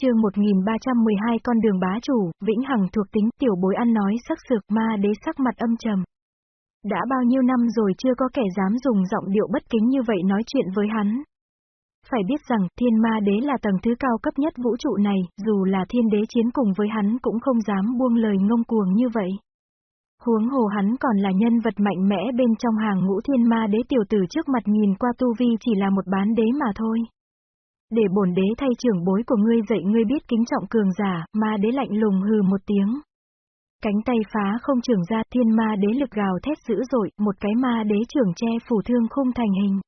chương 1312 con đường bá chủ, vĩnh hằng thuộc tính tiểu bối ăn nói sắc sược ma đế sắc mặt âm trầm. Đã bao nhiêu năm rồi chưa có kẻ dám dùng giọng điệu bất kính như vậy nói chuyện với hắn. Phải biết rằng, thiên ma đế là tầng thứ cao cấp nhất vũ trụ này, dù là thiên đế chiến cùng với hắn cũng không dám buông lời ngông cuồng như vậy. Huống hồ hắn còn là nhân vật mạnh mẽ bên trong hàng ngũ thiên ma đế tiểu tử trước mặt nhìn qua tu vi chỉ là một bán đế mà thôi. Để bổn đế thay trưởng bối của ngươi dạy ngươi biết kính trọng cường giả, ma đế lạnh lùng hừ một tiếng. Cánh tay phá không trưởng ra thiên ma đế lực gào thét dữ dội, một cái ma đế trưởng che phủ thương khung thành hình.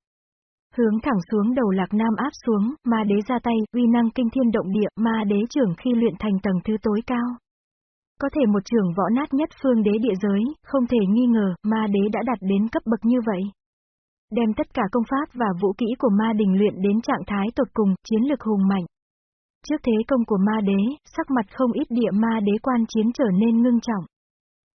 Hướng thẳng xuống đầu lạc nam áp xuống, ma đế ra tay, uy năng kinh thiên động địa, ma đế trưởng khi luyện thành tầng thứ tối cao. Có thể một trưởng võ nát nhất phương đế địa giới, không thể nghi ngờ, ma đế đã đạt đến cấp bậc như vậy. Đem tất cả công pháp và vũ kỹ của ma đình luyện đến trạng thái tột cùng, chiến lực hùng mạnh. Trước thế công của ma đế, sắc mặt không ít địa ma đế quan chiến trở nên ngưng trọng.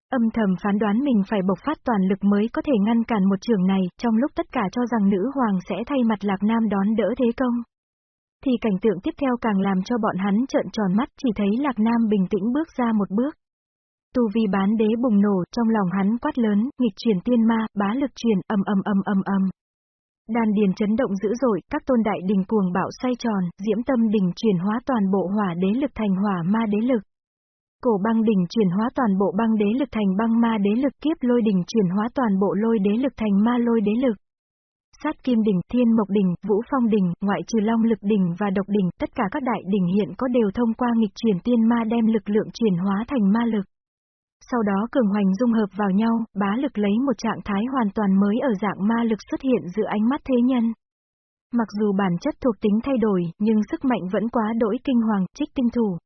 Âm thầm phán đoán mình phải bộc phát toàn lực mới có thể ngăn cản một trường này, trong lúc tất cả cho rằng nữ hoàng sẽ thay mặt Lạc Nam đón đỡ thế công. Thì cảnh tượng tiếp theo càng làm cho bọn hắn trợn tròn mắt, chỉ thấy Lạc Nam bình tĩnh bước ra một bước. Tu vi bán đế bùng nổ, trong lòng hắn quát lớn, nghịch chuyển tiên ma, bá lực chuyển, ầm ầm ầm ầm ầm. Đan điền chấn động dữ dội, các tôn đại đình cuồng bạo xoay tròn, diễm tâm đỉnh chuyển hóa toàn bộ hỏa đế lực thành hỏa ma đế lực. Cổ băng đỉnh chuyển hóa toàn bộ băng đế lực thành băng ma đế lực kiếp lôi đỉnh chuyển hóa toàn bộ lôi đế lực thành ma lôi đế lực. Sát kim đỉnh, thiên mộc đỉnh, vũ phong đỉnh, ngoại trừ long lực đỉnh và độc đỉnh, tất cả các đại đỉnh hiện có đều thông qua nghịch chuyển tiên ma đem lực lượng chuyển hóa thành ma lực. Sau đó cường hoành dung hợp vào nhau, bá lực lấy một trạng thái hoàn toàn mới ở dạng ma lực xuất hiện giữa ánh mắt thế nhân. Mặc dù bản chất thuộc tính thay đổi, nhưng sức mạnh vẫn quá đỗi kinh hoàng, trích tinh thủ.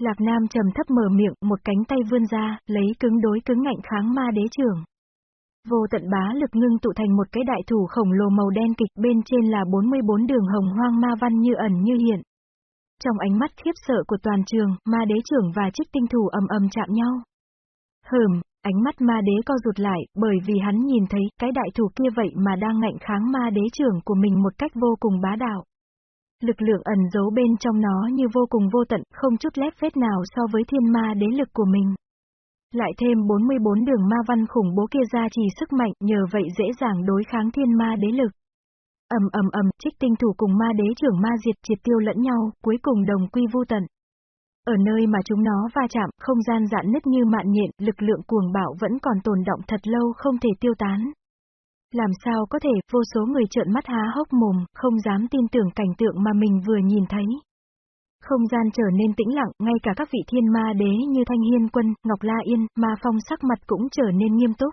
Lạc Nam trầm thấp mở miệng, một cánh tay vươn ra, lấy cứng đối cứng ngạnh kháng ma đế trưởng. Vô tận bá lực ngưng tụ thành một cái đại thủ khổng lồ màu đen kịch bên trên là 44 đường hồng hoang ma văn như ẩn như hiện. Trong ánh mắt khiếp sợ của toàn trường, ma đế trưởng và trích tinh thủ ầm ầm chạm nhau. Hừm, ánh mắt ma đế co rụt lại, bởi vì hắn nhìn thấy cái đại thủ kia vậy mà đang ngạnh kháng ma đế trưởng của mình một cách vô cùng bá đạo. Lực lượng ẩn giấu bên trong nó như vô cùng vô tận, không chút lép vết nào so với thiên ma đế lực của mình. Lại thêm 44 đường ma văn khủng bố kia ra chỉ sức mạnh, nhờ vậy dễ dàng đối kháng thiên ma đế lực. ầm ầm ầm, trích tinh thủ cùng ma đế trưởng ma diệt triệt tiêu lẫn nhau, cuối cùng đồng quy vô tận. Ở nơi mà chúng nó va chạm, không gian dạn nứt như mạn nhện, lực lượng cuồng bạo vẫn còn tồn động thật lâu không thể tiêu tán. Làm sao có thể, vô số người trợn mắt há hốc mồm, không dám tin tưởng cảnh tượng mà mình vừa nhìn thấy. Không gian trở nên tĩnh lặng, ngay cả các vị thiên ma đế như Thanh Hiên Quân, Ngọc La Yên, Ma Phong sắc mặt cũng trở nên nghiêm túc.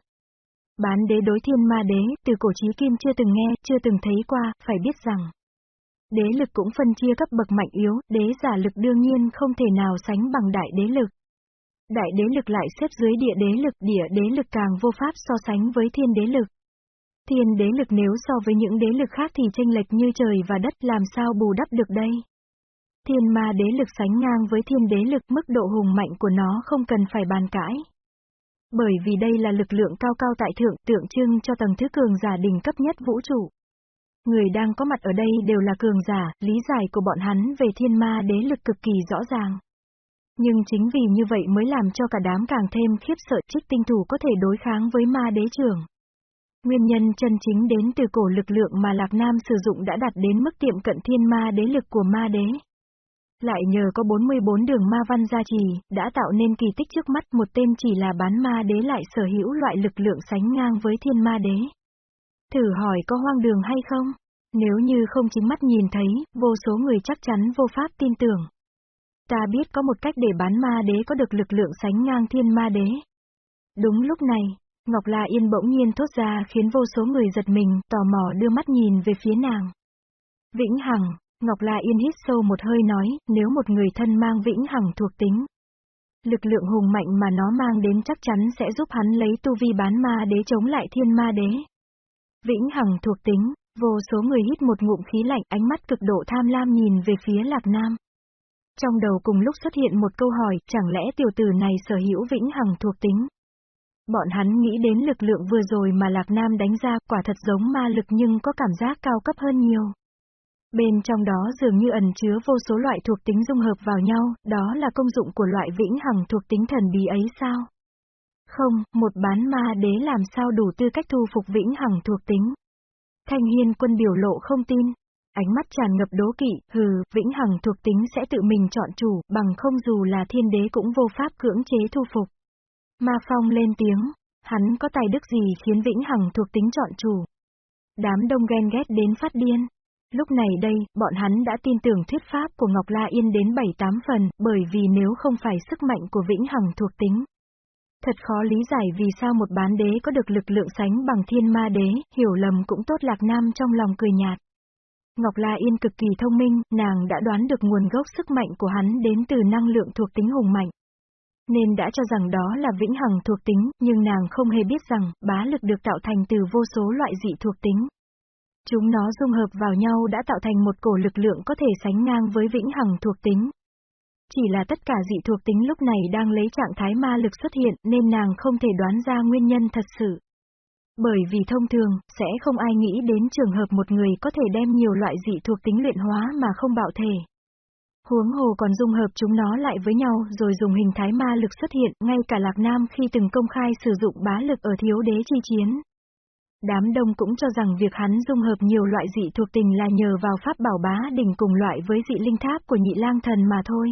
Bán đế đối thiên ma đế, từ cổ chí kim chưa từng nghe, chưa từng thấy qua, phải biết rằng. Đế lực cũng phân chia cấp bậc mạnh yếu, đế giả lực đương nhiên không thể nào sánh bằng đại đế lực. Đại đế lực lại xếp dưới địa đế lực, địa đế lực càng vô pháp so sánh với thiên đế lực. Thiên đế lực nếu so với những đế lực khác thì tranh lệch như trời và đất làm sao bù đắp được đây. Thiên ma đế lực sánh ngang với thiên đế lực mức độ hùng mạnh của nó không cần phải bàn cãi. Bởi vì đây là lực lượng cao cao tại thượng tượng trưng cho tầng thứ cường giả đỉnh cấp nhất vũ trụ. Người đang có mặt ở đây đều là cường giả, lý giải của bọn hắn về thiên ma đế lực cực kỳ rõ ràng. Nhưng chính vì như vậy mới làm cho cả đám càng thêm khiếp sợ trích tinh thủ có thể đối kháng với ma đế trưởng. Nguyên nhân chân chính đến từ cổ lực lượng mà Lạc Nam sử dụng đã đạt đến mức tiệm cận thiên ma đế lực của ma đế. Lại nhờ có 44 đường ma văn gia trì, đã tạo nên kỳ tích trước mắt một tên chỉ là bán ma đế lại sở hữu loại lực lượng sánh ngang với thiên ma đế. Thử hỏi có hoang đường hay không? Nếu như không chính mắt nhìn thấy, vô số người chắc chắn vô pháp tin tưởng. Ta biết có một cách để bán ma đế có được lực lượng sánh ngang thiên ma đế. Đúng lúc này, Ngọc La Yên bỗng nhiên thốt ra khiến vô số người giật mình, tò mò đưa mắt nhìn về phía nàng. Vĩnh Hằng, Ngọc La Yên hít sâu một hơi nói, nếu một người thân mang Vĩnh Hằng thuộc tính. Lực lượng hùng mạnh mà nó mang đến chắc chắn sẽ giúp hắn lấy tu vi bán ma đế chống lại thiên ma đế. Vĩnh Hằng thuộc tính, vô số người hít một ngụm khí lạnh ánh mắt cực độ tham lam nhìn về phía Lạc Nam. Trong đầu cùng lúc xuất hiện một câu hỏi, chẳng lẽ tiểu tử này sở hữu Vĩnh Hằng thuộc tính? Bọn hắn nghĩ đến lực lượng vừa rồi mà Lạc Nam đánh ra quả thật giống ma lực nhưng có cảm giác cao cấp hơn nhiều. Bên trong đó dường như ẩn chứa vô số loại thuộc tính dung hợp vào nhau, đó là công dụng của loại vĩnh hằng thuộc tính thần bí ấy sao? Không, một bán ma đế làm sao đủ tư cách thu phục vĩnh hằng thuộc tính. Thanh hiên quân biểu lộ không tin. Ánh mắt tràn ngập đố kỵ, hừ, vĩnh hằng thuộc tính sẽ tự mình chọn chủ, bằng không dù là thiên đế cũng vô pháp cưỡng chế thu phục. Ma Phong lên tiếng, hắn có tài đức gì khiến vĩnh hằng thuộc tính chọn chủ. Đám đông ghen ghét đến phát điên. Lúc này đây, bọn hắn đã tin tưởng thuyết pháp của Ngọc La Yên đến 7-8 phần, bởi vì nếu không phải sức mạnh của vĩnh hằng thuộc tính. Thật khó lý giải vì sao một bán đế có được lực lượng sánh bằng thiên ma đế, hiểu lầm cũng tốt lạc nam trong lòng cười nhạt. Ngọc La Yên cực kỳ thông minh, nàng đã đoán được nguồn gốc sức mạnh của hắn đến từ năng lượng thuộc tính hùng mạnh. Nên đã cho rằng đó là vĩnh hằng thuộc tính, nhưng nàng không hề biết rằng, bá lực được tạo thành từ vô số loại dị thuộc tính. Chúng nó dung hợp vào nhau đã tạo thành một cổ lực lượng có thể sánh ngang với vĩnh hằng thuộc tính. Chỉ là tất cả dị thuộc tính lúc này đang lấy trạng thái ma lực xuất hiện nên nàng không thể đoán ra nguyên nhân thật sự. Bởi vì thông thường, sẽ không ai nghĩ đến trường hợp một người có thể đem nhiều loại dị thuộc tính luyện hóa mà không bạo thể. Huống hồ còn dung hợp chúng nó lại với nhau rồi dùng hình thái ma lực xuất hiện, ngay cả Lạc Nam khi từng công khai sử dụng bá lực ở thiếu đế chi chiến. Đám đông cũng cho rằng việc hắn dung hợp nhiều loại dị thuộc tình là nhờ vào pháp bảo bá đỉnh cùng loại với dị linh tháp của nhị lang thần mà thôi.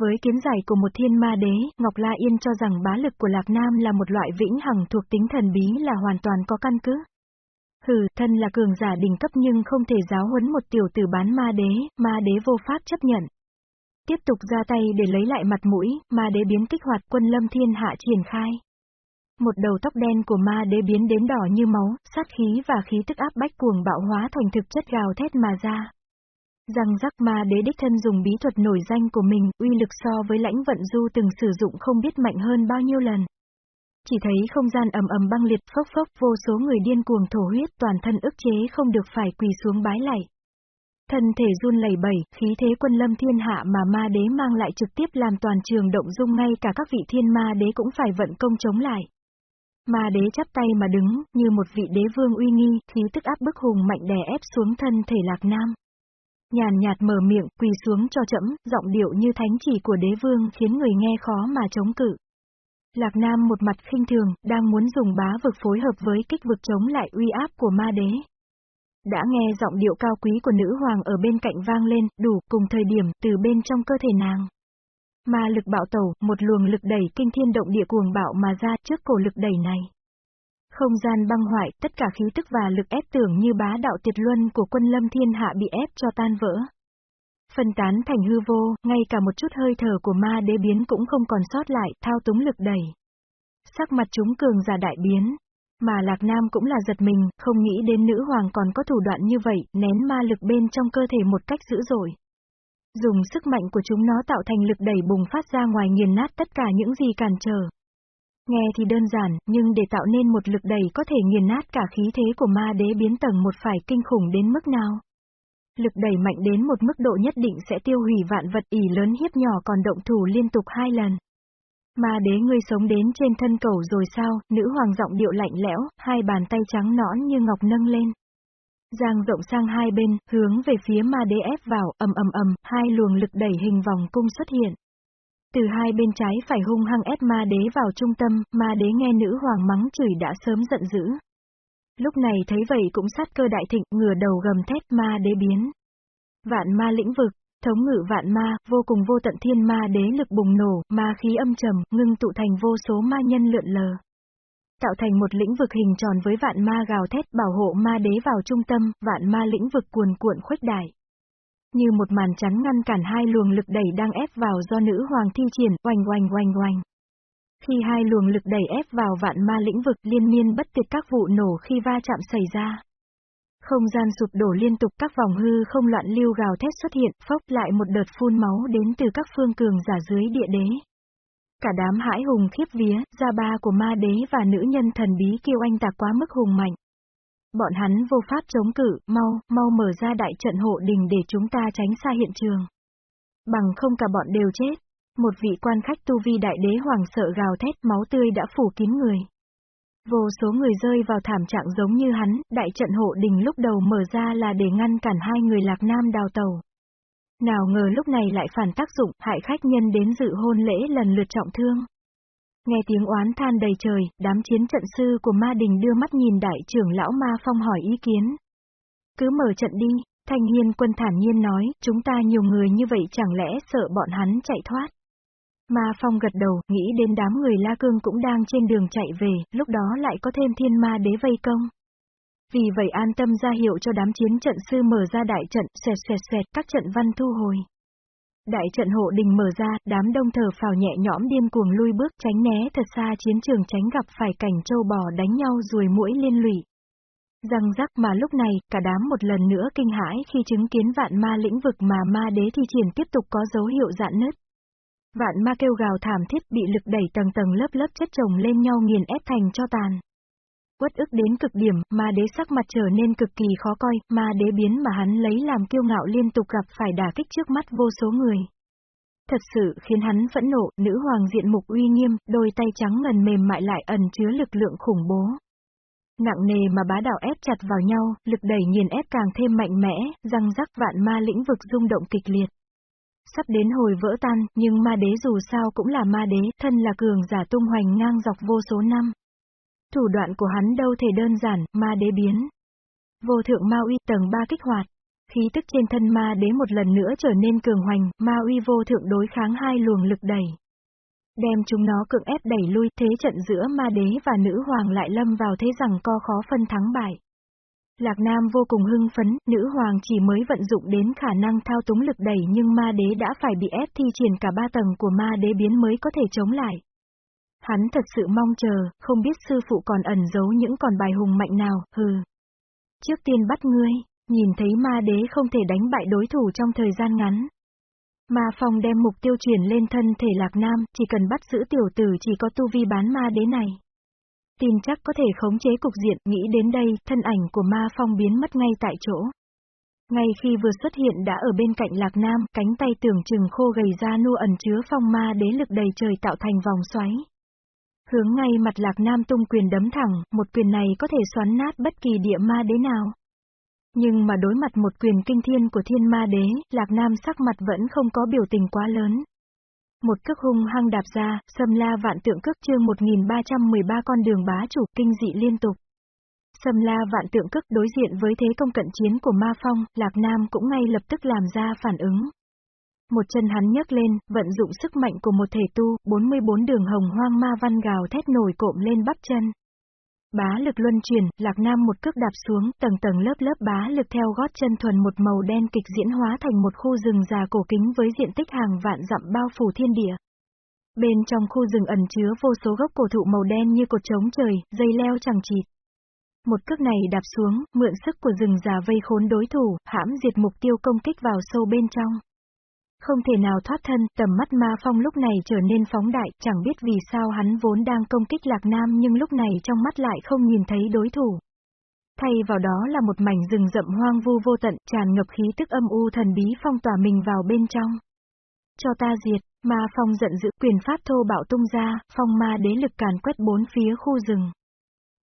Với kiến giải của một thiên ma đế, Ngọc La Yên cho rằng bá lực của Lạc Nam là một loại vĩnh hằng thuộc tính thần bí là hoàn toàn có căn cứ. Hừ, thân là cường giả đỉnh cấp nhưng không thể giáo huấn một tiểu tử bán ma đế, ma đế vô pháp chấp nhận. Tiếp tục ra tay để lấy lại mặt mũi, ma đế biến kích hoạt quân lâm thiên hạ triển khai. Một đầu tóc đen của ma đế biến đến đỏ như máu, sát khí và khí tức áp bách cuồng bạo hóa thành thực chất gào thét mà ra rằng rắc ma đế đích thân dùng bí thuật nổi danh của mình, uy lực so với lãnh vận du từng sử dụng không biết mạnh hơn bao nhiêu lần. Chỉ thấy không gian ầm ầm băng liệt phốc phốc vô số người điên cuồng thổ huyết toàn thân ức chế không được phải quỳ xuống bái lạy. Thân thể run lẩy bẩy, khí thế quân lâm thiên hạ mà ma đế mang lại trực tiếp làm toàn trường động dung ngay cả các vị thiên ma đế cũng phải vận công chống lại. Ma đế chắp tay mà đứng, như một vị đế vương uy nghi, khí tức áp bức hùng mạnh đè ép xuống thân thể lạc nam. Nhàn nhạt mở miệng, quỳ xuống cho chậm, giọng điệu như thánh chỉ của đế vương khiến người nghe khó mà chống cự. Lạc Nam một mặt khinh thường, đang muốn dùng bá vực phối hợp với kích vực chống lại uy áp của ma đế. Đã nghe giọng điệu cao quý của nữ hoàng ở bên cạnh vang lên, đủ cùng thời điểm từ bên trong cơ thể nàng. Ma lực bạo tẩu, một luồng lực đẩy kinh thiên động địa cuồng bạo mà ra trước cổ lực đẩy này. Không gian băng hoại, tất cả khí tức và lực ép tưởng như bá đạo tuyệt luân của quân lâm thiên hạ bị ép cho tan vỡ. Phân tán thành hư vô, ngay cả một chút hơi thở của ma đế biến cũng không còn sót lại, thao túng lực đẩy. Sắc mặt chúng cường giả đại biến. Mà Lạc Nam cũng là giật mình, không nghĩ đến nữ hoàng còn có thủ đoạn như vậy, nén ma lực bên trong cơ thể một cách dữ dội. Dùng sức mạnh của chúng nó tạo thành lực đẩy bùng phát ra ngoài nghiền nát tất cả những gì cản trở. Nghe thì đơn giản, nhưng để tạo nên một lực đẩy có thể nghiền nát cả khí thế của ma đế biến tầng một phải kinh khủng đến mức nào. Lực đẩy mạnh đến một mức độ nhất định sẽ tiêu hủy vạn vật ỉ lớn hiếp nhỏ còn động thủ liên tục hai lần. Ma đế ngươi sống đến trên thân cầu rồi sao, nữ hoàng giọng điệu lạnh lẽo, hai bàn tay trắng nõn như ngọc nâng lên. Giang rộng sang hai bên, hướng về phía ma đế ép vào, ầm ầm ầm, hai luồng lực đẩy hình vòng cung xuất hiện. Từ hai bên trái phải hung hăng ép ma đế vào trung tâm, ma đế nghe nữ hoàng mắng chửi đã sớm giận dữ. Lúc này thấy vậy cũng sát cơ đại thịnh, ngửa đầu gầm thét ma đế biến. Vạn ma lĩnh vực, thống ngự vạn ma, vô cùng vô tận thiên ma đế lực bùng nổ, ma khí âm trầm, ngưng tụ thành vô số ma nhân lượn lờ. Tạo thành một lĩnh vực hình tròn với vạn ma gào thét bảo hộ ma đế vào trung tâm, vạn ma lĩnh vực cuồn cuộn khuếch đại. Như một màn chắn ngăn cản hai luồng lực đẩy đang ép vào do nữ hoàng thi triển, oanh oanh oanh oanh. Khi hai luồng lực đẩy ép vào vạn ma lĩnh vực liên miên bất tuyệt các vụ nổ khi va chạm xảy ra. Không gian sụp đổ liên tục các vòng hư không loạn lưu gào thét xuất hiện, phốc lại một đợt phun máu đến từ các phương cường giả dưới địa đế. Cả đám hãi hùng khiếp vía, gia ba của ma đế và nữ nhân thần bí kêu anh tạc quá mức hùng mạnh. Bọn hắn vô pháp chống cự, mau, mau mở ra đại trận hộ đình để chúng ta tránh xa hiện trường. Bằng không cả bọn đều chết. Một vị quan khách tu vi đại đế hoàng sợ gào thét máu tươi đã phủ kín người. Vô số người rơi vào thảm trạng giống như hắn, đại trận hộ đình lúc đầu mở ra là để ngăn cản hai người lạc nam đào tàu. Nào ngờ lúc này lại phản tác dụng, hại khách nhân đến dự hôn lễ lần lượt trọng thương. Nghe tiếng oán than đầy trời, đám chiến trận sư của ma đình đưa mắt nhìn đại trưởng lão ma phong hỏi ý kiến. Cứ mở trận đi, thanh hiên quân thản nhiên nói, chúng ta nhiều người như vậy chẳng lẽ sợ bọn hắn chạy thoát. Ma phong gật đầu, nghĩ đến đám người La Cương cũng đang trên đường chạy về, lúc đó lại có thêm thiên ma đế vây công. Vì vậy an tâm ra hiệu cho đám chiến trận sư mở ra đại trận, xẹt xẹt xẹt, các trận văn thu hồi. Đại trận hộ đình mở ra, đám đông thờ phào nhẹ nhõm điên cuồng lui bước tránh né thật xa chiến trường tránh gặp phải cảnh châu bò đánh nhau rồi mũi liên lụy. Răng rắc mà lúc này, cả đám một lần nữa kinh hãi khi chứng kiến vạn ma lĩnh vực mà ma đế thi triển tiếp tục có dấu hiệu dạn nứt. Vạn ma kêu gào thảm thiết bị lực đẩy tầng tầng lớp lớp chất chồng lên nhau nghiền ép thành cho tàn. Quất ức đến cực điểm, ma đế sắc mặt trở nên cực kỳ khó coi, ma đế biến mà hắn lấy làm kiêu ngạo liên tục gặp phải đả kích trước mắt vô số người. Thật sự khiến hắn phẫn nộ, nữ hoàng diện mục uy nghiêm, đôi tay trắng ngần mềm mại lại ẩn chứa lực lượng khủng bố. Nặng nề mà bá đạo ép chặt vào nhau, lực đẩy nghiền ép càng thêm mạnh mẽ, răng rắc vạn ma lĩnh vực rung động kịch liệt. Sắp đến hồi vỡ tan, nhưng ma đế dù sao cũng là ma đế, thân là cường giả tung hoành ngang dọc vô số năm. Thủ đoạn của hắn đâu thể đơn giản, ma đế biến. Vô thượng ma uy tầng 3 kích hoạt. Khí tức trên thân ma đế một lần nữa trở nên cường hoành, ma uy vô thượng đối kháng hai luồng lực đẩy. Đem chúng nó cưỡng ép đẩy lui, thế trận giữa ma đế và nữ hoàng lại lâm vào thế rằng co khó phân thắng bại. Lạc Nam vô cùng hưng phấn, nữ hoàng chỉ mới vận dụng đến khả năng thao túng lực đẩy nhưng ma đế đã phải bị ép thi triển cả ba tầng của ma đế biến mới có thể chống lại. Hắn thật sự mong chờ, không biết sư phụ còn ẩn giấu những còn bài hùng mạnh nào, hừ. Trước tiên bắt ngươi, nhìn thấy ma đế không thể đánh bại đối thủ trong thời gian ngắn. Ma Phong đem mục tiêu chuyển lên thân thể Lạc Nam, chỉ cần bắt giữ tiểu tử chỉ có tu vi bán ma đế này. Tin chắc có thể khống chế cục diện, nghĩ đến đây, thân ảnh của Ma Phong biến mất ngay tại chỗ. Ngay khi vừa xuất hiện đã ở bên cạnh Lạc Nam, cánh tay tưởng chừng khô gầy ra nu ẩn chứa phong ma đế lực đầy trời tạo thành vòng xoáy. Hướng ngay mặt Lạc Nam tung quyền đấm thẳng, một quyền này có thể xoắn nát bất kỳ địa ma đế nào. Nhưng mà đối mặt một quyền kinh thiên của thiên ma đế, Lạc Nam sắc mặt vẫn không có biểu tình quá lớn. Một cước hung hăng đạp ra, xâm la vạn tượng cước chương 1313 con đường bá chủ kinh dị liên tục. Xâm la vạn tượng cước đối diện với thế công cận chiến của ma phong, Lạc Nam cũng ngay lập tức làm ra phản ứng. Một chân hắn nhấc lên, vận dụng sức mạnh của một thể tu, 44 đường hồng hoang ma văn gào thét nổi cộm lên bắp chân. Bá lực luân chuyển, Lạc Nam một cước đạp xuống, tầng tầng lớp lớp bá lực theo gót chân thuần một màu đen kịch diễn hóa thành một khu rừng già cổ kính với diện tích hàng vạn dặm bao phủ thiên địa. Bên trong khu rừng ẩn chứa vô số gốc cổ thụ màu đen như cột trống trời, dây leo chẳng chịt. Một cước này đạp xuống, mượn sức của rừng già vây khốn đối thủ, hãm diệt mục tiêu công kích vào sâu bên trong. Không thể nào thoát thân, tầm mắt ma phong lúc này trở nên phóng đại, chẳng biết vì sao hắn vốn đang công kích lạc nam nhưng lúc này trong mắt lại không nhìn thấy đối thủ. Thay vào đó là một mảnh rừng rậm hoang vu vô tận, tràn ngập khí tức âm u thần bí phong tỏa mình vào bên trong. Cho ta diệt, ma phong giận dữ quyền pháp thô bạo tung ra, phong ma đế lực càn quét bốn phía khu rừng.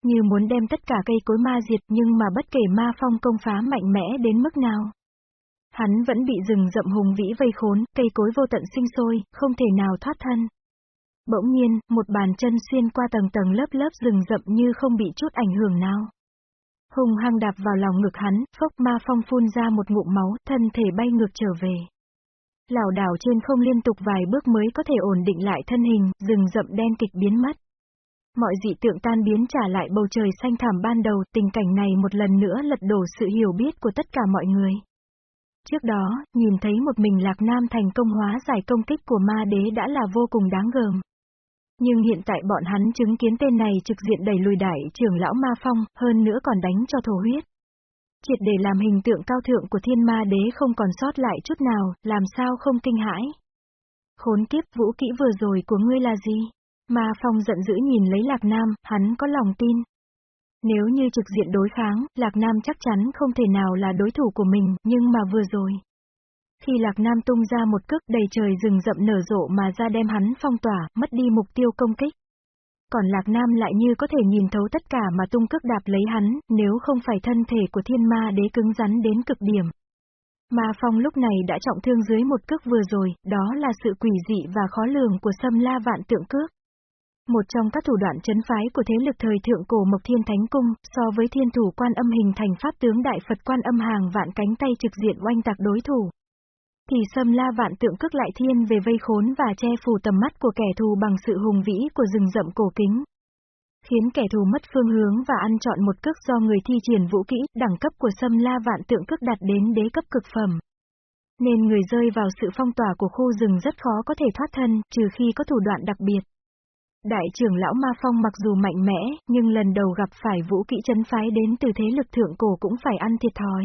Như muốn đem tất cả cây cối ma diệt nhưng mà bất kể ma phong công phá mạnh mẽ đến mức nào. Hắn vẫn bị rừng rậm hùng vĩ vây khốn, cây cối vô tận sinh sôi, không thể nào thoát thân. Bỗng nhiên, một bàn chân xuyên qua tầng tầng lớp lớp rừng rậm như không bị chút ảnh hưởng nào. Hùng hăng đạp vào lòng ngực hắn, phốc ma phong phun ra một ngụm máu, thân thể bay ngược trở về. Lảo đảo trên không liên tục vài bước mới có thể ổn định lại thân hình, rừng rậm đen kịch biến mất. Mọi dị tượng tan biến trả lại bầu trời xanh thẳm ban đầu, tình cảnh này một lần nữa lật đổ sự hiểu biết của tất cả mọi người. Trước đó, nhìn thấy một mình Lạc Nam thành công hóa giải công kích của ma đế đã là vô cùng đáng gờm. Nhưng hiện tại bọn hắn chứng kiến tên này trực diện đẩy lùi đại trưởng lão ma phong, hơn nữa còn đánh cho thổ huyết. Triệt để làm hình tượng cao thượng của thiên ma đế không còn sót lại chút nào, làm sao không kinh hãi. Khốn kiếp vũ kỹ vừa rồi của ngươi là gì? Ma phong giận dữ nhìn lấy lạc nam, hắn có lòng tin, nếu như trực diện đối kháng, Lạc Nam chắc chắn không thể nào là đối thủ của mình, nhưng mà vừa rồi. Khi Lạc Nam tung ra một cước đầy trời rừng rậm nở rộ mà ra đem hắn phong tỏa, mất đi mục tiêu công kích. Còn Lạc Nam lại như có thể nhìn thấu tất cả mà tung cước đạp lấy hắn, nếu không phải thân thể của thiên ma đế cứng rắn đến cực điểm. Ma Phong lúc này đã trọng thương dưới một cước vừa rồi, đó là sự quỷ dị và khó lường của sâm la vạn tượng cước. Một trong các thủ đoạn chấn phái của thế lực thời thượng cổ Mộc Thiên Thánh Cung, so với thiên thủ quan âm hình thành pháp tướng Đại Phật quan âm hàng vạn cánh tay trực diện oanh tạc đối thủ. Thì xâm la vạn tượng cước lại thiên về vây khốn và che phủ tầm mắt của kẻ thù bằng sự hùng vĩ của rừng rậm cổ kính. Khiến kẻ thù mất phương hướng và ăn chọn một cước do người thi triển vũ kỹ, đẳng cấp của xâm la vạn tượng cước đạt đến đế cấp cực phẩm. Nên người rơi vào sự phong tỏa của khu rừng rất khó có thể thoát thân, trừ khi có thủ đoạn đặc biệt. Đại trưởng lão Ma Phong mặc dù mạnh mẽ, nhưng lần đầu gặp phải vũ kỹ chấn phái đến từ thế lực thượng cổ cũng phải ăn thiệt thòi.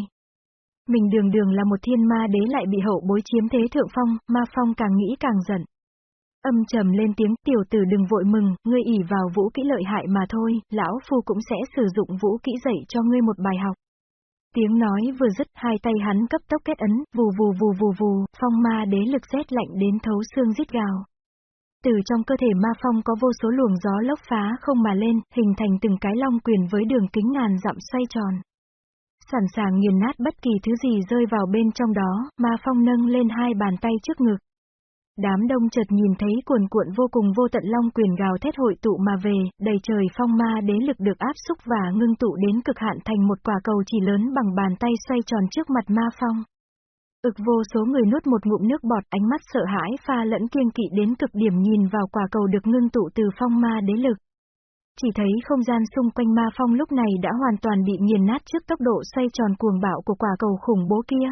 Mình đường đường là một thiên ma đế lại bị hậu bối chiếm thế thượng phong, Ma Phong càng nghĩ càng giận. Âm trầm lên tiếng, tiểu tử đừng vội mừng, ngươi ỉ vào vũ kỹ lợi hại mà thôi, lão phu cũng sẽ sử dụng vũ kỹ dạy cho ngươi một bài học. Tiếng nói vừa dứt, hai tay hắn cấp tốc kết ấn, vù vù vù vù vù, phong ma đế lực rét lạnh đến thấu xương rít gào. Từ trong cơ thể ma phong có vô số luồng gió lốc phá không mà lên, hình thành từng cái long quyền với đường kính ngàn dặm xoay tròn. Sẵn sàng nghiền nát bất kỳ thứ gì rơi vào bên trong đó, ma phong nâng lên hai bàn tay trước ngực. Đám đông chợt nhìn thấy cuồn cuộn vô cùng vô tận long quyền gào thét hội tụ mà về, đầy trời phong ma đế lực được áp xúc và ngưng tụ đến cực hạn thành một quả cầu chỉ lớn bằng bàn tay xoay tròn trước mặt ma phong. Ực vô số người nuốt một ngụm nước bọt ánh mắt sợ hãi pha lẫn kiêng kỵ đến cực điểm nhìn vào quả cầu được ngưng tụ từ phong ma đế lực. Chỉ thấy không gian xung quanh ma phong lúc này đã hoàn toàn bị nghiền nát trước tốc độ xoay tròn cuồng bạo của quả cầu khủng bố kia.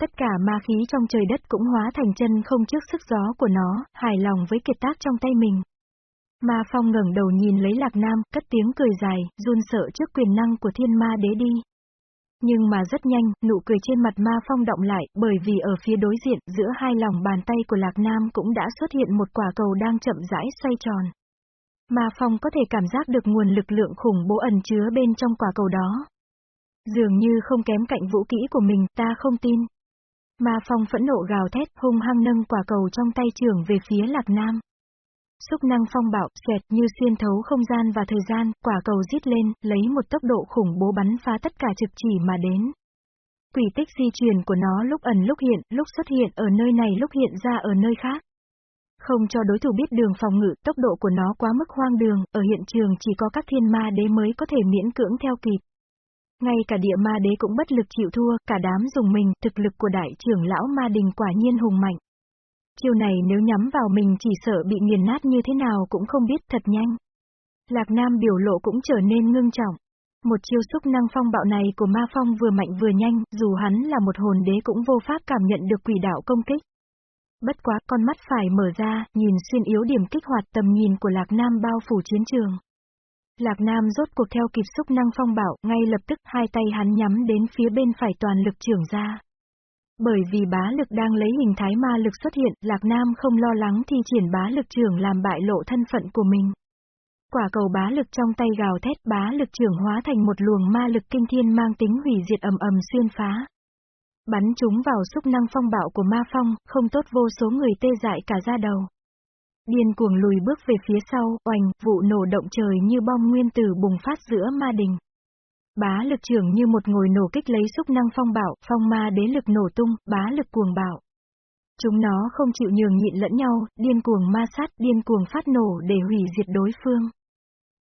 Tất cả ma khí trong trời đất cũng hóa thành chân không trước sức gió của nó, hài lòng với kiệt tác trong tay mình. Ma phong ngẩng đầu nhìn lấy lạc nam, cất tiếng cười dài, run sợ trước quyền năng của thiên ma đế đi. Nhưng mà rất nhanh, nụ cười trên mặt ma phong động lại, bởi vì ở phía đối diện, giữa hai lòng bàn tay của Lạc Nam cũng đã xuất hiện một quả cầu đang chậm rãi xoay tròn. Ma phong có thể cảm giác được nguồn lực lượng khủng bố ẩn chứa bên trong quả cầu đó. Dường như không kém cạnh vũ kỹ của mình, ta không tin. Ma phong phẫn nộ gào thét, hung hăng nâng quả cầu trong tay trưởng về phía Lạc Nam. Xúc năng phong bạo, xẹt như xuyên thấu không gian và thời gian, quả cầu giết lên, lấy một tốc độ khủng bố bắn phá tất cả trực chỉ mà đến. Quỷ tích di chuyển của nó lúc ẩn lúc hiện, lúc xuất hiện ở nơi này lúc hiện ra ở nơi khác. Không cho đối thủ biết đường phòng ngự, tốc độ của nó quá mức hoang đường, ở hiện trường chỉ có các thiên ma đế mới có thể miễn cưỡng theo kịp. Ngay cả địa ma đế cũng bất lực chịu thua, cả đám dùng mình, thực lực của đại trưởng lão ma đình quả nhiên hùng mạnh. Chiêu này nếu nhắm vào mình chỉ sợ bị nghiền nát như thế nào cũng không biết thật nhanh. Lạc Nam biểu lộ cũng trở nên ngưng trọng. Một chiêu xúc năng phong bạo này của ma phong vừa mạnh vừa nhanh, dù hắn là một hồn đế cũng vô pháp cảm nhận được quỷ đạo công kích. Bất quá, con mắt phải mở ra, nhìn xuyên yếu điểm kích hoạt tầm nhìn của Lạc Nam bao phủ chiến trường. Lạc Nam rốt cuộc theo kịp xúc năng phong bạo, ngay lập tức hai tay hắn nhắm đến phía bên phải toàn lực trưởng ra. Bởi vì bá lực đang lấy hình thái ma lực xuất hiện, Lạc Nam không lo lắng thi triển bá lực trưởng làm bại lộ thân phận của mình. Quả cầu bá lực trong tay gào thét bá lực trưởng hóa thành một luồng ma lực kinh thiên mang tính hủy diệt ầm ầm xuyên phá. Bắn chúng vào xúc năng phong bạo của ma phong, không tốt vô số người tê dại cả da đầu. Điên cuồng lùi bước về phía sau, oành, vụ nổ động trời như bom nguyên tử bùng phát giữa ma đình. Bá lực trưởng như một ngồi nổ kích lấy xúc năng phong bạo, phong ma đế lực nổ tung, bá lực cuồng bạo. Chúng nó không chịu nhường nhịn lẫn nhau, điên cuồng ma sát, điên cuồng phát nổ để hủy diệt đối phương.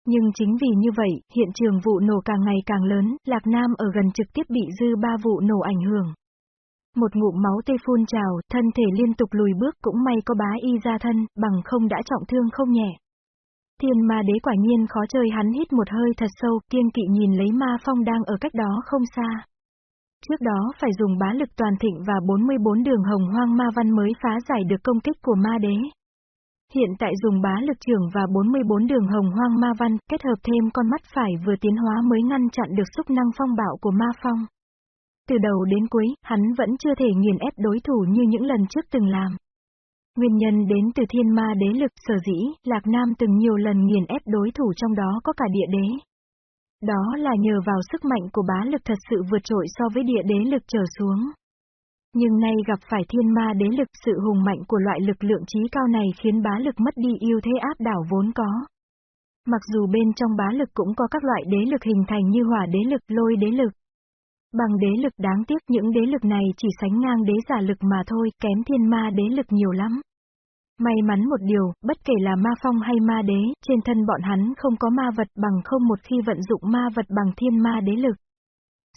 Nhưng chính vì như vậy, hiện trường vụ nổ càng ngày càng lớn, Lạc Nam ở gần trực tiếp bị dư ba vụ nổ ảnh hưởng. Một ngụm máu tê phun trào, thân thể liên tục lùi bước cũng may có bá y ra thân, bằng không đã trọng thương không nhẹ. Thiên ma đế quả nhiên khó chơi hắn hít một hơi thật sâu, kiên kỵ nhìn lấy ma phong đang ở cách đó không xa. Trước đó phải dùng bá lực toàn thịnh và 44 đường hồng hoang ma văn mới phá giải được công kích của ma đế. Hiện tại dùng bá lực trưởng và 44 đường hồng hoang ma văn, kết hợp thêm con mắt phải vừa tiến hóa mới ngăn chặn được xúc năng phong bạo của ma phong. Từ đầu đến cuối, hắn vẫn chưa thể nghiền ép đối thủ như những lần trước từng làm. Nguyên nhân đến từ thiên ma đế lực sở dĩ, Lạc Nam từng nhiều lần nghiền ép đối thủ trong đó có cả địa đế. Đó là nhờ vào sức mạnh của bá lực thật sự vượt trội so với địa đế lực trở xuống. Nhưng nay gặp phải thiên ma đế lực sự hùng mạnh của loại lực lượng trí cao này khiến bá lực mất đi ưu thế áp đảo vốn có. Mặc dù bên trong bá lực cũng có các loại đế lực hình thành như hỏa đế lực, lôi đế lực. Bằng đế lực đáng tiếc những đế lực này chỉ sánh ngang đế giả lực mà thôi, kém thiên ma đế lực nhiều lắm. May mắn một điều, bất kể là ma phong hay ma đế, trên thân bọn hắn không có ma vật bằng không một khi vận dụng ma vật bằng thiên ma đế lực.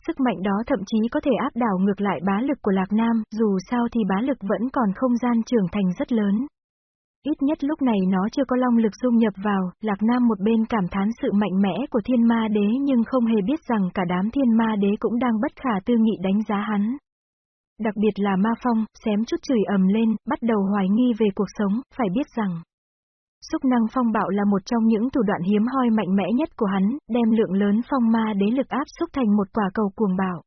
Sức mạnh đó thậm chí có thể áp đảo ngược lại bá lực của Lạc Nam, dù sao thì bá lực vẫn còn không gian trưởng thành rất lớn. Ít nhất lúc này nó chưa có long lực dung nhập vào, Lạc Nam một bên cảm thán sự mạnh mẽ của thiên ma đế nhưng không hề biết rằng cả đám thiên ma đế cũng đang bất khả tư nghị đánh giá hắn. Đặc biệt là ma phong, xém chút chửi ầm lên, bắt đầu hoài nghi về cuộc sống, phải biết rằng. Xúc năng phong bạo là một trong những thủ đoạn hiếm hoi mạnh mẽ nhất của hắn, đem lượng lớn phong ma đế lực áp xúc thành một quả cầu cuồng bạo.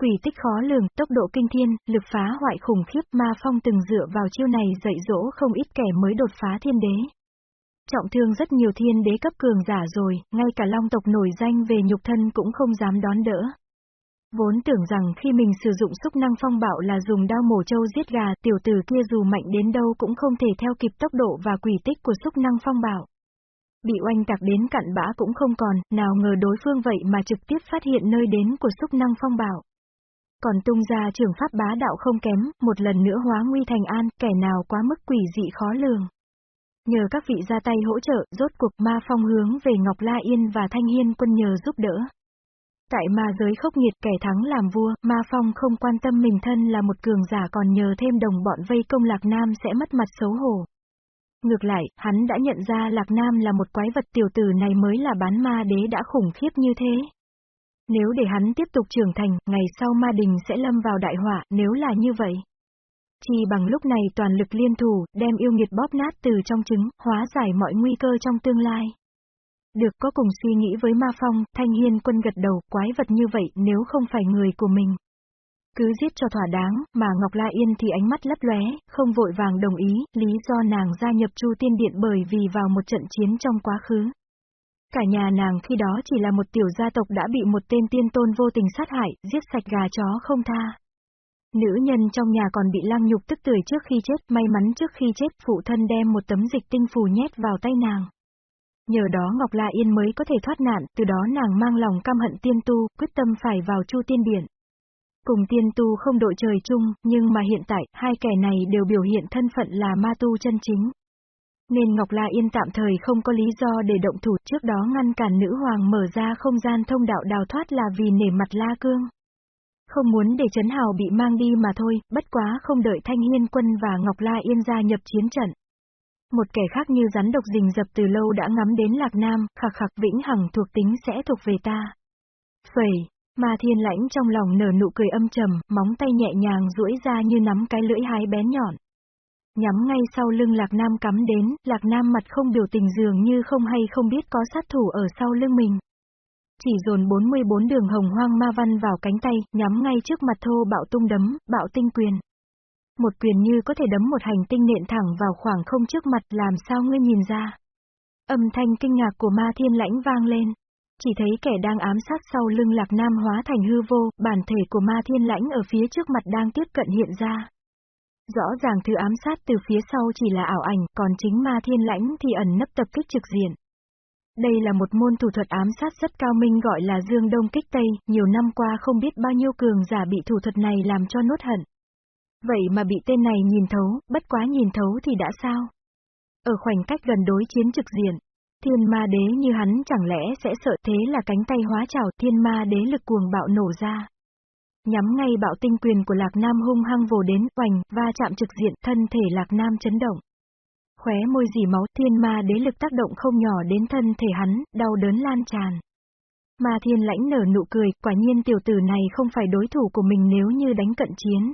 Quỷ tích khó lường, tốc độ kinh thiên, lực phá hoại khủng khiếp ma phong từng dựa vào chiêu này dạy dỗ không ít kẻ mới đột phá thiên đế. Trọng thương rất nhiều thiên đế cấp cường giả rồi, ngay cả long tộc nổi danh về nhục thân cũng không dám đón đỡ. Vốn tưởng rằng khi mình sử dụng xúc năng phong bạo là dùng đao mổ trâu giết gà, tiểu tử kia dù mạnh đến đâu cũng không thể theo kịp tốc độ và quỷ tích của xúc năng phong bạo. Bị oanh tạc đến cặn bã cũng không còn, nào ngờ đối phương vậy mà trực tiếp phát hiện nơi đến của xúc năng phong bạo. Còn tung ra trường pháp bá đạo không kém, một lần nữa hóa nguy thành an, kẻ nào quá mức quỷ dị khó lường. Nhờ các vị ra tay hỗ trợ, rốt cuộc ma phong hướng về Ngọc La Yên và Thanh Hiên quân nhờ giúp đỡ. Tại ma giới khốc nghiệt kẻ thắng làm vua, ma phong không quan tâm mình thân là một cường giả còn nhờ thêm đồng bọn vây công Lạc Nam sẽ mất mặt xấu hổ. Ngược lại, hắn đã nhận ra Lạc Nam là một quái vật tiểu tử này mới là bán ma đế đã khủng khiếp như thế. Nếu để hắn tiếp tục trưởng thành, ngày sau ma đình sẽ lâm vào đại họa, nếu là như vậy. Chỉ bằng lúc này toàn lực liên thủ, đem yêu nghiệt bóp nát từ trong trứng, hóa giải mọi nguy cơ trong tương lai. Được có cùng suy nghĩ với Ma Phong, Thanh Hiên quân gật đầu, quái vật như vậy nếu không phải người của mình. Cứ giết cho thỏa đáng, mà Ngọc La Yên thì ánh mắt lấp lóe, không vội vàng đồng ý, lý do nàng gia nhập Chu Tiên Điện bởi vì vào một trận chiến trong quá khứ. Cả nhà nàng khi đó chỉ là một tiểu gia tộc đã bị một tên tiên tôn vô tình sát hại, giết sạch gà chó không tha. Nữ nhân trong nhà còn bị lăng nhục tức tưởi trước khi chết, may mắn trước khi chết phụ thân đem một tấm dịch tinh phù nhét vào tay nàng. Nhờ đó Ngọc La Yên mới có thể thoát nạn, từ đó nàng mang lòng căm hận tiên tu, quyết tâm phải vào Chu Tiên Điện. Cùng tiên tu không đội trời chung, nhưng mà hiện tại, hai kẻ này đều biểu hiện thân phận là ma tu chân chính. Nên Ngọc La Yên tạm thời không có lý do để động thủ trước đó ngăn cản nữ hoàng mở ra không gian thông đạo đào thoát là vì nể mặt La Cương. Không muốn để Trấn Hào bị mang đi mà thôi, bất quá không đợi Thanh Hiên Quân và Ngọc La Yên gia nhập chiến trận. Một kẻ khác như rắn độc rình dập từ lâu đã ngắm đến Lạc Nam, khạc khạc vĩnh hằng thuộc tính sẽ thuộc về ta. Phẩy, Ma Thiên Lãnh trong lòng nở nụ cười âm trầm, móng tay nhẹ nhàng duỗi ra như nắm cái lưỡi hái bén nhọn. Nhắm ngay sau lưng Lạc Nam cắm đến, Lạc Nam mặt không biểu tình dường như không hay không biết có sát thủ ở sau lưng mình. Chỉ dồn 44 đường hồng hoang ma văn vào cánh tay, nhắm ngay trước mặt thô bạo tung đấm, bạo tinh quyền. Một quyền như có thể đấm một hành tinh nện thẳng vào khoảng không trước mặt làm sao ngươi nhìn ra. Âm thanh kinh ngạc của ma thiên lãnh vang lên. Chỉ thấy kẻ đang ám sát sau lưng lạc nam hóa thành hư vô, bản thể của ma thiên lãnh ở phía trước mặt đang tiếp cận hiện ra. Rõ ràng thứ ám sát từ phía sau chỉ là ảo ảnh, còn chính ma thiên lãnh thì ẩn nấp tập kích trực diện. Đây là một môn thủ thuật ám sát rất cao minh gọi là dương đông kích tây, nhiều năm qua không biết bao nhiêu cường giả bị thủ thuật này làm cho nốt hận. Vậy mà bị tên này nhìn thấu, bất quá nhìn thấu thì đã sao? Ở khoảnh cách gần đối chiến trực diện, thiên ma đế như hắn chẳng lẽ sẽ sợ thế là cánh tay hóa trào thiên ma đế lực cuồng bạo nổ ra. Nhắm ngay bạo tinh quyền của Lạc Nam hung hăng vồ đến, oành, va chạm trực diện, thân thể Lạc Nam chấn động. Khóe môi dì máu thiên ma đế lực tác động không nhỏ đến thân thể hắn, đau đớn lan tràn. Ma thiên lãnh nở nụ cười, quả nhiên tiểu tử này không phải đối thủ của mình nếu như đánh cận chiến.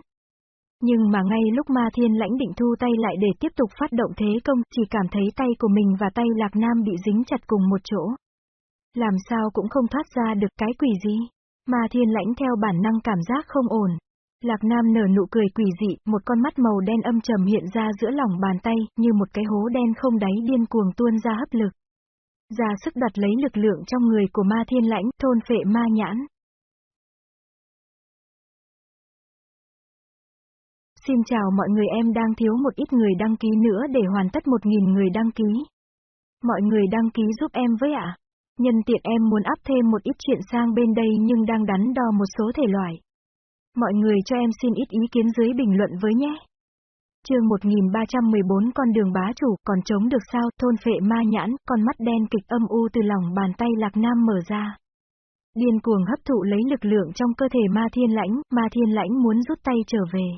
Nhưng mà ngay lúc ma thiên lãnh định thu tay lại để tiếp tục phát động thế công, chỉ cảm thấy tay của mình và tay lạc nam bị dính chặt cùng một chỗ. Làm sao cũng không thoát ra được cái quỷ gì. Ma thiên lãnh theo bản năng cảm giác không ổn. Lạc Nam nở nụ cười quỷ dị, một con mắt màu đen âm trầm hiện ra giữa lòng bàn tay, như một cái hố đen không đáy điên cuồng tuôn ra hấp lực. Ra sức đặt lấy lực lượng trong người của ma thiên lãnh, thôn phệ ma nhãn. Xin chào mọi người em đang thiếu một ít người đăng ký nữa để hoàn tất 1.000 người đăng ký. Mọi người đăng ký giúp em với ạ. Nhân tiện em muốn áp thêm một ít chuyện sang bên đây nhưng đang đắn đo một số thể loại. Mọi người cho em xin ít ý kiến dưới bình luận với nhé. chương 1314 con đường bá chủ còn chống được sao thôn phệ ma nhãn, con mắt đen kịch âm u từ lòng bàn tay lạc nam mở ra. Điên cuồng hấp thụ lấy lực lượng trong cơ thể ma thiên lãnh, ma thiên lãnh muốn rút tay trở về.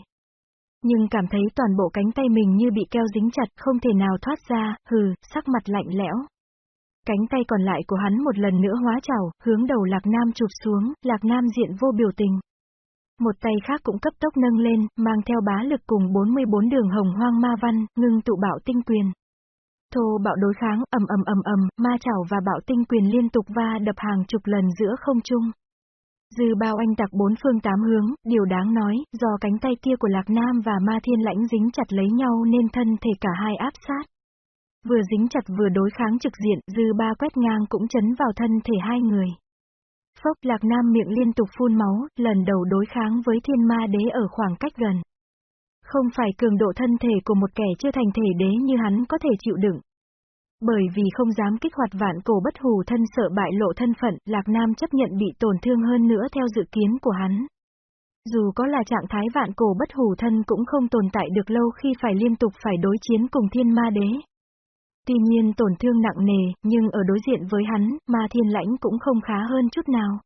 Nhưng cảm thấy toàn bộ cánh tay mình như bị keo dính chặt, không thể nào thoát ra, hừ, sắc mặt lạnh lẽo. Cánh tay còn lại của hắn một lần nữa hóa trào, hướng đầu Lạc Nam chụp xuống, Lạc Nam diện vô biểu tình. Một tay khác cũng cấp tốc nâng lên, mang theo bá lực cùng 44 đường hồng hoang ma văn, ngưng tụ bạo tinh quyền. Thô bạo đối kháng, ầm ầm ầm ầm, ma chảo và bạo tinh quyền liên tục va đập hàng chục lần giữa không trung. Dư bao anh tặc bốn phương tám hướng, điều đáng nói, do cánh tay kia của Lạc Nam và Ma Thiên Lãnh dính chặt lấy nhau nên thân thể cả hai áp sát. Vừa dính chặt vừa đối kháng trực diện, dư ba quét ngang cũng chấn vào thân thể hai người. Phốc Lạc Nam miệng liên tục phun máu, lần đầu đối kháng với thiên ma đế ở khoảng cách gần. Không phải cường độ thân thể của một kẻ chưa thành thể đế như hắn có thể chịu đựng. Bởi vì không dám kích hoạt vạn cổ bất hù thân sợ bại lộ thân phận, Lạc Nam chấp nhận bị tổn thương hơn nữa theo dự kiến của hắn. Dù có là trạng thái vạn cổ bất hủ thân cũng không tồn tại được lâu khi phải liên tục phải đối chiến cùng thiên ma đế. Tuy nhiên tổn thương nặng nề, nhưng ở đối diện với hắn, ma thiên lãnh cũng không khá hơn chút nào.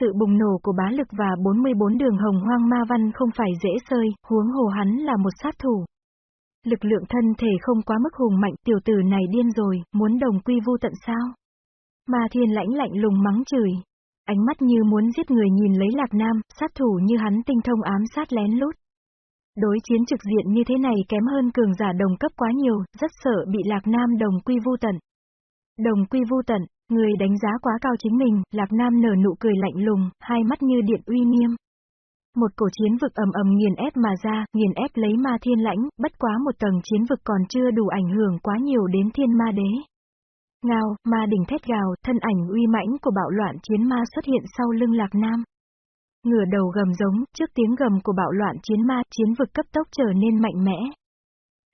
Sự bùng nổ của bá lực và 44 đường hồng hoang ma văn không phải dễ sơi, huống hồ hắn là một sát thủ. Lực lượng thân thể không quá mức hùng mạnh tiểu tử này điên rồi, muốn đồng quy vu tận sao? Ma thiên lãnh lạnh lùng mắng chửi. Ánh mắt như muốn giết người nhìn lấy lạc nam, sát thủ như hắn tinh thông ám sát lén lút. Đối chiến trực diện như thế này kém hơn cường giả đồng cấp quá nhiều, rất sợ bị lạc nam đồng quy vu tận. Đồng quy vu tận, người đánh giá quá cao chính mình, lạc nam nở nụ cười lạnh lùng, hai mắt như điện uy nghiêm. Một cổ chiến vực ầm ầm nghiền ép mà ra, nghiền ép lấy ma thiên lãnh, bất quá một tầng chiến vực còn chưa đủ ảnh hưởng quá nhiều đến thiên ma đế. Ngao, ma đỉnh thét gào, thân ảnh uy mãnh của bạo loạn chiến ma xuất hiện sau lưng lạc nam. Ngửa đầu gầm giống, trước tiếng gầm của bạo loạn chiến ma, chiến vực cấp tốc trở nên mạnh mẽ.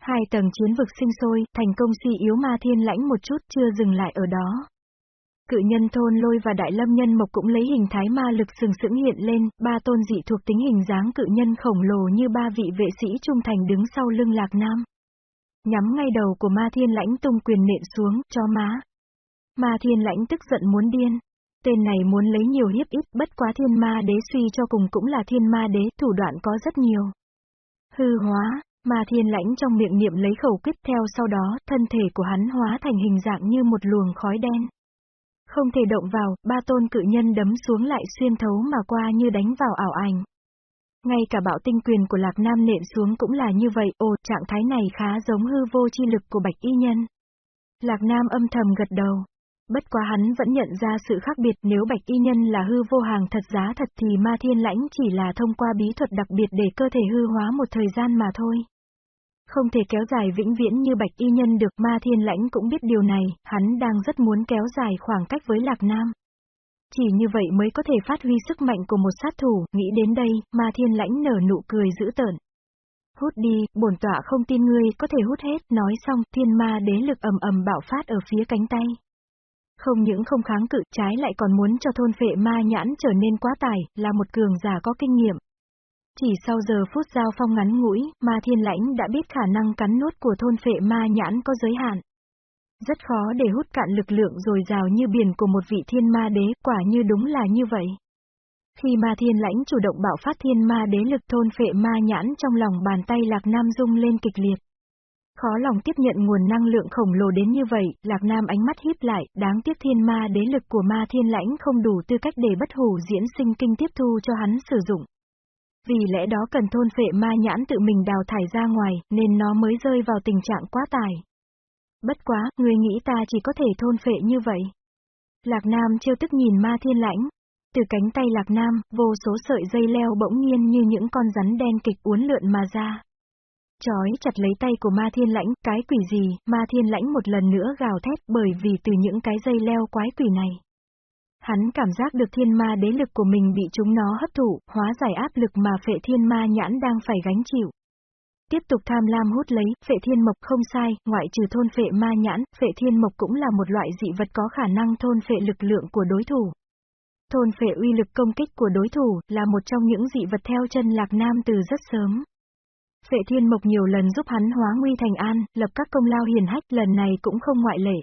Hai tầng chiến vực sinh sôi, thành công suy yếu ma thiên lãnh một chút chưa dừng lại ở đó. Cự nhân thôn lôi và đại lâm nhân mộc cũng lấy hình thái ma lực sừng sững hiện lên, ba tôn dị thuộc tính hình dáng cự nhân khổng lồ như ba vị vệ sĩ trung thành đứng sau lưng lạc nam. Nhắm ngay đầu của ma thiên lãnh tung quyền nện xuống, cho má. Ma thiên lãnh tức giận muốn điên. Tên này muốn lấy nhiều hiếp ít, bất quá thiên ma đế suy cho cùng cũng là thiên ma đế, thủ đoạn có rất nhiều. Hư hóa, ma thiên lãnh trong miệng niệm lấy khẩu quyết theo sau đó, thân thể của hắn hóa thành hình dạng như một luồng khói đen. Không thể động vào, ba tôn cự nhân đấm xuống lại xuyên thấu mà qua như đánh vào ảo ảnh. Ngay cả bạo tinh quyền của Lạc Nam nện xuống cũng là như vậy, ồ, trạng thái này khá giống hư vô chi lực của Bạch Y Nhân. Lạc Nam âm thầm gật đầu. Bất quá hắn vẫn nhận ra sự khác biệt nếu Bạch Y Nhân là hư vô hàng thật giá thật thì Ma Thiên Lãnh chỉ là thông qua bí thuật đặc biệt để cơ thể hư hóa một thời gian mà thôi không thể kéo dài vĩnh viễn như bạch y nhân được ma thiên lãnh cũng biết điều này, hắn đang rất muốn kéo dài khoảng cách với Lạc Nam. Chỉ như vậy mới có thể phát huy sức mạnh của một sát thủ, nghĩ đến đây, ma thiên lãnh nở nụ cười dữ tợn. Hút đi, bổn tọa không tin ngươi có thể hút hết, nói xong, thiên ma đế lực ầm ầm bạo phát ở phía cánh tay. Không những không kháng cự, trái lại còn muốn cho thôn phệ ma nhãn trở nên quá tải, là một cường giả có kinh nghiệm, chỉ sau giờ phút giao phong ngắn ngủi, ma thiên lãnh đã biết khả năng cắn nuốt của thôn phệ ma nhãn có giới hạn. Rất khó để hút cạn lực lượng rồi rào như biển của một vị thiên ma đế, quả như đúng là như vậy. Khi ma thiên lãnh chủ động bạo phát thiên ma đế lực thôn phệ ma nhãn trong lòng bàn tay Lạc Nam rung lên kịch liệt. Khó lòng tiếp nhận nguồn năng lượng khổng lồ đến như vậy, Lạc Nam ánh mắt híp lại, đáng tiếc thiên ma đế lực của ma thiên lãnh không đủ tư cách để bất hủ diễn sinh kinh tiếp thu cho hắn sử dụng. Vì lẽ đó cần thôn phệ ma nhãn tự mình đào thải ra ngoài, nên nó mới rơi vào tình trạng quá tải. Bất quá, người nghĩ ta chỉ có thể thôn phệ như vậy. Lạc Nam trêu tức nhìn ma thiên lãnh. Từ cánh tay Lạc Nam, vô số sợi dây leo bỗng nhiên như những con rắn đen kịch uốn lượn mà ra. Chói chặt lấy tay của ma thiên lãnh, cái quỷ gì, ma thiên lãnh một lần nữa gào thét bởi vì từ những cái dây leo quái quỷ này. Hắn cảm giác được thiên ma đế lực của mình bị chúng nó hấp thụ, hóa giải áp lực mà phệ thiên ma nhãn đang phải gánh chịu. tiếp tục tham lam hút lấy, phệ thiên mộc không sai, ngoại trừ thôn phệ ma nhãn, phệ thiên mộc cũng là một loại dị vật có khả năng thôn phệ lực lượng của đối thủ. Thôn phệ uy lực công kích của đối thủ là một trong những dị vật theo chân Lạc Nam từ rất sớm. Phệ thiên mộc nhiều lần giúp hắn hóa nguy thành an, lập các công lao hiền hách lần này cũng không ngoại lệ.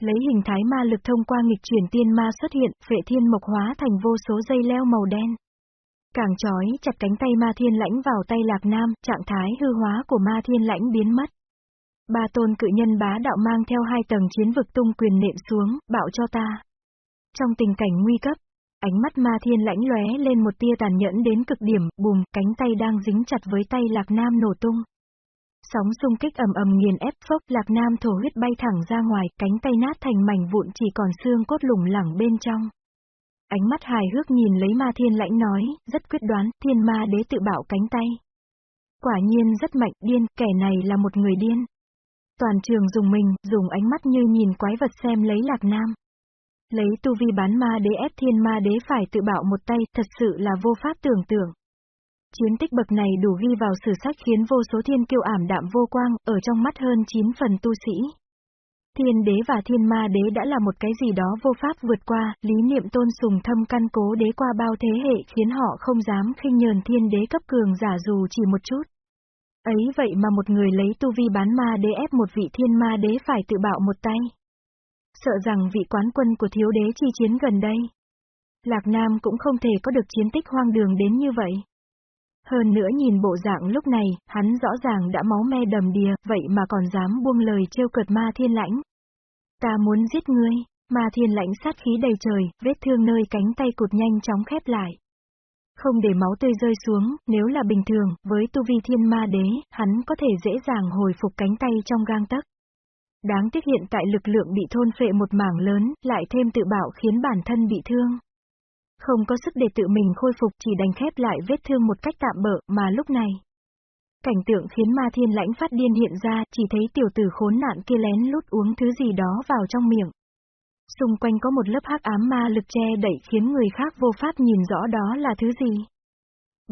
Lấy hình thái ma lực thông qua nghịch chuyển tiên ma xuất hiện, phệ thiên mộc hóa thành vô số dây leo màu đen. Càng chói chặt cánh tay ma thiên lãnh vào tay lạc nam, trạng thái hư hóa của ma thiên lãnh biến mất. Ba tôn cự nhân bá đạo mang theo hai tầng chiến vực tung quyền nện xuống, bạo cho ta. Trong tình cảnh nguy cấp, ánh mắt ma thiên lãnh lóe lên một tia tàn nhẫn đến cực điểm, bùm, cánh tay đang dính chặt với tay lạc nam nổ tung. Sóng xung kích ầm ầm nghiền ép phốc lạc nam thổ huyết bay thẳng ra ngoài, cánh tay nát thành mảnh vụn chỉ còn xương cốt lủng lẳng bên trong. Ánh mắt hài hước nhìn lấy ma thiên lãnh nói, rất quyết đoán, thiên ma đế tự bảo cánh tay. Quả nhiên rất mạnh, điên, kẻ này là một người điên. Toàn trường dùng mình, dùng ánh mắt như nhìn quái vật xem lấy lạc nam. Lấy tu vi bán ma đế ép thiên ma đế phải tự bảo một tay, thật sự là vô pháp tưởng tượng. Chiến tích bậc này đủ ghi vào sử sách khiến vô số thiên kiêu ảm đạm vô quang, ở trong mắt hơn 9 phần tu sĩ. Thiên đế và thiên ma đế đã là một cái gì đó vô pháp vượt qua, lý niệm tôn sùng thâm căn cố đế qua bao thế hệ khiến họ không dám khinh nhờn thiên đế cấp cường giả dù chỉ một chút. Ấy vậy mà một người lấy tu vi bán ma đế ép một vị thiên ma đế phải tự bạo một tay. Sợ rằng vị quán quân của thiếu đế chi chiến gần đây. Lạc Nam cũng không thể có được chiến tích hoang đường đến như vậy. Hơn nữa nhìn bộ dạng lúc này, hắn rõ ràng đã máu me đầm đìa, vậy mà còn dám buông lời trêu cợt ma thiên lãnh. Ta muốn giết ngươi, ma thiên lãnh sát khí đầy trời, vết thương nơi cánh tay cụt nhanh chóng khép lại. Không để máu tươi rơi xuống, nếu là bình thường, với tu vi thiên ma đế, hắn có thể dễ dàng hồi phục cánh tay trong gang tấc. Đáng tiếc hiện tại lực lượng bị thôn phệ một mảng lớn, lại thêm tự bạo khiến bản thân bị thương. Không có sức để tự mình khôi phục chỉ đành khép lại vết thương một cách tạm bỡ mà lúc này. Cảnh tượng khiến ma thiên lãnh phát điên hiện ra, chỉ thấy tiểu tử khốn nạn kia lén lút uống thứ gì đó vào trong miệng. Xung quanh có một lớp hắc ám ma lực che đẩy khiến người khác vô pháp nhìn rõ đó là thứ gì.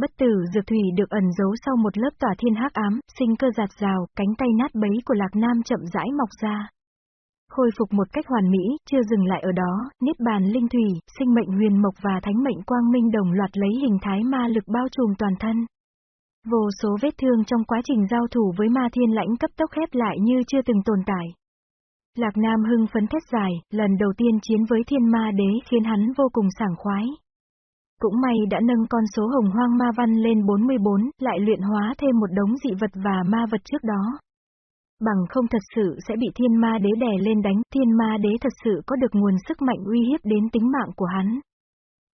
Bất tử dược thủy được ẩn giấu sau một lớp tỏa thiên hắc ám, sinh cơ giạt rào, cánh tay nát bấy của Lạc Nam chậm rãi mọc ra khôi phục một cách hoàn mỹ, chưa dừng lại ở đó, niết bàn linh thủy, sinh mệnh huyền mộc và thánh mệnh quang minh đồng loạt lấy hình thái ma lực bao trùm toàn thân. Vô số vết thương trong quá trình giao thủ với ma thiên lãnh cấp tốc khép lại như chưa từng tồn tại. Lạc Nam hưng phấn thét dài, lần đầu tiên chiến với thiên ma đế khiến hắn vô cùng sảng khoái. Cũng may đã nâng con số hồng hoang ma văn lên 44, lại luyện hóa thêm một đống dị vật và ma vật trước đó bằng không thật sự sẽ bị thiên ma đế đè lên đánh, thiên ma đế thật sự có được nguồn sức mạnh uy hiếp đến tính mạng của hắn.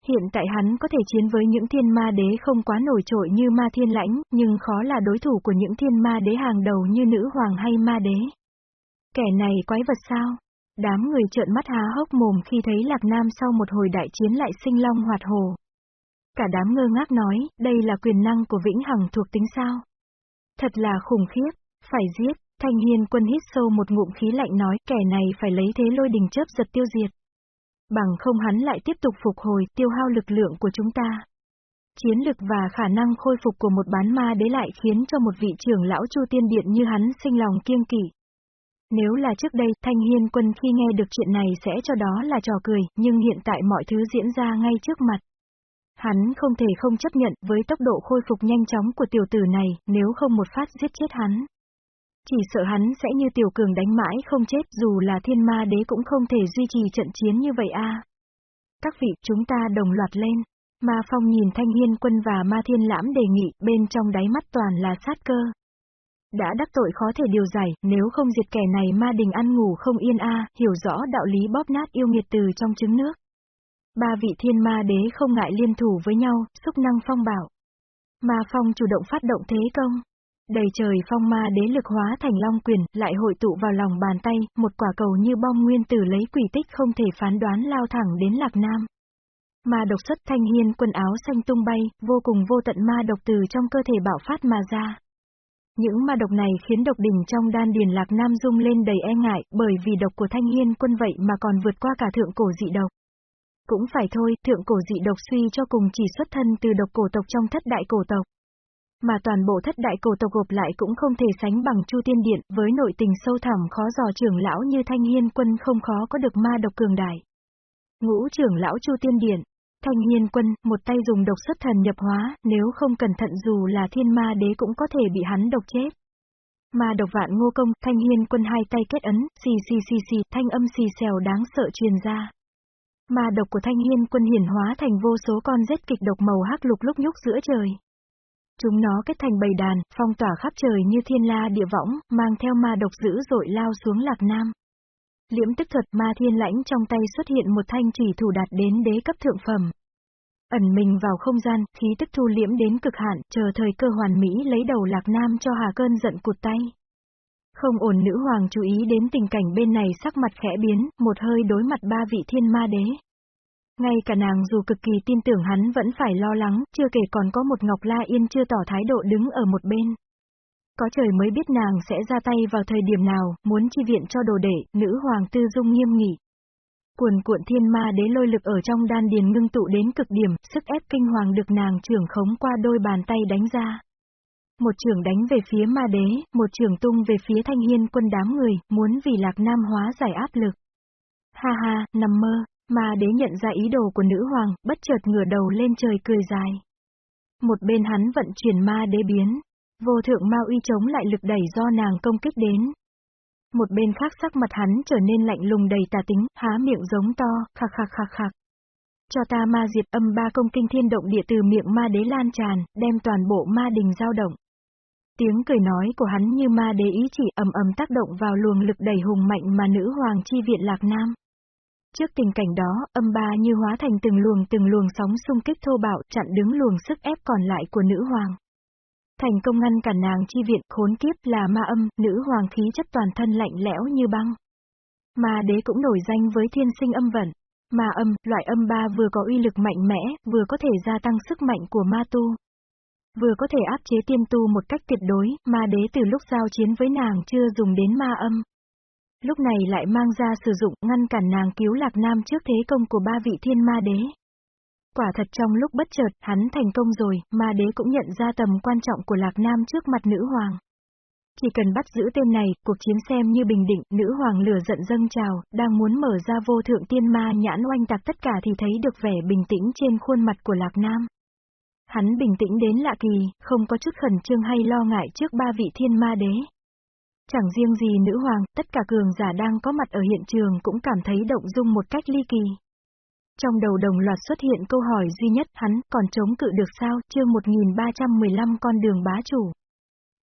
Hiện tại hắn có thể chiến với những thiên ma đế không quá nổi trội như ma thiên lãnh, nhưng khó là đối thủ của những thiên ma đế hàng đầu như nữ hoàng hay ma đế. Kẻ này quái vật sao? Đám người trợn mắt há hốc mồm khi thấy Lạc Nam sau một hồi đại chiến lại sinh long hoạt hồ. Cả đám ngơ ngác nói, đây là quyền năng của Vĩnh Hằng thuộc tính sao? Thật là khủng khiếp, phải giết, Thanh Hiên quân hít sâu một ngụm khí lạnh nói kẻ này phải lấy thế lôi đình chớp giật tiêu diệt. Bằng không hắn lại tiếp tục phục hồi tiêu hao lực lượng của chúng ta. Chiến lực và khả năng khôi phục của một bán ma đế lại khiến cho một vị trưởng lão Chu Tiên Điện như hắn sinh lòng kiêng kỵ. Nếu là trước đây, Thanh Hiên quân khi nghe được chuyện này sẽ cho đó là trò cười, nhưng hiện tại mọi thứ diễn ra ngay trước mặt. Hắn không thể không chấp nhận với tốc độ khôi phục nhanh chóng của tiểu tử này, nếu không một phát giết chết hắn. Chỉ sợ hắn sẽ như tiểu cường đánh mãi không chết dù là thiên ma đế cũng không thể duy trì trận chiến như vậy a. Các vị chúng ta đồng loạt lên. Ma Phong nhìn Thanh Hiên quân và Ma Thiên Lãm đề nghị bên trong đáy mắt toàn là sát cơ. Đã đắc tội khó thể điều giải, nếu không diệt kẻ này ma đình ăn ngủ không yên a, hiểu rõ đạo lý bóp nát yêu nghiệt từ trong trứng nước. Ba vị thiên ma đế không ngại liên thủ với nhau, xúc năng phong bảo. Ma Phong chủ động phát động thế công. Đầy trời phong ma đế lực hóa thành long quyền, lại hội tụ vào lòng bàn tay, một quả cầu như bom nguyên tử lấy quỷ tích không thể phán đoán lao thẳng đến Lạc Nam. Ma độc xuất thanh hiên quần áo xanh tung bay, vô cùng vô tận ma độc từ trong cơ thể bạo phát mà ra. Những ma độc này khiến độc đỉnh trong đan điền Lạc Nam rung lên đầy e ngại, bởi vì độc của thanh hiên quân vậy mà còn vượt qua cả thượng cổ dị độc. Cũng phải thôi, thượng cổ dị độc suy cho cùng chỉ xuất thân từ độc cổ tộc trong thất đại cổ tộc. Mà toàn bộ thất đại cổ tộc gộp lại cũng không thể sánh bằng Chu Tiên Điện, với nội tình sâu thẳm khó dò trưởng lão như Thanh Hiên Quân không khó có được ma độc cường đại. Ngũ trưởng lão Chu Tiên Điện, Thanh Hiên Quân, một tay dùng độc xuất thần nhập hóa, nếu không cẩn thận dù là thiên ma đế cũng có thể bị hắn độc chết. Ma độc vạn ngô công, Thanh Hiên Quân hai tay kết ấn, xì xì xì xì, thanh âm xì xèo đáng sợ truyền ra. Ma độc của Thanh Hiên Quân hiển hóa thành vô số con rết kịch độc màu hắc lục lúc nhúc giữa trời. Chúng nó kết thành bầy đàn, phong tỏa khắp trời như thiên la địa võng, mang theo ma độc dữ dội lao xuống lạc nam. Liễm tức thuật ma thiên lãnh trong tay xuất hiện một thanh chỉ thủ đạt đến đế cấp thượng phẩm. Ẩn mình vào không gian, khí tức thu liễm đến cực hạn, chờ thời cơ hoàn mỹ lấy đầu lạc nam cho hà cơn giận cụt tay. Không ổn nữ hoàng chú ý đến tình cảnh bên này sắc mặt khẽ biến, một hơi đối mặt ba vị thiên ma đế. Ngay cả nàng dù cực kỳ tin tưởng hắn vẫn phải lo lắng, chưa kể còn có một Ngọc La Yên chưa tỏ thái độ đứng ở một bên. Có trời mới biết nàng sẽ ra tay vào thời điểm nào, muốn chi viện cho đồ đệ, nữ hoàng tư dung nghiêm nghị. Cuồn cuộn thiên ma đế lôi lực ở trong đan điền ngưng tụ đến cực điểm, sức ép kinh hoàng được nàng trưởng khống qua đôi bàn tay đánh ra. Một trưởng đánh về phía ma đế, một trưởng tung về phía thanh hiên quân đám người, muốn vì lạc nam hóa giải áp lực. Ha ha, nằm mơ, Ma đế nhận ra ý đồ của nữ hoàng, bất chợt ngửa đầu lên trời cười dài. Một bên hắn vận chuyển ma đế biến, vô thượng ma uy chống lại lực đẩy do nàng công kích đến. Một bên khác sắc mặt hắn trở nên lạnh lùng đầy tà tính, há miệng giống to, khạc khạc khạc khạc. Cho ta ma diệt âm ba công kinh thiên động địa từ miệng ma đế lan tràn, đem toàn bộ ma đình giao động. Tiếng cười nói của hắn như ma đế ý chỉ ầm ầm tác động vào luồng lực đẩy hùng mạnh mà nữ hoàng chi viện lạc nam. Trước tình cảnh đó, âm ba như hóa thành từng luồng từng luồng sóng xung kích thô bạo chặn đứng luồng sức ép còn lại của nữ hoàng. Thành công ngăn cản nàng chi viện khốn kiếp là ma âm, nữ hoàng khí chất toàn thân lạnh lẽo như băng. Ma đế cũng nổi danh với thiên sinh âm vận. Ma âm, loại âm ba vừa có uy lực mạnh mẽ, vừa có thể gia tăng sức mạnh của ma tu. Vừa có thể áp chế tiên tu một cách tuyệt đối, ma đế từ lúc giao chiến với nàng chưa dùng đến ma âm lúc này lại mang ra sử dụng ngăn cản nàng cứu Lạc Nam trước thế công của ba vị thiên ma đế. Quả thật trong lúc bất chợt, hắn thành công rồi, ma đế cũng nhận ra tầm quan trọng của Lạc Nam trước mặt nữ hoàng. Chỉ cần bắt giữ tên này, cuộc chiến xem như bình định, nữ hoàng lửa giận dâng trào, đang muốn mở ra vô thượng tiên ma nhãn oanh tạc tất cả thì thấy được vẻ bình tĩnh trên khuôn mặt của Lạc Nam. Hắn bình tĩnh đến lạ kỳ, không có chút khẩn trương hay lo ngại trước ba vị thiên ma đế. Chẳng riêng gì nữ hoàng, tất cả cường giả đang có mặt ở hiện trường cũng cảm thấy động dung một cách ly kỳ. Trong đầu đồng loạt xuất hiện câu hỏi duy nhất hắn còn chống cự được sao, chương 1315 con đường bá chủ.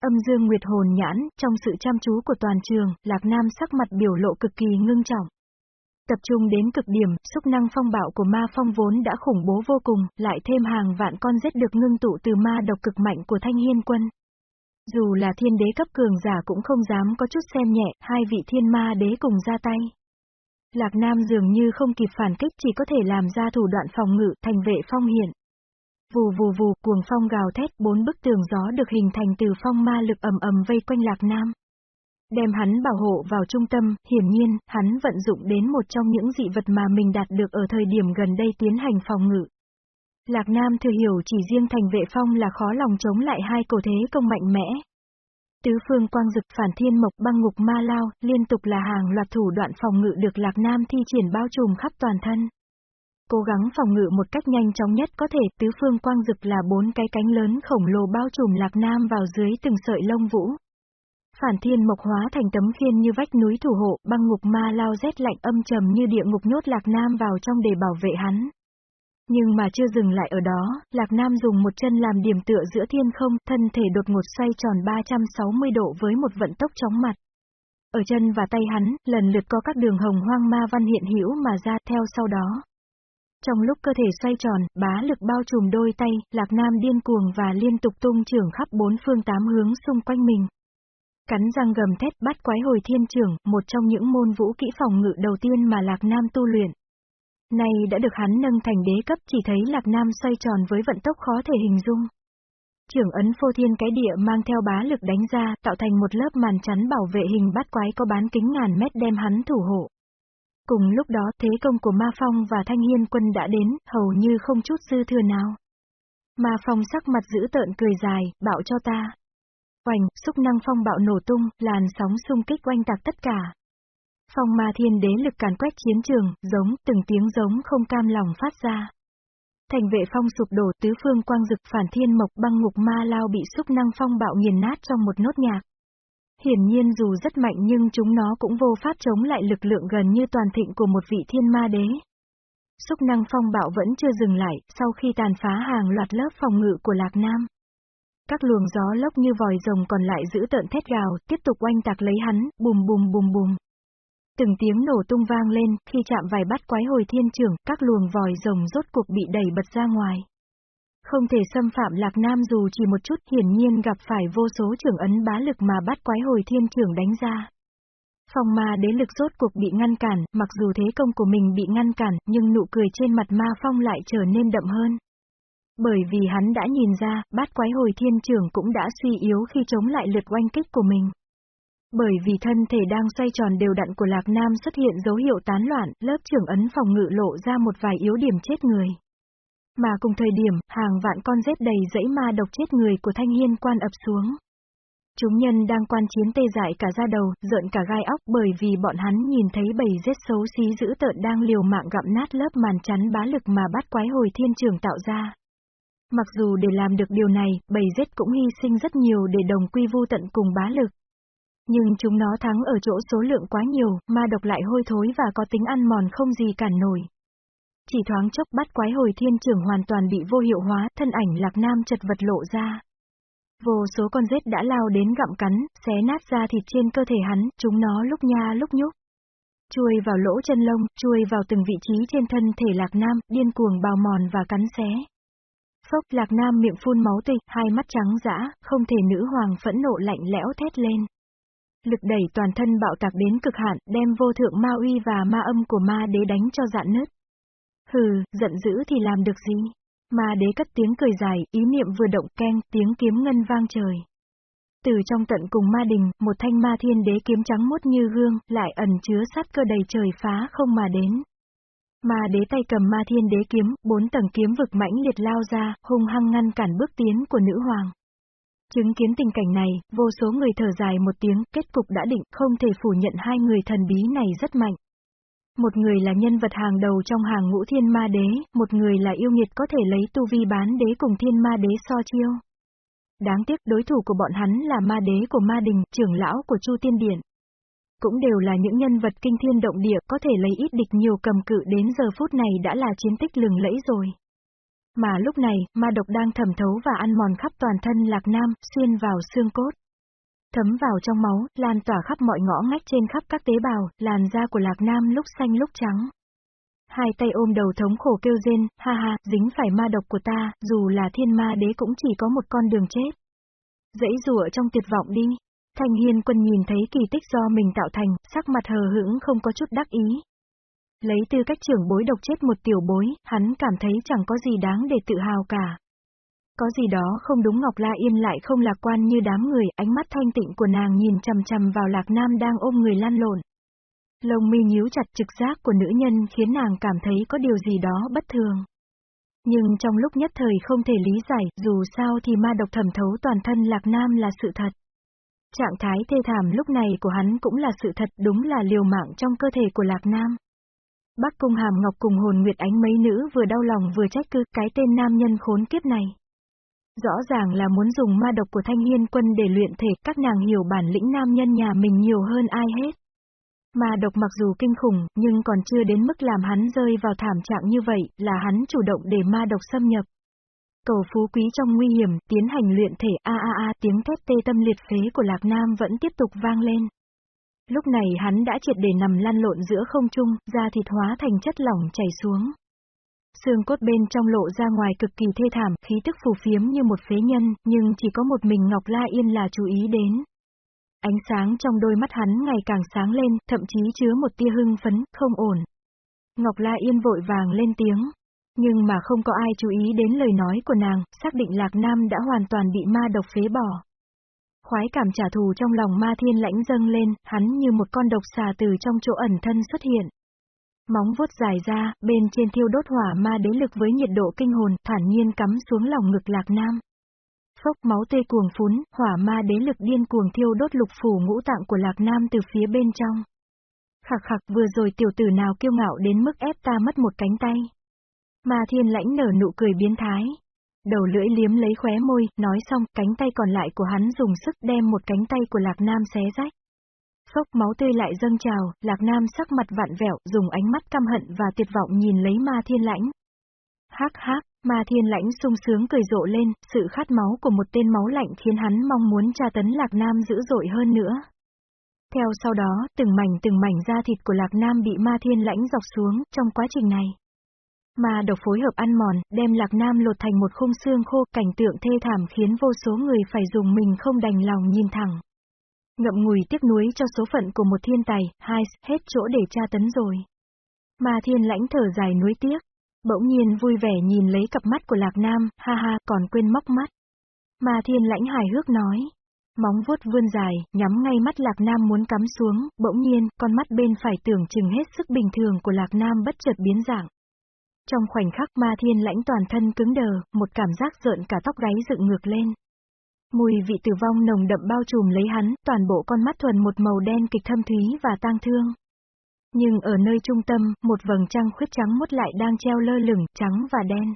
Âm dương nguyệt hồn nhãn, trong sự chăm chú của toàn trường, Lạc Nam sắc mặt biểu lộ cực kỳ ngưng trọng. Tập trung đến cực điểm, xúc năng phong bạo của ma phong vốn đã khủng bố vô cùng, lại thêm hàng vạn con giết được ngưng tụ từ ma độc cực mạnh của thanh hiên quân. Dù là thiên đế cấp cường giả cũng không dám có chút xem nhẹ, hai vị thiên ma đế cùng ra tay. Lạc Nam dường như không kịp phản kích chỉ có thể làm ra thủ đoạn phòng ngự, thành vệ phong hiện. Vù vù vù, cuồng phong gào thét, bốn bức tường gió được hình thành từ phong ma lực ầm ầm vây quanh Lạc Nam. Đem hắn bảo hộ vào trung tâm, hiển nhiên, hắn vận dụng đến một trong những dị vật mà mình đạt được ở thời điểm gần đây tiến hành phòng ngự. Lạc Nam thừa hiểu chỉ riêng thành vệ phong là khó lòng chống lại hai cổ thế công mạnh mẽ. Tứ phương quang dực phản thiên mộc băng ngục ma lao, liên tục là hàng loạt thủ đoạn phòng ngự được Lạc Nam thi triển bao trùm khắp toàn thân. Cố gắng phòng ngự một cách nhanh chóng nhất có thể, tứ phương quang dực là bốn cái cánh lớn khổng lồ bao trùm Lạc Nam vào dưới từng sợi lông vũ. Phản thiên mộc hóa thành tấm khiên như vách núi thủ hộ, băng ngục ma lao rét lạnh âm trầm như địa ngục nhốt Lạc Nam vào trong để bảo vệ hắn. Nhưng mà chưa dừng lại ở đó, Lạc Nam dùng một chân làm điểm tựa giữa thiên không, thân thể đột ngột xoay tròn 360 độ với một vận tốc chóng mặt. Ở chân và tay hắn, lần lượt có các đường hồng hoang ma văn hiện hữu mà ra theo sau đó. Trong lúc cơ thể xoay tròn, bá lực bao trùm đôi tay, Lạc Nam điên cuồng và liên tục tung trưởng khắp bốn phương tám hướng xung quanh mình. Cắn răng gầm thét bắt quái hồi thiên trưởng, một trong những môn vũ kỹ phòng ngự đầu tiên mà Lạc Nam tu luyện. Nay đã được hắn nâng thành đế cấp chỉ thấy Lạc Nam xoay tròn với vận tốc khó thể hình dung. Trưởng ấn phô thiên cái địa mang theo bá lực đánh ra, tạo thành một lớp màn chắn bảo vệ hình bát quái có bán kính ngàn mét đem hắn thủ hộ. Cùng lúc đó thế công của Ma Phong và Thanh Hiên quân đã đến, hầu như không chút dư thừa nào. Ma phong sắc mặt giữ tợn cười dài, bảo cho ta. Oành, xúc năng phong bạo nổ tung, làn sóng xung kích oanh tạc tất cả. Phong ma thiên đế lực càn quét chiến trường, giống, từng tiếng giống không cam lòng phát ra. Thành vệ phong sụp đổ tứ phương quang dực phản thiên mộc băng ngục ma lao bị xúc năng phong bạo nghiền nát trong một nốt nhạc. Hiển nhiên dù rất mạnh nhưng chúng nó cũng vô pháp chống lại lực lượng gần như toàn thịnh của một vị thiên ma đế. Xúc năng phong bạo vẫn chưa dừng lại, sau khi tàn phá hàng loạt lớp phòng ngự của Lạc Nam. Các luồng gió lốc như vòi rồng còn lại giữ tợn thét gào, tiếp tục oanh tạc lấy hắn, bùm bùm bùm bùm. Từng tiếng nổ tung vang lên, khi chạm vài bắt quái hồi thiên trưởng, các luồng vòi rồng rốt cuộc bị đẩy bật ra ngoài. Không thể xâm phạm Lạc Nam dù chỉ một chút hiển nhiên gặp phải vô số trưởng ấn bá lực mà bắt quái hồi thiên trưởng đánh ra. Phong ma đế lực rốt cuộc bị ngăn cản, mặc dù thế công của mình bị ngăn cản, nhưng nụ cười trên mặt ma phong lại trở nên đậm hơn. Bởi vì hắn đã nhìn ra, bát quái hồi thiên trưởng cũng đã suy yếu khi chống lại lượt oanh kích của mình. Bởi vì thân thể đang xoay tròn đều đặn của Lạc Nam xuất hiện dấu hiệu tán loạn, lớp trưởng ấn phòng ngự lộ ra một vài yếu điểm chết người. Mà cùng thời điểm, hàng vạn con rết đầy dãy ma độc chết người của thanh hiên quan ập xuống. Chúng nhân đang quan chiến tê dại cả da đầu, giận cả gai óc bởi vì bọn hắn nhìn thấy bầy rết xấu xí dữ tợn đang liều mạng gặm nát lớp màn chắn bá lực mà bắt quái hồi thiên trường tạo ra. Mặc dù để làm được điều này, bầy rết cũng hy sinh rất nhiều để đồng quy vu tận cùng bá lực. Nhưng chúng nó thắng ở chỗ số lượng quá nhiều, ma độc lại hôi thối và có tính ăn mòn không gì cản nổi. Chỉ thoáng chốc bắt quái hồi thiên trưởng hoàn toàn bị vô hiệu hóa, thân ảnh lạc nam chật vật lộ ra. Vô số con rết đã lao đến gặm cắn, xé nát da thịt trên cơ thể hắn, chúng nó lúc nha lúc nhúc. Chui vào lỗ chân lông, chui vào từng vị trí trên thân thể lạc nam, điên cuồng bào mòn và cắn xé. Phốc lạc nam miệng phun máu tươi, hai mắt trắng dã, không thể nữ hoàng phẫn nộ lạnh lẽo thét lên. Lực đẩy toàn thân bạo tạc đến cực hạn, đem vô thượng ma uy và ma âm của ma đế đánh cho dạn nứt. Hừ, giận dữ thì làm được gì? Ma đế cất tiếng cười dài, ý niệm vừa động keng, tiếng kiếm ngân vang trời. Từ trong tận cùng ma đình, một thanh ma thiên đế kiếm trắng mốt như gương, lại ẩn chứa sát cơ đầy trời phá không mà đến. Ma đế tay cầm ma thiên đế kiếm, bốn tầng kiếm vực mãnh liệt lao ra, hung hăng ngăn cản bước tiến của nữ hoàng. Chứng kiến tình cảnh này, vô số người thở dài một tiếng, kết cục đã định, không thể phủ nhận hai người thần bí này rất mạnh. Một người là nhân vật hàng đầu trong hàng ngũ thiên ma đế, một người là yêu nghiệt có thể lấy tu vi bán đế cùng thiên ma đế so chiêu. Đáng tiếc đối thủ của bọn hắn là ma đế của ma đình, trưởng lão của Chu Tiên Điện. Cũng đều là những nhân vật kinh thiên động địa có thể lấy ít địch nhiều cầm cự đến giờ phút này đã là chiến tích lừng lẫy rồi. Mà lúc này, ma độc đang thẩm thấu và ăn mòn khắp toàn thân Lạc Nam, xuyên vào xương cốt thấm vào trong máu, lan tỏa khắp mọi ngõ ngách trên khắp các tế bào, làn da của Lạc Nam lúc xanh lúc trắng. Hai tay ôm đầu thống khổ kêu rên, ha ha, dính phải ma độc của ta, dù là thiên ma đế cũng chỉ có một con đường chết. Dãy rủa trong tuyệt vọng đi. Thanh Hiên quân nhìn thấy kỳ tích do mình tạo thành, sắc mặt hờ hững không có chút đắc ý. Lấy tư cách trưởng bối độc chết một tiểu bối, hắn cảm thấy chẳng có gì đáng để tự hào cả. Có gì đó không đúng Ngọc La Yên lại không lạc quan như đám người, ánh mắt thanh tịnh của nàng nhìn chằm chằm vào Lạc Nam đang ôm người lăn lộn. Lông mi nhíu chặt trực giác của nữ nhân khiến nàng cảm thấy có điều gì đó bất thường. Nhưng trong lúc nhất thời không thể lý giải, dù sao thì ma độc thẩm thấu toàn thân Lạc Nam là sự thật. Trạng thái thê thảm lúc này của hắn cũng là sự thật, đúng là liều mạng trong cơ thể của Lạc Nam. Bắc Cung Hàm Ngọc cùng hồn Nguyệt Ánh mấy nữ vừa đau lòng vừa trách cứ cái tên nam nhân khốn kiếp này. Rõ ràng là muốn dùng ma độc của thanh hiên quân để luyện thể, các nàng hiểu bản lĩnh nam nhân nhà mình nhiều hơn ai hết. Ma độc mặc dù kinh khủng, nhưng còn chưa đến mức làm hắn rơi vào thảm trạng như vậy, là hắn chủ động để ma độc xâm nhập. Cầu phú quý trong nguy hiểm, tiến hành luyện thể a a a tiếng thét tê tâm liệt phế của Lạc Nam vẫn tiếp tục vang lên. Lúc này hắn đã triệt để nằm lăn lộn giữa không trung, da thịt hóa thành chất lỏng chảy xuống. Xương cốt bên trong lộ ra ngoài cực kỳ thê thảm, khí tức phù phiếm như một phế nhân, nhưng chỉ có một mình Ngọc La Yên là chú ý đến. Ánh sáng trong đôi mắt hắn ngày càng sáng lên, thậm chí chứa một tia hưng phấn, không ổn. Ngọc La Yên vội vàng lên tiếng. Nhưng mà không có ai chú ý đến lời nói của nàng, xác định Lạc Nam đã hoàn toàn bị ma độc phế bỏ. Khoái cảm trả thù trong lòng ma thiên lãnh dâng lên, hắn như một con độc xà từ trong chỗ ẩn thân xuất hiện. Móng vuốt dài ra, bên trên thiêu đốt hỏa ma đế lực với nhiệt độ kinh hồn, thản nhiên cắm xuống lòng ngực Lạc Nam. Phốc máu tê cuồng phún, hỏa ma đế lực điên cuồng thiêu đốt lục phủ ngũ tạng của Lạc Nam từ phía bên trong. Khạc khạc vừa rồi tiểu tử nào kiêu ngạo đến mức ép ta mất một cánh tay. Ma thiên lãnh nở nụ cười biến thái. Đầu lưỡi liếm lấy khóe môi, nói xong, cánh tay còn lại của hắn dùng sức đem một cánh tay của Lạc Nam xé rách. Phốc máu tươi lại dâng trào, Lạc Nam sắc mặt vạn vẹo, dùng ánh mắt căm hận và tuyệt vọng nhìn lấy ma thiên lãnh. Hắc hắc, ma thiên lãnh sung sướng cười rộ lên, sự khát máu của một tên máu lạnh khiến hắn mong muốn tra tấn Lạc Nam dữ dội hơn nữa. Theo sau đó, từng mảnh từng mảnh da thịt của Lạc Nam bị ma thiên lãnh dọc xuống, trong quá trình này. Ma độc phối hợp ăn mòn, đem Lạc Nam lột thành một khung xương khô, cảnh tượng thê thảm khiến vô số người phải dùng mình không đành lòng nhìn thẳng. Ngậm ngùi tiếc nuối cho số phận của một thiên tài, hai, hết chỗ để tra tấn rồi. Ma thiên lãnh thở dài nuối tiếc. Bỗng nhiên vui vẻ nhìn lấy cặp mắt của Lạc Nam, ha ha, còn quên móc mắt. Ma thiên lãnh hài hước nói. Móng vuốt vươn dài, nhắm ngay mắt Lạc Nam muốn cắm xuống, bỗng nhiên, con mắt bên phải tưởng chừng hết sức bình thường của Lạc Nam bất chợt biến dạng. Trong khoảnh khắc ma thiên lãnh toàn thân cứng đờ, một cảm giác rợn cả tóc gáy dựng ngược lên. Mùi vị tử vong nồng đậm bao trùm lấy hắn, toàn bộ con mắt thuần một màu đen kịch thâm thúy và tang thương. Nhưng ở nơi trung tâm, một vầng trăng khuyết trắng mốt lại đang treo lơ lửng, trắng và đen.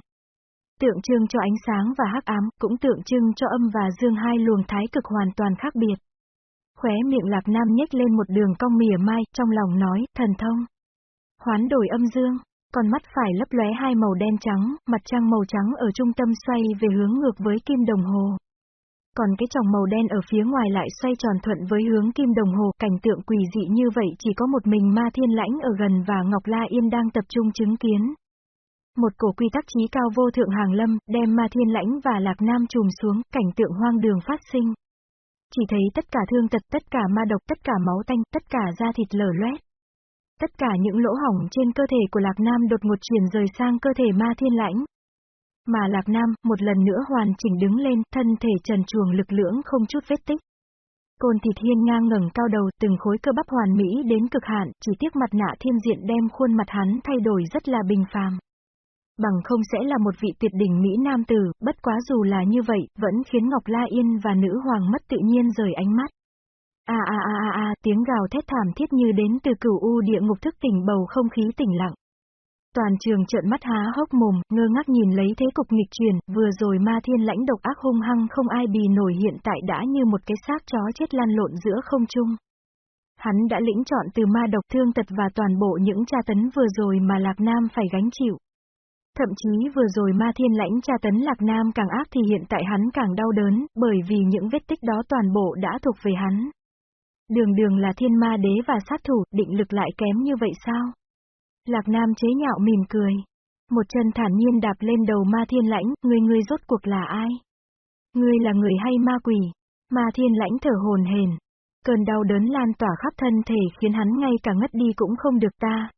Tượng trưng cho ánh sáng và hắc ám, cũng tượng trưng cho âm và dương hai luồng thái cực hoàn toàn khác biệt. Khóe miệng lạc nam nhếch lên một đường cong mỉa mai, trong lòng nói, thần thông. Hoán đổi âm dương, con mắt phải lấp lóe hai màu đen trắng, mặt trăng màu trắng ở trung tâm xoay về hướng ngược với kim đồng hồ còn cái tròng màu đen ở phía ngoài lại xoay tròn thuận với hướng kim đồng hồ, cảnh tượng quỷ dị như vậy chỉ có một mình ma thiên lãnh ở gần và Ngọc La Yên đang tập trung chứng kiến. Một cổ quy tắc trí cao vô thượng hàng lâm, đem ma thiên lãnh và lạc nam trùm xuống, cảnh tượng hoang đường phát sinh. Chỉ thấy tất cả thương tật, tất cả ma độc, tất cả máu tanh, tất cả da thịt lở loét. Tất cả những lỗ hỏng trên cơ thể của Lạc Nam đột ngột chuyển rời sang cơ thể ma thiên lãnh. Mà Lạc Nam, một lần nữa hoàn chỉnh đứng lên, thân thể trần chuồng lực lưỡng không chút vết tích. Côn thịt hiên ngang ngẩng cao đầu, từng khối cơ bắp hoàn mỹ đến cực hạn, chỉ tiếc mặt nạ thiên diện đem khuôn mặt hắn thay đổi rất là bình phàm. Bằng không sẽ là một vị tuyệt đỉnh Mỹ Nam tử, bất quá dù là như vậy, vẫn khiến Ngọc La Yên và nữ hoàng mất tự nhiên rời ánh mắt. A a a a a, tiếng gào thét thảm thiết như đến từ cửu u địa ngục thức tỉnh bầu không khí tỉnh lặng. Toàn trường trợn mắt há hốc mồm, ngơ ngác nhìn lấy thế cục nghịch chuyển. vừa rồi ma thiên lãnh độc ác hung hăng không ai bì nổi hiện tại đã như một cái xác chó chết lan lộn giữa không trung. Hắn đã lĩnh chọn từ ma độc thương tật và toàn bộ những tra tấn vừa rồi mà Lạc Nam phải gánh chịu. Thậm chí vừa rồi ma thiên lãnh tra tấn Lạc Nam càng ác thì hiện tại hắn càng đau đớn, bởi vì những vết tích đó toàn bộ đã thuộc về hắn. Đường đường là thiên ma đế và sát thủ, định lực lại kém như vậy sao? Lạc Nam chế nhạo mỉm cười. Một chân thản nhiên đạp lên đầu ma thiên lãnh, ngươi ngươi rốt cuộc là ai? Ngươi là người hay ma quỷ? Ma thiên lãnh thở hồn hền. Cơn đau đớn lan tỏa khắp thân thể khiến hắn ngay cả ngất đi cũng không được ta.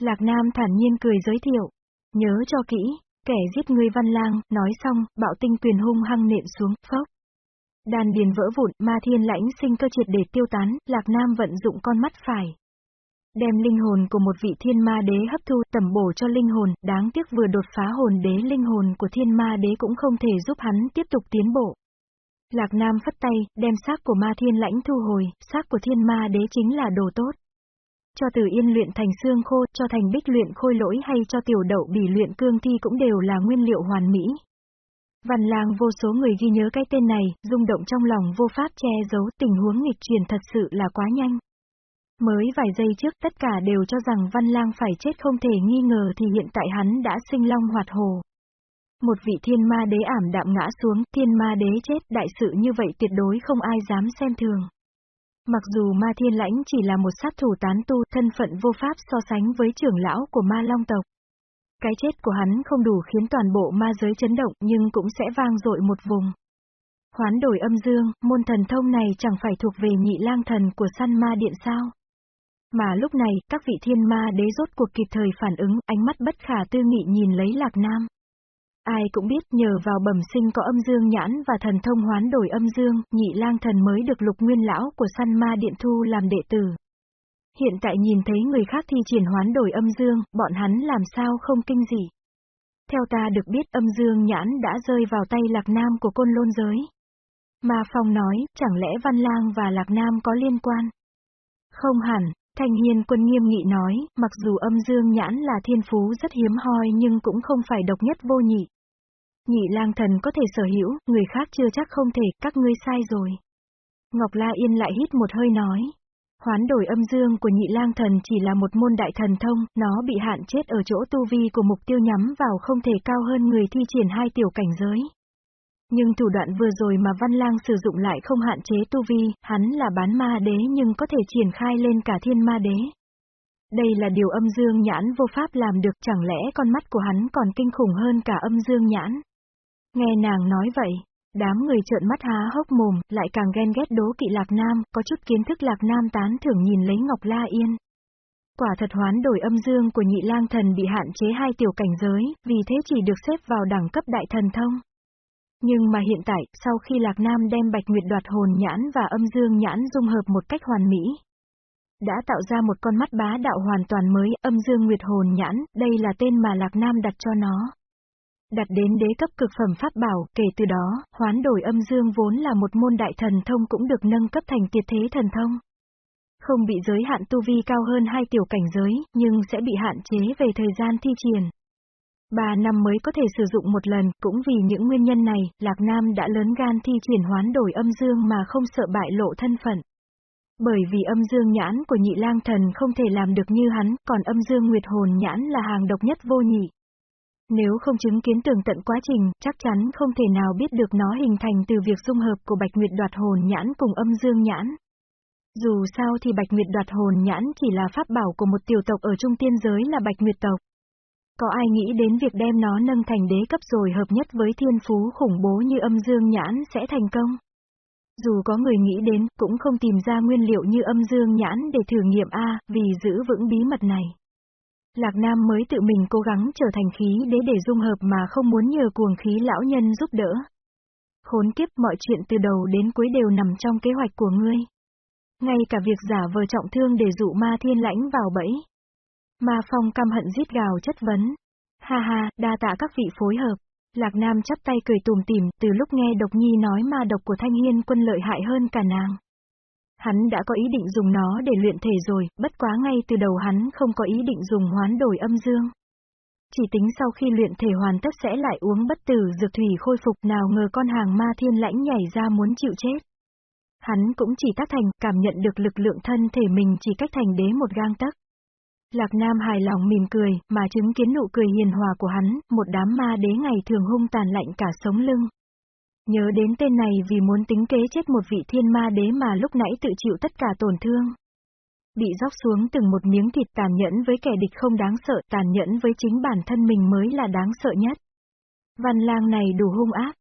Lạc Nam thản nhiên cười giới thiệu. Nhớ cho kỹ, kẻ giết ngươi văn lang, nói xong, bạo tinh quyền hung hăng nện xuống, phốc. Đàn điền vỡ vụn, ma thiên lãnh sinh cơ triệt để tiêu tán, Lạc Nam vận dụng con mắt phải đem linh hồn của một vị thiên ma đế hấp thu tầm bổ cho linh hồn, đáng tiếc vừa đột phá hồn đế linh hồn của thiên ma đế cũng không thể giúp hắn tiếp tục tiến bộ. Lạc Nam phất tay, đem xác của ma thiên lãnh thu hồi, xác của thiên ma đế chính là đồ tốt. Cho từ yên luyện thành xương khô, cho thành bích luyện khôi lỗi hay cho tiểu đậu bỉ luyện cương thi cũng đều là nguyên liệu hoàn mỹ. Văn lang vô số người ghi nhớ cái tên này, rung động trong lòng vô pháp che giấu tình huống nghịch truyền thật sự là quá nhanh. Mới vài giây trước tất cả đều cho rằng Văn Lang phải chết không thể nghi ngờ thì hiện tại hắn đã sinh long hoạt hồ. Một vị thiên ma đế ảm đạm ngã xuống, thiên ma đế chết, đại sự như vậy tuyệt đối không ai dám xem thường. Mặc dù ma thiên lãnh chỉ là một sát thủ tán tu, thân phận vô pháp so sánh với trưởng lão của ma long tộc. Cái chết của hắn không đủ khiến toàn bộ ma giới chấn động nhưng cũng sẽ vang dội một vùng. Hoán đổi âm dương, môn thần thông này chẳng phải thuộc về nhị lang thần của săn ma điện sao? Mà lúc này, các vị thiên ma đế rốt cuộc kịp thời phản ứng, ánh mắt bất khả tư nghị nhìn lấy Lạc Nam. Ai cũng biết nhờ vào bẩm sinh có âm dương nhãn và thần thông hoán đổi âm dương, nhị lang thần mới được lục nguyên lão của săn ma điện thu làm đệ tử. Hiện tại nhìn thấy người khác thi triển hoán đổi âm dương, bọn hắn làm sao không kinh dị. Theo ta được biết âm dương nhãn đã rơi vào tay Lạc Nam của côn lôn giới. mà Phong nói, chẳng lẽ Văn Lang và Lạc Nam có liên quan? Không hẳn, Thanh Hiên quân nghiêm nghị nói, mặc dù âm dương nhãn là thiên phú rất hiếm hoi nhưng cũng không phải độc nhất vô nhị. Nhị lang thần có thể sở hữu, người khác chưa chắc không thể, các ngươi sai rồi. Ngọc La Yên lại hít một hơi nói. Hoán đổi âm dương của nhị lang thần chỉ là một môn đại thần thông, nó bị hạn chết ở chỗ tu vi của mục tiêu nhắm vào không thể cao hơn người thi triển hai tiểu cảnh giới. Nhưng thủ đoạn vừa rồi mà Văn Lang sử dụng lại không hạn chế tu vi, hắn là bán ma đế nhưng có thể triển khai lên cả thiên ma đế. Đây là điều âm dương nhãn vô pháp làm được chẳng lẽ con mắt của hắn còn kinh khủng hơn cả âm dương nhãn. Nghe nàng nói vậy, đám người trợn mắt há hốc mồm, lại càng ghen ghét đố kỵ Lạc Nam, có chút kiến thức Lạc Nam tán thưởng nhìn lấy Ngọc La Yên. Quả thật hoán đổi âm dương của nhị lang thần bị hạn chế hai tiểu cảnh giới, vì thế chỉ được xếp vào đẳng cấp đại thần thông. Nhưng mà hiện tại, sau khi Lạc Nam đem Bạch Nguyệt đoạt hồn nhãn và âm dương nhãn dung hợp một cách hoàn mỹ, đã tạo ra một con mắt bá đạo hoàn toàn mới, âm dương nguyệt hồn nhãn, đây là tên mà Lạc Nam đặt cho nó. Đặt đến đế cấp cực phẩm pháp bảo, kể từ đó, hoán đổi âm dương vốn là một môn đại thần thông cũng được nâng cấp thành tiệt thế thần thông. Không bị giới hạn tu vi cao hơn hai tiểu cảnh giới, nhưng sẽ bị hạn chế về thời gian thi triển. Ba năm mới có thể sử dụng một lần, cũng vì những nguyên nhân này, Lạc Nam đã lớn gan thi triển hoán đổi âm dương mà không sợ bại lộ thân phận. Bởi vì âm dương nhãn của nhị lang thần không thể làm được như hắn, còn âm dương nguyệt hồn nhãn là hàng độc nhất vô nhị. Nếu không chứng kiến tường tận quá trình, chắc chắn không thể nào biết được nó hình thành từ việc dung hợp của Bạch Nguyệt đoạt hồn nhãn cùng âm dương nhãn. Dù sao thì Bạch Nguyệt đoạt hồn nhãn chỉ là pháp bảo của một tiểu tộc ở trung tiên giới là Bạch Nguyệt tộc. Có ai nghĩ đến việc đem nó nâng thành đế cấp rồi hợp nhất với thiên phú khủng bố như âm dương nhãn sẽ thành công? Dù có người nghĩ đến, cũng không tìm ra nguyên liệu như âm dương nhãn để thử nghiệm A, vì giữ vững bí mật này. Lạc Nam mới tự mình cố gắng trở thành khí đế để dung hợp mà không muốn nhờ cuồng khí lão nhân giúp đỡ. Khốn kiếp mọi chuyện từ đầu đến cuối đều nằm trong kế hoạch của ngươi. Ngay cả việc giả vờ trọng thương để dụ ma thiên lãnh vào bẫy. Ma Phong căm hận giết gào chất vấn. Ha ha, đa tạ các vị phối hợp. Lạc Nam chắp tay cười tùm tìm, từ lúc nghe Độc Nhi nói ma độc của Thanh Hiên quân lợi hại hơn cả nàng. Hắn đã có ý định dùng nó để luyện thể rồi, bất quá ngay từ đầu hắn không có ý định dùng hoán đổi âm dương. Chỉ tính sau khi luyện thể hoàn tất sẽ lại uống bất tử dược thủy khôi phục nào ngờ con hàng ma thiên lãnh nhảy ra muốn chịu chết. Hắn cũng chỉ tác thành, cảm nhận được lực lượng thân thể mình chỉ cách thành đế một gang tấc. Lạc Nam hài lòng mỉm cười, mà chứng kiến nụ cười hiền hòa của hắn, một đám ma đế ngày thường hung tàn lạnh cả sống lưng. Nhớ đến tên này vì muốn tính kế chết một vị thiên ma đế mà lúc nãy tự chịu tất cả tổn thương. Bị dốc xuống từng một miếng thịt tàn nhẫn với kẻ địch không đáng sợ, tàn nhẫn với chính bản thân mình mới là đáng sợ nhất. Văn lang này đủ hung ác.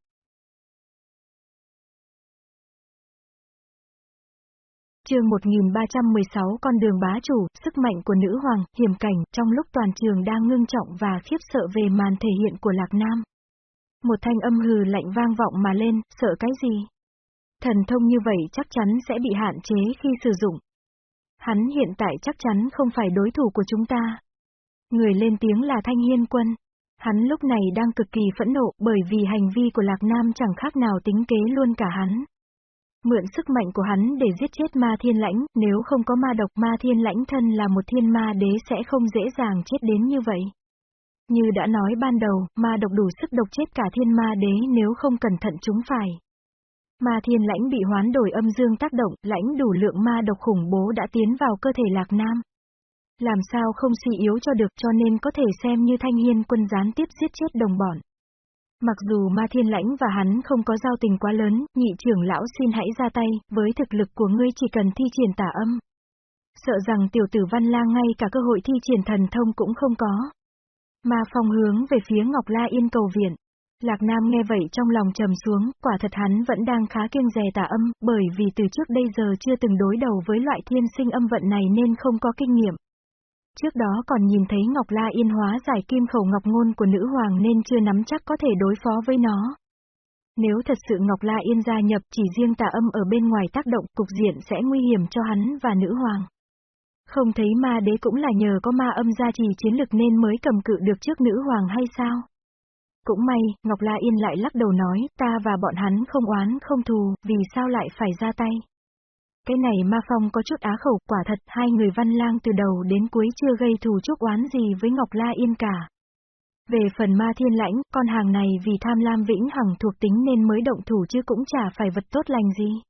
chương 1316 con đường bá chủ, sức mạnh của nữ hoàng, hiểm cảnh, trong lúc toàn trường đang ngưng trọng và khiếp sợ về màn thể hiện của Lạc Nam. Một thanh âm hừ lạnh vang vọng mà lên, sợ cái gì? Thần thông như vậy chắc chắn sẽ bị hạn chế khi sử dụng. Hắn hiện tại chắc chắn không phải đối thủ của chúng ta. Người lên tiếng là Thanh Hiên Quân. Hắn lúc này đang cực kỳ phẫn nộ bởi vì hành vi của Lạc Nam chẳng khác nào tính kế luôn cả hắn. Mượn sức mạnh của hắn để giết chết ma thiên lãnh, nếu không có ma độc ma thiên lãnh thân là một thiên ma đế sẽ không dễ dàng chết đến như vậy. Như đã nói ban đầu, ma độc đủ sức độc chết cả thiên ma đế nếu không cẩn thận chúng phải. Ma thiên lãnh bị hoán đổi âm dương tác động, lãnh đủ lượng ma độc khủng bố đã tiến vào cơ thể lạc nam. Làm sao không suy yếu cho được cho nên có thể xem như thanh hiên quân gián tiếp giết chết đồng bọn. Mặc dù ma thiên lãnh và hắn không có giao tình quá lớn, nhị trưởng lão xin hãy ra tay, với thực lực của ngươi chỉ cần thi triển tả âm. Sợ rằng tiểu tử văn lang ngay cả cơ hội thi triển thần thông cũng không có mà Phong hướng về phía Ngọc La Yên cầu viện. Lạc Nam nghe vậy trong lòng trầm xuống, quả thật hắn vẫn đang khá kiêng dè tà âm, bởi vì từ trước đây giờ chưa từng đối đầu với loại thiên sinh âm vận này nên không có kinh nghiệm. Trước đó còn nhìn thấy Ngọc La Yên hóa giải kim khẩu ngọc ngôn của nữ hoàng nên chưa nắm chắc có thể đối phó với nó. Nếu thật sự Ngọc La Yên gia nhập chỉ riêng tà âm ở bên ngoài tác động cục diện sẽ nguy hiểm cho hắn và nữ hoàng. Không thấy ma đế cũng là nhờ có ma âm gia trì chiến lực nên mới cầm cự được trước nữ hoàng hay sao? Cũng may, Ngọc La Yên lại lắc đầu nói, ta và bọn hắn không oán không thù, vì sao lại phải ra tay? Cái này ma phong có chút á khẩu, quả thật, hai người văn lang từ đầu đến cuối chưa gây thù chuốc oán gì với Ngọc La Yên cả. Về phần ma thiên lãnh, con hàng này vì tham lam vĩnh hằng thuộc tính nên mới động thủ chứ cũng chả phải vật tốt lành gì.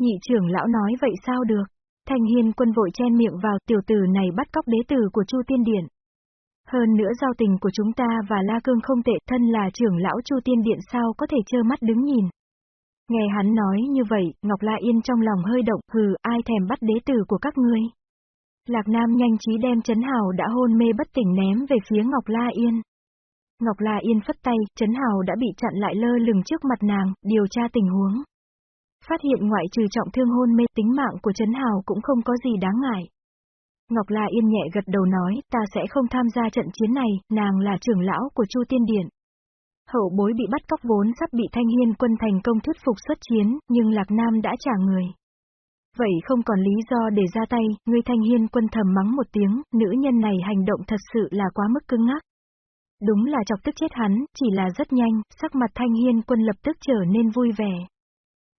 Nhị trưởng lão nói vậy sao được? Thanh hiên quân vội chen miệng vào tiểu tử này bắt cóc đế tử của Chu Tiên Điện. Hơn nữa giao tình của chúng ta và La Cương không tệ thân là trưởng lão Chu Tiên Điện sao có thể trơ mắt đứng nhìn. Nghe hắn nói như vậy, Ngọc La Yên trong lòng hơi động, hừ, ai thèm bắt đế tử của các ngươi. Lạc Nam nhanh trí đem Trấn Hào đã hôn mê bất tỉnh ném về phía Ngọc La Yên. Ngọc La Yên phất tay, Trấn Hào đã bị chặn lại lơ lửng trước mặt nàng, điều tra tình huống. Phát hiện ngoại trừ trọng thương hôn mê tính mạng của Trấn Hào cũng không có gì đáng ngại. Ngọc La Yên nhẹ gật đầu nói, ta sẽ không tham gia trận chiến này, nàng là trưởng lão của Chu Tiên Điện. Hậu bối bị bắt cóc vốn sắp bị Thanh Hiên quân thành công thuyết phục xuất chiến, nhưng Lạc Nam đã trả người. Vậy không còn lý do để ra tay, người Thanh Hiên quân thầm mắng một tiếng, nữ nhân này hành động thật sự là quá mức cứng ngắc. Đúng là chọc tức chết hắn, chỉ là rất nhanh, sắc mặt Thanh Hiên quân lập tức trở nên vui vẻ.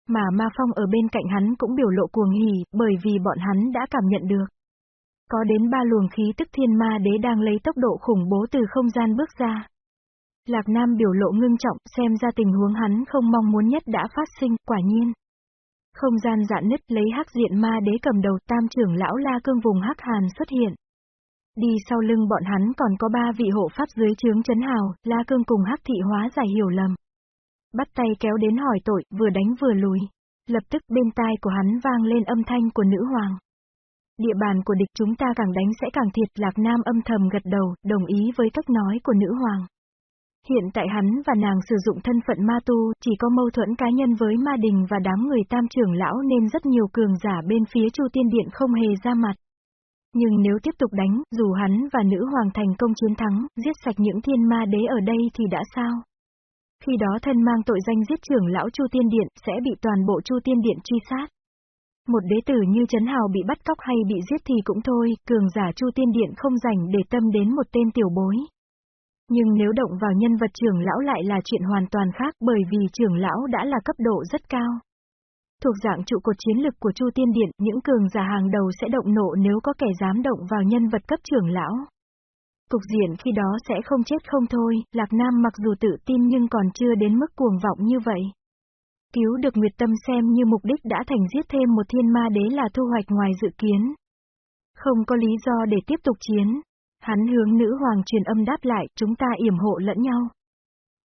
Mà Ma Phong ở bên cạnh hắn cũng biểu lộ cuồng hỉ, bởi vì bọn hắn đã cảm nhận được. Có đến ba luồng khí tức thiên ma đế đang lấy tốc độ khủng bố từ không gian bước ra. Lạc Nam biểu lộ ngưng trọng, xem ra tình huống hắn không mong muốn nhất đã phát sinh, quả nhiên. Không gian dạn nứt lấy hắc diện ma đế cầm đầu tam trưởng lão La Cương vùng hắc hàn xuất hiện. Đi sau lưng bọn hắn còn có ba vị hộ pháp dưới chướng chấn hào, La Cương cùng hắc thị hóa giải hiểu lầm. Bắt tay kéo đến hỏi tội, vừa đánh vừa lùi. Lập tức bên tai của hắn vang lên âm thanh của nữ hoàng. Địa bàn của địch chúng ta càng đánh sẽ càng thiệt, Lạc Nam âm thầm gật đầu, đồng ý với cách nói của nữ hoàng. Hiện tại hắn và nàng sử dụng thân phận ma tu, chỉ có mâu thuẫn cá nhân với ma đình và đám người tam trưởng lão nên rất nhiều cường giả bên phía Chu Tiên Điện không hề ra mặt. Nhưng nếu tiếp tục đánh, dù hắn và nữ hoàng thành công chiến thắng, giết sạch những thiên ma đế ở đây thì đã sao? Khi đó thân mang tội danh giết trưởng lão Chu Tiên Điện sẽ bị toàn bộ Chu Tiên Điện truy sát. Một đế tử như Trấn Hào bị bắt cóc hay bị giết thì cũng thôi, cường giả Chu Tiên Điện không rảnh để tâm đến một tên tiểu bối. Nhưng nếu động vào nhân vật trưởng lão lại là chuyện hoàn toàn khác bởi vì trưởng lão đã là cấp độ rất cao. Thuộc dạng trụ cột chiến lực của Chu Tiên Điện, những cường giả hàng đầu sẽ động nộ nếu có kẻ dám động vào nhân vật cấp trưởng lão. Cục diện khi đó sẽ không chết không thôi, Lạc Nam mặc dù tự tin nhưng còn chưa đến mức cuồng vọng như vậy. Cứu được Nguyệt Tâm xem như mục đích đã thành giết thêm một thiên ma đế là thu hoạch ngoài dự kiến. Không có lý do để tiếp tục chiến. Hắn hướng nữ hoàng truyền âm đáp lại, chúng ta yểm hộ lẫn nhau.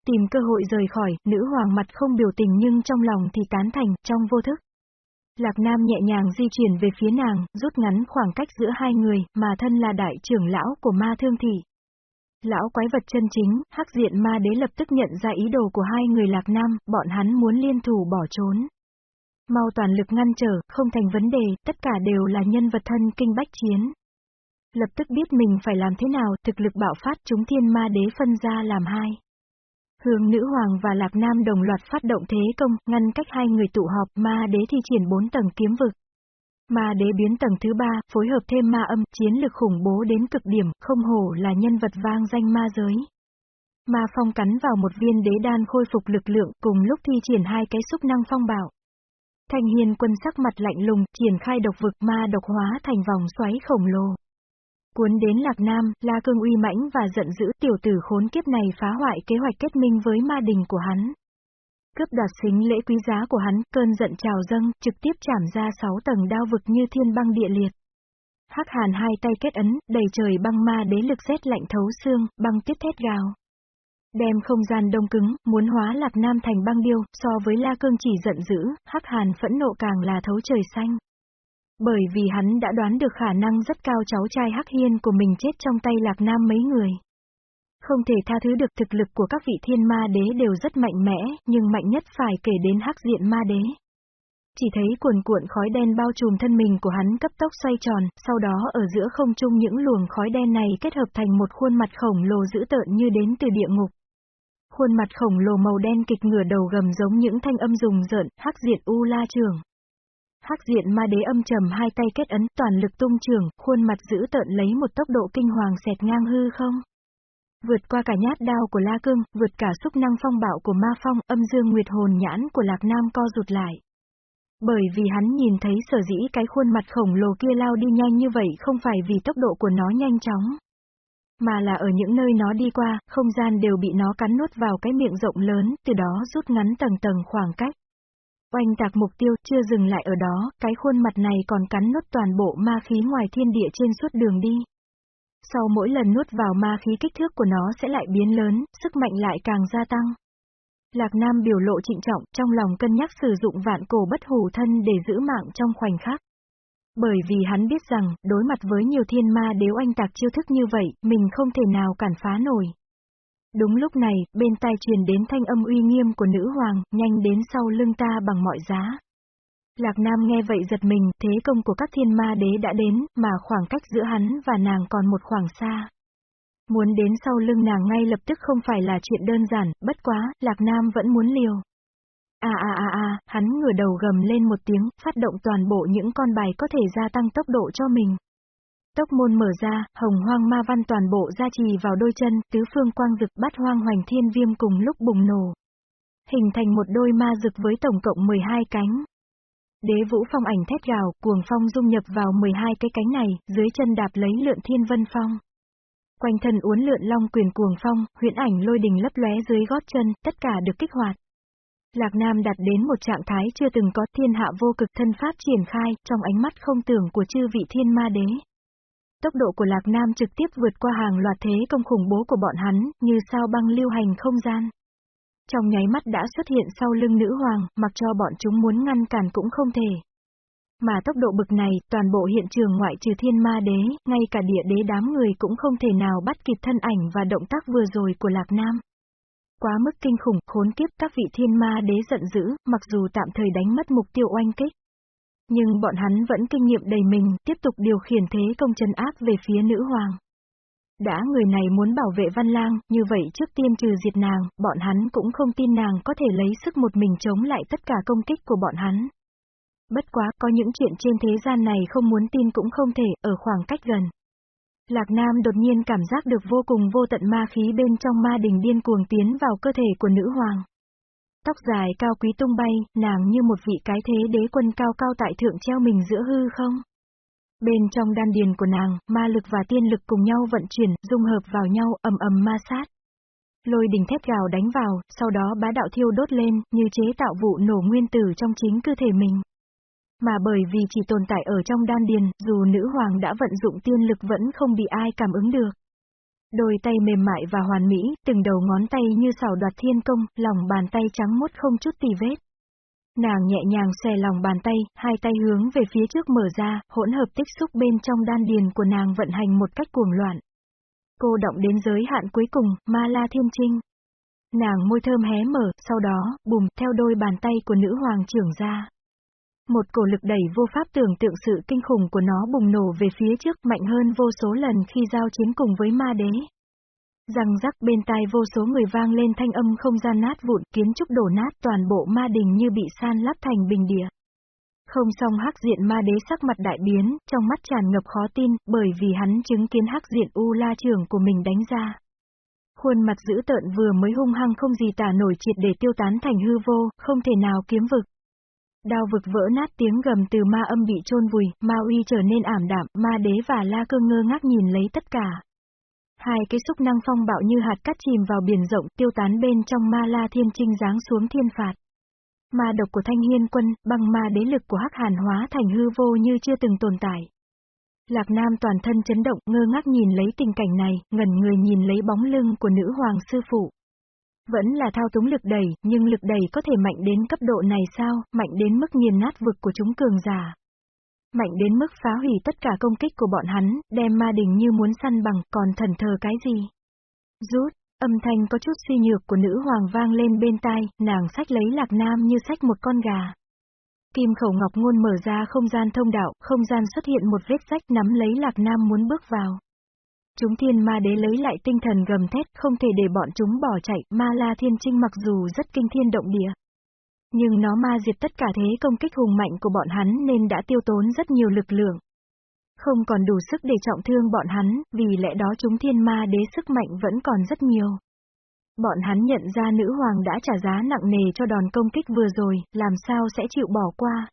Tìm cơ hội rời khỏi, nữ hoàng mặt không biểu tình nhưng trong lòng thì tán thành, trong vô thức. Lạc Nam nhẹ nhàng di chuyển về phía nàng, rút ngắn khoảng cách giữa hai người, mà thân là đại trưởng lão của ma thương thị. Lão quái vật chân chính, hắc diện ma đế lập tức nhận ra ý đồ của hai người Lạc Nam, bọn hắn muốn liên thủ bỏ trốn. Mau toàn lực ngăn trở, không thành vấn đề, tất cả đều là nhân vật thân kinh bách chiến. Lập tức biết mình phải làm thế nào, thực lực bạo phát chúng thiên ma đế phân ra làm hai hương nữ hoàng và lạc nam đồng loạt phát động thế công, ngăn cách hai người tụ họp, ma đế thi triển bốn tầng kiếm vực. Ma đế biến tầng thứ ba, phối hợp thêm ma âm, chiến lực khủng bố đến cực điểm, không hổ là nhân vật vang danh ma giới. Ma phong cắn vào một viên đế đan khôi phục lực lượng, cùng lúc thi triển hai cái xúc năng phong bạo. Thanh hiền quân sắc mặt lạnh lùng, triển khai độc vực ma độc hóa thành vòng xoáy khổng lồ. Cuốn đến Lạc Nam, La Cương uy mãnh và giận dữ tiểu tử khốn kiếp này phá hoại kế hoạch kết minh với ma đình của hắn. Cướp đoạt xính lễ quý giá của hắn, cơn giận trào dâng, trực tiếp chảm ra sáu tầng đao vực như thiên băng địa liệt. Hắc hàn hai tay kết ấn, đầy trời băng ma đế lực rét lạnh thấu xương, băng tuyết thét gào. Đem không gian đông cứng, muốn hóa Lạc Nam thành băng điêu, so với La Cương chỉ giận dữ, Hắc hàn phẫn nộ càng là thấu trời xanh. Bởi vì hắn đã đoán được khả năng rất cao cháu trai Hắc Hiên của mình chết trong tay Lạc Nam mấy người. Không thể tha thứ được thực lực của các vị thiên ma đế đều rất mạnh mẽ, nhưng mạnh nhất phải kể đến Hắc Diện ma đế. Chỉ thấy cuồn cuộn khói đen bao trùm thân mình của hắn cấp tốc xoay tròn, sau đó ở giữa không trung những luồng khói đen này kết hợp thành một khuôn mặt khổng lồ dữ tợn như đến từ địa ngục. Khuôn mặt khổng lồ màu đen kịch ngửa đầu gầm giống những thanh âm rùng rợn, hắc diện U La Trường. Hắc diện ma đế âm trầm hai tay kết ấn toàn lực tung trường, khuôn mặt giữ tợn lấy một tốc độ kinh hoàng xẹt ngang hư không. Vượt qua cả nhát đao của La Cương, vượt cả xúc năng phong bạo của Ma Phong, âm dương nguyệt hồn nhãn của Lạc Nam co rụt lại. Bởi vì hắn nhìn thấy sở dĩ cái khuôn mặt khổng lồ kia lao đi nhanh như vậy không phải vì tốc độ của nó nhanh chóng. Mà là ở những nơi nó đi qua, không gian đều bị nó cắn nuốt vào cái miệng rộng lớn, từ đó rút ngắn tầng tầng khoảng cách. Oanh tạc mục tiêu chưa dừng lại ở đó, cái khuôn mặt này còn cắn nuốt toàn bộ ma khí ngoài thiên địa trên suốt đường đi. Sau mỗi lần nuốt vào ma khí kích thước của nó sẽ lại biến lớn, sức mạnh lại càng gia tăng. Lạc Nam biểu lộ trịnh trọng, trong lòng cân nhắc sử dụng vạn cổ bất hủ thân để giữ mạng trong khoảnh khắc. Bởi vì hắn biết rằng, đối mặt với nhiều thiên ma nếu anh tạc chiêu thức như vậy, mình không thể nào cản phá nổi. Đúng lúc này, bên tai truyền đến thanh âm uy nghiêm của nữ hoàng, nhanh đến sau lưng ta bằng mọi giá. Lạc Nam nghe vậy giật mình, thế công của các thiên ma đế đã đến, mà khoảng cách giữa hắn và nàng còn một khoảng xa. Muốn đến sau lưng nàng ngay lập tức không phải là chuyện đơn giản, bất quá, Lạc Nam vẫn muốn liều. À à à à, hắn ngửa đầu gầm lên một tiếng, phát động toàn bộ những con bài có thể gia tăng tốc độ cho mình. Tốc môn mở ra, hồng hoang ma văn toàn bộ gia trì vào đôi chân, tứ phương quang dực bắt hoang hoành thiên viêm cùng lúc bùng nổ. Hình thành một đôi ma dực với tổng cộng 12 cánh. Đế vũ phong ảnh thét gào, cuồng phong dung nhập vào 12 cái cánh này, dưới chân đạp lấy lượn thiên vân phong. Quanh thân uốn lượn long quyền cuồng phong, huyễn ảnh lôi đình lấp lóe dưới gót chân, tất cả được kích hoạt. Lạc Nam đạt đến một trạng thái chưa từng có thiên hạ vô cực thân pháp triển khai, trong ánh mắt không tưởng của chư vị thiên ma đế. Tốc độ của Lạc Nam trực tiếp vượt qua hàng loạt thế công khủng bố của bọn hắn, như sao băng lưu hành không gian. Trong nháy mắt đã xuất hiện sau lưng nữ hoàng, mặc cho bọn chúng muốn ngăn cản cũng không thể. Mà tốc độ bực này, toàn bộ hiện trường ngoại trừ thiên ma đế, ngay cả địa đế đám người cũng không thể nào bắt kịp thân ảnh và động tác vừa rồi của Lạc Nam. Quá mức kinh khủng, khốn kiếp các vị thiên ma đế giận dữ, mặc dù tạm thời đánh mất mục tiêu oanh kích. Nhưng bọn hắn vẫn kinh nghiệm đầy mình, tiếp tục điều khiển thế công chân áp về phía nữ hoàng. Đã người này muốn bảo vệ Văn Lang, như vậy trước tiên trừ diệt nàng, bọn hắn cũng không tin nàng có thể lấy sức một mình chống lại tất cả công kích của bọn hắn. Bất quá, có những chuyện trên thế gian này không muốn tin cũng không thể, ở khoảng cách gần. Lạc Nam đột nhiên cảm giác được vô cùng vô tận ma khí bên trong ma đình điên cuồng tiến vào cơ thể của nữ hoàng. Tóc dài cao quý tung bay, nàng như một vị cái thế đế quân cao cao tại thượng treo mình giữa hư không. Bên trong đan điền của nàng, ma lực và tiên lực cùng nhau vận chuyển, dung hợp vào nhau, ầm ầm ma sát. Lôi đình thép gào đánh vào, sau đó bá đạo thiêu đốt lên, như chế tạo vụ nổ nguyên tử trong chính cơ thể mình. Mà bởi vì chỉ tồn tại ở trong đan điền, dù nữ hoàng đã vận dụng tiên lực vẫn không bị ai cảm ứng được. Đôi tay mềm mại và hoàn mỹ, từng đầu ngón tay như xảo đoạt thiên công, lòng bàn tay trắng mốt không chút tì vết. Nàng nhẹ nhàng xòe lòng bàn tay, hai tay hướng về phía trước mở ra, hỗn hợp tích xúc bên trong đan điền của nàng vận hành một cách cuồng loạn. Cô động đến giới hạn cuối cùng, ma la thiên trinh. Nàng môi thơm hé mở, sau đó, bùm, theo đôi bàn tay của nữ hoàng trưởng ra. Một cổ lực đẩy vô pháp tưởng tượng sự kinh khủng của nó bùng nổ về phía trước mạnh hơn vô số lần khi giao chiến cùng với ma đế. Răng rắc bên tai vô số người vang lên thanh âm không gian nát vụn, kiến trúc đổ nát toàn bộ ma đình như bị san lắp thành bình địa. Không xong hắc diện ma đế sắc mặt đại biến, trong mắt tràn ngập khó tin, bởi vì hắn chứng kiến hắc diện U La trưởng của mình đánh ra. Khuôn mặt dữ tợn vừa mới hung hăng không gì tả nổi triệt để tiêu tán thành hư vô, không thể nào kiếm vực. Đao vực vỡ nát tiếng gầm từ ma âm bị chôn vùi, ma uy trở nên ảm đạm, ma đế và la cơ ngơ ngác nhìn lấy tất cả. Hai cái xúc năng phong bạo như hạt cát chìm vào biển rộng tiêu tán bên trong ma la thiên trinh giáng xuống thiên phạt. Ma độc của thanh hiên quân, bằng ma đế lực của hắc hàn hóa thành hư vô như chưa từng tồn tại. Lạc Nam toàn thân chấn động, ngơ ngác nhìn lấy tình cảnh này, ngẩn người nhìn lấy bóng lưng của nữ hoàng sư phụ. Vẫn là thao túng lực đẩy, nhưng lực đẩy có thể mạnh đến cấp độ này sao, mạnh đến mức nghiền nát vực của chúng cường giả. Mạnh đến mức phá hủy tất cả công kích của bọn hắn, đem ma đình như muốn săn bằng, còn thần thờ cái gì. Rút, âm thanh có chút suy nhược của nữ hoàng vang lên bên tai, nàng sách lấy lạc nam như sách một con gà. Kim khẩu ngọc ngôn mở ra không gian thông đạo, không gian xuất hiện một vết sách nắm lấy lạc nam muốn bước vào. Chúng thiên ma đế lấy lại tinh thần gầm thét, không thể để bọn chúng bỏ chạy, ma la thiên trinh mặc dù rất kinh thiên động địa. Nhưng nó ma diệt tất cả thế công kích hùng mạnh của bọn hắn nên đã tiêu tốn rất nhiều lực lượng. Không còn đủ sức để trọng thương bọn hắn, vì lẽ đó chúng thiên ma đế sức mạnh vẫn còn rất nhiều. Bọn hắn nhận ra nữ hoàng đã trả giá nặng nề cho đòn công kích vừa rồi, làm sao sẽ chịu bỏ qua.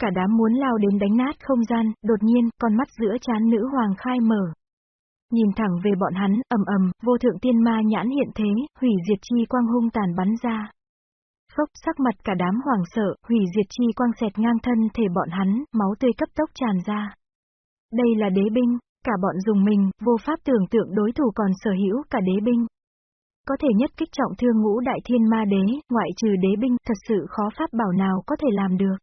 Cả đám muốn lao đến đánh nát không gian, đột nhiên, con mắt giữa chán nữ hoàng khai mở. Nhìn thẳng về bọn hắn, ầm ầm, vô thượng tiên ma nhãn hiện thế, hủy diệt chi quang hung tàn bắn ra. Phốc sắc mặt cả đám hoàng sợ, hủy diệt chi quang xẹt ngang thân thể bọn hắn, máu tươi cấp tốc tràn ra. Đây là đế binh, cả bọn dùng mình, vô pháp tưởng tượng đối thủ còn sở hữu cả đế binh. Có thể nhất kích trọng thương ngũ đại thiên ma đế, ngoại trừ đế binh, thật sự khó pháp bảo nào có thể làm được.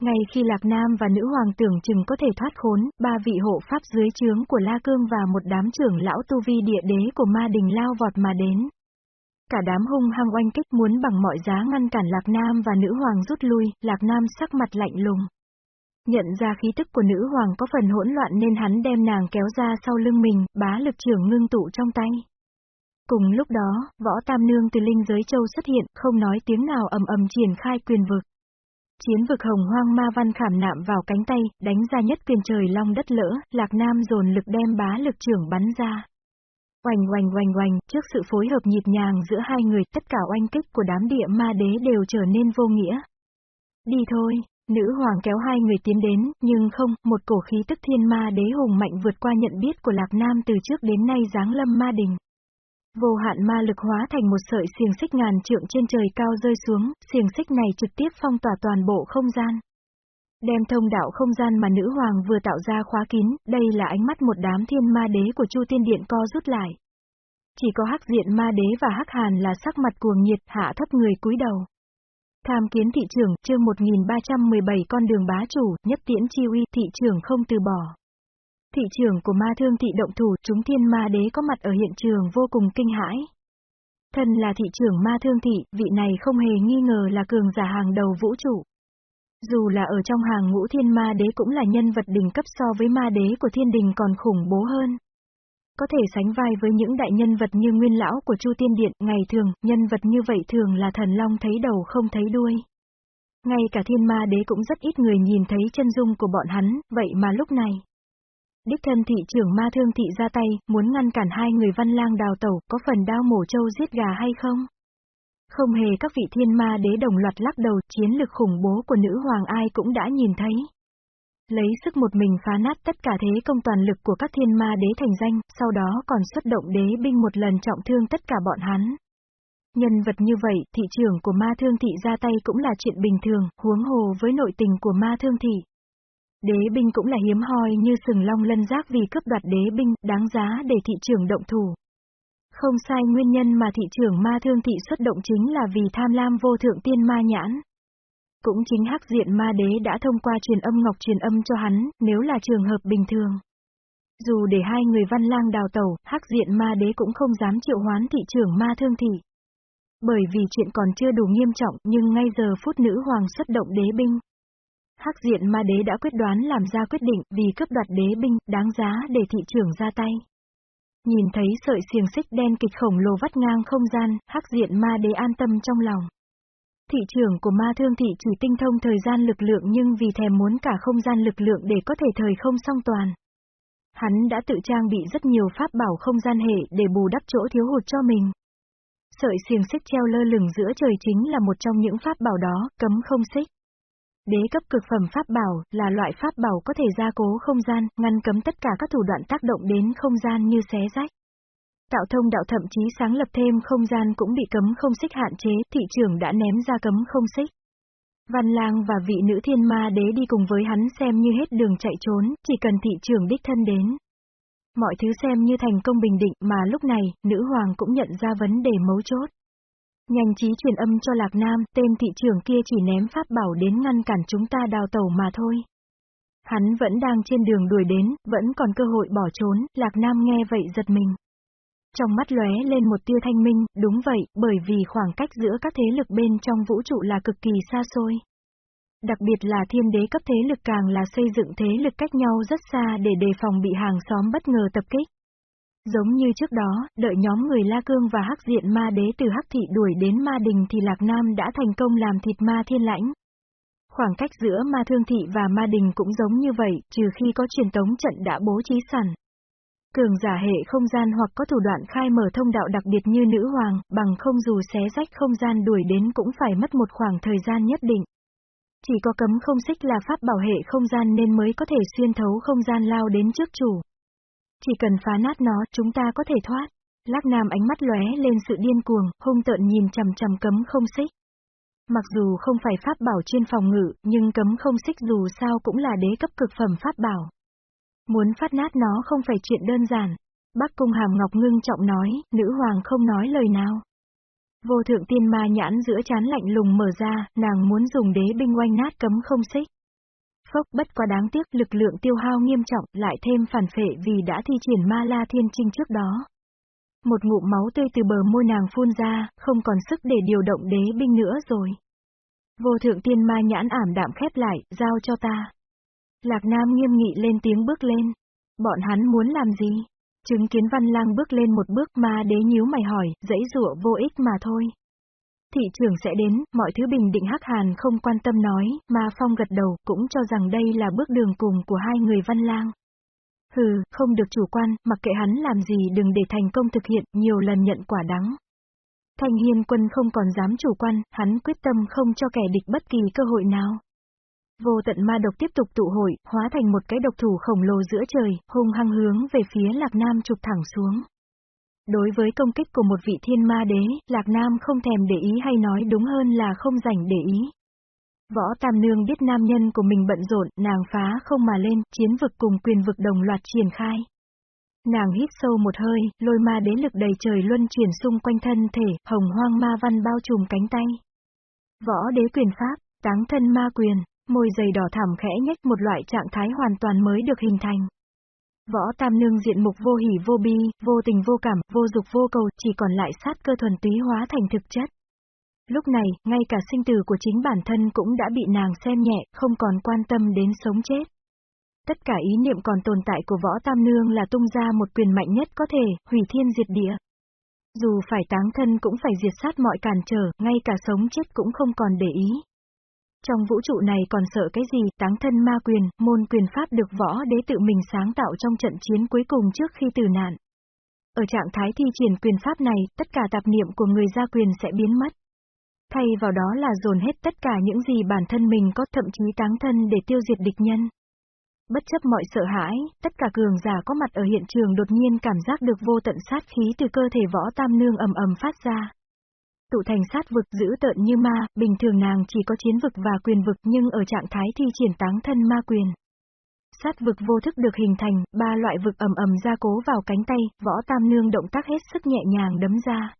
Ngay khi Lạc Nam và nữ hoàng tưởng chừng có thể thoát khốn, ba vị hộ pháp dưới trướng của La Cương và một đám trưởng lão tu vi địa đế của ma đình lao vọt mà đến. Cả đám hung hăng oanh kích muốn bằng mọi giá ngăn cản Lạc Nam và nữ hoàng rút lui, Lạc Nam sắc mặt lạnh lùng. Nhận ra khí tức của nữ hoàng có phần hỗn loạn nên hắn đem nàng kéo ra sau lưng mình, bá lực trưởng ngưng tụ trong tay. Cùng lúc đó, võ tam nương từ linh giới châu xuất hiện, không nói tiếng nào ầm ầm triển khai quyền vực. Chiến vực hồng hoang ma văn khảm nạm vào cánh tay, đánh ra nhất quyền trời long đất lỡ, lạc nam dồn lực đem bá lực trưởng bắn ra. Oanh oanh oanh oanh, trước sự phối hợp nhịp nhàng giữa hai người, tất cả oanh kích của đám địa ma đế đều trở nên vô nghĩa. Đi thôi, nữ hoàng kéo hai người tiến đến, nhưng không, một cổ khí tức thiên ma đế hùng mạnh vượt qua nhận biết của Lạc Nam từ trước đến nay giáng lâm ma đình. Vô hạn ma lực hóa thành một sợi xiềng xích ngàn trượng trên trời cao rơi xuống, xiềng xích này trực tiếp phong tỏa toàn bộ không gian. Đem thông đạo không gian mà nữ hoàng vừa tạo ra khóa kín, đây là ánh mắt một đám thiên ma đế của Chu Tiên Điện co rút lại. Chỉ có hắc diện ma đế và hắc hàn là sắc mặt cuồng nhiệt hạ thấp người cúi đầu. Tham kiến thị trường, chương 1317 con đường bá chủ, nhất tiễn chi uy, thị trường không từ bỏ. Thị trưởng của ma thương thị động thủ, chúng thiên ma đế có mặt ở hiện trường vô cùng kinh hãi. Thân là thị trưởng ma thương thị, vị này không hề nghi ngờ là cường giả hàng đầu vũ trụ. Dù là ở trong hàng ngũ thiên ma đế cũng là nhân vật đỉnh cấp so với ma đế của thiên đình còn khủng bố hơn. Có thể sánh vai với những đại nhân vật như nguyên lão của Chu Tiên Điện, ngày thường, nhân vật như vậy thường là thần long thấy đầu không thấy đuôi. Ngay cả thiên ma đế cũng rất ít người nhìn thấy chân dung của bọn hắn, vậy mà lúc này. Đích thân thị trưởng ma thương thị ra tay, muốn ngăn cản hai người văn lang đào tẩu, có phần đao mổ trâu giết gà hay không? Không hề các vị thiên ma đế đồng loạt lắc đầu, chiến lực khủng bố của nữ hoàng ai cũng đã nhìn thấy. Lấy sức một mình phá nát tất cả thế công toàn lực của các thiên ma đế thành danh, sau đó còn xuất động đế binh một lần trọng thương tất cả bọn hắn. Nhân vật như vậy, thị trưởng của ma thương thị ra tay cũng là chuyện bình thường, huống hồ với nội tình của ma thương thị. Đế binh cũng là hiếm hoi như sừng long lân giác vì cướp đoạt đế binh, đáng giá để thị trường động thủ. Không sai nguyên nhân mà thị trường ma thương thị xuất động chính là vì tham lam vô thượng tiên ma nhãn. Cũng chính hắc diện ma đế đã thông qua truyền âm ngọc truyền âm cho hắn, nếu là trường hợp bình thường. Dù để hai người văn lang đào tẩu, hắc diện ma đế cũng không dám triệu hoán thị trường ma thương thị. Bởi vì chuyện còn chưa đủ nghiêm trọng nhưng ngay giờ phút nữ hoàng xuất động đế binh, Hắc diện ma đế đã quyết đoán làm ra quyết định vì cướp đoạt đế binh, đáng giá để thị trưởng ra tay. Nhìn thấy sợi xiềng xích đen kịch khổng lồ vắt ngang không gian, hắc diện ma đế an tâm trong lòng. Thị trưởng của ma thương thị chỉ tinh thông thời gian lực lượng nhưng vì thèm muốn cả không gian lực lượng để có thể thời không song toàn. Hắn đã tự trang bị rất nhiều pháp bảo không gian hệ để bù đắp chỗ thiếu hụt cho mình. Sợi xiềng xích treo lơ lửng giữa trời chính là một trong những pháp bảo đó, cấm không xích. Đế cấp cực phẩm pháp bảo là loại pháp bảo có thể gia cố không gian, ngăn cấm tất cả các thủ đoạn tác động đến không gian như xé rách. Tạo thông đạo thậm chí sáng lập thêm không gian cũng bị cấm không xích hạn chế, thị trường đã ném ra cấm không xích. Văn lang và vị nữ thiên ma đế đi cùng với hắn xem như hết đường chạy trốn, chỉ cần thị trường đích thân đến. Mọi thứ xem như thành công bình định mà lúc này, nữ hoàng cũng nhận ra vấn đề mấu chốt. Nhanh trí truyền âm cho Lạc Nam, tên thị trưởng kia chỉ ném pháp bảo đến ngăn cản chúng ta đào tẩu mà thôi. Hắn vẫn đang trên đường đuổi đến, vẫn còn cơ hội bỏ trốn, Lạc Nam nghe vậy giật mình. Trong mắt lóe lên một tia thanh minh, đúng vậy, bởi vì khoảng cách giữa các thế lực bên trong vũ trụ là cực kỳ xa xôi. Đặc biệt là thiên đế cấp thế lực càng là xây dựng thế lực cách nhau rất xa để đề phòng bị hàng xóm bất ngờ tập kích. Giống như trước đó, đợi nhóm người La Cương và Hắc Diện Ma Đế từ Hắc Thị đuổi đến Ma Đình thì Lạc Nam đã thành công làm thịt Ma Thiên Lãnh. Khoảng cách giữa Ma Thương Thị và Ma Đình cũng giống như vậy, trừ khi có truyền tống trận đã bố trí sẵn. Cường giả hệ không gian hoặc có thủ đoạn khai mở thông đạo đặc biệt như nữ hoàng, bằng không dù xé rách không gian đuổi đến cũng phải mất một khoảng thời gian nhất định. Chỉ có cấm không xích là pháp bảo hệ không gian nên mới có thể xuyên thấu không gian lao đến trước chủ. Chỉ cần phá nát nó, chúng ta có thể thoát. Lác Nam ánh mắt lóe lên sự điên cuồng, hung tợn nhìn chằm chằm cấm không xích. Mặc dù không phải pháp bảo chuyên phòng ngự, nhưng cấm không xích dù sao cũng là đế cấp cực phẩm pháp bảo. Muốn phát nát nó không phải chuyện đơn giản. Bắc Cung Hàm Ngọc ngưng trọng nói, nữ hoàng không nói lời nào. Vô thượng tiên ma nhãn giữa chán lạnh lùng mở ra, nàng muốn dùng đế binh oanh nát cấm không xích. Phốc bất quá đáng tiếc lực lượng tiêu hao nghiêm trọng, lại thêm phản phệ vì đã thi triển ma la thiên trinh trước đó. Một ngụm máu tươi từ bờ môi nàng phun ra, không còn sức để điều động đế binh nữa rồi. Vô thượng tiên ma nhãn ảm đạm khép lại, giao cho ta. Lạc Nam nghiêm nghị lên tiếng bước lên. Bọn hắn muốn làm gì? Chứng kiến văn lang bước lên một bước ma đế nhíu mày hỏi, dãy rụa vô ích mà thôi. Thị trường sẽ đến, mọi thứ bình định hắc hàn không quan tâm nói, mà phong gật đầu, cũng cho rằng đây là bước đường cùng của hai người văn lang. Hừ, không được chủ quan, mặc kệ hắn làm gì đừng để thành công thực hiện, nhiều lần nhận quả đắng. Thanh hiên quân không còn dám chủ quan, hắn quyết tâm không cho kẻ địch bất kỳ cơ hội nào. Vô tận ma độc tiếp tục tụ hội, hóa thành một cái độc thủ khổng lồ giữa trời, hung hăng hướng về phía Lạc Nam chụp thẳng xuống. Đối với công kích của một vị thiên ma đế, Lạc Nam không thèm để ý hay nói đúng hơn là không rảnh để ý. Võ Tam Nương biết nam nhân của mình bận rộn, nàng phá không mà lên, chiến vực cùng quyền vực đồng loạt triển khai. Nàng hít sâu một hơi, lôi ma đế lực đầy trời luân chuyển xung quanh thân thể, hồng hoang ma văn bao trùm cánh tay. Võ đế quyền pháp, táng thân ma quyền, môi dày đỏ thảm khẽ nhếch một loại trạng thái hoàn toàn mới được hình thành. Võ Tam Nương diện mục vô hỉ vô bi, vô tình vô cảm, vô dục vô cầu, chỉ còn lại sát cơ thuần túy hóa thành thực chất. Lúc này, ngay cả sinh tử của chính bản thân cũng đã bị nàng xem nhẹ, không còn quan tâm đến sống chết. Tất cả ý niệm còn tồn tại của võ Tam Nương là tung ra một quyền mạnh nhất có thể, hủy thiên diệt địa. Dù phải táng thân cũng phải diệt sát mọi cản trở, ngay cả sống chết cũng không còn để ý. Trong vũ trụ này còn sợ cái gì, táng thân ma quyền, môn quyền pháp được võ đế tự mình sáng tạo trong trận chiến cuối cùng trước khi tử nạn. Ở trạng thái thi triển quyền pháp này, tất cả tạp niệm của người gia quyền sẽ biến mất. Thay vào đó là dồn hết tất cả những gì bản thân mình có thậm chí táng thân để tiêu diệt địch nhân. Bất chấp mọi sợ hãi, tất cả cường giả có mặt ở hiện trường đột nhiên cảm giác được vô tận sát khí từ cơ thể võ tam nương ầm ầm phát ra tụ thành sát vực giữ tợn như ma, bình thường nàng chỉ có chiến vực và quyền vực nhưng ở trạng thái thi triển táng thân ma quyền. Sát vực vô thức được hình thành, ba loại vực ầm ầm ra cố vào cánh tay, võ tam nương động tác hết sức nhẹ nhàng đấm ra.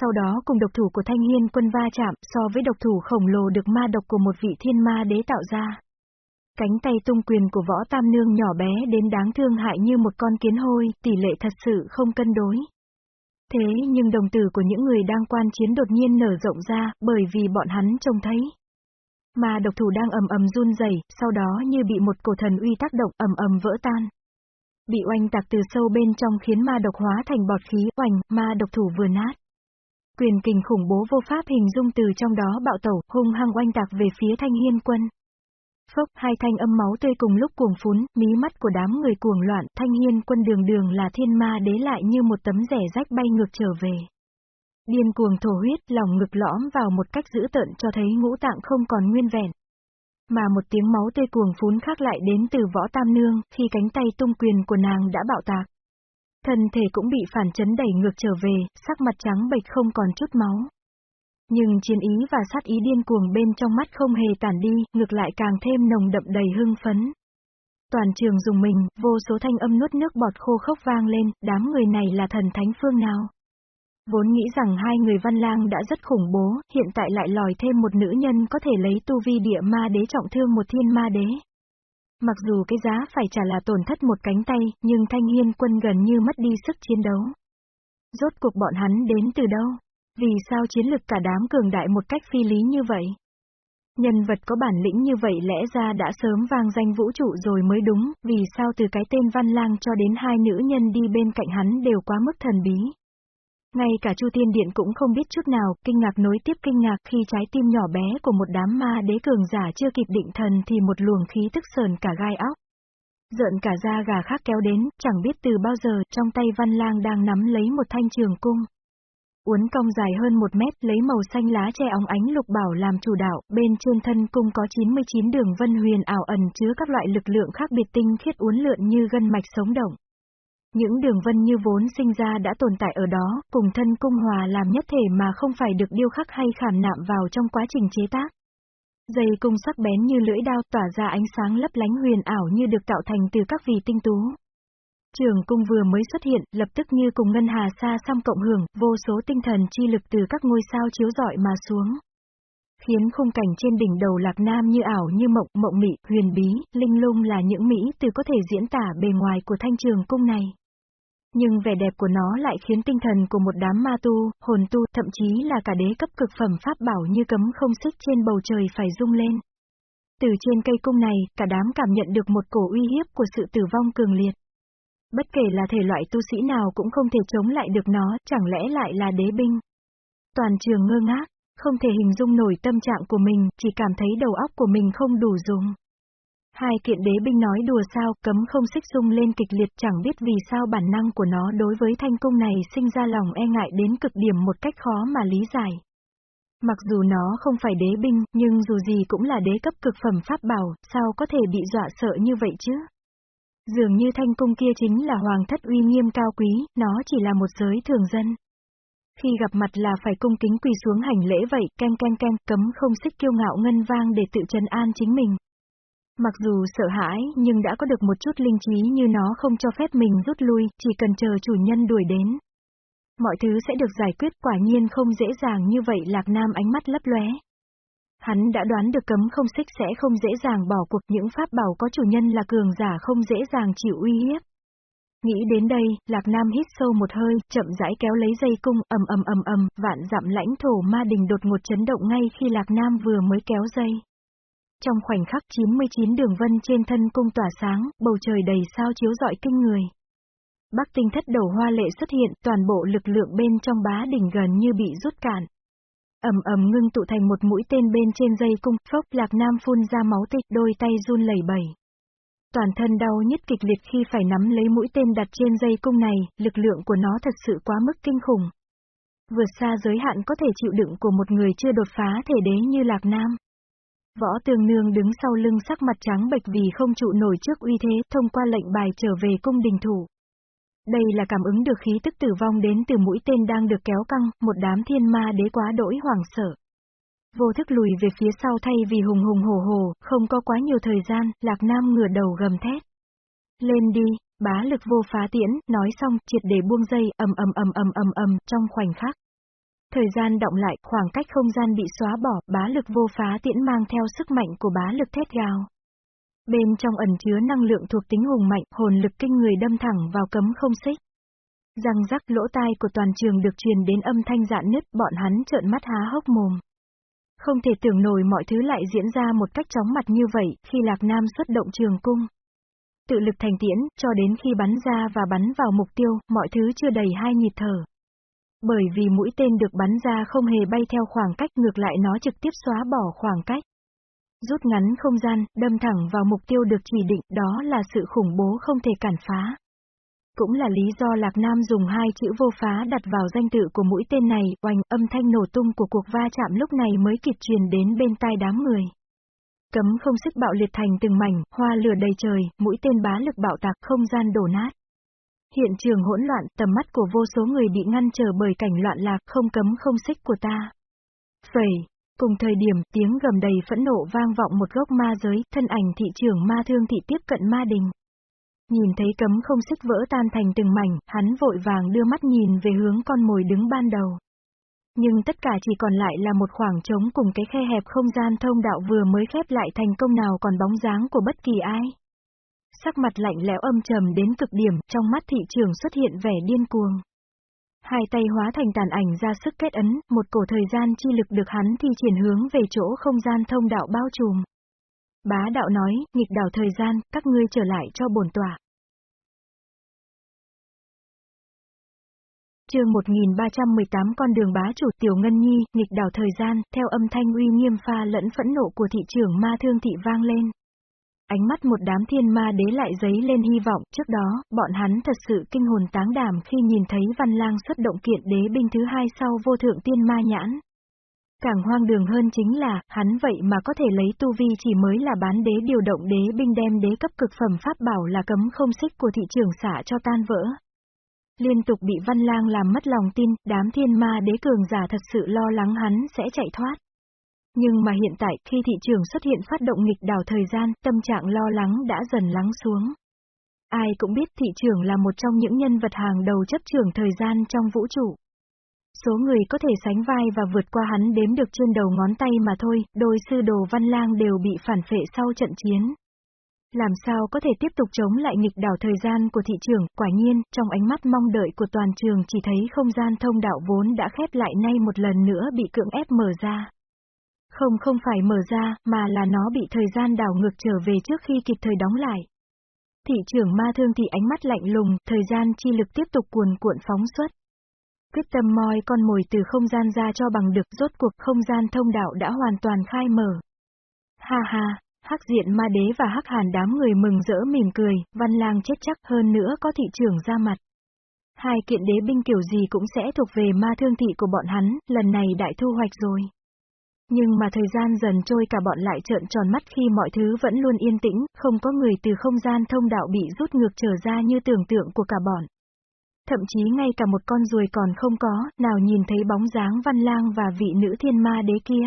Sau đó cùng độc thủ của thanh hiên quân va chạm so với độc thủ khổng lồ được ma độc của một vị thiên ma đế tạo ra. Cánh tay tung quyền của võ tam nương nhỏ bé đến đáng thương hại như một con kiến hôi, tỷ lệ thật sự không cân đối. Thế nhưng đồng tử của những người đang quan chiến đột nhiên nở rộng ra, bởi vì bọn hắn trông thấy. Mà độc thủ đang ầm ầm run rẩy, sau đó như bị một cổ thần uy tác động ầm ầm vỡ tan. Bị oanh tạc từ sâu bên trong khiến ma độc hóa thành bọt khí, oanh, ma độc thủ vừa nát. Quyền kình khủng bố vô pháp hình dung từ trong đó bạo tẩu, hung hăng oanh tạc về phía thanh hiên quân. Phốc, hai thanh âm máu tươi cùng lúc cuồng phún, mí mắt của đám người cuồng loạn, thanh hiên quân đường đường là thiên ma đế lại như một tấm rẻ rách bay ngược trở về. Điên cuồng thổ huyết, lòng ngực lõm vào một cách dữ tợn cho thấy ngũ tạng không còn nguyên vẹn. Mà một tiếng máu tươi cuồng phún khác lại đến từ võ tam nương, khi cánh tay tung quyền của nàng đã bạo tạc. Thân thể cũng bị phản chấn đẩy ngược trở về, sắc mặt trắng bệch không còn chút máu. Nhưng chiến ý và sát ý điên cuồng bên trong mắt không hề tản đi, ngược lại càng thêm nồng đậm đầy hưng phấn. Toàn trường dùng mình, vô số thanh âm nuốt nước bọt khô khốc vang lên, đám người này là thần thánh phương nào. Vốn nghĩ rằng hai người văn lang đã rất khủng bố, hiện tại lại lòi thêm một nữ nhân có thể lấy tu vi địa ma đế trọng thương một thiên ma đế. Mặc dù cái giá phải trả là tổn thất một cánh tay, nhưng thanh hiên quân gần như mất đi sức chiến đấu. Rốt cuộc bọn hắn đến từ đâu? Vì sao chiến lực cả đám cường đại một cách phi lý như vậy? Nhân vật có bản lĩnh như vậy lẽ ra đã sớm vang danh vũ trụ rồi mới đúng, vì sao từ cái tên Văn Lang cho đến hai nữ nhân đi bên cạnh hắn đều quá mức thần bí. Ngay cả Chu Tiên Điện cũng không biết chút nào, kinh ngạc nối tiếp kinh ngạc khi trái tim nhỏ bé của một đám ma đế cường giả chưa kịp định thần thì một luồng khí tức sờn cả gai óc. Giận cả da gà khác kéo đến, chẳng biết từ bao giờ, trong tay Văn Lang đang nắm lấy một thanh trường cung. Uốn cong dài hơn một mét, lấy màu xanh lá tre óng ánh lục bảo làm chủ đạo, bên trên thân cung có 99 đường vân huyền ảo ẩn chứa các loại lực lượng khác biệt tinh khiết uốn lượn như gân mạch sống động. Những đường vân như vốn sinh ra đã tồn tại ở đó, cùng thân cung hòa làm nhất thể mà không phải được điêu khắc hay khảm nạm vào trong quá trình chế tác. Dây cung sắc bén như lưỡi đao tỏa ra ánh sáng lấp lánh huyền ảo như được tạo thành từ các vì tinh tú. Trường cung vừa mới xuất hiện, lập tức như cùng ngân hà xa xăm cộng hưởng, vô số tinh thần chi lực từ các ngôi sao chiếu rọi mà xuống. Khiến khung cảnh trên đỉnh đầu Lạc Nam như ảo như mộng, mộng mị, huyền bí, linh lung là những mỹ từ có thể diễn tả bề ngoài của thanh trường cung này. Nhưng vẻ đẹp của nó lại khiến tinh thần của một đám ma tu, hồn tu, thậm chí là cả đế cấp cực phẩm pháp bảo như cấm không sức trên bầu trời phải rung lên. Từ trên cây cung này, cả đám cảm nhận được một cổ uy hiếp của sự tử vong cường liệt. Bất kể là thể loại tu sĩ nào cũng không thể chống lại được nó, chẳng lẽ lại là đế binh. Toàn trường ngơ ngác, không thể hình dung nổi tâm trạng của mình, chỉ cảm thấy đầu óc của mình không đủ dùng. Hai kiện đế binh nói đùa sao, cấm không xích dung lên kịch liệt chẳng biết vì sao bản năng của nó đối với thanh cung này sinh ra lòng e ngại đến cực điểm một cách khó mà lý giải. Mặc dù nó không phải đế binh, nhưng dù gì cũng là đế cấp cực phẩm pháp bảo, sao có thể bị dọa sợ như vậy chứ? Dường như thanh cung kia chính là hoàng thất uy nghiêm cao quý, nó chỉ là một giới thường dân. Khi gặp mặt là phải cung kính quỳ xuống hành lễ vậy, ken ken ken, cấm không xích kiêu ngạo ngân vang để tự trần an chính mình. Mặc dù sợ hãi, nhưng đã có được một chút linh trí như nó không cho phép mình rút lui, chỉ cần chờ chủ nhân đuổi đến. Mọi thứ sẽ được giải quyết quả nhiên không dễ dàng như vậy Lạc Nam ánh mắt lấp lóe. Hắn đã đoán được cấm không xích sẽ không dễ dàng bỏ cuộc những pháp bảo có chủ nhân là cường giả không dễ dàng chịu uy hiếp. Nghĩ đến đây, Lạc Nam hít sâu một hơi, chậm rãi kéo lấy dây cung, ầm ầm ầm ầm, vạn dặm lãnh thổ ma đình đột ngột chấn động ngay khi Lạc Nam vừa mới kéo dây. Trong khoảnh khắc 99 đường vân trên thân cung tỏa sáng, bầu trời đầy sao chiếu rọi kinh người. Bắc tinh thất đầu hoa lệ xuất hiện, toàn bộ lực lượng bên trong bá đỉnh gần như bị rút cạn ầm ầm ngưng tụ thành một mũi tên bên trên dây cung, phốc lạc nam phun ra máu tịch, đôi tay run lẩy bẩy. Toàn thân đau nhất kịch liệt khi phải nắm lấy mũi tên đặt trên dây cung này, lực lượng của nó thật sự quá mức kinh khủng. Vượt xa giới hạn có thể chịu đựng của một người chưa đột phá thể đế như Lạc Nam. Võ Tường Nương đứng sau lưng sắc mặt trắng bệch vì không trụ nổi trước uy thế, thông qua lệnh bài trở về cung đình thủ. Đây là cảm ứng được khí tức tử vong đến từ mũi tên đang được kéo căng, một đám thiên ma đế quá đỗi hoảng sợ. Vô thức lùi về phía sau thay vì hùng hùng hổ hổ, không có quá nhiều thời gian, Lạc Nam ngửa đầu gầm thét. Lên đi, bá lực vô phá tiễn, nói xong, triệt để buông dây, ầm ầm ầm ầm ầm ầm, trong khoảnh khắc. Thời gian động lại, khoảng cách không gian bị xóa bỏ, bá lực vô phá tiễn mang theo sức mạnh của bá lực thét gào. Bên trong ẩn chứa năng lượng thuộc tính hùng mạnh, hồn lực kinh người đâm thẳng vào cấm không xích. Răng rắc lỗ tai của toàn trường được truyền đến âm thanh dạn nứt, bọn hắn trợn mắt há hốc mồm. Không thể tưởng nổi mọi thứ lại diễn ra một cách chóng mặt như vậy, khi Lạc Nam xuất động trường cung. Tự lực thành tiễn, cho đến khi bắn ra và bắn vào mục tiêu, mọi thứ chưa đầy hai nhịp thở. Bởi vì mũi tên được bắn ra không hề bay theo khoảng cách ngược lại nó trực tiếp xóa bỏ khoảng cách. Rút ngắn không gian, đâm thẳng vào mục tiêu được chỉ định, đó là sự khủng bố không thể cản phá. Cũng là lý do Lạc Nam dùng hai chữ vô phá đặt vào danh tự của mũi tên này, oanh âm thanh nổ tung của cuộc va chạm lúc này mới kịp truyền đến bên tai đám người. Cấm không xích bạo liệt thành từng mảnh, hoa lửa đầy trời, mũi tên bá lực bạo tạc không gian đổ nát. Hiện trường hỗn loạn, tầm mắt của vô số người bị ngăn trở bởi cảnh loạn lạc không cấm không xích của ta. Phẩy, cùng thời điểm tiếng gầm đầy phẫn nộ vang vọng một gốc ma giới, thân ảnh thị trưởng ma thương thị tiếp cận ma đình. Nhìn thấy cấm không xích vỡ tan thành từng mảnh, hắn vội vàng đưa mắt nhìn về hướng con mồi đứng ban đầu. Nhưng tất cả chỉ còn lại là một khoảng trống cùng cái khe hẹp không gian thông đạo vừa mới khép lại thành công nào còn bóng dáng của bất kỳ ai. Sắc mặt lạnh lẽo âm trầm đến cực điểm, trong mắt thị trường xuất hiện vẻ điên cuồng. Hai tay hóa thành tàn ảnh ra sức kết ấn, một cổ thời gian chi lực được hắn thi triển hướng về chỗ không gian thông đạo bao trùm. Bá đạo nói, nghịch đảo thời gian, các ngươi trở lại cho bổn tỏa. chương 1318 con đường bá chủ tiểu ngân nhi, nghịch đảo thời gian, theo âm thanh uy nghiêm pha lẫn phẫn nộ của thị trưởng ma thương thị vang lên. Ánh mắt một đám thiên ma đế lại giấy lên hy vọng, trước đó, bọn hắn thật sự kinh hồn táng đảm khi nhìn thấy văn lang xuất động kiện đế binh thứ hai sau vô thượng tiên ma nhãn. Càng hoang đường hơn chính là, hắn vậy mà có thể lấy tu vi chỉ mới là bán đế điều động đế binh đem đế cấp cực phẩm pháp bảo là cấm không xích của thị trường xả cho tan vỡ. Liên tục bị văn lang làm mất lòng tin, đám thiên ma đế cường giả thật sự lo lắng hắn sẽ chạy thoát. Nhưng mà hiện tại, khi thị trường xuất hiện phát động nghịch đảo thời gian, tâm trạng lo lắng đã dần lắng xuống. Ai cũng biết thị trường là một trong những nhân vật hàng đầu chấp trường thời gian trong vũ trụ. Số người có thể sánh vai và vượt qua hắn đếm được trên đầu ngón tay mà thôi, đôi sư đồ văn lang đều bị phản phệ sau trận chiến. Làm sao có thể tiếp tục chống lại nghịch đảo thời gian của thị trường, quả nhiên, trong ánh mắt mong đợi của toàn trường chỉ thấy không gian thông đạo vốn đã khép lại nay một lần nữa bị cưỡng ép mở ra. Không không phải mở ra, mà là nó bị thời gian đảo ngược trở về trước khi kịp thời đóng lại. Thị trưởng ma thương thì ánh mắt lạnh lùng, thời gian chi lực tiếp tục cuồn cuộn phóng xuất. Quyết tâm moi con mồi từ không gian ra cho bằng được rốt cuộc không gian thông đạo đã hoàn toàn khai mở. Ha ha, hắc diện ma đế và hắc hàn đám người mừng rỡ mỉm cười, văn lang chết chắc hơn nữa có thị trưởng ra mặt. Hai kiện đế binh kiểu gì cũng sẽ thuộc về ma thương thị của bọn hắn, lần này đại thu hoạch rồi. Nhưng mà thời gian dần trôi cả bọn lại trợn tròn mắt khi mọi thứ vẫn luôn yên tĩnh, không có người từ không gian thông đạo bị rút ngược trở ra như tưởng tượng của cả bọn. Thậm chí ngay cả một con ruồi còn không có, nào nhìn thấy bóng dáng văn lang và vị nữ thiên ma đế kia.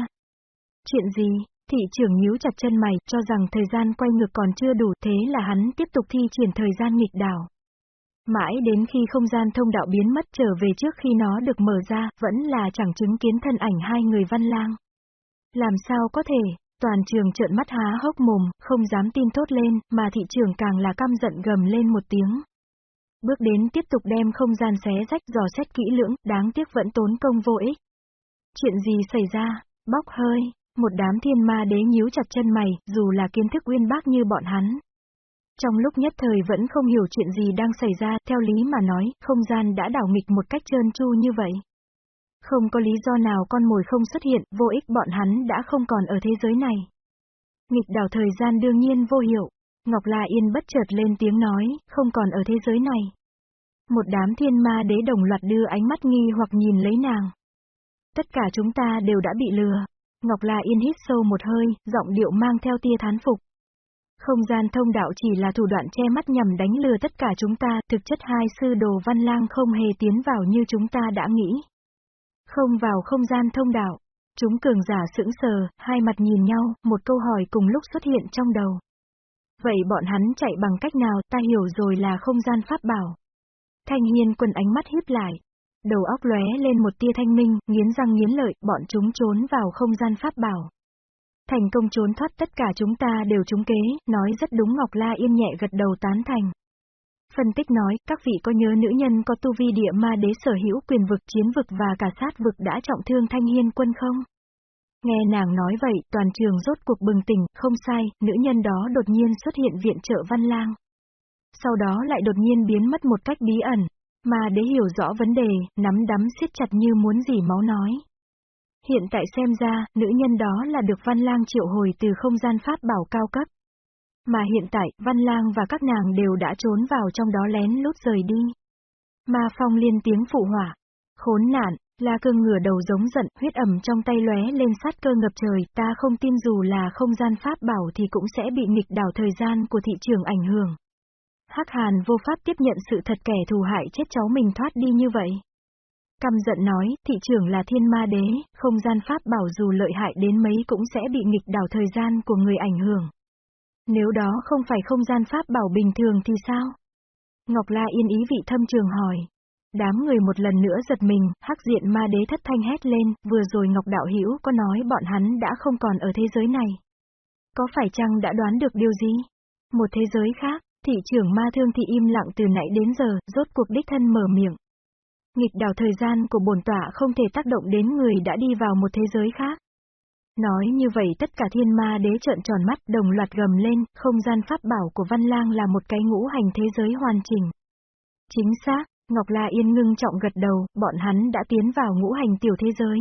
Chuyện gì? Thị trưởng nhíu chặt chân mày, cho rằng thời gian quay ngược còn chưa đủ, thế là hắn tiếp tục thi triển thời gian nghịch đảo. Mãi đến khi không gian thông đạo biến mất trở về trước khi nó được mở ra, vẫn là chẳng chứng kiến thân ảnh hai người văn lang. Làm sao có thể, toàn trường trợn mắt há hốc mồm, không dám tin thốt lên, mà thị trường càng là căm giận gầm lên một tiếng. Bước đến tiếp tục đem không gian xé rách dò xét kỹ lưỡng, đáng tiếc vẫn tốn công vô ích. Chuyện gì xảy ra, bóc hơi, một đám thiên ma đế nhíu chặt chân mày, dù là kiến thức uyên bác như bọn hắn. Trong lúc nhất thời vẫn không hiểu chuyện gì đang xảy ra, theo lý mà nói, không gian đã đảo nghịch một cách trơn tru như vậy. Không có lý do nào con mồi không xuất hiện, vô ích bọn hắn đã không còn ở thế giới này. Nghịch đảo thời gian đương nhiên vô hiệu. Ngọc La Yên bất chợt lên tiếng nói, không còn ở thế giới này. Một đám thiên ma đế đồng loạt đưa ánh mắt nghi hoặc nhìn lấy nàng. Tất cả chúng ta đều đã bị lừa. Ngọc La Yên hít sâu một hơi, giọng điệu mang theo tia thán phục. Không gian thông đạo chỉ là thủ đoạn che mắt nhằm đánh lừa tất cả chúng ta, thực chất hai sư đồ văn lang không hề tiến vào như chúng ta đã nghĩ. Không vào không gian thông đạo. Chúng cường giả sững sờ, hai mặt nhìn nhau, một câu hỏi cùng lúc xuất hiện trong đầu. Vậy bọn hắn chạy bằng cách nào, ta hiểu rồi là không gian pháp bảo. Thanh hiên quần ánh mắt hiếp lại. Đầu óc lóe lên một tia thanh minh, nghiến răng nghiến lợi, bọn chúng trốn vào không gian pháp bảo. Thành công trốn thoát tất cả chúng ta đều trúng kế, nói rất đúng Ngọc La Yên nhẹ gật đầu tán thành. Phân tích nói, các vị có nhớ nữ nhân có tu vi địa ma đế sở hữu quyền vực chiến vực và cả sát vực đã trọng thương thanh hiên quân không? Nghe nàng nói vậy, toàn trường rốt cuộc bừng tỉnh, không sai, nữ nhân đó đột nhiên xuất hiện viện trợ văn lang. Sau đó lại đột nhiên biến mất một cách bí ẩn, mà đế hiểu rõ vấn đề, nắm đắm siết chặt như muốn gì máu nói. Hiện tại xem ra, nữ nhân đó là được văn lang triệu hồi từ không gian pháp bảo cao cấp. Mà hiện tại, Văn Lang và các nàng đều đã trốn vào trong đó lén lút rời đi. Ma Phong liên tiếng phụ hỏa. Khốn nạn, La Cương ngửa đầu giống giận, huyết ẩm trong tay lóe lên sát cơ ngập trời, ta không tin dù là không gian pháp bảo thì cũng sẽ bị nghịch đảo thời gian của thị trường ảnh hưởng. Hắc Hàn vô pháp tiếp nhận sự thật kẻ thù hại chết cháu mình thoát đi như vậy. Căm giận nói, thị trường là thiên ma đế, không gian pháp bảo dù lợi hại đến mấy cũng sẽ bị nghịch đảo thời gian của người ảnh hưởng. Nếu đó không phải không gian pháp bảo bình thường thì sao? Ngọc La Yên ý vị thâm trường hỏi. Đám người một lần nữa giật mình, hắc diện ma đế thất thanh hét lên, vừa rồi Ngọc Đạo Hữu có nói bọn hắn đã không còn ở thế giới này. Có phải chăng đã đoán được điều gì? Một thế giới khác, thị trưởng ma thương thì im lặng từ nãy đến giờ, rốt cuộc đích thân mở miệng. Nghịch đảo thời gian của bổn tọa không thể tác động đến người đã đi vào một thế giới khác. Nói như vậy tất cả thiên ma đế trợn tròn mắt đồng loạt gầm lên, không gian pháp bảo của Văn Lang là một cái ngũ hành thế giới hoàn chỉnh. Chính xác, Ngọc La Yên ngưng trọng gật đầu, bọn hắn đã tiến vào ngũ hành tiểu thế giới.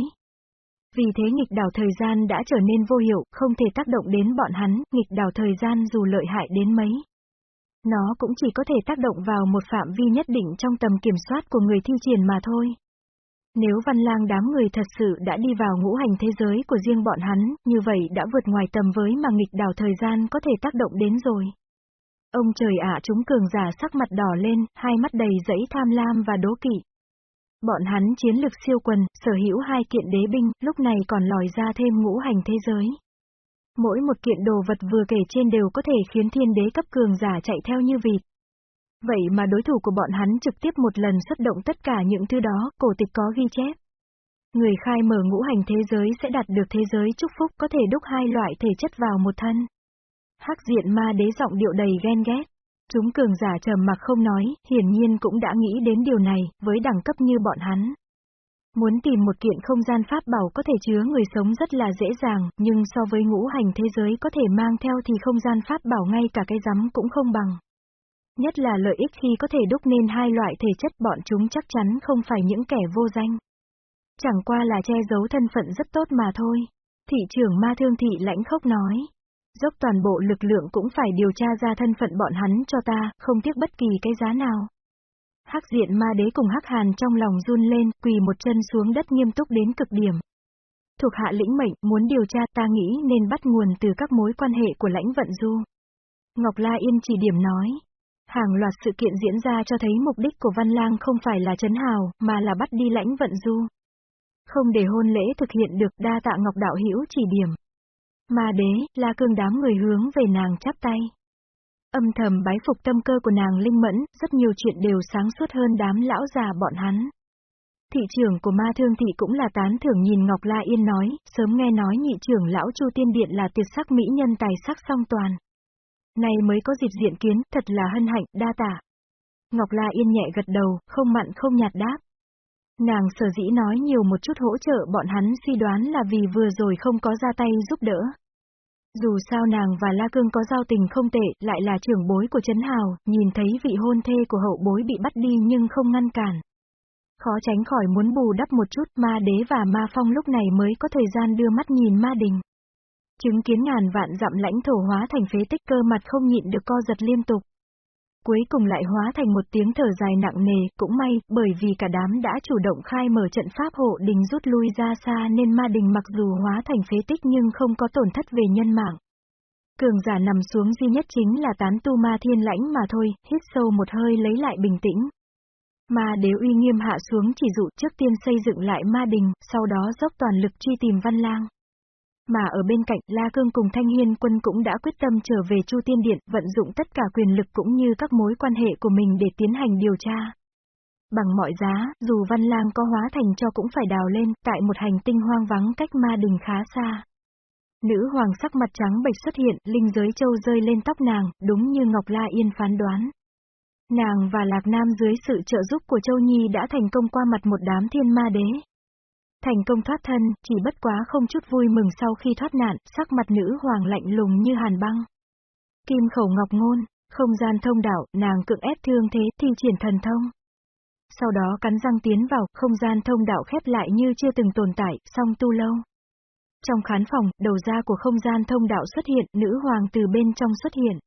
Vì thế nghịch đảo thời gian đã trở nên vô hiệu, không thể tác động đến bọn hắn, nghịch đảo thời gian dù lợi hại đến mấy. Nó cũng chỉ có thể tác động vào một phạm vi nhất định trong tầm kiểm soát của người thi triển mà thôi. Nếu văn lang đám người thật sự đã đi vào ngũ hành thế giới của riêng bọn hắn, như vậy đã vượt ngoài tầm với mà nghịch đảo thời gian có thể tác động đến rồi. Ông trời ạ chúng cường giả sắc mặt đỏ lên, hai mắt đầy dẫy tham lam và đố kỵ. Bọn hắn chiến lực siêu quần, sở hữu hai kiện đế binh, lúc này còn lòi ra thêm ngũ hành thế giới. Mỗi một kiện đồ vật vừa kể trên đều có thể khiến thiên đế cấp cường giả chạy theo như vịt. Vậy mà đối thủ của bọn hắn trực tiếp một lần xuất động tất cả những thứ đó, cổ tịch có ghi chép. Người khai mở ngũ hành thế giới sẽ đạt được thế giới chúc phúc có thể đúc hai loại thể chất vào một thân. Hắc diện ma đế giọng điệu đầy ghen ghét. Chúng cường giả trầm mặc không nói, hiển nhiên cũng đã nghĩ đến điều này, với đẳng cấp như bọn hắn. Muốn tìm một kiện không gian pháp bảo có thể chứa người sống rất là dễ dàng, nhưng so với ngũ hành thế giới có thể mang theo thì không gian pháp bảo ngay cả cái rắm cũng không bằng. Nhất là lợi ích khi có thể đúc nên hai loại thể chất bọn chúng chắc chắn không phải những kẻ vô danh. Chẳng qua là che giấu thân phận rất tốt mà thôi. Thị trưởng ma thương thị lãnh khốc nói. Dốc toàn bộ lực lượng cũng phải điều tra ra thân phận bọn hắn cho ta, không tiếc bất kỳ cái giá nào. Hắc diện ma đế cùng hắc hàn trong lòng run lên, quỳ một chân xuống đất nghiêm túc đến cực điểm. Thuộc hạ lĩnh mệnh, muốn điều tra ta nghĩ nên bắt nguồn từ các mối quan hệ của lãnh vận du. Ngọc La Yên chỉ điểm nói. Hàng loạt sự kiện diễn ra cho thấy mục đích của Văn Lang không phải là chấn hào, mà là bắt đi lãnh vận du. Không để hôn lễ thực hiện được đa tạ Ngọc Đạo Hữu chỉ điểm. mà đế, la cương đám người hướng về nàng chắp tay. Âm thầm bái phục tâm cơ của nàng linh mẫn, rất nhiều chuyện đều sáng suốt hơn đám lão già bọn hắn. Thị trưởng của ma thương thị cũng là tán thưởng nhìn Ngọc La Yên nói, sớm nghe nói nhị trưởng lão Chu Tiên Điện là tuyệt sắc mỹ nhân tài sắc song toàn. Này mới có dịp diện kiến, thật là hân hạnh, đa tả. Ngọc La Yên nhẹ gật đầu, không mặn không nhạt đáp. Nàng sở dĩ nói nhiều một chút hỗ trợ bọn hắn suy đoán là vì vừa rồi không có ra tay giúp đỡ. Dù sao nàng và La Cương có giao tình không tệ, lại là trưởng bối của Trấn Hào, nhìn thấy vị hôn thê của hậu bối bị bắt đi nhưng không ngăn cản. Khó tránh khỏi muốn bù đắp một chút, ma đế và ma phong lúc này mới có thời gian đưa mắt nhìn ma đình. Chứng kiến ngàn vạn dặm lãnh thổ hóa thành phế tích cơ mặt không nhịn được co giật liên tục. Cuối cùng lại hóa thành một tiếng thở dài nặng nề, cũng may, bởi vì cả đám đã chủ động khai mở trận pháp hộ đình rút lui ra xa nên ma đình mặc dù hóa thành phế tích nhưng không có tổn thất về nhân mạng. Cường giả nằm xuống duy nhất chính là tán tu ma thiên lãnh mà thôi, hít sâu một hơi lấy lại bình tĩnh. Ma đế uy nghiêm hạ xuống chỉ dụ trước tiên xây dựng lại ma đình, sau đó dốc toàn lực truy tìm văn lang. Mà ở bên cạnh, La Cương cùng Thanh Hiên quân cũng đã quyết tâm trở về Chu Tiên Điện, vận dụng tất cả quyền lực cũng như các mối quan hệ của mình để tiến hành điều tra. Bằng mọi giá, dù Văn Lang có hóa thành cho cũng phải đào lên, tại một hành tinh hoang vắng cách ma đình khá xa. Nữ hoàng sắc mặt trắng bệch xuất hiện, linh giới châu rơi lên tóc nàng, đúng như Ngọc La Yên phán đoán. Nàng và Lạc Nam dưới sự trợ giúp của Châu Nhi đã thành công qua mặt một đám thiên ma đế. Thành công thoát thân, chỉ bất quá không chút vui mừng sau khi thoát nạn, sắc mặt nữ hoàng lạnh lùng như hàn băng. Kim khẩu ngọc ngôn, không gian thông đạo, nàng cưỡng ép thương thế, thi triển thần thông. Sau đó cắn răng tiến vào, không gian thông đạo khép lại như chưa từng tồn tại, song tu lâu. Trong khán phòng, đầu ra của không gian thông đạo xuất hiện, nữ hoàng từ bên trong xuất hiện.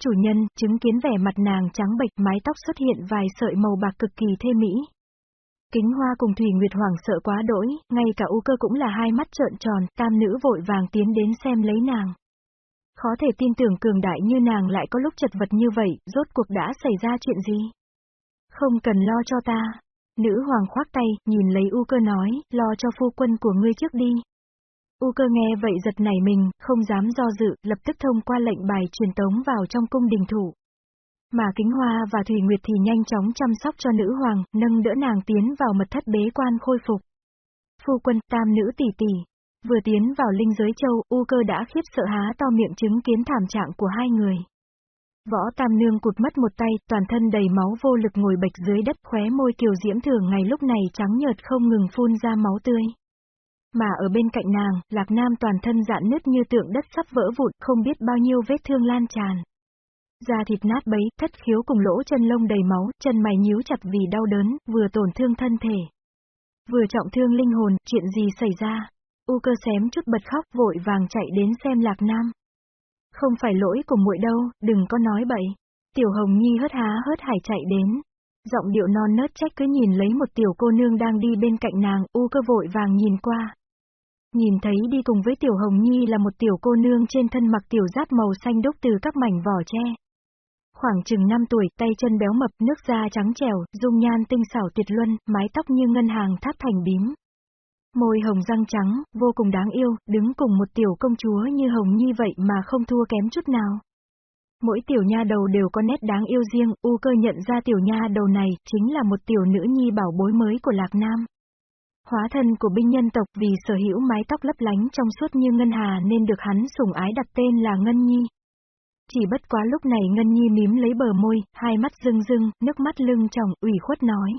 Chủ nhân, chứng kiến vẻ mặt nàng trắng bệch mái tóc xuất hiện vài sợi màu bạc cực kỳ thê mỹ, Kính Hoa cùng Thủy Nguyệt Hoàng sợ quá đỗi, ngay cả U cơ cũng là hai mắt trợn tròn, tam nữ vội vàng tiến đến xem lấy nàng. Khó thể tin tưởng cường đại như nàng lại có lúc chật vật như vậy, rốt cuộc đã xảy ra chuyện gì? Không cần lo cho ta. Nữ hoàng khoác tay, nhìn lấy U cơ nói, lo cho phu quân của ngươi trước đi. U cơ nghe vậy giật nảy mình, không dám do dự, lập tức thông qua lệnh bài truyền tống vào trong cung đình thủ. Mà Kính Hoa và Thủy Nguyệt thì nhanh chóng chăm sóc cho nữ hoàng, nâng đỡ nàng tiến vào mật thất bế quan khôi phục. Phu quân tam nữ tỷ tỷ. Vừa tiến vào linh giới châu, U cơ đã khiếp sợ há to miệng chứng kiến thảm trạng của hai người. Võ Tam Nương cụt mất một tay, toàn thân đầy máu vô lực ngồi bệch dưới đất khóe môi kiều diễm thường ngày lúc này trắng nhợt không ngừng phun ra máu tươi. Mà ở bên cạnh nàng, Lạc Nam toàn thân dạn nứt như tượng đất sắp vỡ vụn, không biết bao nhiêu vết thương lan tràn. Da thịt nát bấy, thất khiếu cùng lỗ chân lông đầy máu, chân mày nhíu chặt vì đau đớn, vừa tổn thương thân thể. Vừa trọng thương linh hồn, chuyện gì xảy ra? U cơ xém chút bật khóc vội vàng chạy đến xem Lạc Nam. Không phải lỗi của muội đâu, đừng có nói bậy. Tiểu Hồng Nhi hớt há hớt hải chạy đến. Giọng điệu non nớt trách cứ nhìn lấy một tiểu cô nương đang đi bên cạnh nàng, u cơ vội vàng nhìn qua. Nhìn thấy đi cùng với tiểu Hồng Nhi là một tiểu cô nương trên thân mặc tiểu giáp màu xanh đúc từ các mảnh vỏ tre. Khoảng chừng 5 tuổi, tay chân béo mập, nước da trắng trẻo, dung nhan tinh xảo tuyệt luân, mái tóc như ngân hàng tháp thành bím. Môi hồng răng trắng, vô cùng đáng yêu, đứng cùng một tiểu công chúa như Hồng Nhi vậy mà không thua kém chút nào. Mỗi tiểu nha đầu đều có nét đáng yêu riêng, U cơ nhận ra tiểu nha đầu này chính là một tiểu nữ nhi bảo bối mới của Lạc Nam. Hóa thân của binh nhân tộc vì sở hữu mái tóc lấp lánh trong suốt như ngân hà nên được hắn sủng ái đặt tên là Ngân Nhi. Chỉ bất quá lúc này Ngân Nhi mím lấy bờ môi, hai mắt rưng rưng, nước mắt lưng tròng, ủy khuất nói.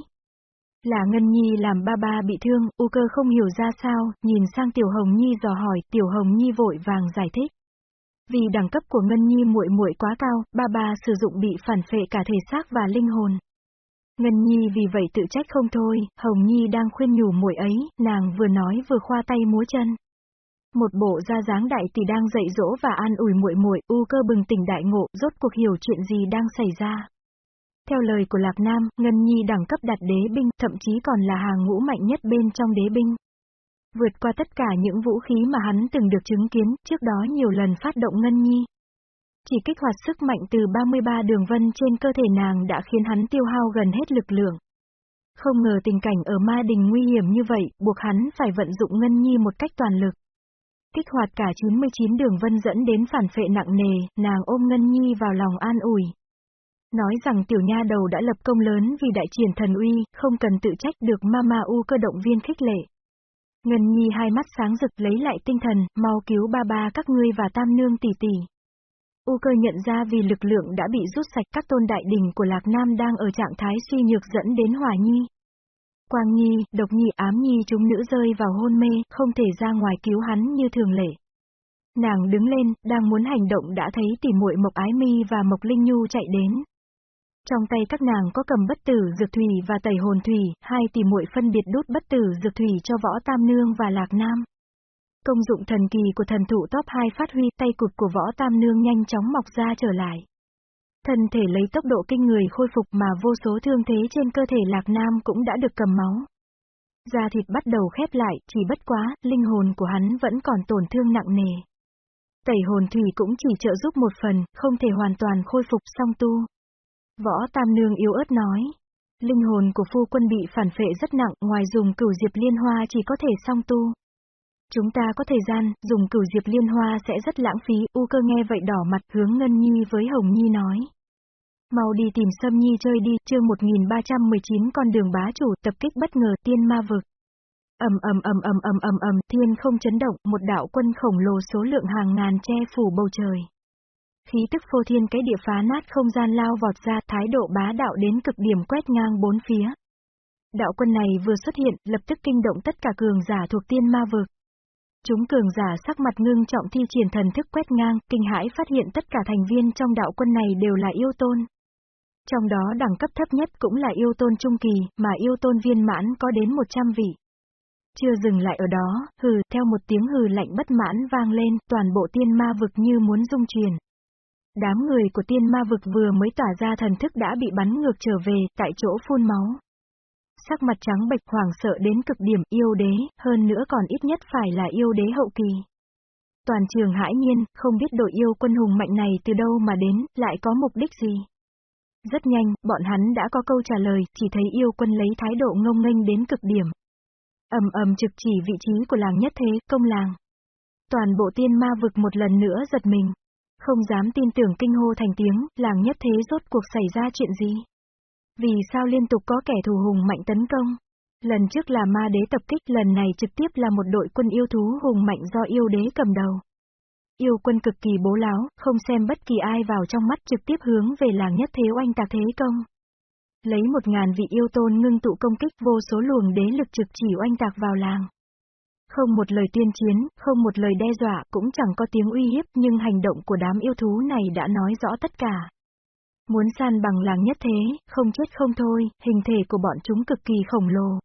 Là Ngân Nhi làm ba ba bị thương, U cơ không hiểu ra sao, nhìn sang Tiểu Hồng Nhi dò hỏi, Tiểu Hồng Nhi vội vàng giải thích. Vì đẳng cấp của Ngân Nhi muội muội quá cao, ba ba sử dụng bị phản phệ cả thể xác và linh hồn. Ngân Nhi vì vậy tự trách không thôi, Hồng Nhi đang khuyên nhủ muội ấy, nàng vừa nói vừa khoa tay múa chân. Một bộ ra dáng đại tỷ đang dạy dỗ và an ủi muội muội, u cơ bừng tỉnh đại ngộ, rốt cuộc hiểu chuyện gì đang xảy ra. Theo lời của Lạc Nam, Ngân Nhi đẳng cấp đạt đế binh, thậm chí còn là hàng ngũ mạnh nhất bên trong đế binh. Vượt qua tất cả những vũ khí mà hắn từng được chứng kiến, trước đó nhiều lần phát động Ngân Nhi. Chỉ kích hoạt sức mạnh từ 33 đường vân trên cơ thể nàng đã khiến hắn tiêu hao gần hết lực lượng. Không ngờ tình cảnh ở ma đình nguy hiểm như vậy, buộc hắn phải vận dụng Ngân Nhi một cách toàn lực. Kích hoạt cả 99 đường vân dẫn đến phản phệ nặng nề, nàng ôm Ngân Nhi vào lòng an ủi. Nói rằng tiểu nha đầu đã lập công lớn vì đại triển thần uy, không cần tự trách được Mama U cơ động viên khích lệ. Ngân Nhi hai mắt sáng rực lấy lại tinh thần, mau cứu ba ba các ngươi và tam nương tỷ tỷ. U cơ nhận ra vì lực lượng đã bị rút sạch các tôn đại đình của Lạc Nam đang ở trạng thái suy nhược dẫn đến hỏa nhi. Quang nhi, độc nhi ám nhi chúng nữ rơi vào hôn mê, không thể ra ngoài cứu hắn như thường lệ. Nàng đứng lên, đang muốn hành động đã thấy tỉ muội Mộc Ái Mi và Mộc Linh Nhu chạy đến. Trong tay các nàng có cầm bất tử dược thủy và tẩy hồn thủy, hai tỷ muội phân biệt đút bất tử dược thủy cho võ tam nương và lạc nam. Công dụng thần kỳ của thần thụ top 2 phát huy tay cụt của võ tam nương nhanh chóng mọc ra trở lại. Thân thể lấy tốc độ kinh người khôi phục mà vô số thương thế trên cơ thể lạc nam cũng đã được cầm máu. Da thịt bắt đầu khép lại, chỉ bất quá, linh hồn của hắn vẫn còn tổn thương nặng nề. Tẩy hồn thủy cũng chỉ trợ giúp một phần, không thể hoàn toàn khôi phục song tu. Võ Tam Nương yếu ớt nói. Linh hồn của phu quân bị phản phệ rất nặng, ngoài dùng cửu diệp liên hoa chỉ có thể song tu. Chúng ta có thời gian, dùng cửu diệp liên hoa sẽ rất lãng phí, U cơ nghe vậy đỏ mặt hướng Ngân Nhi với Hồng Nhi nói. Mau đi tìm Sâm Nhi chơi đi, chương 1319 con đường bá chủ tập kích bất ngờ tiên ma vực. ầm ầm ầm ầm ầm ầm ầm, thiên không chấn động, một đạo quân khổng lồ số lượng hàng ngàn che phủ bầu trời. Khí tức phô thiên cái địa phá nát không gian lao vọt ra, thái độ bá đạo đến cực điểm quét ngang bốn phía. Đạo quân này vừa xuất hiện, lập tức kinh động tất cả cường giả thuộc tiên ma vực. Chúng cường giả sắc mặt ngưng trọng thi triển thần thức quét ngang, kinh hãi phát hiện tất cả thành viên trong đạo quân này đều là yêu tôn. Trong đó đẳng cấp thấp nhất cũng là yêu tôn trung kỳ, mà yêu tôn viên mãn có đến 100 vị. Chưa dừng lại ở đó, hừ, theo một tiếng hừ lạnh bất mãn vang lên, toàn bộ tiên ma vực như muốn dung truyền. Đám người của tiên ma vực vừa mới tỏa ra thần thức đã bị bắn ngược trở về, tại chỗ phun máu. Sắc mặt trắng bệch hoàng sợ đến cực điểm yêu đế, hơn nữa còn ít nhất phải là yêu đế hậu kỳ. Toàn trường hãi nhiên, không biết đội yêu quân hùng mạnh này từ đâu mà đến, lại có mục đích gì. Rất nhanh, bọn hắn đã có câu trả lời, chỉ thấy yêu quân lấy thái độ ngông nghênh đến cực điểm. ầm ầm trực chỉ vị trí của làng nhất thế, công làng. Toàn bộ tiên ma vực một lần nữa giật mình. Không dám tin tưởng kinh hô thành tiếng, làng nhất thế rốt cuộc xảy ra chuyện gì? Vì sao liên tục có kẻ thù hùng mạnh tấn công? Lần trước là ma đế tập kích, lần này trực tiếp là một đội quân yêu thú hùng mạnh do yêu đế cầm đầu. yêu quân cực kỳ bố láo, không xem bất kỳ ai vào trong mắt trực tiếp hướng về làng nhất thế oanh tạc thế công. Lấy một ngàn vị yêu tôn ngưng tụ công kích vô số luồng đế lực trực chỉ oanh tạc vào làng. Không một lời tuyên chiến, không một lời đe dọa, cũng chẳng có tiếng uy hiếp nhưng hành động của đám yêu thú này đã nói rõ tất cả. Muốn san bằng làng nhất thế, không chết không thôi, hình thể của bọn chúng cực kỳ khổng lồ.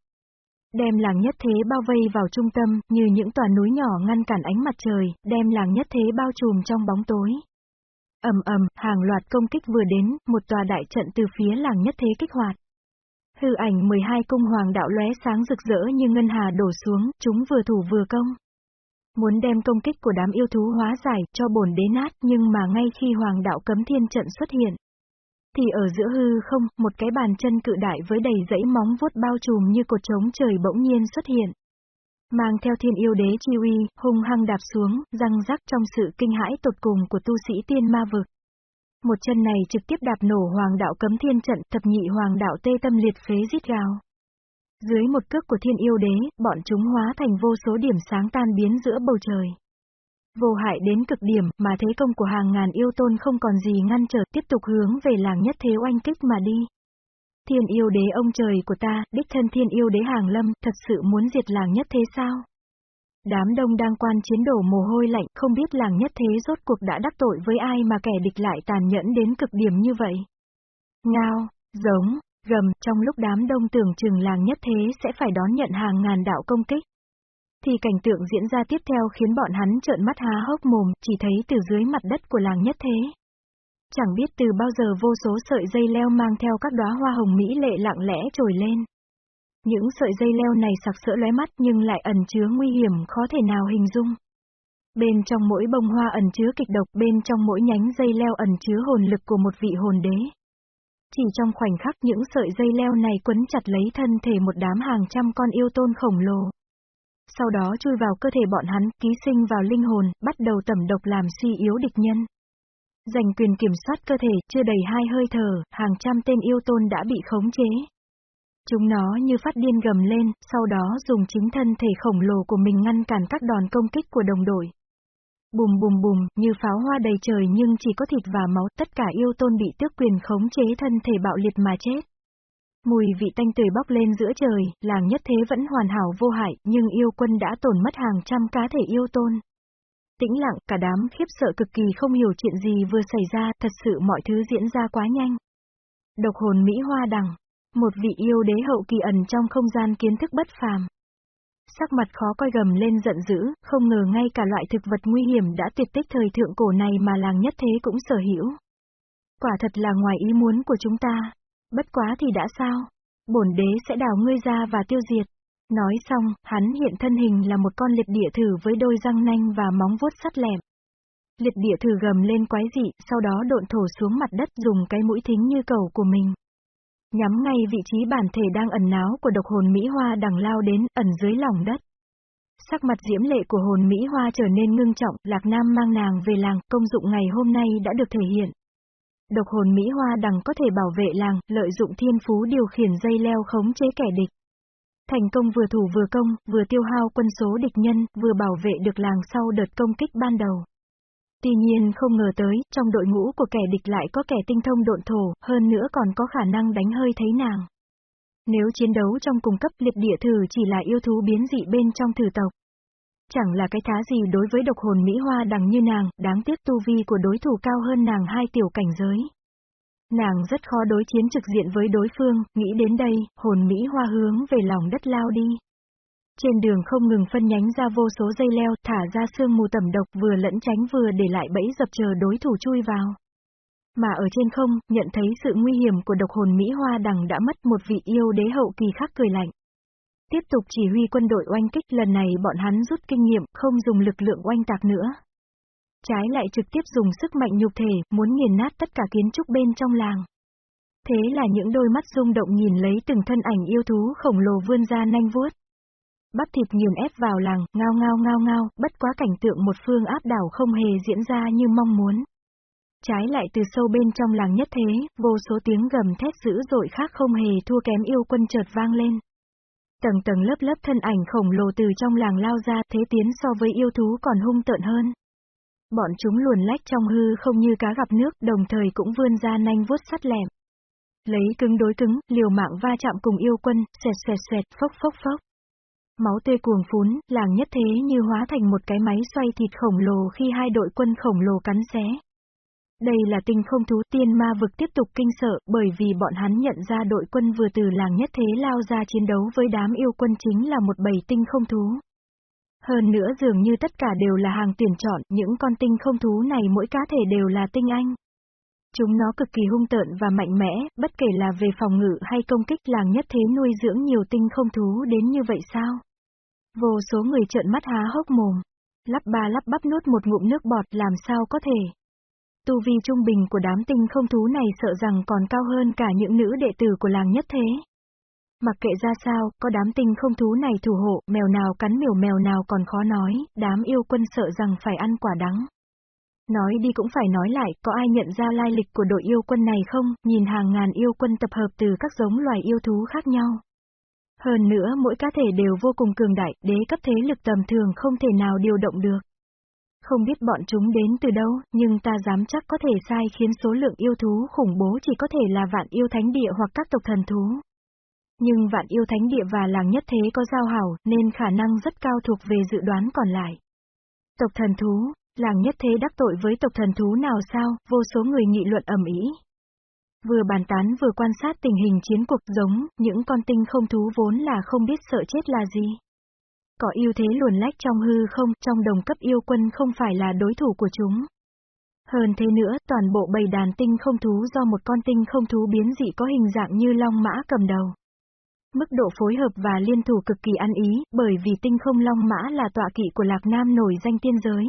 Đem làng nhất thế bao vây vào trung tâm, như những tòa núi nhỏ ngăn cản ánh mặt trời, đem làng nhất thế bao trùm trong bóng tối. ầm ầm, hàng loạt công kích vừa đến, một tòa đại trận từ phía làng nhất thế kích hoạt. Hư ảnh 12 cung hoàng đạo lóe sáng rực rỡ như ngân hà đổ xuống, chúng vừa thủ vừa công. Muốn đem công kích của đám yêu thú hóa giải cho bổn đế nát nhưng mà ngay khi hoàng đạo cấm thiên trận xuất hiện. Thì ở giữa hư không, một cái bàn chân cự đại với đầy dãy móng vuốt bao trùm như cột trống trời bỗng nhiên xuất hiện. Mang theo thiên yêu đế chi uy, hung hăng đạp xuống, răng rắc trong sự kinh hãi tột cùng của tu sĩ tiên ma vực. Một chân này trực tiếp đạp nổ hoàng đạo cấm thiên trận, thập nhị hoàng đạo tê tâm liệt phế giết gào. Dưới một cước của thiên yêu đế, bọn chúng hóa thành vô số điểm sáng tan biến giữa bầu trời. Vô hại đến cực điểm, mà thế công của hàng ngàn yêu tôn không còn gì ngăn trở tiếp tục hướng về làng nhất thế oanh kích mà đi. Thiên yêu đế ông trời của ta, đích thân thiên yêu đế hàng lâm, thật sự muốn diệt làng nhất thế sao? Đám đông đang quan chiến đổ mồ hôi lạnh, không biết làng nhất thế rốt cuộc đã đắc tội với ai mà kẻ địch lại tàn nhẫn đến cực điểm như vậy. Ngao, giống, gầm, trong lúc đám đông tưởng chừng làng nhất thế sẽ phải đón nhận hàng ngàn đạo công kích. Thì cảnh tượng diễn ra tiếp theo khiến bọn hắn trợn mắt há hốc mồm, chỉ thấy từ dưới mặt đất của làng nhất thế. Chẳng biết từ bao giờ vô số sợi dây leo mang theo các đóa hoa hồng mỹ lệ lặng lẽ trồi lên. Những sợi dây leo này sặc sỡ lóe mắt nhưng lại ẩn chứa nguy hiểm khó thể nào hình dung. Bên trong mỗi bông hoa ẩn chứa kịch độc, bên trong mỗi nhánh dây leo ẩn chứa hồn lực của một vị hồn đế. Chỉ trong khoảnh khắc những sợi dây leo này quấn chặt lấy thân thể một đám hàng trăm con yêu tôn khổng lồ. Sau đó chui vào cơ thể bọn hắn, ký sinh vào linh hồn, bắt đầu tẩm độc làm suy yếu địch nhân. Giành quyền kiểm soát cơ thể, chưa đầy hai hơi thở, hàng trăm tên yêu tôn đã bị khống chế. Chúng nó như phát điên gầm lên, sau đó dùng chính thân thể khổng lồ của mình ngăn cản các đòn công kích của đồng đội. Bùm bùm bùm, như pháo hoa đầy trời nhưng chỉ có thịt và máu, tất cả yêu tôn bị tước quyền khống chế thân thể bạo liệt mà chết. Mùi vị tanh tươi bốc lên giữa trời, làng nhất thế vẫn hoàn hảo vô hại, nhưng yêu quân đã tổn mất hàng trăm cá thể yêu tôn. Tĩnh lặng, cả đám khiếp sợ cực kỳ không hiểu chuyện gì vừa xảy ra, thật sự mọi thứ diễn ra quá nhanh. Độc hồn Mỹ Hoa Đằng, một vị yêu đế hậu kỳ ẩn trong không gian kiến thức bất phàm. Sắc mặt khó coi gầm lên giận dữ, không ngờ ngay cả loại thực vật nguy hiểm đã tuyệt tích thời thượng cổ này mà làng nhất thế cũng sở hữu. Quả thật là ngoài ý muốn của chúng ta. Bất quá thì đã sao? Bổn đế sẽ đào ngươi ra và tiêu diệt. Nói xong, hắn hiện thân hình là một con liệt địa thử với đôi răng nanh và móng vuốt sắt lẻm. Liệt địa thử gầm lên quái dị, sau đó độn thổ xuống mặt đất dùng cái mũi thính như cầu của mình. Nhắm ngay vị trí bản thể đang ẩn náu của độc hồn Mỹ Hoa đằng lao đến, ẩn dưới lòng đất. Sắc mặt diễm lệ của hồn Mỹ Hoa trở nên ngưng trọng, Lạc Nam mang nàng về làng, công dụng ngày hôm nay đã được thể hiện. Độc hồn Mỹ Hoa đằng có thể bảo vệ làng, lợi dụng thiên phú điều khiển dây leo khống chế kẻ địch. Thành công vừa thủ vừa công, vừa tiêu hao quân số địch nhân, vừa bảo vệ được làng sau đợt công kích ban đầu. Tuy nhiên không ngờ tới, trong đội ngũ của kẻ địch lại có kẻ tinh thông độn thổ, hơn nữa còn có khả năng đánh hơi thấy nàng. Nếu chiến đấu trong cùng cấp liệt địa thử chỉ là yêu thú biến dị bên trong thử tộc. Chẳng là cái thá gì đối với độc hồn Mỹ Hoa đằng như nàng, đáng tiếc tu vi của đối thủ cao hơn nàng hai tiểu cảnh giới. Nàng rất khó đối chiến trực diện với đối phương, nghĩ đến đây, hồn Mỹ Hoa hướng về lòng đất lao đi. Trên đường không ngừng phân nhánh ra vô số dây leo, thả ra sương mù tẩm độc vừa lẫn tránh vừa để lại bẫy dập chờ đối thủ chui vào. Mà ở trên không, nhận thấy sự nguy hiểm của độc hồn Mỹ Hoa đằng đã mất một vị yêu đế hậu kỳ khác cười lạnh. Tiếp tục chỉ huy quân đội oanh kích lần này bọn hắn rút kinh nghiệm, không dùng lực lượng oanh tạc nữa. Trái lại trực tiếp dùng sức mạnh nhục thể, muốn nghiền nát tất cả kiến trúc bên trong làng. Thế là những đôi mắt rung động nhìn lấy từng thân ảnh yêu thú khổng lồ vươn ra nanh vuốt. Bắp thịt nghiền ép vào làng, ngao ngao ngao ngao, bất quá cảnh tượng một phương áp đảo không hề diễn ra như mong muốn. Trái lại từ sâu bên trong làng nhất thế, vô số tiếng gầm thét dữ dội khác không hề thua kém yêu quân chợt vang lên. Tầng tầng lớp lớp thân ảnh khổng lồ từ trong làng lao ra, thế tiến so với yêu thú còn hung tợn hơn. Bọn chúng luồn lách trong hư không như cá gặp nước, đồng thời cũng vươn ra nanh vuốt sắt lẻm, Lấy cứng đối cứng, liều mạng va chạm cùng yêu quân, xẹt xẹt xẹt, phốc phốc phốc. Máu tươi cuồng phún, làng nhất thế như hóa thành một cái máy xoay thịt khổng lồ khi hai đội quân khổng lồ cắn xé. Đây là tinh không thú tiên ma vực tiếp tục kinh sợ bởi vì bọn hắn nhận ra đội quân vừa từ làng nhất thế lao ra chiến đấu với đám yêu quân chính là một bầy tinh không thú. Hơn nữa dường như tất cả đều là hàng tuyển chọn, những con tinh không thú này mỗi cá thể đều là tinh anh. Chúng nó cực kỳ hung tợn và mạnh mẽ, bất kể là về phòng ngự hay công kích làng nhất thế nuôi dưỡng nhiều tinh không thú đến như vậy sao? Vô số người trợn mắt há hốc mồm. Lắp ba lắp bắp nuốt một ngụm nước bọt làm sao có thể. Tu vi trung bình của đám tinh không thú này sợ rằng còn cao hơn cả những nữ đệ tử của làng nhất thế. Mặc kệ ra sao, có đám tinh không thú này thủ hộ, mèo nào cắn miểu mèo nào còn khó nói, đám yêu quân sợ rằng phải ăn quả đắng. Nói đi cũng phải nói lại, có ai nhận ra lai lịch của đội yêu quân này không, nhìn hàng ngàn yêu quân tập hợp từ các giống loài yêu thú khác nhau. Hơn nữa mỗi cá thể đều vô cùng cường đại, đế cấp thế lực tầm thường không thể nào điều động được. Không biết bọn chúng đến từ đâu, nhưng ta dám chắc có thể sai khiến số lượng yêu thú khủng bố chỉ có thể là vạn yêu thánh địa hoặc các tộc thần thú. Nhưng vạn yêu thánh địa và làng nhất thế có giao hảo, nên khả năng rất cao thuộc về dự đoán còn lại. Tộc thần thú, làng nhất thế đắc tội với tộc thần thú nào sao, vô số người nghị luận ầm ĩ. Vừa bàn tán vừa quan sát tình hình chiến cuộc giống, những con tinh không thú vốn là không biết sợ chết là gì. Có yêu thế luồn lách trong hư không, trong đồng cấp yêu quân không phải là đối thủ của chúng. Hơn thế nữa, toàn bộ bầy đàn tinh không thú do một con tinh không thú biến dị có hình dạng như long mã cầm đầu. Mức độ phối hợp và liên thủ cực kỳ ăn ý, bởi vì tinh không long mã là tọa kỵ của Lạc Nam nổi danh tiên giới.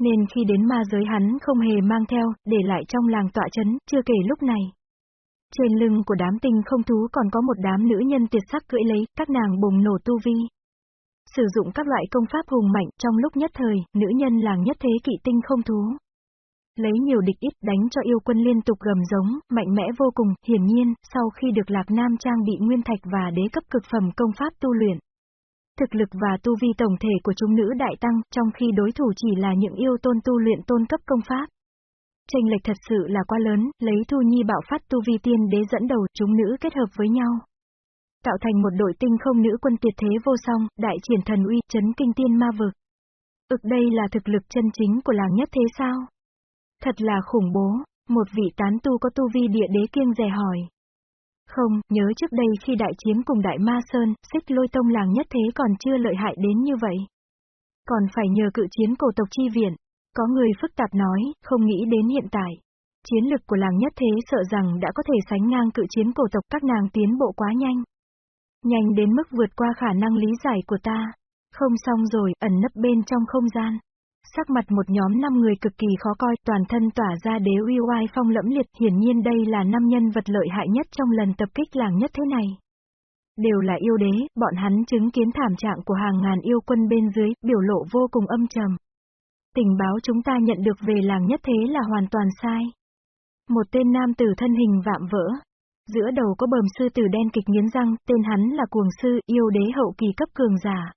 Nên khi đến ma giới hắn không hề mang theo, để lại trong làng tọa chấn, chưa kể lúc này. Trên lưng của đám tinh không thú còn có một đám nữ nhân tuyệt sắc cưỡi lấy, các nàng bùng nổ tu vi. Sử dụng các loại công pháp hùng mạnh trong lúc nhất thời, nữ nhân làng nhất thế kỵ tinh không thú. Lấy nhiều địch ít đánh cho yêu quân liên tục gầm giống, mạnh mẽ vô cùng, hiển nhiên, sau khi được Lạc Nam trang bị nguyên thạch và đế cấp cực phẩm công pháp tu luyện. Thực lực và tu vi tổng thể của chúng nữ đại tăng, trong khi đối thủ chỉ là những yêu tôn tu luyện tôn cấp công pháp. Tranh lệch thật sự là quá lớn, lấy Thu Nhi bạo phát tu vi tiên đế dẫn đầu chúng nữ kết hợp với nhau. Tạo thành một đội tinh không nữ quân tuyệt thế vô song, đại triển thần uy, chấn kinh tiên ma vực. Ực đây là thực lực chân chính của làng nhất thế sao? Thật là khủng bố, một vị tán tu có tu vi địa đế kiêng rè hỏi. Không, nhớ trước đây khi đại chiến cùng đại ma sơn, xích lôi tông làng nhất thế còn chưa lợi hại đến như vậy. Còn phải nhờ cự chiến cổ tộc chi viện. Có người phức tạp nói, không nghĩ đến hiện tại. Chiến lực của làng nhất thế sợ rằng đã có thể sánh ngang cự chiến cổ tộc các nàng tiến bộ quá nhanh. Nhanh đến mức vượt qua khả năng lý giải của ta. Không xong rồi, ẩn nấp bên trong không gian. Sắc mặt một nhóm năm người cực kỳ khó coi, toàn thân tỏa ra đế uy oai phong lẫm liệt, hiển nhiên đây là năm nhân vật lợi hại nhất trong lần tập kích làng nhất thế này. Đều là yêu đế, bọn hắn chứng kiến thảm trạng của hàng ngàn yêu quân bên dưới, biểu lộ vô cùng âm trầm. Tình báo chúng ta nhận được về làng nhất thế là hoàn toàn sai. Một tên nam tử thân hình vạm vỡ. Giữa đầu có bờm sư tử đen kịch nghiến răng, tên hắn là cuồng sư, yêu đế hậu kỳ cấp cường giả.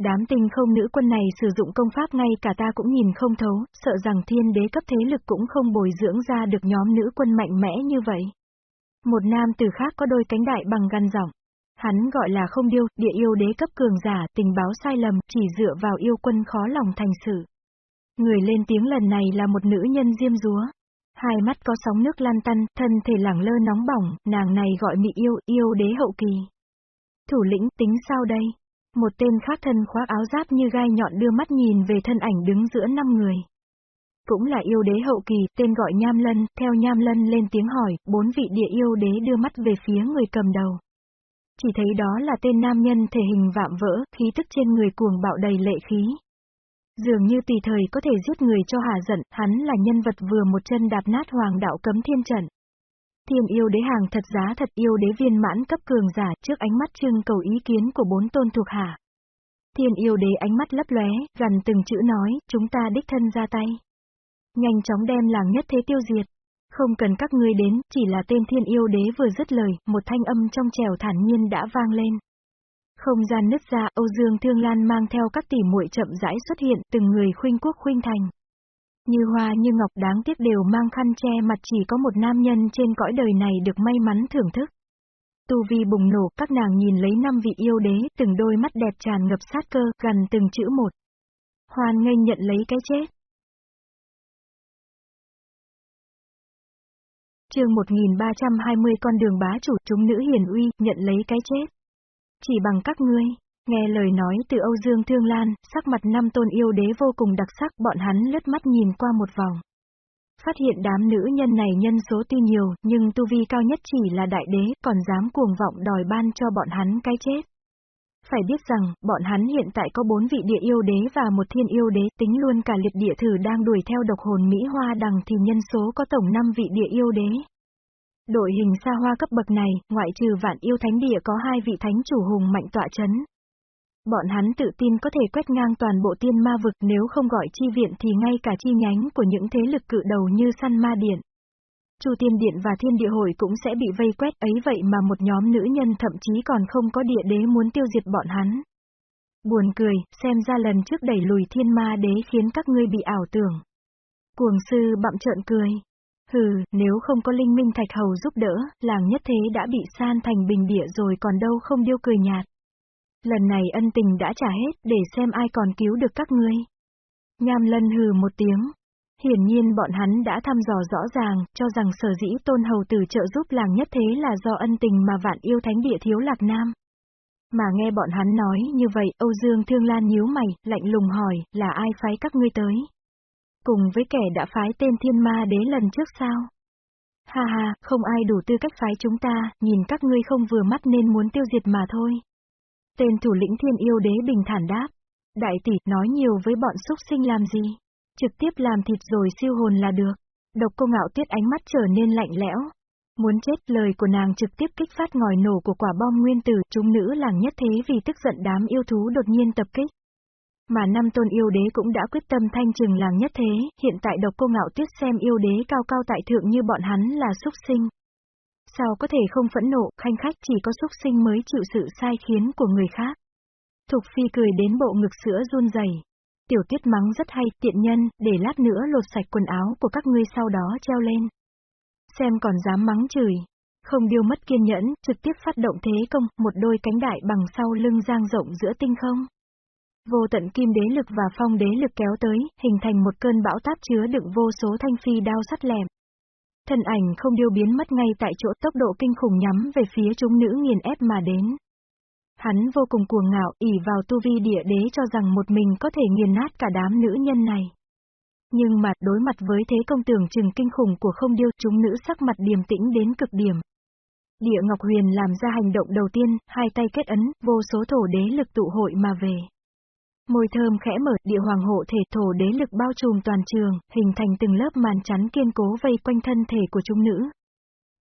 Đám tinh không nữ quân này sử dụng công pháp ngay cả ta cũng nhìn không thấu, sợ rằng thiên đế cấp thế lực cũng không bồi dưỡng ra được nhóm nữ quân mạnh mẽ như vậy. Một nam tử khác có đôi cánh đại bằng gan giọng. Hắn gọi là không điêu, địa yêu đế cấp cường giả, tình báo sai lầm, chỉ dựa vào yêu quân khó lòng thành sự. Người lên tiếng lần này là một nữ nhân diêm rúa. Hai mắt có sóng nước lan tăn, thân thể lẳng lơ nóng bỏng, nàng này gọi mị yêu, yêu đế hậu kỳ. Thủ lĩnh tính sao đây? Một tên khác thân khoác áo giáp như gai nhọn đưa mắt nhìn về thân ảnh đứng giữa năm người. Cũng là yêu đế hậu kỳ, tên gọi Nham Lân, theo Nham Lân lên tiếng hỏi, bốn vị địa yêu đế đưa mắt về phía người cầm đầu. Chỉ thấy đó là tên nam nhân thể hình vạm vỡ, khí tức trên người cuồng bạo đầy lệ khí. Dường như tùy thời có thể giết người cho hà giận, hắn là nhân vật vừa một chân đạp nát hoàng đạo cấm thiên trận. Thiên yêu đế hàng thật giá thật yêu đế viên mãn cấp cường giả trước ánh mắt trưng cầu ý kiến của bốn tôn thuộc hạ. Thiên yêu đế ánh mắt lấp lóe, gần từng chữ nói, chúng ta đích thân ra tay. Nhanh chóng đem làng nhất thế tiêu diệt. Không cần các ngươi đến, chỉ là tên thiên yêu đế vừa dứt lời, một thanh âm trong trèo thản nhiên đã vang lên. Không gian nứt ra, Âu Dương Thương Lan mang theo các tỷ muội chậm rãi xuất hiện, từng người khuynh quốc khuynh thành. Như hoa như ngọc đáng tiếc đều mang khăn che mặt chỉ có một nam nhân trên cõi đời này được may mắn thưởng thức. Tu vi bùng nổ, các nàng nhìn lấy năm vị yêu đế, từng đôi mắt đẹp tràn ngập sát cơ, gần từng chữ một. Hoan nghênh nhận lấy cái chết. chương 1320 con đường bá chủ chúng nữ hiền uy, nhận lấy cái chết. Chỉ bằng các ngươi, nghe lời nói từ Âu Dương Thương Lan, sắc mặt năm tôn yêu đế vô cùng đặc sắc bọn hắn lướt mắt nhìn qua một vòng. Phát hiện đám nữ nhân này nhân số tuy nhiều, nhưng tu vi cao nhất chỉ là đại đế, còn dám cuồng vọng đòi ban cho bọn hắn cái chết. Phải biết rằng, bọn hắn hiện tại có bốn vị địa yêu đế và một thiên yêu đế, tính luôn cả liệt địa thử đang đuổi theo độc hồn Mỹ Hoa đằng thì nhân số có tổng 5 vị địa yêu đế. Đội hình xa hoa cấp bậc này, ngoại trừ vạn yêu thánh địa có hai vị thánh chủ hùng mạnh tọa chấn. Bọn hắn tự tin có thể quét ngang toàn bộ tiên ma vực nếu không gọi chi viện thì ngay cả chi nhánh của những thế lực cự đầu như săn ma điện. Chu Tiên Điện và Thiên Địa Hội cũng sẽ bị vây quét ấy vậy mà một nhóm nữ nhân thậm chí còn không có địa đế muốn tiêu diệt bọn hắn. Buồn cười, xem ra lần trước đẩy lùi thiên ma đế khiến các ngươi bị ảo tưởng. Cuồng sư bặm trợn cười. Hừ, nếu không có linh minh thạch hầu giúp đỡ, làng nhất thế đã bị san thành bình địa rồi còn đâu không điêu cười nhạt. Lần này ân tình đã trả hết để xem ai còn cứu được các ngươi. Nham lân hừ một tiếng, Hiển nhiên bọn hắn đã thăm dò rõ ràng, cho rằng sở dĩ tôn hầu tử trợ giúp làng nhất thế là do ân tình mà vạn yêu thánh địa thiếu lạc nam. Mà nghe bọn hắn nói như vậy, Âu Dương Thương Lan nhíu mày, lạnh lùng hỏi, là ai phái các ngươi tới? Cùng với kẻ đã phái tên thiên ma đế lần trước sao? Ha ha, không ai đủ tư cách phái chúng ta, nhìn các ngươi không vừa mắt nên muốn tiêu diệt mà thôi. Tên thủ lĩnh thiên yêu đế bình thản đáp. Đại tỷ, nói nhiều với bọn xúc sinh làm gì? Trực tiếp làm thịt rồi siêu hồn là được. Độc cô ngạo tuyết ánh mắt trở nên lạnh lẽo. Muốn chết lời của nàng trực tiếp kích phát ngòi nổ của quả bom nguyên tử, chúng nữ làng nhất thế vì tức giận đám yêu thú đột nhiên tập kích. Mà năm tôn yêu đế cũng đã quyết tâm thanh trừng làng nhất thế, hiện tại độc cô ngạo tuyết xem yêu đế cao cao tại thượng như bọn hắn là xúc sinh. Sao có thể không phẫn nộ, khanh khách chỉ có xúc sinh mới chịu sự sai khiến của người khác. Thục phi cười đến bộ ngực sữa run rẩy. Tiểu tuyết mắng rất hay, tiện nhân, để lát nữa lột sạch quần áo của các ngươi sau đó treo lên. Xem còn dám mắng chửi. Không điêu mất kiên nhẫn, trực tiếp phát động thế công, một đôi cánh đại bằng sau lưng giang rộng giữa tinh không. Vô tận kim đế lực và phong đế lực kéo tới, hình thành một cơn bão táp chứa đựng vô số thanh phi đao sắt lẻm. Thân ảnh không điêu biến mất ngay tại chỗ tốc độ kinh khủng nhắm về phía chúng nữ nghiền ép mà đến. Hắn vô cùng cuồng ngạo, ỉ vào tu vi địa đế cho rằng một mình có thể nghiền nát cả đám nữ nhân này. Nhưng mà, đối mặt với thế công tưởng chừng kinh khủng của không điêu, chúng nữ sắc mặt điềm tĩnh đến cực điểm. Địa Ngọc Huyền làm ra hành động đầu tiên, hai tay kết ấn, vô số thổ đế lực tụ hội mà về. Môi thơm khẽ mở, địa hoàng hộ thể thổ đế lực bao trùm toàn trường, hình thành từng lớp màn chắn kiên cố vây quanh thân thể của chúng nữ.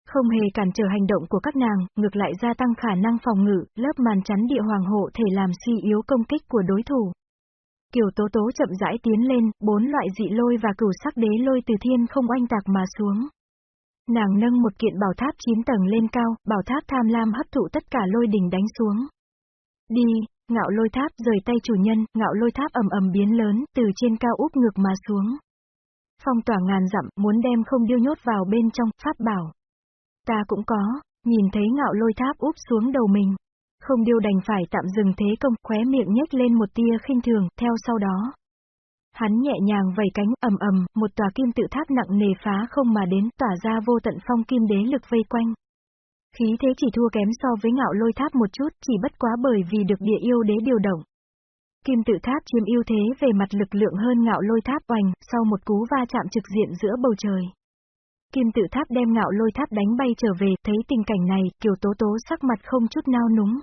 Không hề cản trở hành động của các nàng, ngược lại gia tăng khả năng phòng ngự, lớp màn chắn địa hoàng hộ thể làm suy yếu công kích của đối thủ. Kiều Tố Tố chậm rãi tiến lên, bốn loại dị lôi và cửu sắc đế lôi từ thiên không oanh tạc mà xuống. Nàng nâng một kiện bảo tháp 9 tầng lên cao, bảo tháp tham lam hấp thụ tất cả lôi đỉnh đánh xuống. Đi, ngạo lôi tháp rời tay chủ nhân, ngạo lôi tháp ầm ầm biến lớn, từ trên cao úp ngược mà xuống. Phong tỏa ngàn dặm, muốn đem không điêu nhốt vào bên trong, pháp bảo. Ta cũng có, nhìn thấy ngạo lôi tháp úp xuống đầu mình. Không điêu đành phải tạm dừng thế công, khóe miệng nhếch lên một tia khinh thường, theo sau đó. Hắn nhẹ nhàng vẩy cánh, ầm ầm, một tòa kim tự tháp nặng nề phá không mà đến, tỏa ra vô tận phong kim đế lực vây quanh. Khí thế chỉ thua kém so với ngạo lôi tháp một chút, chỉ bất quá bởi vì được địa yêu đế điều động. Kim tự tháp chiếm ưu thế về mặt lực lượng hơn ngạo lôi tháp oành, sau một cú va chạm trực diện giữa bầu trời. Kim tự tháp đem ngạo lôi tháp đánh bay trở về, thấy tình cảnh này, kiều tố tố sắc mặt không chút nao núng.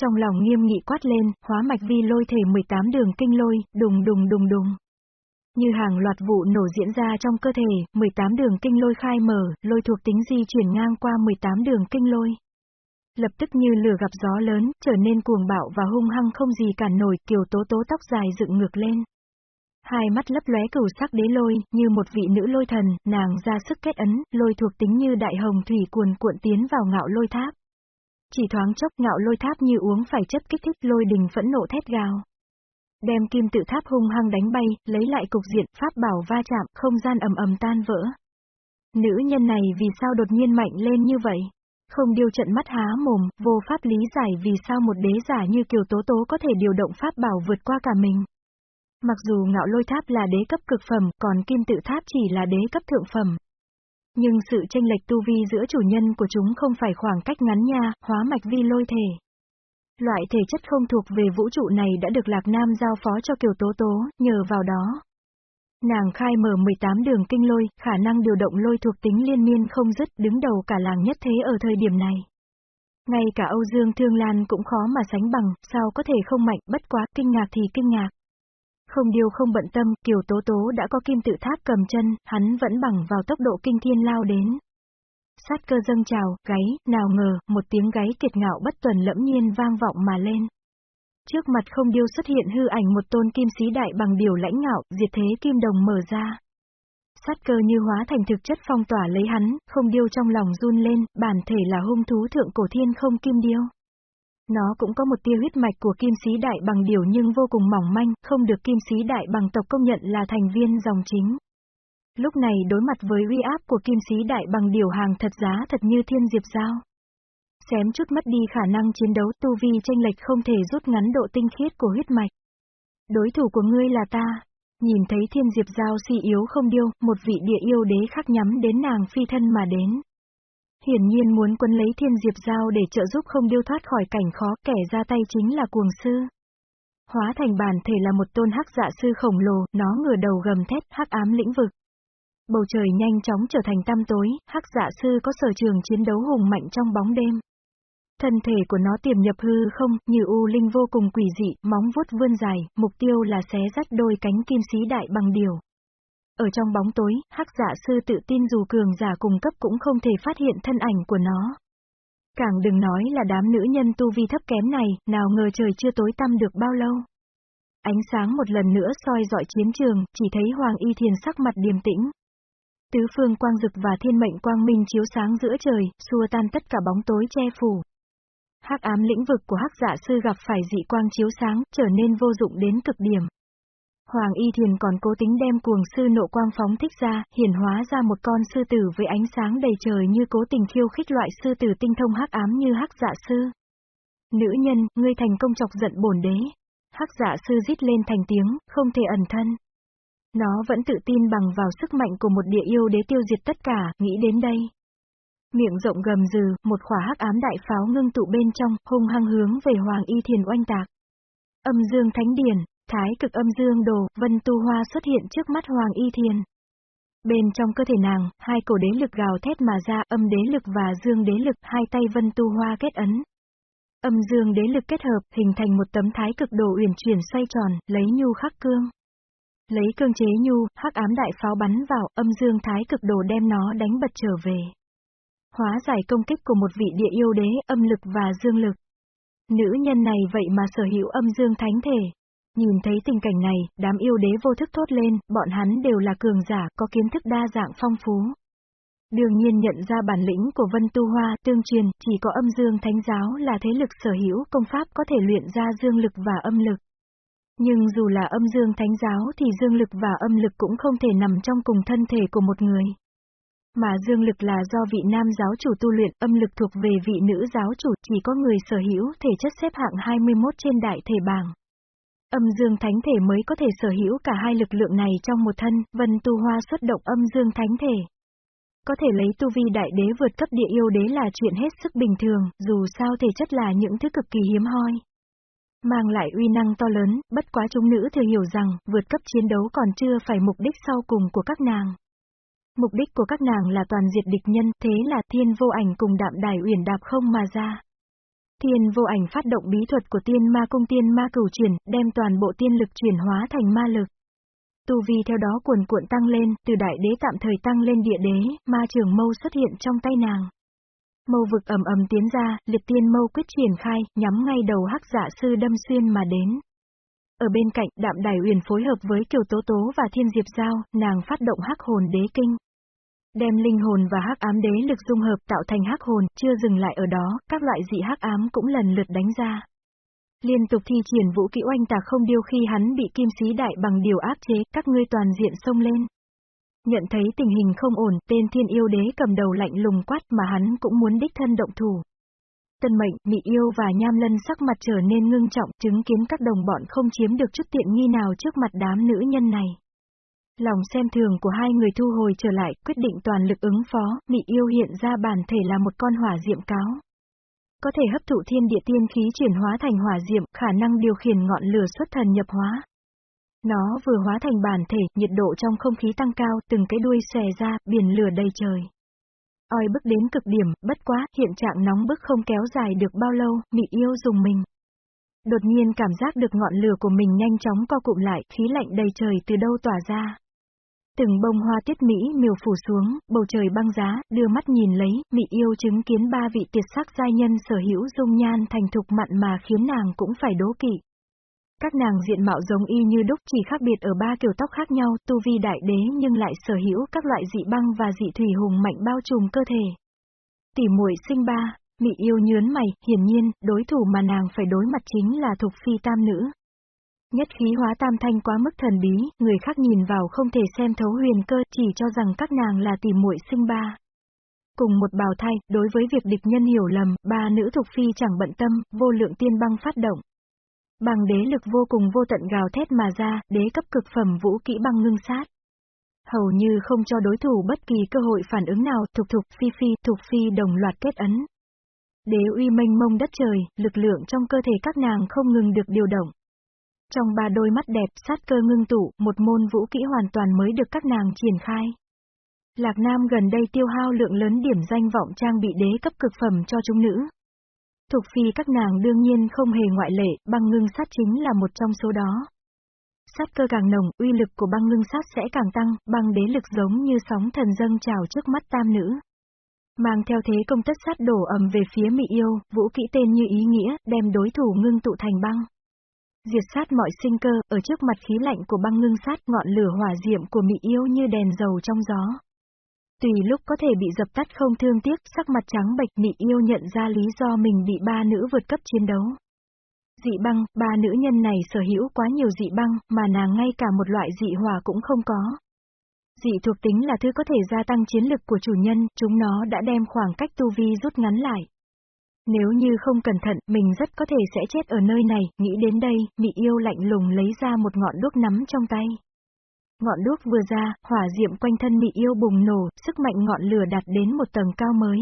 Trong lòng nghiêm nghị quát lên, hóa mạch vi lôi thể 18 đường kinh lôi, đùng đùng đùng đùng. Như hàng loạt vụ nổ diễn ra trong cơ thể, 18 đường kinh lôi khai mở, lôi thuộc tính di chuyển ngang qua 18 đường kinh lôi. Lập tức như lửa gặp gió lớn, trở nên cuồng bạo và hung hăng không gì cản nổi, kiều tố tố tóc dài dựng ngược lên. Hai mắt lấp lóe cửu sắc đế lôi, như một vị nữ lôi thần, nàng ra sức kết ấn, lôi thuộc tính như đại hồng thủy cuồn cuộn tiến vào ngạo lôi tháp. Chỉ thoáng chốc ngạo lôi tháp như uống phải chất kích thích lôi đình phẫn nộ thét gào. Đem kim tự tháp hung hăng đánh bay, lấy lại cục diện, pháp bảo va chạm, không gian ầm ầm tan vỡ. Nữ nhân này vì sao đột nhiên mạnh lên như vậy? Không điều trận mắt há mồm, vô pháp lý giải vì sao một đế giả như Kiều Tố Tố có thể điều động pháp bảo vượt qua cả mình. Mặc dù ngạo lôi tháp là đế cấp cực phẩm, còn kim tự tháp chỉ là đế cấp thượng phẩm. Nhưng sự tranh lệch tu vi giữa chủ nhân của chúng không phải khoảng cách ngắn nha, hóa mạch vi lôi thể. Loại thể chất không thuộc về vũ trụ này đã được Lạc Nam giao phó cho Kiều Tố Tố, nhờ vào đó. Nàng khai mở 18 đường kinh lôi, khả năng điều động lôi thuộc tính liên miên không dứt, đứng đầu cả làng nhất thế ở thời điểm này. Ngay cả Âu Dương Thương Lan cũng khó mà sánh bằng, sao có thể không mạnh, bất quá, kinh ngạc thì kinh ngạc. Không điều không bận tâm, Kiều Tố Tố đã có kim tự tháp cầm chân, hắn vẫn bằng vào tốc độ kinh thiên lao đến. Sát cơ dâng trào, gáy, nào ngờ, một tiếng gáy kiệt ngạo bất tuần lẫm nhiên vang vọng mà lên. Trước mặt không điêu xuất hiện hư ảnh một tôn kim sĩ đại bằng điều lãnh ngạo, diệt thế kim đồng mở ra. Sát cơ như hóa thành thực chất phong tỏa lấy hắn, không điêu trong lòng run lên, bản thể là hung thú thượng cổ thiên không kim điêu. Nó cũng có một tia huyết mạch của kim sĩ đại bằng điều nhưng vô cùng mỏng manh, không được kim sĩ đại bằng tộc công nhận là thành viên dòng chính. Lúc này đối mặt với uy áp của kim sĩ đại bằng điều hàng thật giá thật như thiên diệp giao. Xém chút mất đi khả năng chiến đấu tu vi tranh lệch không thể rút ngắn độ tinh khiết của huyết mạch. Đối thủ của ngươi là ta. Nhìn thấy thiên diệp giao si yếu không điêu, một vị địa yêu đế khác nhắm đến nàng phi thân mà đến. Hiển nhiên muốn quân lấy thiên diệp giao để trợ giúp không điêu thoát khỏi cảnh khó, kẻ ra tay chính là cuồng sư. Hóa thành bản thể là một tôn hắc dạ sư khổng lồ, nó ngửa đầu gầm thét, hắc ám lĩnh vực. Bầu trời nhanh chóng trở thành tăm tối, hắc dạ sư có sở trường chiến đấu hùng mạnh trong bóng đêm. Thân thể của nó tiềm nhập hư không, như u linh vô cùng quỷ dị, móng vuốt vươn dài, mục tiêu là xé rách đôi cánh kim sĩ đại bằng điều. Ở trong bóng tối, hắc dạ sư tự tin dù cường giả cùng cấp cũng không thể phát hiện thân ảnh của nó. Càng đừng nói là đám nữ nhân tu vi thấp kém này, nào ngờ trời chưa tối tăm được bao lâu. Ánh sáng một lần nữa soi dọi chiến trường, chỉ thấy Hoàng Y Thiền sắc mặt điềm tĩnh, Tứ phương quang dực và thiên mệnh quang minh chiếu sáng giữa trời, xua tan tất cả bóng tối che phủ. Hắc ám lĩnh vực của Hắc Dạ sư gặp phải dị quang chiếu sáng, trở nên vô dụng đến cực điểm. Hoàng Y Thiền còn cố tính đem cuồng sư nộ quang phóng thích ra, hiển hóa ra một con sư tử với ánh sáng đầy trời như cố tình khiêu khích loại sư tử tinh thông hắc ám như Hắc Dạ sư. Nữ nhân, ngươi thành công chọc giận bổn đế. Hắc Dạ sư rít lên thành tiếng, không thể ẩn thân. Nó vẫn tự tin bằng vào sức mạnh của một địa yêu đế tiêu diệt tất cả, nghĩ đến đây. Miệng rộng gầm rừ, một khỏa hắc ám đại pháo ngưng tụ bên trong, hung hăng hướng về Hoàng Y Thiền oanh tạc. Âm dương thánh điển, thái cực âm dương đồ, vân tu hoa xuất hiện trước mắt Hoàng Y Thiền. Bên trong cơ thể nàng, hai cổ đế lực gào thét mà ra, âm đế lực và dương đế lực, hai tay vân tu hoa kết ấn. Âm dương đế lực kết hợp, hình thành một tấm thái cực đồ uyển chuyển xoay tròn, lấy nhu khắc cương. Lấy cương chế nhu, hắc ám đại pháo bắn vào, âm dương thái cực đồ đem nó đánh bật trở về. Hóa giải công kích của một vị địa yêu đế, âm lực và dương lực. Nữ nhân này vậy mà sở hữu âm dương thánh thể. Nhìn thấy tình cảnh này, đám yêu đế vô thức thốt lên, bọn hắn đều là cường giả, có kiến thức đa dạng phong phú. Đương nhiên nhận ra bản lĩnh của Vân Tu Hoa, tương truyền, chỉ có âm dương thánh giáo là thế lực sở hữu công pháp có thể luyện ra dương lực và âm lực. Nhưng dù là âm dương thánh giáo thì dương lực và âm lực cũng không thể nằm trong cùng thân thể của một người. Mà dương lực là do vị nam giáo chủ tu luyện, âm lực thuộc về vị nữ giáo chủ, chỉ có người sở hữu thể chất xếp hạng 21 trên đại thể bảng. Âm dương thánh thể mới có thể sở hữu cả hai lực lượng này trong một thân, vân tu hoa xuất động âm dương thánh thể. Có thể lấy tu vi đại đế vượt cấp địa yêu đế là chuyện hết sức bình thường, dù sao thể chất là những thứ cực kỳ hiếm hoi. Mang lại uy năng to lớn, bất quá chúng nữ thừa hiểu rằng, vượt cấp chiến đấu còn chưa phải mục đích sau cùng của các nàng. Mục đích của các nàng là toàn diệt địch nhân, thế là thiên vô ảnh cùng đạm đài uyển đạp không mà ra. Thiên vô ảnh phát động bí thuật của tiên ma cung tiên ma cửu chuyển, đem toàn bộ tiên lực chuyển hóa thành ma lực. Tu vi theo đó cuồn cuộn tăng lên, từ đại đế tạm thời tăng lên địa đế, ma trường mâu xuất hiện trong tay nàng. Mâu vực ầm ầm tiến ra, liệt tiên mâu quyết triển khai, nhắm ngay đầu hắc dạ sư đâm xuyên mà đến. Ở bên cạnh, đạm đài uyển phối hợp với kiều tố tố và thiên diệp giao, nàng phát động hắc hồn đế kinh. Đem linh hồn và hắc ám đế lực dung hợp tạo thành hắc hồn, chưa dừng lại ở đó, các loại dị hắc ám cũng lần lượt đánh ra. Liên tục thi triển vũ kỹ oanh tạc không điêu khi hắn bị kim sĩ đại bằng điều áp chế, các ngươi toàn diện xông lên. Nhận thấy tình hình không ổn, tên thiên yêu đế cầm đầu lạnh lùng quát mà hắn cũng muốn đích thân động thủ. Tân mệnh, mị yêu và nham lân sắc mặt trở nên ngưng trọng, chứng kiến các đồng bọn không chiếm được chút tiện nghi nào trước mặt đám nữ nhân này. Lòng xem thường của hai người thu hồi trở lại, quyết định toàn lực ứng phó, mị yêu hiện ra bản thể là một con hỏa diệm cáo. Có thể hấp thụ thiên địa tiên khí chuyển hóa thành hỏa diệm, khả năng điều khiển ngọn lửa xuất thần nhập hóa. Nó vừa hóa thành bản thể, nhiệt độ trong không khí tăng cao, từng cái đuôi xòe ra, biển lửa đầy trời. Oi bức đến cực điểm, bất quá, hiện trạng nóng bức không kéo dài được bao lâu, mị yêu dùng mình. Đột nhiên cảm giác được ngọn lửa của mình nhanh chóng co cụm lại, khí lạnh đầy trời từ đâu tỏa ra. Từng bông hoa tiết mỹ miều phủ xuống, bầu trời băng giá, đưa mắt nhìn lấy, mị yêu chứng kiến ba vị tiệt sắc giai nhân sở hữu dung nhan thành thục mặn mà khiến nàng cũng phải đố kỵ. Các nàng diện mạo giống y như đúc chỉ khác biệt ở ba kiểu tóc khác nhau, tu vi đại đế nhưng lại sở hữu các loại dị băng và dị thủy hùng mạnh bao trùm cơ thể. Tỷ muội sinh ba, mị yêu nhướn mày, hiển nhiên, đối thủ mà nàng phải đối mặt chính là thục phi tam nữ. Nhất khí hóa tam thanh quá mức thần bí, người khác nhìn vào không thể xem thấu huyền cơ, chỉ cho rằng các nàng là tỷ muội sinh ba. Cùng một bào thai, đối với việc địch nhân hiểu lầm, ba nữ thục phi chẳng bận tâm, vô lượng tiên băng phát động. Bằng đế lực vô cùng vô tận gào thét mà ra, đế cấp cực phẩm vũ kỹ băng ngưng sát. Hầu như không cho đối thủ bất kỳ cơ hội phản ứng nào, thục thục phi phi, thục phi đồng loạt kết ấn. Đế uy mênh mông đất trời, lực lượng trong cơ thể các nàng không ngừng được điều động. Trong ba đôi mắt đẹp, sát cơ ngưng tụ, một môn vũ kỹ hoàn toàn mới được các nàng triển khai. Lạc Nam gần đây tiêu hao lượng lớn điểm danh vọng trang bị đế cấp cực phẩm cho chúng nữ. Thục phi các nàng đương nhiên không hề ngoại lệ, băng ngưng sát chính là một trong số đó. Sát cơ càng nồng, uy lực của băng ngưng sát sẽ càng tăng, băng đế lực giống như sóng thần dâng trào trước mắt tam nữ. Mang theo thế công tất sát đổ ầm về phía Mị Yêu, vũ kỹ tên như ý nghĩa, đem đối thủ ngưng tụ thành băng. Diệt sát mọi sinh cơ, ở trước mặt khí lạnh của băng ngưng sát ngọn lửa hỏa diệm của Mị Yêu như đèn dầu trong gió. Tùy lúc có thể bị dập tắt không thương tiếc, sắc mặt trắng bệch Mị Yêu nhận ra lý do mình bị ba nữ vượt cấp chiến đấu. Dị băng, ba nữ nhân này sở hữu quá nhiều dị băng, mà nàng ngay cả một loại dị hỏa cũng không có. Dị thuộc tính là thứ có thể gia tăng chiến lực của chủ nhân, chúng nó đã đem khoảng cách tu vi rút ngắn lại. Nếu như không cẩn thận, mình rất có thể sẽ chết ở nơi này, nghĩ đến đây, Mị yêu lạnh lùng lấy ra một ngọn đuốc nắm trong tay. Ngọn đuốc vừa ra, hỏa diệm quanh thân Mị yêu bùng nổ, sức mạnh ngọn lửa đạt đến một tầng cao mới.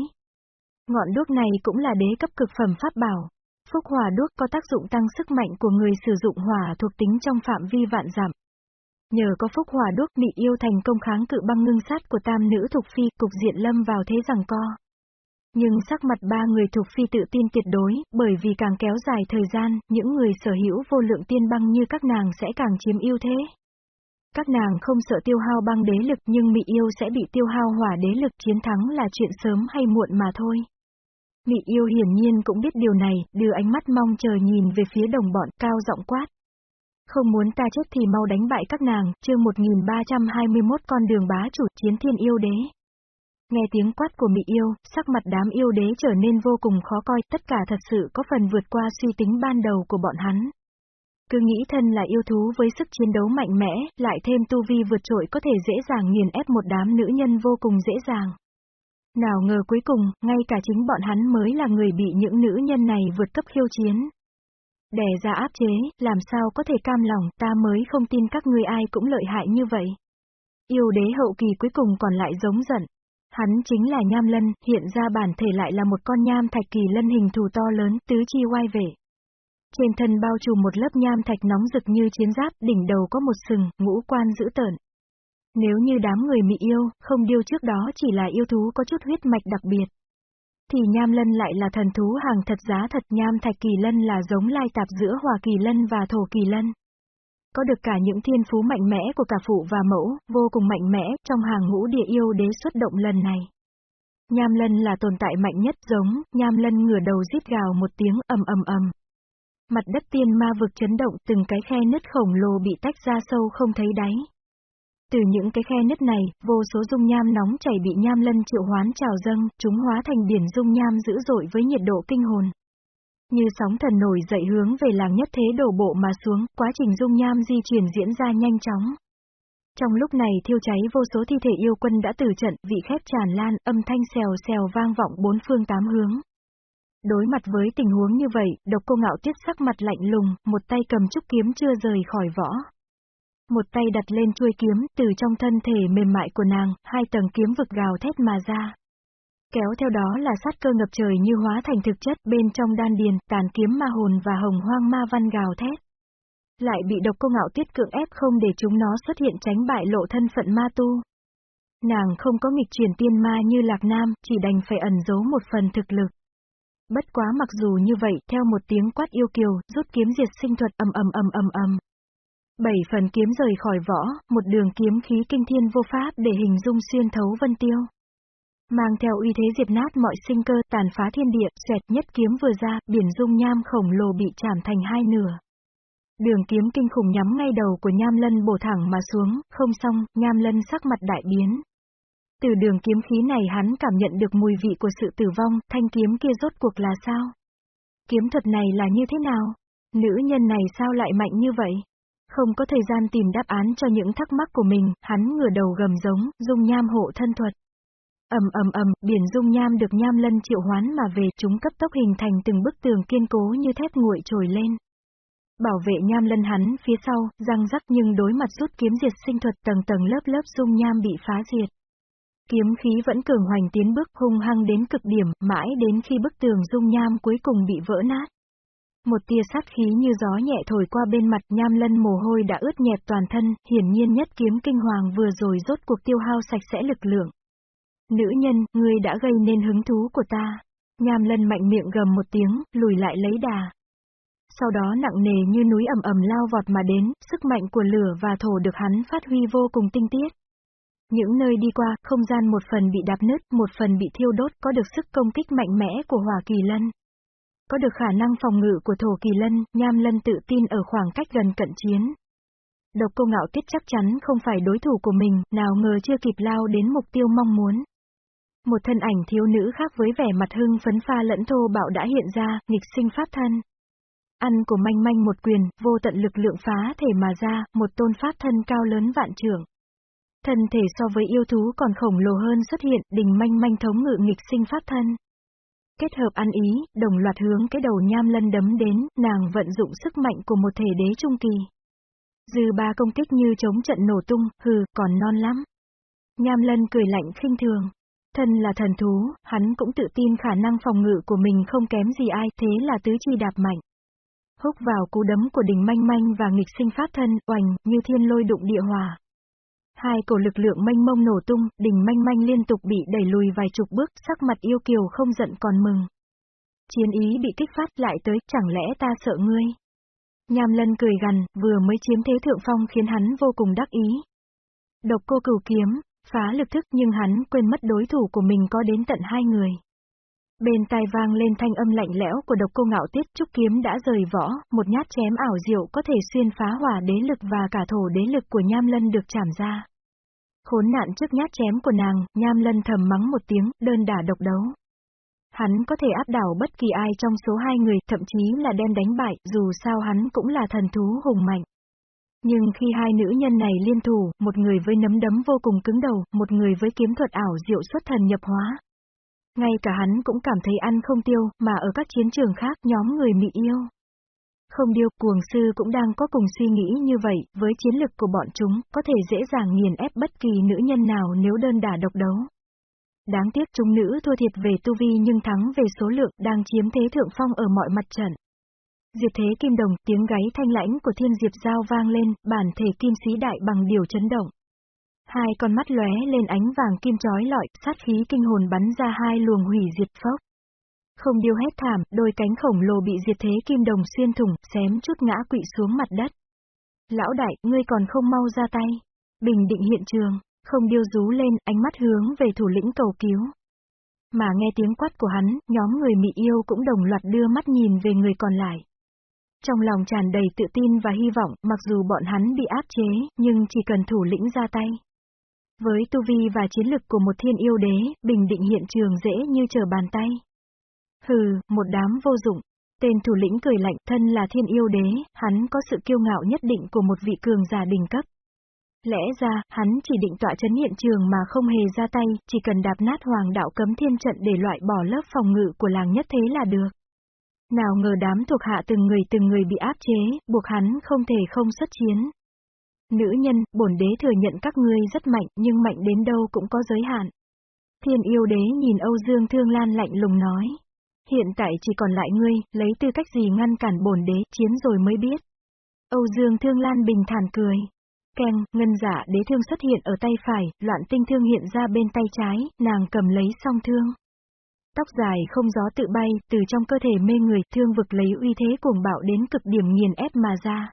Ngọn đuốc này cũng là đế cấp cực phẩm pháp bảo. Phúc hỏa đuốc có tác dụng tăng sức mạnh của người sử dụng hỏa thuộc tính trong phạm vi vạn giảm. Nhờ có phúc hỏa đuốc Mị yêu thành công kháng cự băng ngưng sát của tam nữ thuộc phi, cục diện lâm vào thế rằng co. Nhưng sắc mặt ba người thuộc phi tự tin tuyệt đối, bởi vì càng kéo dài thời gian, những người sở hữu vô lượng tiên băng như các nàng sẽ càng chiếm ưu thế. Các nàng không sợ tiêu hao băng đế lực nhưng mị yêu sẽ bị tiêu hao hỏa đế lực chiến thắng là chuyện sớm hay muộn mà thôi. Mị yêu hiển nhiên cũng biết điều này, đưa ánh mắt mong chờ nhìn về phía đồng bọn cao giọng quát. Không muốn ta chết thì mau đánh bại các nàng, chương 1321 con đường bá chủ chiến thiên yêu đế. Nghe tiếng quát của Mị yêu, sắc mặt đám yêu đế trở nên vô cùng khó coi, tất cả thật sự có phần vượt qua suy tính ban đầu của bọn hắn. Cứ nghĩ thân là yêu thú với sức chiến đấu mạnh mẽ, lại thêm tu vi vượt trội có thể dễ dàng nghiền ép một đám nữ nhân vô cùng dễ dàng. Nào ngờ cuối cùng, ngay cả chính bọn hắn mới là người bị những nữ nhân này vượt cấp khiêu chiến. Đè ra áp chế, làm sao có thể cam lòng, ta mới không tin các ngươi ai cũng lợi hại như vậy. Yêu đế hậu kỳ cuối cùng còn lại giống giận. Hắn chính là Nham Lân, hiện ra bản thể lại là một con nham thạch kỳ lân hình thù to lớn, tứ chi oai vệ. Trên thân bao trùm một lớp nham thạch nóng rực như chiến giáp, đỉnh đầu có một sừng, ngũ quan dữ tợn. Nếu như đám người mị yêu, không điêu trước đó chỉ là yêu thú có chút huyết mạch đặc biệt. Thì nham lân lại là thần thú hàng thật giá thật nham thạch kỳ lân là giống lai tạp giữa hòa kỳ lân và thổ kỳ lân. Có được cả những thiên phú mạnh mẽ của cả phụ và mẫu, vô cùng mạnh mẽ, trong hàng ngũ địa yêu đế xuất động lần này. Nham lân là tồn tại mạnh nhất giống, nham lân ngửa đầu rít gào một tiếng ầm ầm ầm. Mặt đất tiên ma vực chấn động, từng cái khe nứt khổng lồ bị tách ra sâu không thấy đáy. Từ những cái khe nứt này, vô số dung nham nóng chảy bị nham lân triệu hoán trào dâng, chúng hóa thành biển dung nham dữ dội với nhiệt độ kinh hồn. Như sóng thần nổi dậy hướng về làng nhất thế đổ bộ mà xuống, quá trình dung nham di chuyển diễn ra nhanh chóng. Trong lúc này thiêu cháy vô số thi thể yêu quân đã tử trận, vị khép tràn lan, âm thanh xèo xèo vang vọng bốn phương tám hướng. Đối mặt với tình huống như vậy, độc cô ngạo tiết sắc mặt lạnh lùng, một tay cầm trúc kiếm chưa rời khỏi võ. Một tay đặt lên chuôi kiếm, từ trong thân thể mềm mại của nàng, hai tầng kiếm vực gào thét mà ra. Kéo theo đó là sát cơ ngập trời như hóa thành thực chất bên trong đan điền, tàn kiếm ma hồn và hồng hoang ma văn gào thét. Lại bị độc cô ngạo tiết cưỡng ép không để chúng nó xuất hiện tránh bại lộ thân phận ma tu. Nàng không có nghịch chuyển tiên ma như Lạc Nam, chỉ đành phải ẩn giấu một phần thực lực. Bất quá mặc dù như vậy, theo một tiếng quát yêu kiều, rút kiếm diệt sinh thuật ầm ầm ầm ầm ầm. Bảy phần kiếm rời khỏi võ, một đường kiếm khí kinh thiên vô pháp để hình dung xuyên thấu vân tiêu. Mang theo uy thế diệt nát mọi sinh cơ, tàn phá thiên địa, xoẹt nhất kiếm vừa ra, biển dung nham khổng lồ bị chạm thành hai nửa. Đường kiếm kinh khủng nhắm ngay đầu của Nham Lân bổ thẳng mà xuống, không xong, Nham Lân sắc mặt đại biến. Từ đường kiếm khí này hắn cảm nhận được mùi vị của sự tử vong, thanh kiếm kia rốt cuộc là sao? Kiếm thuật này là như thế nào? Nữ nhân này sao lại mạnh như vậy? Không có thời gian tìm đáp án cho những thắc mắc của mình, hắn ngửa đầu gầm giống, dung nham hộ thân thuật. ầm ầm ầm, biển dung nham được nham lân triệu hoán mà về chúng cấp tốc hình thành từng bức tường kiên cố như thép nguội trồi lên. Bảo vệ nham lân hắn phía sau, răng rắc nhưng đối mặt rút kiếm diệt sinh thuật tầng tầng lớp lớp dung nham bị phá diệt. Kiếm khí vẫn cường hoành tiến bước hung hăng đến cực điểm, mãi đến khi bức tường dung nham cuối cùng bị vỡ nát. Một tia sát khí như gió nhẹ thổi qua bên mặt nham lân mồ hôi đã ướt nhẹp toàn thân, hiển nhiên nhất kiếm kinh hoàng vừa rồi rốt cuộc tiêu hao sạch sẽ lực lượng. Nữ nhân, ngươi đã gây nên hứng thú của ta. Nham lân mạnh miệng gầm một tiếng, lùi lại lấy đà. Sau đó nặng nề như núi ẩm ẩm lao vọt mà đến, sức mạnh của lửa và thổ được hắn phát huy vô cùng tinh tiết. Những nơi đi qua, không gian một phần bị đạp nứt, một phần bị thiêu đốt, có được sức công kích mạnh mẽ của hỏa kỳ lân. Có được khả năng phòng ngự của thổ kỳ lân, nham lân tự tin ở khoảng cách gần cận chiến. Độc cô ngạo tiết chắc chắn không phải đối thủ của mình, nào ngờ chưa kịp lao đến mục tiêu mong muốn. Một thân ảnh thiếu nữ khác với vẻ mặt hưng phấn pha lẫn thô bạo đã hiện ra, nghịch sinh pháp thân. Ăn của manh manh một quyền, vô tận lực lượng phá thể mà ra, một tôn pháp thân cao lớn vạn trưởng. Thân thể so với yêu thú còn khổng lồ hơn xuất hiện, đình manh manh thống ngự nghịch sinh pháp thân. Kết hợp ăn ý, đồng loạt hướng cái đầu nham lân đấm đến, nàng vận dụng sức mạnh của một thể đế trung kỳ. Dư ba công kích như chống trận nổ tung, hừ, còn non lắm. Nham lân cười lạnh khinh thường. Thân là thần thú, hắn cũng tự tin khả năng phòng ngự của mình không kém gì ai, thế là tứ chi đạp mạnh. Húc vào cú đấm của đỉnh manh manh và nghịch sinh pháp thân, oành, như thiên lôi đụng địa hòa. Hai cổ lực lượng mênh mông nổ tung, đỉnh manh manh liên tục bị đẩy lùi vài chục bước, sắc mặt yêu kiều không giận còn mừng. Chiến ý bị kích phát lại tới, chẳng lẽ ta sợ ngươi? Nham lân cười gằn, vừa mới chiếm thế thượng phong khiến hắn vô cùng đắc ý. Độc cô cửu kiếm, phá lực thức nhưng hắn quên mất đối thủ của mình có đến tận hai người. Bên tai vang lên thanh âm lạnh lẽo của độc cô ngạo tiết trúc kiếm đã rời võ, một nhát chém ảo diệu có thể xuyên phá hỏa đế lực và cả thổ đế lực của nham lân được chảm ra. Khốn nạn trước nhát chém của nàng, nham lân thầm mắng một tiếng, đơn đả độc đấu. Hắn có thể áp đảo bất kỳ ai trong số hai người, thậm chí là đem đánh bại, dù sao hắn cũng là thần thú hùng mạnh. Nhưng khi hai nữ nhân này liên thủ, một người với nấm đấm vô cùng cứng đầu, một người với kiếm thuật ảo diệu xuất thần nhập hóa, ngay cả hắn cũng cảm thấy ăn không tiêu, mà ở các chiến trường khác nhóm người Mỹ yêu. Không điêu, cuồng sư cũng đang có cùng suy nghĩ như vậy, với chiến lực của bọn chúng, có thể dễ dàng nghiền ép bất kỳ nữ nhân nào nếu đơn đả độc đấu. Đáng tiếc chúng nữ thua thiệt về tu vi nhưng thắng về số lượng đang chiếm thế thượng phong ở mọi mặt trận. Diệt thế kim đồng, tiếng gáy thanh lãnh của thiên diệp giao vang lên, bản thể kim sĩ đại bằng điều chấn động. Hai con mắt lóe lên ánh vàng kim chói lọi, sát khí kinh hồn bắn ra hai luồng hủy diệt phốc. Không điêu hết thảm, đôi cánh khổng lồ bị diệt thế kim đồng xuyên thủng, xém chút ngã quỵ xuống mặt đất. Lão đại, ngươi còn không mau ra tay. Bình định hiện trường, không điêu rú lên, ánh mắt hướng về thủ lĩnh cầu cứu. Mà nghe tiếng quát của hắn, nhóm người mị yêu cũng đồng loạt đưa mắt nhìn về người còn lại. Trong lòng tràn đầy tự tin và hy vọng, mặc dù bọn hắn bị áp chế, nhưng chỉ cần thủ lĩnh ra tay. Với tu vi và chiến lực của một thiên yêu đế, bình định hiện trường dễ như trở bàn tay. Hừ, một đám vô dụng. Tên thủ lĩnh cười lạnh, thân là thiên yêu đế, hắn có sự kiêu ngạo nhất định của một vị cường giả đỉnh cấp. Lẽ ra, hắn chỉ định tọa chấn hiện trường mà không hề ra tay, chỉ cần đạp nát hoàng đạo cấm thiên trận để loại bỏ lớp phòng ngự của làng nhất thế là được. Nào ngờ đám thuộc hạ từng người từng người bị áp chế, buộc hắn không thể không xuất chiến. Nữ nhân, bổn đế thừa nhận các ngươi rất mạnh, nhưng mạnh đến đâu cũng có giới hạn. Thiên yêu đế nhìn Âu Dương Thương Lan lạnh lùng nói. Hiện tại chỉ còn lại ngươi, lấy tư cách gì ngăn cản bổn đế, chiến rồi mới biết. Âu Dương Thương Lan bình thản cười. Keng, ngân giả đế thương xuất hiện ở tay phải, loạn tinh thương hiện ra bên tay trái, nàng cầm lấy song thương. Tóc dài không gió tự bay, từ trong cơ thể mê người, thương vực lấy uy thế cuồng bạo đến cực điểm nghiền ép mà ra.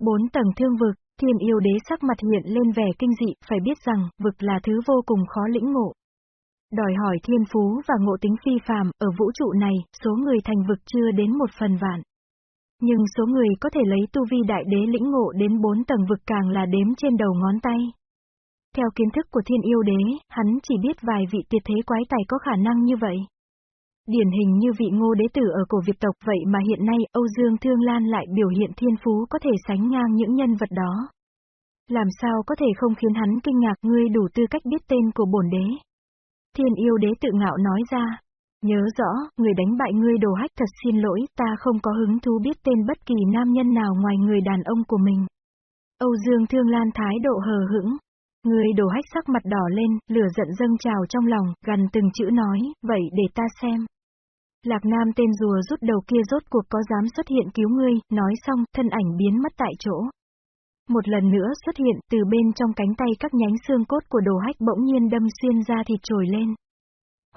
Bốn tầng thương vực, thiên yêu đế sắc mặt hiện lên vẻ kinh dị, phải biết rằng, vực là thứ vô cùng khó lĩnh ngộ. Đòi hỏi thiên phú và ngộ tính phi phàm, ở vũ trụ này, số người thành vực chưa đến một phần vạn. Nhưng số người có thể lấy tu vi đại đế lĩnh ngộ đến bốn tầng vực càng là đếm trên đầu ngón tay. Theo kiến thức của thiên yêu đế, hắn chỉ biết vài vị tuyệt thế quái tài có khả năng như vậy. Điển hình như vị ngô đế tử ở cổ Việt tộc vậy mà hiện nay Âu Dương Thương Lan lại biểu hiện thiên phú có thể sánh ngang những nhân vật đó. Làm sao có thể không khiến hắn kinh ngạc ngươi đủ tư cách biết tên của bổn đế. Thiên yêu đế tự ngạo nói ra. Nhớ rõ, người đánh bại ngươi đồ hách thật xin lỗi, ta không có hứng thú biết tên bất kỳ nam nhân nào ngoài người đàn ông của mình. Âu Dương Thương Lan thái độ hờ hững. Người đồ hách sắc mặt đỏ lên, lửa giận dâng trào trong lòng, gần từng chữ nói, vậy để ta xem. Lạc Nam tên rùa rút đầu kia rốt cuộc có dám xuất hiện cứu ngươi, nói xong, thân ảnh biến mất tại chỗ. Một lần nữa xuất hiện, từ bên trong cánh tay các nhánh xương cốt của đồ hách bỗng nhiên đâm xuyên ra thịt trồi lên.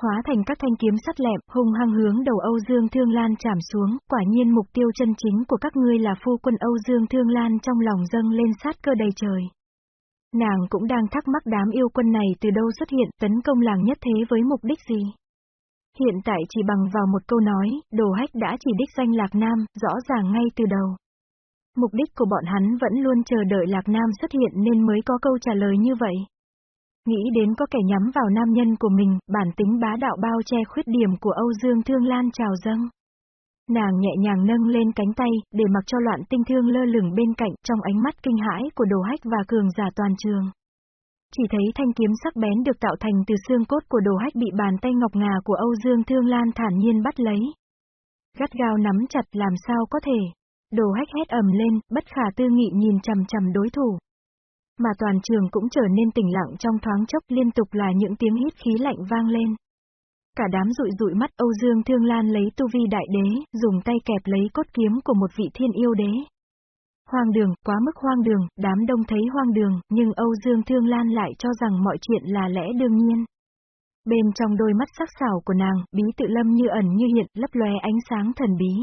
Hóa thành các thanh kiếm sắt lẹm, hung hăng hướng đầu Âu Dương Thương Lan chạm xuống, quả nhiên mục tiêu chân chính của các ngươi là phu quân Âu Dương Thương Lan trong lòng dâng lên sát cơ đầy trời. Nàng cũng đang thắc mắc đám yêu quân này từ đâu xuất hiện tấn công làng nhất thế với mục đích gì. Hiện tại chỉ bằng vào một câu nói, đồ hách đã chỉ đích danh Lạc Nam, rõ ràng ngay từ đầu. Mục đích của bọn hắn vẫn luôn chờ đợi Lạc Nam xuất hiện nên mới có câu trả lời như vậy. Nghĩ đến có kẻ nhắm vào nam nhân của mình, bản tính bá đạo bao che khuyết điểm của Âu Dương Thương Lan trào dâng. Nàng nhẹ nhàng nâng lên cánh tay, để mặc cho loạn tinh thương lơ lửng bên cạnh trong ánh mắt kinh hãi của đồ hách và cường giả toàn trường. Chỉ thấy thanh kiếm sắc bén được tạo thành từ xương cốt của đồ hách bị bàn tay ngọc ngà của Âu Dương Thương Lan thản nhiên bắt lấy. Gắt gao nắm chặt làm sao có thể. Đồ hách hét ầm lên, bất khả tư nghị nhìn chầm chầm đối thủ. Mà toàn trường cũng trở nên tỉnh lặng trong thoáng chốc liên tục là những tiếng hít khí lạnh vang lên. Cả đám rụi rụi mắt Âu Dương Thương Lan lấy tu vi đại đế, dùng tay kẹp lấy cốt kiếm của một vị thiên yêu đế. Hoang đường, quá mức hoang đường, đám đông thấy hoang đường, nhưng Âu Dương Thương Lan lại cho rằng mọi chuyện là lẽ đương nhiên. Bên trong đôi mắt sắc sảo của nàng, bí tự lâm như ẩn như hiện, lấp lóe ánh sáng thần bí.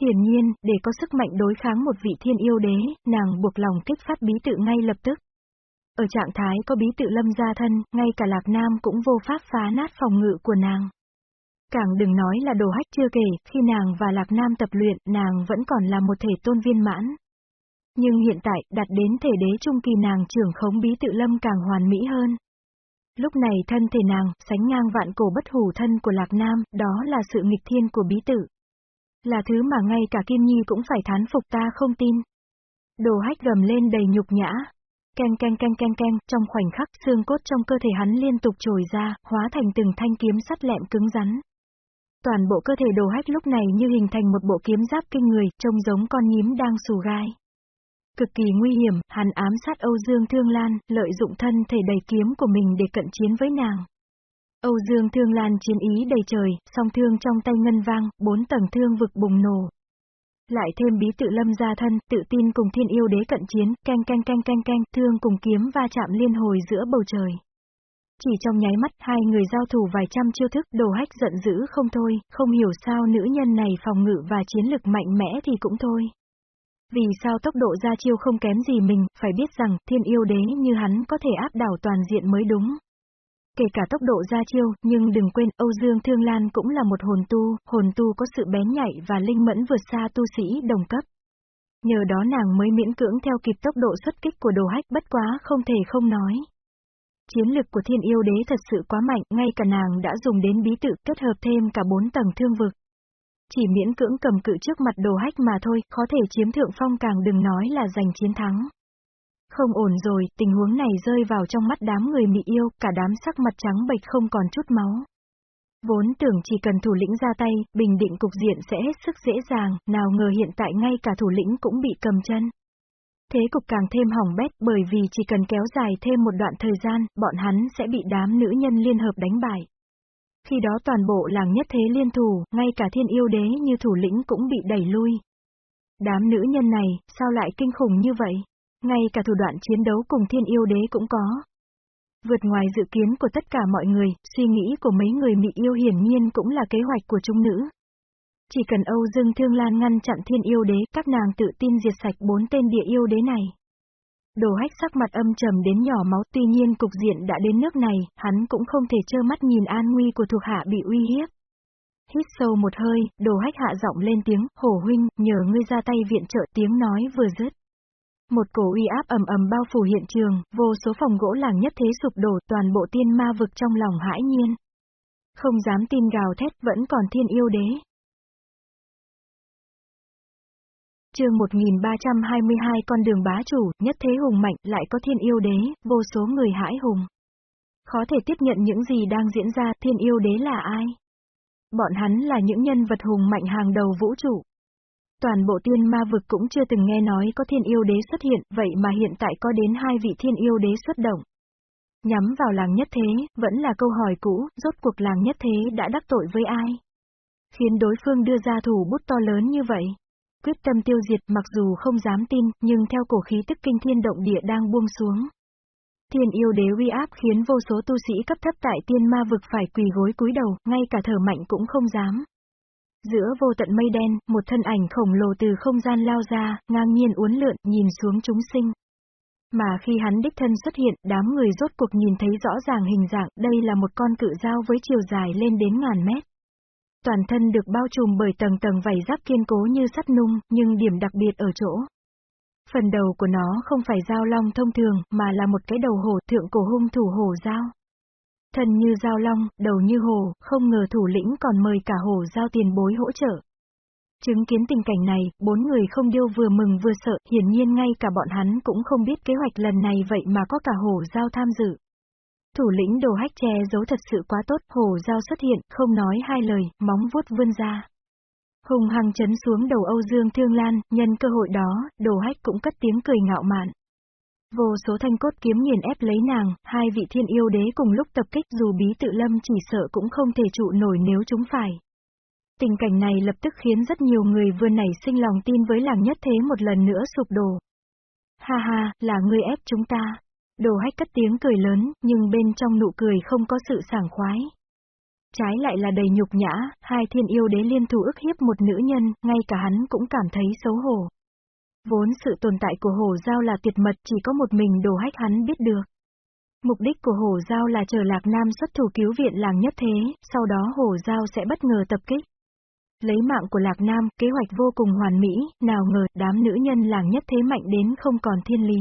Hiển nhiên, để có sức mạnh đối kháng một vị thiên yêu đế, nàng buộc lòng kích phát bí tự ngay lập tức. Ở trạng thái có bí tự lâm gia thân, ngay cả Lạc Nam cũng vô pháp phá nát phòng ngự của nàng. Càng đừng nói là đồ hách chưa kể, khi nàng và Lạc Nam tập luyện, nàng vẫn còn là một thể tôn viên mãn. Nhưng hiện tại, đặt đến thể đế trung kỳ nàng trưởng khống bí tự lâm càng hoàn mỹ hơn. Lúc này thân thể nàng, sánh ngang vạn cổ bất hủ thân của Lạc Nam, đó là sự nghịch thiên của bí tử, Là thứ mà ngay cả Kim Nhi cũng phải thán phục ta không tin. Đồ hách gầm lên đầy nhục nhã. keng keng keng keng keng trong khoảnh khắc xương cốt trong cơ thể hắn liên tục trồi ra, hóa thành từng thanh kiếm sắt lẹm cứng rắn. Toàn bộ cơ thể đồ hách lúc này như hình thành một bộ kiếm giáp kinh người, trông giống con nhím đang xù gai. Cực kỳ nguy hiểm, hắn ám sát Âu Dương Thương Lan, lợi dụng thân thể đầy kiếm của mình để cận chiến với nàng. Âu Dương Thương Lan chiến ý đầy trời, song thương trong tay ngân vang, bốn tầng thương vực bùng nổ. Lại thêm bí tự lâm ra thân, tự tin cùng thiên yêu đế cận chiến, canh canh canh canh canh, thương cùng kiếm va chạm liên hồi giữa bầu trời. Chỉ trong nháy mắt, hai người giao thủ vài trăm chiêu thức, đồ hách giận dữ không thôi, không hiểu sao nữ nhân này phòng ngự và chiến lực mạnh mẽ thì cũng thôi. Vì sao tốc độ ra chiêu không kém gì mình, phải biết rằng, thiên yêu đế như hắn có thể áp đảo toàn diện mới đúng. Kể cả tốc độ ra chiêu, nhưng đừng quên, Âu Dương Thương Lan cũng là một hồn tu, hồn tu có sự bén nhạy và linh mẫn vượt xa tu sĩ đồng cấp. Nhờ đó nàng mới miễn cưỡng theo kịp tốc độ xuất kích của đồ hách bất quá không thể không nói. Chiến lực của thiên yêu đế thật sự quá mạnh, ngay cả nàng đã dùng đến bí tự kết hợp thêm cả bốn tầng thương vực chỉ miễn cưỡng cầm cự trước mặt đồ hách mà thôi, có thể chiếm thượng phong càng đừng nói là giành chiến thắng. Không ổn rồi, tình huống này rơi vào trong mắt đám người mị yêu, cả đám sắc mặt trắng bệch không còn chút máu. Vốn tưởng chỉ cần thủ lĩnh ra tay, bình định cục diện sẽ hết sức dễ dàng, nào ngờ hiện tại ngay cả thủ lĩnh cũng bị cầm chân. Thế cục càng thêm hỏng bét bởi vì chỉ cần kéo dài thêm một đoạn thời gian, bọn hắn sẽ bị đám nữ nhân liên hợp đánh bại. Khi đó toàn bộ làng nhất thế liên thủ, ngay cả thiên yêu đế như thủ lĩnh cũng bị đẩy lui. Đám nữ nhân này, sao lại kinh khủng như vậy? Ngay cả thủ đoạn chiến đấu cùng thiên yêu đế cũng có. Vượt ngoài dự kiến của tất cả mọi người, suy nghĩ của mấy người mỹ yêu hiển nhiên cũng là kế hoạch của chúng nữ. Chỉ cần Âu Dương Thương Lan ngăn chặn thiên yêu đế, các nàng tự tin diệt sạch bốn tên địa yêu đế này. Đồ hách sắc mặt âm trầm đến nhỏ máu, tuy nhiên cục diện đã đến nước này, hắn cũng không thể trơ mắt nhìn an nguy của thuộc hạ bị uy hiếp. Hít sâu một hơi, đồ hách hạ giọng lên tiếng, hổ huynh, nhờ ngươi ra tay viện trợ tiếng nói vừa dứt. Một cổ uy áp ầm ầm bao phủ hiện trường, vô số phòng gỗ làng nhất thế sụp đổ toàn bộ tiên ma vực trong lòng hãi nhiên. Không dám tin gào thét vẫn còn thiên yêu đế. Chương 1322 con đường bá chủ, nhất thế hùng mạnh, lại có thiên yêu đế, vô số người hãi hùng. Khó thể tiếp nhận những gì đang diễn ra, thiên yêu đế là ai? Bọn hắn là những nhân vật hùng mạnh hàng đầu vũ trụ. Toàn bộ tiên ma vực cũng chưa từng nghe nói có thiên yêu đế xuất hiện, vậy mà hiện tại có đến hai vị thiên yêu đế xuất động. Nhắm vào làng nhất thế, vẫn là câu hỏi cũ, rốt cuộc làng nhất thế đã đắc tội với ai? Khiến đối phương đưa ra thủ bút to lớn như vậy. Quyết tâm tiêu diệt mặc dù không dám tin, nhưng theo cổ khí tức kinh thiên động địa đang buông xuống. Thiên yêu đế uy áp khiến vô số tu sĩ cấp thấp tại tiên ma vực phải quỳ gối cúi đầu, ngay cả thở mạnh cũng không dám. Giữa vô tận mây đen, một thân ảnh khổng lồ từ không gian lao ra, ngang nhiên uốn lượn, nhìn xuống chúng sinh. Mà khi hắn đích thân xuất hiện, đám người rốt cuộc nhìn thấy rõ ràng hình dạng, đây là một con cự dao với chiều dài lên đến ngàn mét. Toàn thân được bao trùm bởi tầng tầng vảy giáp kiên cố như sắt nung, nhưng điểm đặc biệt ở chỗ. Phần đầu của nó không phải dao long thông thường, mà là một cái đầu hổ thượng cổ hung thủ hổ dao. Thân như dao long, đầu như hồ, không ngờ thủ lĩnh còn mời cả hổ giao tiền bối hỗ trợ. Chứng kiến tình cảnh này, bốn người không điêu vừa mừng vừa sợ, hiển nhiên ngay cả bọn hắn cũng không biết kế hoạch lần này vậy mà có cả hổ giao tham dự. Thủ lĩnh đồ hách che giấu thật sự quá tốt, hổ giao xuất hiện, không nói hai lời, móng vuốt vươn ra. Hùng hăng chấn xuống đầu Âu Dương Thương Lan, nhân cơ hội đó, đồ hách cũng cất tiếng cười ngạo mạn. Vô số thanh cốt kiếm nghiền ép lấy nàng, hai vị thiên yêu đế cùng lúc tập kích dù bí tự lâm chỉ sợ cũng không thể trụ nổi nếu chúng phải. Tình cảnh này lập tức khiến rất nhiều người vừa nảy sinh lòng tin với làng nhất thế một lần nữa sụp đổ. Ha ha, là ngươi ép chúng ta. Đồ hách cất tiếng cười lớn, nhưng bên trong nụ cười không có sự sảng khoái. Trái lại là đầy nhục nhã, hai thiên yêu đế liên thủ ức hiếp một nữ nhân, ngay cả hắn cũng cảm thấy xấu hổ. Vốn sự tồn tại của hổ giao là tuyệt mật chỉ có một mình đồ hách hắn biết được. Mục đích của hổ giao là chờ Lạc Nam xuất thủ cứu viện làng nhất thế, sau đó hổ giao sẽ bất ngờ tập kích. Lấy mạng của Lạc Nam, kế hoạch vô cùng hoàn mỹ, nào ngờ đám nữ nhân làng nhất thế mạnh đến không còn thiên lý.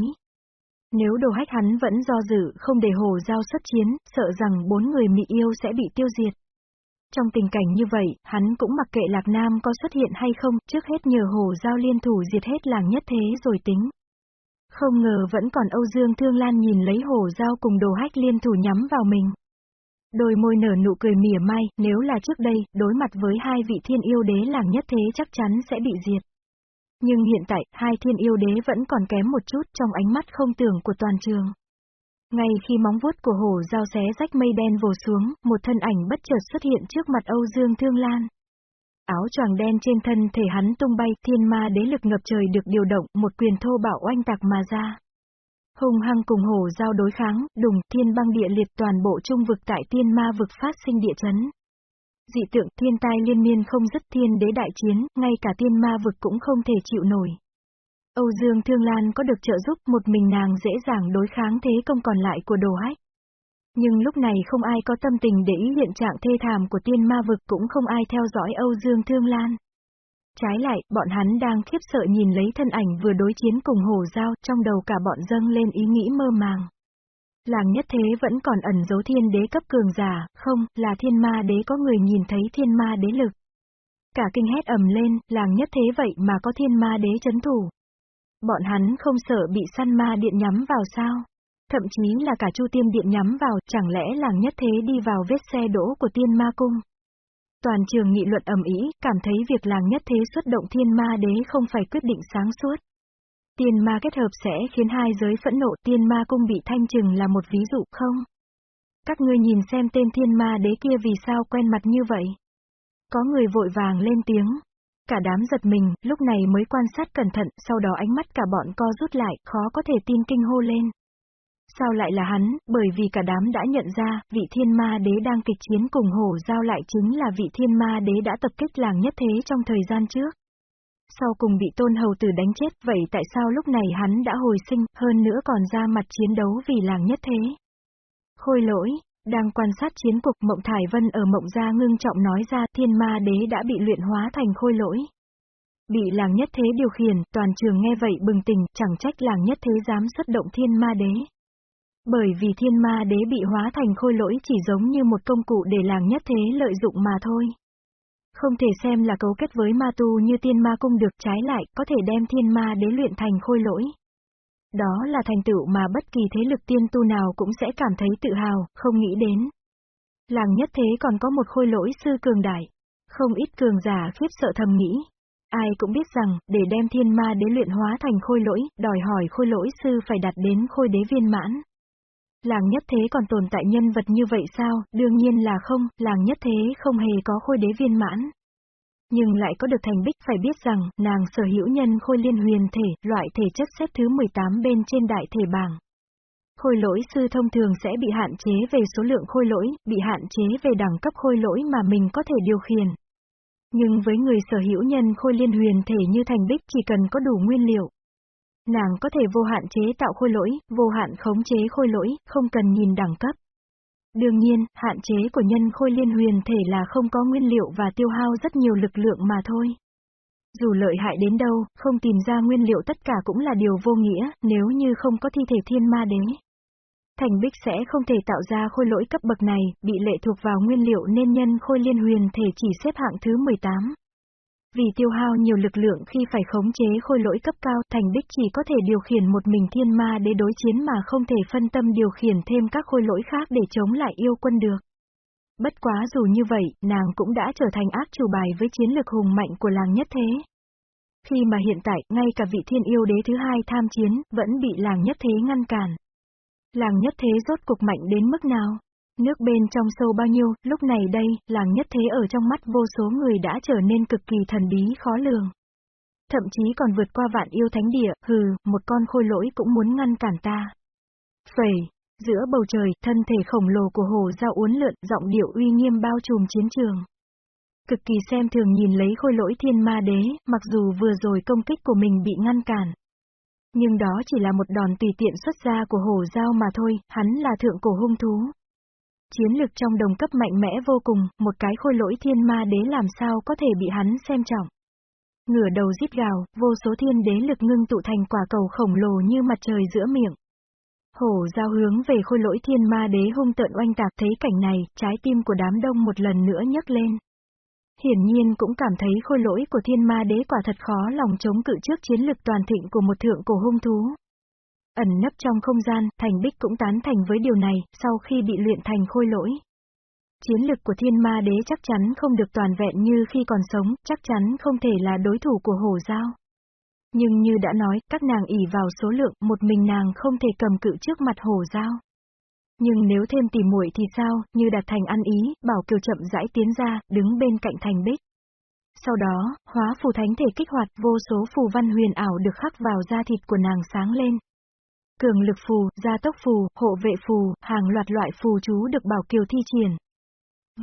Nếu đồ hách hắn vẫn do dự không để hồ giao xuất chiến, sợ rằng bốn người mỹ yêu sẽ bị tiêu diệt. Trong tình cảnh như vậy, hắn cũng mặc kệ Lạc Nam có xuất hiện hay không, trước hết nhờ hồ giao liên thủ diệt hết làng nhất thế rồi tính. Không ngờ vẫn còn Âu Dương Thương Lan nhìn lấy hồ giao cùng đồ hách liên thủ nhắm vào mình. Đôi môi nở nụ cười mỉa mai, nếu là trước đây, đối mặt với hai vị thiên yêu đế làng nhất thế chắc chắn sẽ bị diệt. Nhưng hiện tại, hai thiên yêu đế vẫn còn kém một chút trong ánh mắt không tưởng của toàn trường. Ngay khi móng vuốt của hổ dao xé rách mây đen vồ xuống, một thân ảnh bất chợt xuất hiện trước mặt Âu Dương Thương Lan. Áo choàng đen trên thân thể hắn tung bay, thiên ma đế lực ngập trời được điều động, một quyền thô bạo oanh tạc mà ra. Hùng hăng cùng hổ giao đối kháng, đùng, thiên băng địa liệt toàn bộ trung vực tại tiên ma vực phát sinh địa chấn. Dị tượng thiên tai liên miên không dứt thiên đế đại chiến, ngay cả tiên ma vực cũng không thể chịu nổi. Âu Dương Thương Lan có được trợ giúp một mình nàng dễ dàng đối kháng thế công còn lại của đồ hách. Nhưng lúc này không ai có tâm tình để ý hiện trạng thê thảm của tiên ma vực cũng không ai theo dõi Âu Dương Thương Lan. Trái lại, bọn hắn đang khiếp sợ nhìn lấy thân ảnh vừa đối chiến cùng hổ giao, trong đầu cả bọn dâng lên ý nghĩ mơ màng. Làng nhất thế vẫn còn ẩn dấu thiên đế cấp cường giả, không, là thiên ma đế có người nhìn thấy thiên ma đế lực. Cả kinh hét ầm lên, làng nhất thế vậy mà có thiên ma đế chấn thủ. Bọn hắn không sợ bị săn ma điện nhắm vào sao? Thậm chí là cả chu tiêm điện nhắm vào, chẳng lẽ làng nhất thế đi vào vết xe đỗ của tiên ma cung? Toàn trường nghị luận ầm ĩ, cảm thấy việc làng nhất thế xuất động thiên ma đế không phải quyết định sáng suốt. Tiên ma kết hợp sẽ khiến hai giới phẫn nộ tiên ma cung bị thanh trừng là một ví dụ không? Các ngươi nhìn xem tên thiên ma đế kia vì sao quen mặt như vậy? Có người vội vàng lên tiếng. Cả đám giật mình, lúc này mới quan sát cẩn thận, sau đó ánh mắt cả bọn co rút lại, khó có thể tin kinh hô lên. Sao lại là hắn, bởi vì cả đám đã nhận ra, vị thiên ma đế đang kịch chiến cùng hổ giao lại chính là vị thiên ma đế đã tập kích làng nhất thế trong thời gian trước. Sau cùng bị tôn hầu tử đánh chết, vậy tại sao lúc này hắn đã hồi sinh, hơn nữa còn ra mặt chiến đấu vì làng nhất thế? Khôi lỗi, đang quan sát chiến cuộc Mộng Thải Vân ở Mộng Gia ngưng trọng nói ra thiên ma đế đã bị luyện hóa thành khôi lỗi. Bị làng nhất thế điều khiển, toàn trường nghe vậy bừng tỉnh, chẳng trách làng nhất thế dám xuất động thiên ma đế. Bởi vì thiên ma đế bị hóa thành khôi lỗi chỉ giống như một công cụ để làng nhất thế lợi dụng mà thôi. Không thể xem là cấu kết với ma tu như tiên ma cung được trái lại, có thể đem thiên ma đế luyện thành khôi lỗi. Đó là thành tựu mà bất kỳ thế lực tiên tu nào cũng sẽ cảm thấy tự hào, không nghĩ đến. Làng nhất thế còn có một khôi lỗi sư cường đại. Không ít cường giả khiếp sợ thầm nghĩ. Ai cũng biết rằng, để đem thiên ma đế luyện hóa thành khôi lỗi, đòi hỏi khôi lỗi sư phải đạt đến khôi đế viên mãn. Làng nhất thế còn tồn tại nhân vật như vậy sao, đương nhiên là không, làng nhất thế không hề có khôi đế viên mãn. Nhưng lại có được thành bích phải biết rằng, nàng sở hữu nhân khôi liên huyền thể, loại thể chất xếp thứ 18 bên trên đại thể bảng. Khôi lỗi sư thông thường sẽ bị hạn chế về số lượng khôi lỗi, bị hạn chế về đẳng cấp khôi lỗi mà mình có thể điều khiển. Nhưng với người sở hữu nhân khôi liên huyền thể như thành bích chỉ cần có đủ nguyên liệu. Nàng có thể vô hạn chế tạo khôi lỗi, vô hạn khống chế khôi lỗi, không cần nhìn đẳng cấp. Đương nhiên, hạn chế của nhân khôi liên huyền thể là không có nguyên liệu và tiêu hao rất nhiều lực lượng mà thôi. Dù lợi hại đến đâu, không tìm ra nguyên liệu tất cả cũng là điều vô nghĩa, nếu như không có thi thể thiên ma đế. Thành Bích sẽ không thể tạo ra khôi lỗi cấp bậc này, bị lệ thuộc vào nguyên liệu nên nhân khôi liên huyền thể chỉ xếp hạng thứ 18. Vì tiêu hao nhiều lực lượng khi phải khống chế khôi lỗi cấp cao, Thành Bích chỉ có thể điều khiển một mình thiên ma để đối chiến mà không thể phân tâm điều khiển thêm các khôi lỗi khác để chống lại yêu quân được. Bất quá dù như vậy, nàng cũng đã trở thành ác chủ bài với chiến lực hùng mạnh của làng nhất thế. Khi mà hiện tại, ngay cả vị thiên yêu đế thứ hai tham chiến, vẫn bị làng nhất thế ngăn cản. Làng nhất thế rốt cục mạnh đến mức nào? Nước bên trong sâu bao nhiêu, lúc này đây, làng nhất thế ở trong mắt vô số người đã trở nên cực kỳ thần bí khó lường. Thậm chí còn vượt qua vạn yêu thánh địa, hừ, một con khôi lỗi cũng muốn ngăn cản ta. Phẩy, giữa bầu trời, thân thể khổng lồ của hồ giao uốn lượn, giọng điệu uy nghiêm bao trùm chiến trường. Cực kỳ xem thường nhìn lấy khôi lỗi thiên ma đế, mặc dù vừa rồi công kích của mình bị ngăn cản. Nhưng đó chỉ là một đòn tùy tiện xuất ra của hồ giao mà thôi, hắn là thượng cổ hung thú. Chiến lực trong đồng cấp mạnh mẽ vô cùng, một cái khôi lỗi thiên ma đế làm sao có thể bị hắn xem trọng. Ngửa đầu giết gào, vô số thiên đế lực ngưng tụ thành quả cầu khổng lồ như mặt trời giữa miệng. Hổ giao hướng về khôi lỗi thiên ma đế hung tợn oanh tạc thấy cảnh này, trái tim của đám đông một lần nữa nhấc lên. Hiển nhiên cũng cảm thấy khôi lỗi của thiên ma đế quả thật khó lòng chống cự trước chiến lực toàn thịnh của một thượng cổ hung thú. Ẩn nấp trong không gian, Thành Bích cũng tán thành với điều này, sau khi bị luyện thành khôi lỗi. Chiến lực của thiên ma đế chắc chắn không được toàn vẹn như khi còn sống, chắc chắn không thể là đối thủ của hổ giao. Nhưng như đã nói, các nàng ỉ vào số lượng, một mình nàng không thể cầm cự trước mặt hổ giao. Nhưng nếu thêm tỉ muội thì sao, như đạt thành ăn ý, bảo kiều chậm rãi tiến ra, đứng bên cạnh thành bích. Sau đó, hóa phù thánh thể kích hoạt vô số phù văn huyền ảo được khắc vào da thịt của nàng sáng lên. Cường lực phù, gia tốc phù, hộ vệ phù, hàng loạt loại phù chú được bảo kiều thi triển.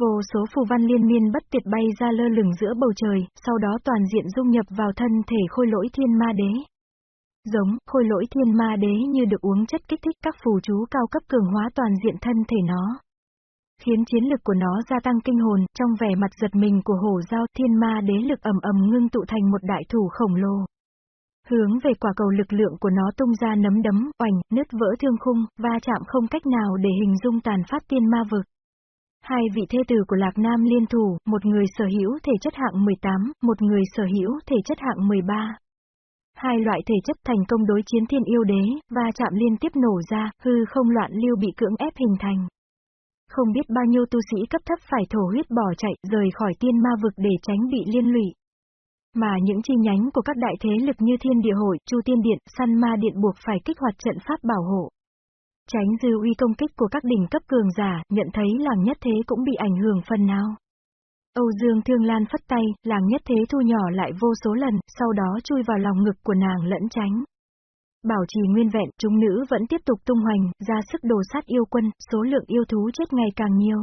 Vô số phù văn liên miên bất tuyệt bay ra lơ lửng giữa bầu trời, sau đó toàn diện dung nhập vào thân thể khôi lỗi thiên ma đế. Giống, khôi lỗi thiên ma đế như được uống chất kích thích các phù chú cao cấp cường hóa toàn diện thân thể nó. Khiến chiến lực của nó gia tăng kinh hồn, trong vẻ mặt giật mình của hổ giao thiên ma đế lực ầm ầm ngưng tụ thành một đại thủ khổng lồ. Hướng về quả cầu lực lượng của nó tung ra nấm đấm, oành, nứt vỡ thương khung, va chạm không cách nào để hình dung tàn phát tiên ma vực. Hai vị thê tử của Lạc Nam liên thủ, một người sở hữu thể chất hạng 18, một người sở hữu thể chất hạng 13. Hai loại thể chất thành công đối chiến thiên yêu đế, và chạm liên tiếp nổ ra, hư không loạn lưu bị cưỡng ép hình thành. Không biết bao nhiêu tu sĩ cấp thấp phải thổ huyết bỏ chạy, rời khỏi tiên ma vực để tránh bị liên lụy. Mà những chi nhánh của các đại thế lực như Thiên Địa Hội, Chu Tiên Điện, Săn Ma Điện buộc phải kích hoạt trận pháp bảo hộ. Tránh dư uy công kích của các đỉnh cấp cường giả, nhận thấy làng nhất thế cũng bị ảnh hưởng phần nào. Âu Dương Thương Lan phất tay, làng nhất thế thu nhỏ lại vô số lần, sau đó chui vào lòng ngực của nàng lẫn tránh. Bảo trì nguyên vẹn, chúng nữ vẫn tiếp tục tung hoành, ra sức đồ sát yêu quân, số lượng yêu thú chết ngày càng nhiều.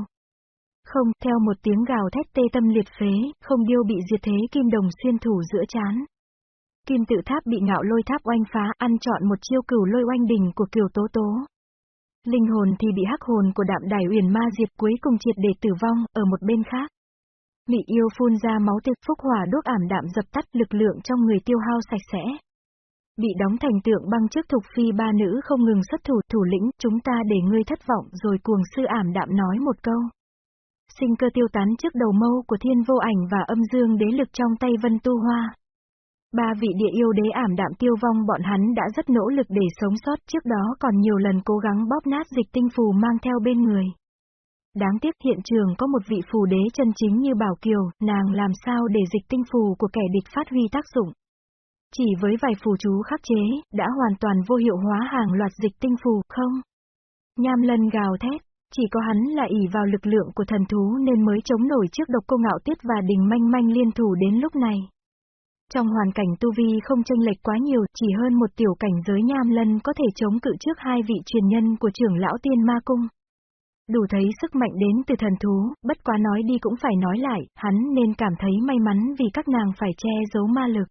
Không, theo một tiếng gào thét tê tâm liệt phế, không điêu bị diệt thế kim đồng xuyên thủ giữa chán. Kim tự tháp bị ngạo lôi tháp oanh phá, ăn chọn một chiêu cửu lôi oanh đỉnh của kiều tố tố. Linh hồn thì bị hắc hồn của đạm đài uyển ma diệt cuối cùng triệt để tử vong, ở một bên khác. Mị yêu phun ra máu tịch phúc hỏa đốt ảm đạm dập tắt lực lượng trong người tiêu hao sạch sẽ. Bị đóng thành tượng băng trước thục phi ba nữ không ngừng xuất thủ thủ lĩnh, chúng ta để ngươi thất vọng rồi cuồng sư ảm đạm nói một câu. Sinh cơ tiêu tán trước đầu mâu của thiên vô ảnh và âm dương đế lực trong tay vân tu hoa. Ba vị địa yêu đế ảm đạm tiêu vong bọn hắn đã rất nỗ lực để sống sót trước đó còn nhiều lần cố gắng bóp nát dịch tinh phù mang theo bên người. Đáng tiếc hiện trường có một vị phù đế chân chính như Bảo Kiều, nàng làm sao để dịch tinh phù của kẻ địch phát huy tác dụng. Chỉ với vài phù chú khắc chế, đã hoàn toàn vô hiệu hóa hàng loạt dịch tinh phù, không? Nham lân gào thét, chỉ có hắn là ỷ vào lực lượng của thần thú nên mới chống nổi trước độc cô ngạo tiết và đình manh manh liên thủ đến lúc này. Trong hoàn cảnh tu vi không tranh lệch quá nhiều, chỉ hơn một tiểu cảnh giới nham lân có thể chống cự trước hai vị truyền nhân của trưởng lão tiên ma cung. Đủ thấy sức mạnh đến từ thần thú, bất quá nói đi cũng phải nói lại, hắn nên cảm thấy may mắn vì các nàng phải che giấu ma lực.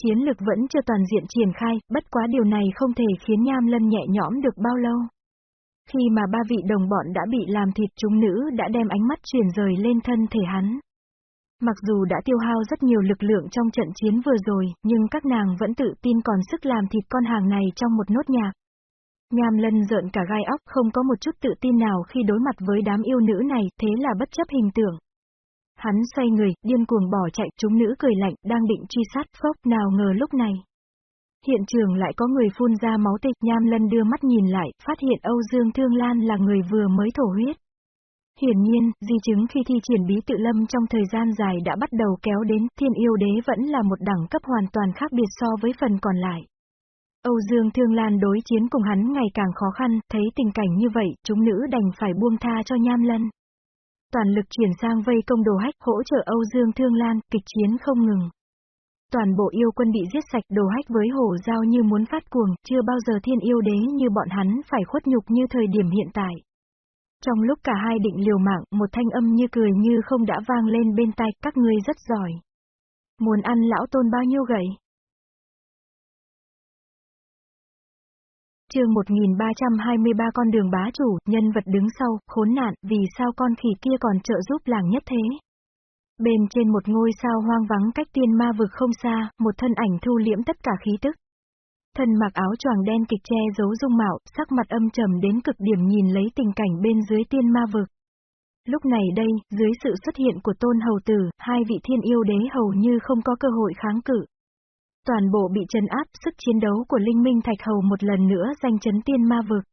Chiến lực vẫn chưa toàn diện triển khai, bất quá điều này không thể khiến Nham Lân nhẹ nhõm được bao lâu. Khi mà ba vị đồng bọn đã bị làm thịt chúng nữ đã đem ánh mắt chuyển rời lên thân thể hắn. Mặc dù đã tiêu hao rất nhiều lực lượng trong trận chiến vừa rồi, nhưng các nàng vẫn tự tin còn sức làm thịt con hàng này trong một nốt nhạc. Nham lân rợn cả gai óc không có một chút tự tin nào khi đối mặt với đám yêu nữ này, thế là bất chấp hình tượng. Hắn xoay người, điên cuồng bỏ chạy, chúng nữ cười lạnh, đang định truy sát, phốc, nào ngờ lúc này. Hiện trường lại có người phun ra máu tịch, nham lân đưa mắt nhìn lại, phát hiện Âu Dương Thương Lan là người vừa mới thổ huyết. Hiển nhiên, di chứng khi thi triển bí tự lâm trong thời gian dài đã bắt đầu kéo đến, thiên yêu đế vẫn là một đẳng cấp hoàn toàn khác biệt so với phần còn lại. Âu Dương Thương Lan đối chiến cùng hắn ngày càng khó khăn, thấy tình cảnh như vậy, chúng nữ đành phải buông tha cho nham lân. Toàn lực chuyển sang vây công đồ hách hỗ trợ Âu Dương Thương Lan, kịch chiến không ngừng. Toàn bộ yêu quân bị giết sạch đồ hách với hổ giao như muốn phát cuồng, chưa bao giờ thiên yêu đế như bọn hắn phải khuất nhục như thời điểm hiện tại. Trong lúc cả hai định liều mạng, một thanh âm như cười như không đã vang lên bên tai, các ngươi rất giỏi. Muốn ăn lão tôn bao nhiêu gậy? chương 1323 con đường bá chủ, nhân vật đứng sau, khốn nạn, vì sao con khỉ kia còn trợ giúp làng nhất thế? Bên trên một ngôi sao hoang vắng cách tiên ma vực không xa, một thân ảnh thu liễm tất cả khí tức. Thân mặc áo choàng đen kịch che giấu dung mạo, sắc mặt âm trầm đến cực điểm nhìn lấy tình cảnh bên dưới tiên ma vực. Lúc này đây, dưới sự xuất hiện của tôn hầu tử, hai vị thiên yêu đế hầu như không có cơ hội kháng cự. Toàn bộ bị trấn áp, sức chiến đấu của Linh Minh Thạch Hầu một lần nữa giành chấn tiên ma vực.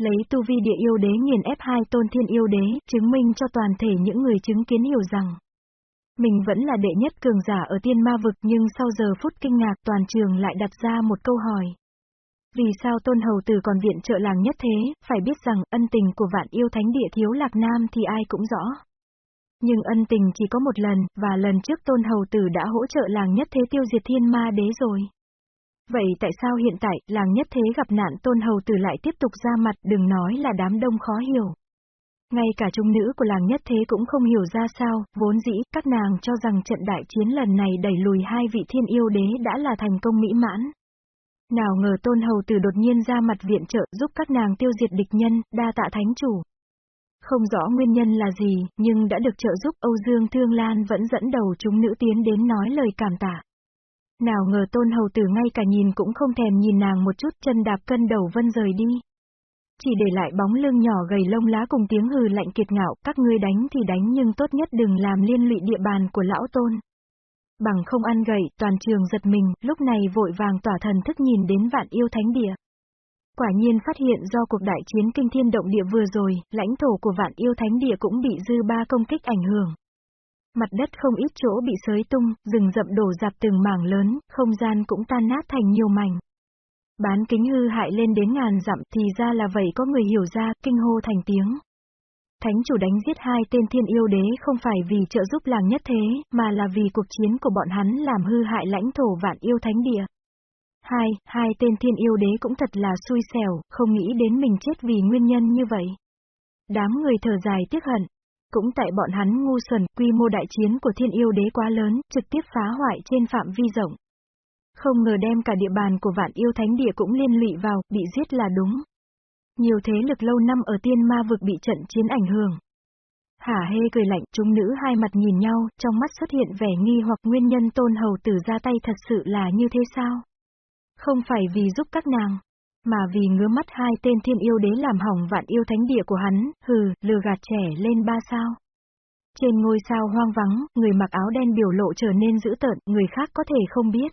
Lấy tu vi địa yêu đế nghiền ép hai tôn thiên yêu đế, chứng minh cho toàn thể những người chứng kiến hiểu rằng. Mình vẫn là đệ nhất cường giả ở tiên ma vực nhưng sau giờ phút kinh ngạc toàn trường lại đặt ra một câu hỏi. Vì sao tôn hầu tử còn viện trợ làng nhất thế, phải biết rằng ân tình của vạn yêu thánh địa thiếu lạc nam thì ai cũng rõ. Nhưng ân tình chỉ có một lần, và lần trước tôn hầu tử đã hỗ trợ làng nhất thế tiêu diệt thiên ma đế rồi. Vậy tại sao hiện tại, làng nhất thế gặp nạn tôn hầu tử lại tiếp tục ra mặt, đừng nói là đám đông khó hiểu. Ngay cả trung nữ của làng nhất thế cũng không hiểu ra sao, vốn dĩ, các nàng cho rằng trận đại chiến lần này đẩy lùi hai vị thiên yêu đế đã là thành công mỹ mãn. Nào ngờ tôn hầu tử đột nhiên ra mặt viện trợ giúp các nàng tiêu diệt địch nhân, đa tạ thánh chủ. Không rõ nguyên nhân là gì, nhưng đã được trợ giúp Âu Dương Thương Lan vẫn dẫn đầu chúng nữ tiến đến nói lời cảm tạ. Nào ngờ tôn hầu tử ngay cả nhìn cũng không thèm nhìn nàng một chút chân đạp cân đầu vân rời đi chỉ để lại bóng lưng nhỏ gầy lông lá cùng tiếng hừ lạnh kiệt ngạo, các ngươi đánh thì đánh nhưng tốt nhất đừng làm liên lụy địa bàn của lão tôn. Bằng không ăn gậy, toàn trường giật mình, lúc này vội vàng tỏa thần thức nhìn đến vạn yêu thánh địa. Quả nhiên phát hiện do cuộc đại chiến kinh thiên động địa vừa rồi, lãnh thổ của vạn yêu thánh địa cũng bị dư ba công kích ảnh hưởng. Mặt đất không ít chỗ bị sới tung, rừng rậm đổ dạp từng mảng lớn, không gian cũng tan nát thành nhiều mảnh. Bán kính hư hại lên đến ngàn dặm thì ra là vậy có người hiểu ra, kinh hô thành tiếng. Thánh chủ đánh giết hai tên thiên yêu đế không phải vì trợ giúp làng nhất thế, mà là vì cuộc chiến của bọn hắn làm hư hại lãnh thổ vạn yêu thánh địa. Hai, hai tên thiên yêu đế cũng thật là xui xẻo, không nghĩ đến mình chết vì nguyên nhân như vậy. Đám người thở dài tiếc hận. Cũng tại bọn hắn ngu xuẩn, quy mô đại chiến của thiên yêu đế quá lớn, trực tiếp phá hoại trên phạm vi rộng. Không ngờ đem cả địa bàn của vạn yêu thánh địa cũng liên lụy vào, bị giết là đúng. Nhiều thế lực lâu năm ở tiên ma vực bị trận chiến ảnh hưởng. Hả hê cười lạnh, chúng nữ hai mặt nhìn nhau, trong mắt xuất hiện vẻ nghi hoặc nguyên nhân tôn hầu tử ra tay thật sự là như thế sao? Không phải vì giúp các nàng, mà vì ngứa mắt hai tên thiên yêu đế làm hỏng vạn yêu thánh địa của hắn, hừ, lừa gạt trẻ lên ba sao. Trên ngôi sao hoang vắng, người mặc áo đen biểu lộ trở nên dữ tợn, người khác có thể không biết.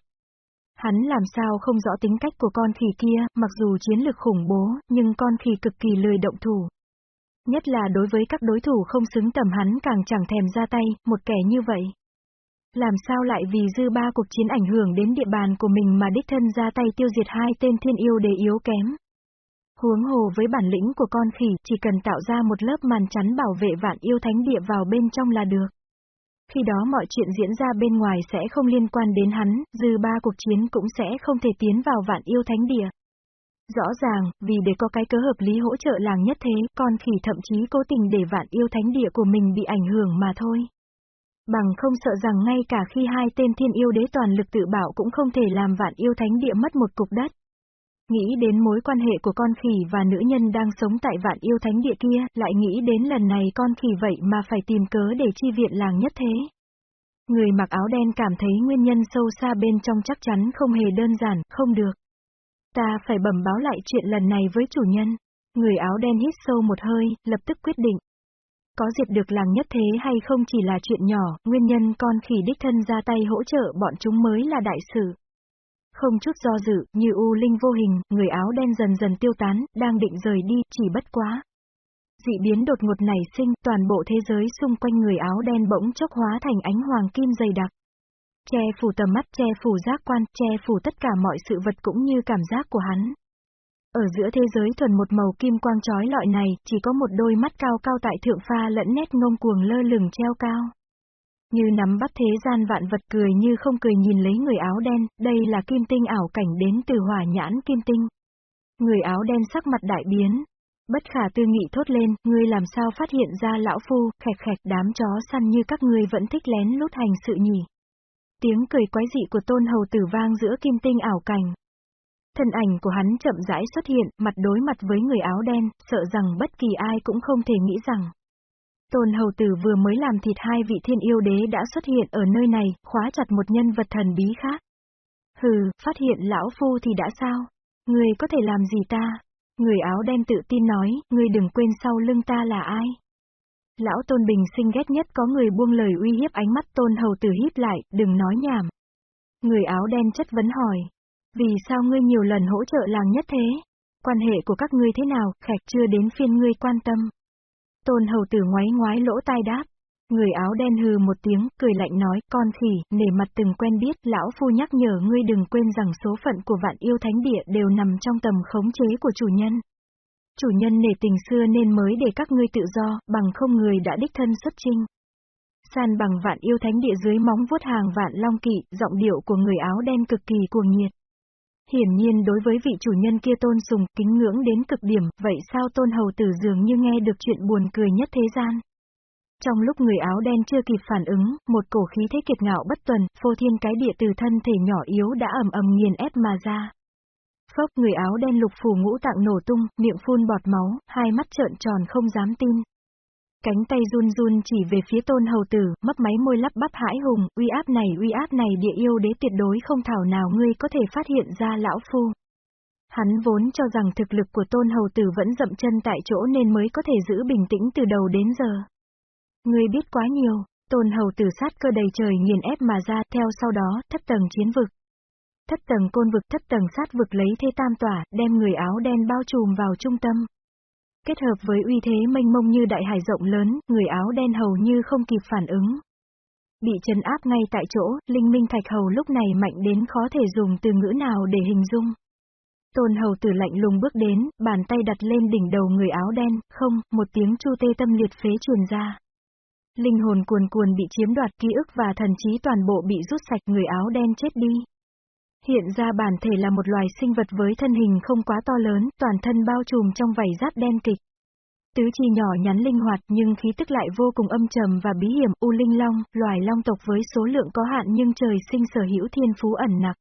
Hắn làm sao không rõ tính cách của con khỉ kia, mặc dù chiến lực khủng bố, nhưng con khỉ cực kỳ lười động thủ. Nhất là đối với các đối thủ không xứng tầm hắn càng chẳng thèm ra tay, một kẻ như vậy. Làm sao lại vì dư ba cuộc chiến ảnh hưởng đến địa bàn của mình mà đích thân ra tay tiêu diệt hai tên thiên yêu để yếu kém. Huống hồ với bản lĩnh của con khỉ chỉ cần tạo ra một lớp màn chắn bảo vệ vạn yêu thánh địa vào bên trong là được. Khi đó mọi chuyện diễn ra bên ngoài sẽ không liên quan đến hắn, dư ba cuộc chiến cũng sẽ không thể tiến vào vạn yêu thánh địa. Rõ ràng, vì để có cái cớ hợp lý hỗ trợ làng nhất thế, con khỉ thậm chí cố tình để vạn yêu thánh địa của mình bị ảnh hưởng mà thôi. Bằng không sợ rằng ngay cả khi hai tên thiên yêu đế toàn lực tự bảo cũng không thể làm vạn yêu thánh địa mất một cục đất. Nghĩ đến mối quan hệ của con khỉ và nữ nhân đang sống tại vạn yêu thánh địa kia, lại nghĩ đến lần này con khỉ vậy mà phải tìm cớ để chi viện làng nhất thế. Người mặc áo đen cảm thấy nguyên nhân sâu xa bên trong chắc chắn không hề đơn giản, không được. Ta phải bẩm báo lại chuyện lần này với chủ nhân. Người áo đen hít sâu một hơi, lập tức quyết định. Có diệt được làng nhất thế hay không chỉ là chuyện nhỏ, nguyên nhân con khỉ đích thân ra tay hỗ trợ bọn chúng mới là đại sự. Không chút do dự, như u linh vô hình, người áo đen dần dần tiêu tán, đang định rời đi, chỉ bất quá. Dị biến đột ngột nảy sinh, toàn bộ thế giới xung quanh người áo đen bỗng chốc hóa thành ánh hoàng kim dày đặc. Che phủ tầm mắt, che phủ giác quan, che phủ tất cả mọi sự vật cũng như cảm giác của hắn. Ở giữa thế giới thuần một màu kim quang trói lọi này, chỉ có một đôi mắt cao cao tại thượng pha lẫn nét ngông cuồng lơ lửng treo cao. Như nắm bắt thế gian vạn vật cười như không cười nhìn lấy người áo đen, đây là kim tinh ảo cảnh đến từ hỏa nhãn kim tinh. Người áo đen sắc mặt đại biến. Bất khả tư nghị thốt lên, ngươi làm sao phát hiện ra lão phu, khẹt khẹt đám chó săn như các ngươi vẫn thích lén lút hành sự nhỉ. Tiếng cười quái dị của tôn hầu tử vang giữa kim tinh ảo cảnh. Thân ảnh của hắn chậm rãi xuất hiện, mặt đối mặt với người áo đen, sợ rằng bất kỳ ai cũng không thể nghĩ rằng. Tôn hầu tử vừa mới làm thịt hai vị thiên yêu đế đã xuất hiện ở nơi này, khóa chặt một nhân vật thần bí khác. Hừ, phát hiện lão phu thì đã sao? Người có thể làm gì ta? Người áo đen tự tin nói, ngươi đừng quên sau lưng ta là ai? Lão Tôn Bình sinh ghét nhất có người buông lời uy hiếp ánh mắt Tôn Hầu Tử híp lại, đừng nói nhảm. Người áo đen chất vấn hỏi. Vì sao ngươi nhiều lần hỗ trợ làng nhất thế? Quan hệ của các ngươi thế nào, khạch chưa đến phiên ngươi quan tâm. Tôn hầu tử ngoái ngoái lỗ tai đáp. Người áo đen hừ một tiếng, cười lạnh nói, con khỉ, nể mặt từng quen biết, lão phu nhắc nhở ngươi đừng quên rằng số phận của vạn yêu thánh địa đều nằm trong tầm khống chế của chủ nhân. Chủ nhân nể tình xưa nên mới để các ngươi tự do, bằng không người đã đích thân xuất trinh. San bằng vạn yêu thánh địa dưới móng vuốt hàng vạn long kỵ, giọng điệu của người áo đen cực kỳ cuồng nhiệt. Hiển nhiên đối với vị chủ nhân kia tôn sùng, kính ngưỡng đến cực điểm, vậy sao tôn hầu tử dường như nghe được chuyện buồn cười nhất thế gian? Trong lúc người áo đen chưa kịp phản ứng, một cổ khí thế kiệt ngạo bất tuần, phô thiên cái địa từ thân thể nhỏ yếu đã ầm ầm nghiền ép mà ra. Phốc người áo đen lục phủ ngũ tạng nổ tung, miệng phun bọt máu, hai mắt trợn tròn không dám tin. Cánh tay run run chỉ về phía tôn hầu tử, mấp máy môi lắp bắp hãi hùng, uy áp này uy áp này địa yêu đế tuyệt đối không thảo nào ngươi có thể phát hiện ra lão phu. Hắn vốn cho rằng thực lực của tôn hầu tử vẫn dậm chân tại chỗ nên mới có thể giữ bình tĩnh từ đầu đến giờ. Ngươi biết quá nhiều, tôn hầu tử sát cơ đầy trời nghiền ép mà ra, theo sau đó, thất tầng chiến vực. Thất tầng côn vực, thất tầng sát vực lấy thế tam tỏa, đem người áo đen bao trùm vào trung tâm. Kết hợp với uy thế mênh mông như đại hải rộng lớn, người áo đen hầu như không kịp phản ứng. Bị trấn áp ngay tại chỗ, linh minh thạch hầu lúc này mạnh đến khó thể dùng từ ngữ nào để hình dung. Tôn hầu tử lạnh lùng bước đến, bàn tay đặt lên đỉnh đầu người áo đen, không, một tiếng chu tê tâm liệt phế truyền ra. Linh hồn cuồn cuồn bị chiếm đoạt ký ức và thần trí toàn bộ bị rút sạch người áo đen chết đi. Hiện ra bản thể là một loài sinh vật với thân hình không quá to lớn, toàn thân bao trùm trong vảy giáp đen kịch. Tứ chi nhỏ nhắn linh hoạt nhưng khí tức lại vô cùng âm trầm và bí hiểm, U Linh Long, loài long tộc với số lượng có hạn nhưng trời sinh sở hữu thiên phú ẩn nặc.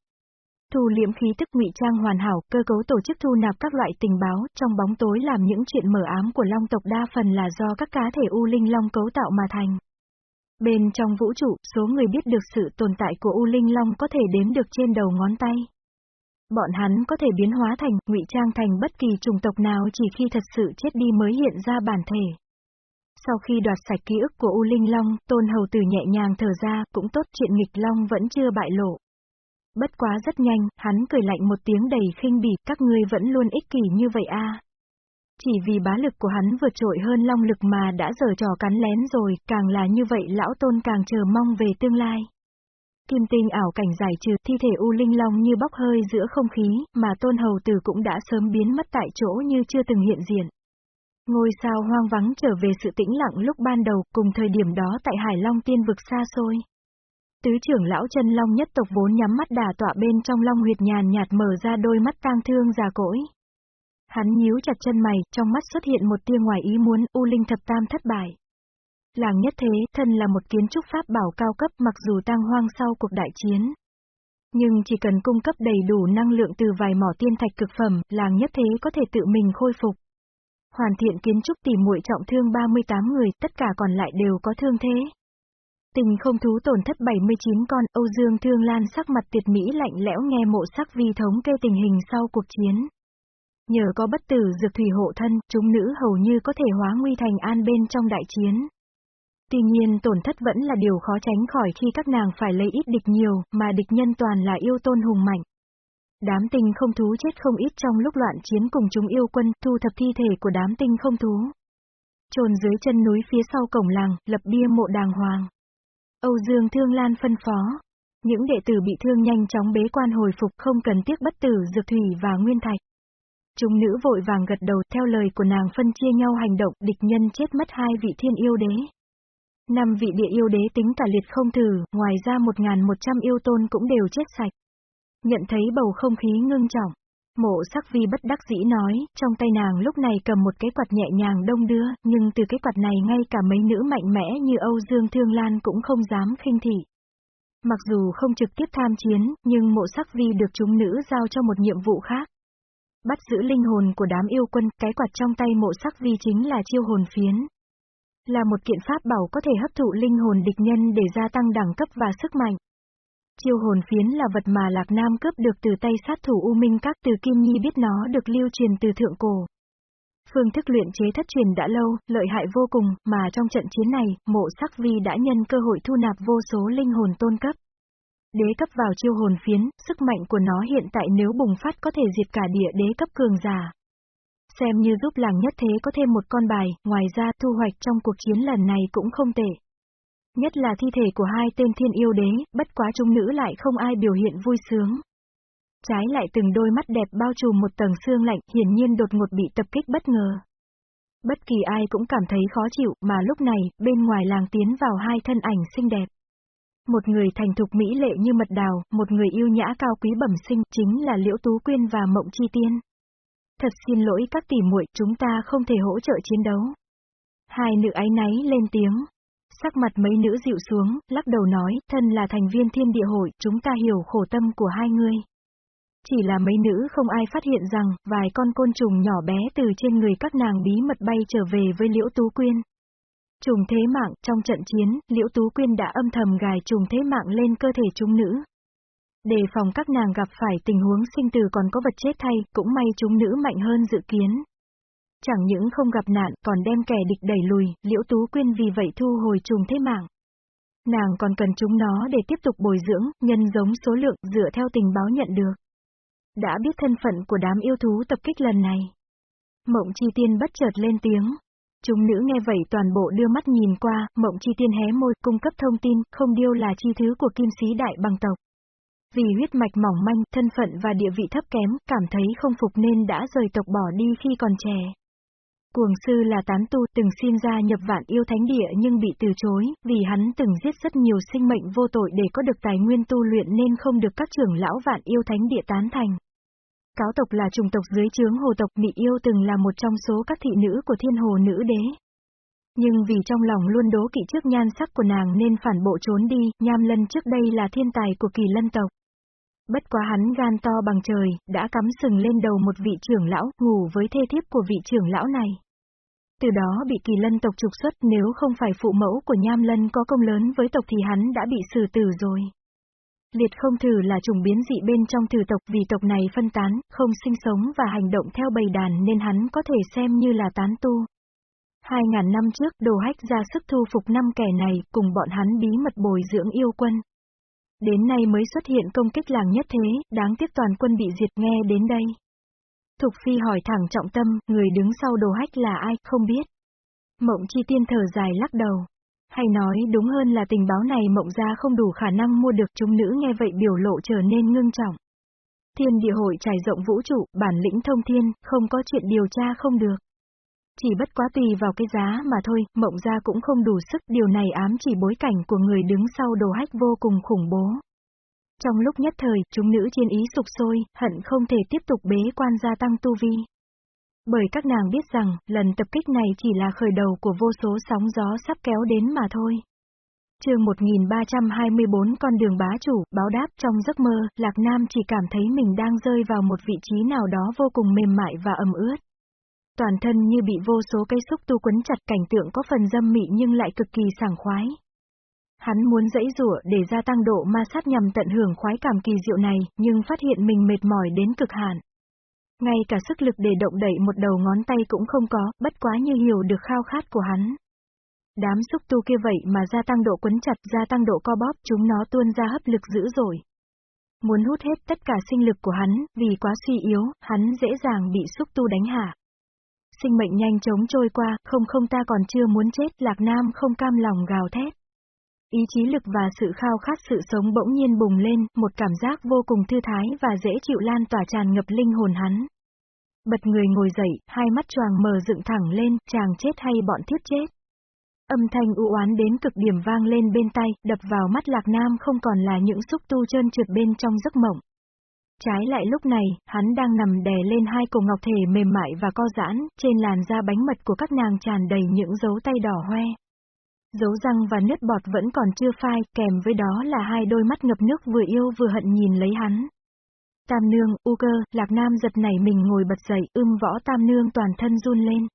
Thu liễm khí tức ngụy trang hoàn hảo, cơ cấu tổ chức thu nạp các loại tình báo, trong bóng tối làm những chuyện mở ám của long tộc đa phần là do các cá thể U Linh Long cấu tạo mà thành. Bên trong vũ trụ, số người biết được sự tồn tại của U Linh Long có thể đếm được trên đầu ngón tay. Bọn hắn có thể biến hóa thành, ngụy trang thành bất kỳ chủng tộc nào chỉ khi thật sự chết đi mới hiện ra bản thể. Sau khi đoạt sạch ký ức của U Linh Long, Tôn Hầu Tử nhẹ nhàng thở ra, cũng tốt chuyện nghịch Long vẫn chưa bại lộ. Bất quá rất nhanh, hắn cười lạnh một tiếng đầy khinh bỉ, các ngươi vẫn luôn ích kỷ như vậy a. À. Chỉ vì bá lực của hắn vượt trội hơn long lực mà đã giở trò cắn lén rồi, càng là như vậy lão tôn càng chờ mong về tương lai. Kim tinh ảo cảnh giải trừ thi thể U Linh Long như bốc hơi giữa không khí, mà tôn hầu tử cũng đã sớm biến mất tại chỗ như chưa từng hiện diện. Ngôi sao hoang vắng trở về sự tĩnh lặng lúc ban đầu, cùng thời điểm đó tại Hải Long tiên vực xa xôi. Tứ trưởng lão chân long nhất tộc vốn nhắm mắt đà tọa bên trong long huyệt nhàn nhạt mở ra đôi mắt tang thương già cỗi. Hắn nhíu chặt chân mày, trong mắt xuất hiện một tia ngoài ý muốn, U Linh thập tam thất bại. Làng nhất thế, thân là một kiến trúc pháp bảo cao cấp mặc dù tang hoang sau cuộc đại chiến. Nhưng chỉ cần cung cấp đầy đủ năng lượng từ vài mỏ tiên thạch cực phẩm, làng nhất thế có thể tự mình khôi phục. Hoàn thiện kiến trúc tỉ muội trọng thương 38 người, tất cả còn lại đều có thương thế. Tình không thú tổn thất 79 con, Âu Dương Thương Lan sắc mặt tuyệt mỹ lạnh lẽo nghe mộ sắc vi thống kê tình hình sau cuộc chiến. Nhờ có bất tử dược thủy hộ thân, chúng nữ hầu như có thể hóa nguy thành an bên trong đại chiến. Tuy nhiên tổn thất vẫn là điều khó tránh khỏi khi các nàng phải lấy ít địch nhiều, mà địch nhân toàn là yêu tôn hùng mạnh. Đám tinh không thú chết không ít trong lúc loạn chiến cùng chúng yêu quân, thu thập thi thể của đám tinh không thú. Trồn dưới chân núi phía sau cổng làng, lập bia mộ đàng hoàng. Âu Dương Thương Lan phân phó. Những đệ tử bị thương nhanh chóng bế quan hồi phục không cần tiếc bất tử dược thủy và nguyên thạch. Chúng nữ vội vàng gật đầu theo lời của nàng phân chia nhau hành động địch nhân chết mất hai vị thiên yêu đế. Năm vị địa yêu đế tính cả liệt không thử, ngoài ra 1.100 yêu tôn cũng đều chết sạch. Nhận thấy bầu không khí ngưng trọng. Mộ sắc vi bất đắc dĩ nói, trong tay nàng lúc này cầm một cái quạt nhẹ nhàng đông đưa, nhưng từ cái quạt này ngay cả mấy nữ mạnh mẽ như Âu Dương Thương Lan cũng không dám khinh thị. Mặc dù không trực tiếp tham chiến, nhưng mộ sắc vi được chúng nữ giao cho một nhiệm vụ khác. Bắt giữ linh hồn của đám yêu quân, cái quạt trong tay mộ sắc vi chính là chiêu hồn phiến. Là một kiện pháp bảo có thể hấp thụ linh hồn địch nhân để gia tăng đẳng cấp và sức mạnh. Chiêu hồn phiến là vật mà Lạc Nam cướp được từ tay sát thủ U Minh Các từ Kim Nhi biết nó được lưu truyền từ thượng cổ. Phương thức luyện chế thất truyền đã lâu, lợi hại vô cùng, mà trong trận chiến này, mộ sắc vi đã nhân cơ hội thu nạp vô số linh hồn tôn cấp. Đế cấp vào chiêu hồn phiến, sức mạnh của nó hiện tại nếu bùng phát có thể diệt cả địa đế cấp cường giả. Xem như giúp làng nhất thế có thêm một con bài, ngoài ra thu hoạch trong cuộc chiến lần này cũng không tệ. Nhất là thi thể của hai tên thiên yêu đế, bất quá trung nữ lại không ai biểu hiện vui sướng. Trái lại từng đôi mắt đẹp bao trùm một tầng xương lạnh, hiển nhiên đột ngột bị tập kích bất ngờ. Bất kỳ ai cũng cảm thấy khó chịu, mà lúc này, bên ngoài làng tiến vào hai thân ảnh xinh đẹp. Một người thành thục mỹ lệ như mật đào, một người yêu nhã cao quý bẩm sinh, chính là Liễu Tú Quyên và Mộng Chi Tiên. Thật xin lỗi các tỷ muội, chúng ta không thể hỗ trợ chiến đấu. Hai nữ ái náy lên tiếng. Sắc mặt mấy nữ dịu xuống, lắc đầu nói, thân là thành viên thiên địa hội, chúng ta hiểu khổ tâm của hai người. Chỉ là mấy nữ không ai phát hiện rằng, vài con côn trùng nhỏ bé từ trên người các nàng bí mật bay trở về với Liễu Tú Quyên. Trùng thế mạng, trong trận chiến, Liễu Tú Quyên đã âm thầm gài trùng thế mạng lên cơ thể chúng nữ. Đề phòng các nàng gặp phải tình huống sinh tử còn có vật chết thay, cũng may chúng nữ mạnh hơn dự kiến. Chẳng những không gặp nạn, còn đem kẻ địch đẩy lùi, liễu tú quyên vì vậy thu hồi trùng thế mạng. Nàng còn cần chúng nó để tiếp tục bồi dưỡng, nhân giống số lượng dựa theo tình báo nhận được. Đã biết thân phận của đám yêu thú tập kích lần này. Mộng chi tiên bất chợt lên tiếng. Chúng nữ nghe vậy toàn bộ đưa mắt nhìn qua, mộng chi tiên hé môi, cung cấp thông tin, không điêu là chi thứ của kim sĩ đại bằng tộc. Vì huyết mạch mỏng manh, thân phận và địa vị thấp kém, cảm thấy không phục nên đã rời tộc bỏ đi khi còn trẻ. Cuồng sư là tán tu từng xin gia nhập vạn yêu thánh địa nhưng bị từ chối, vì hắn từng giết rất nhiều sinh mệnh vô tội để có được tài nguyên tu luyện nên không được các trưởng lão vạn yêu thánh địa tán thành. Cáo tộc là chủng tộc dưới chướng hồ tộc Mị Yêu từng là một trong số các thị nữ của thiên hồ nữ đế. Nhưng vì trong lòng luôn đố kỵ trước nhan sắc của nàng nên phản bộ trốn đi, nham lân trước đây là thiên tài của kỳ lân tộc. Bất quá hắn gan to bằng trời, đã cắm sừng lên đầu một vị trưởng lão, ngủ với thê thiếp của vị trưởng lão này. Từ đó bị kỳ lân tộc trục xuất nếu không phải phụ mẫu của nham lân có công lớn với tộc thì hắn đã bị xử tử rồi. Liệt không thử là chủng biến dị bên trong thử tộc vì tộc này phân tán, không sinh sống và hành động theo bầy đàn nên hắn có thể xem như là tán tu. Hai ngàn năm trước, đồ hách ra sức thu phục năm kẻ này, cùng bọn hắn bí mật bồi dưỡng yêu quân. Đến nay mới xuất hiện công kích làng nhất thế, đáng tiếc toàn quân bị diệt nghe đến đây. Thục Phi hỏi thẳng trọng tâm, người đứng sau đồ hách là ai, không biết. Mộng chi tiên thở dài lắc đầu. Hay nói đúng hơn là tình báo này mộng ra không đủ khả năng mua được chúng nữ nghe vậy biểu lộ trở nên ngưng trọng. Thiên địa hội trải rộng vũ trụ, bản lĩnh thông thiên, không có chuyện điều tra không được. Chỉ bất quá tùy vào cái giá mà thôi, mộng ra cũng không đủ sức, điều này ám chỉ bối cảnh của người đứng sau đồ hách vô cùng khủng bố. Trong lúc nhất thời, chúng nữ chiến ý sục sôi, hận không thể tiếp tục bế quan gia tăng tu vi. Bởi các nàng biết rằng, lần tập kích này chỉ là khởi đầu của vô số sóng gió sắp kéo đến mà thôi. chương 1324 con đường bá chủ, báo đáp trong giấc mơ, Lạc Nam chỉ cảm thấy mình đang rơi vào một vị trí nào đó vô cùng mềm mại và ẩm ướt. Toàn thân như bị vô số cây xúc tu quấn chặt cảnh tượng có phần dâm mị nhưng lại cực kỳ sảng khoái. Hắn muốn dãy rủa để gia tăng độ ma sát nhằm tận hưởng khoái cảm kỳ diệu này, nhưng phát hiện mình mệt mỏi đến cực hạn. Ngay cả sức lực để động đẩy một đầu ngón tay cũng không có, bất quá như hiểu được khao khát của hắn. Đám xúc tu kia vậy mà gia tăng độ quấn chặt, gia tăng độ co bóp, chúng nó tuôn ra hấp lực dữ rồi. Muốn hút hết tất cả sinh lực của hắn, vì quá suy yếu, hắn dễ dàng bị xúc tu đánh hạ. Sinh mệnh nhanh chóng trôi qua, không không ta còn chưa muốn chết, Lạc Nam không cam lòng gào thét. Ý chí lực và sự khao khát sự sống bỗng nhiên bùng lên, một cảm giác vô cùng thư thái và dễ chịu lan tỏa tràn ngập linh hồn hắn. Bật người ngồi dậy, hai mắt choàng mờ dựng thẳng lên, chàng chết hay bọn thiếp chết. Âm thanh u oán đến cực điểm vang lên bên tay, đập vào mắt Lạc Nam không còn là những xúc tu trơn trượt bên trong giấc mộng. Trái lại lúc này, hắn đang nằm đè lên hai cổ ngọc thể mềm mại và co giãn, trên làn da bánh mật của các nàng tràn đầy những dấu tay đỏ hoe. Dấu răng và nứt bọt vẫn còn chưa phai, kèm với đó là hai đôi mắt ngập nước vừa yêu vừa hận nhìn lấy hắn. Tam nương, u cơ, lạc nam giật nảy mình ngồi bật dậy, ưm võ tam nương toàn thân run lên.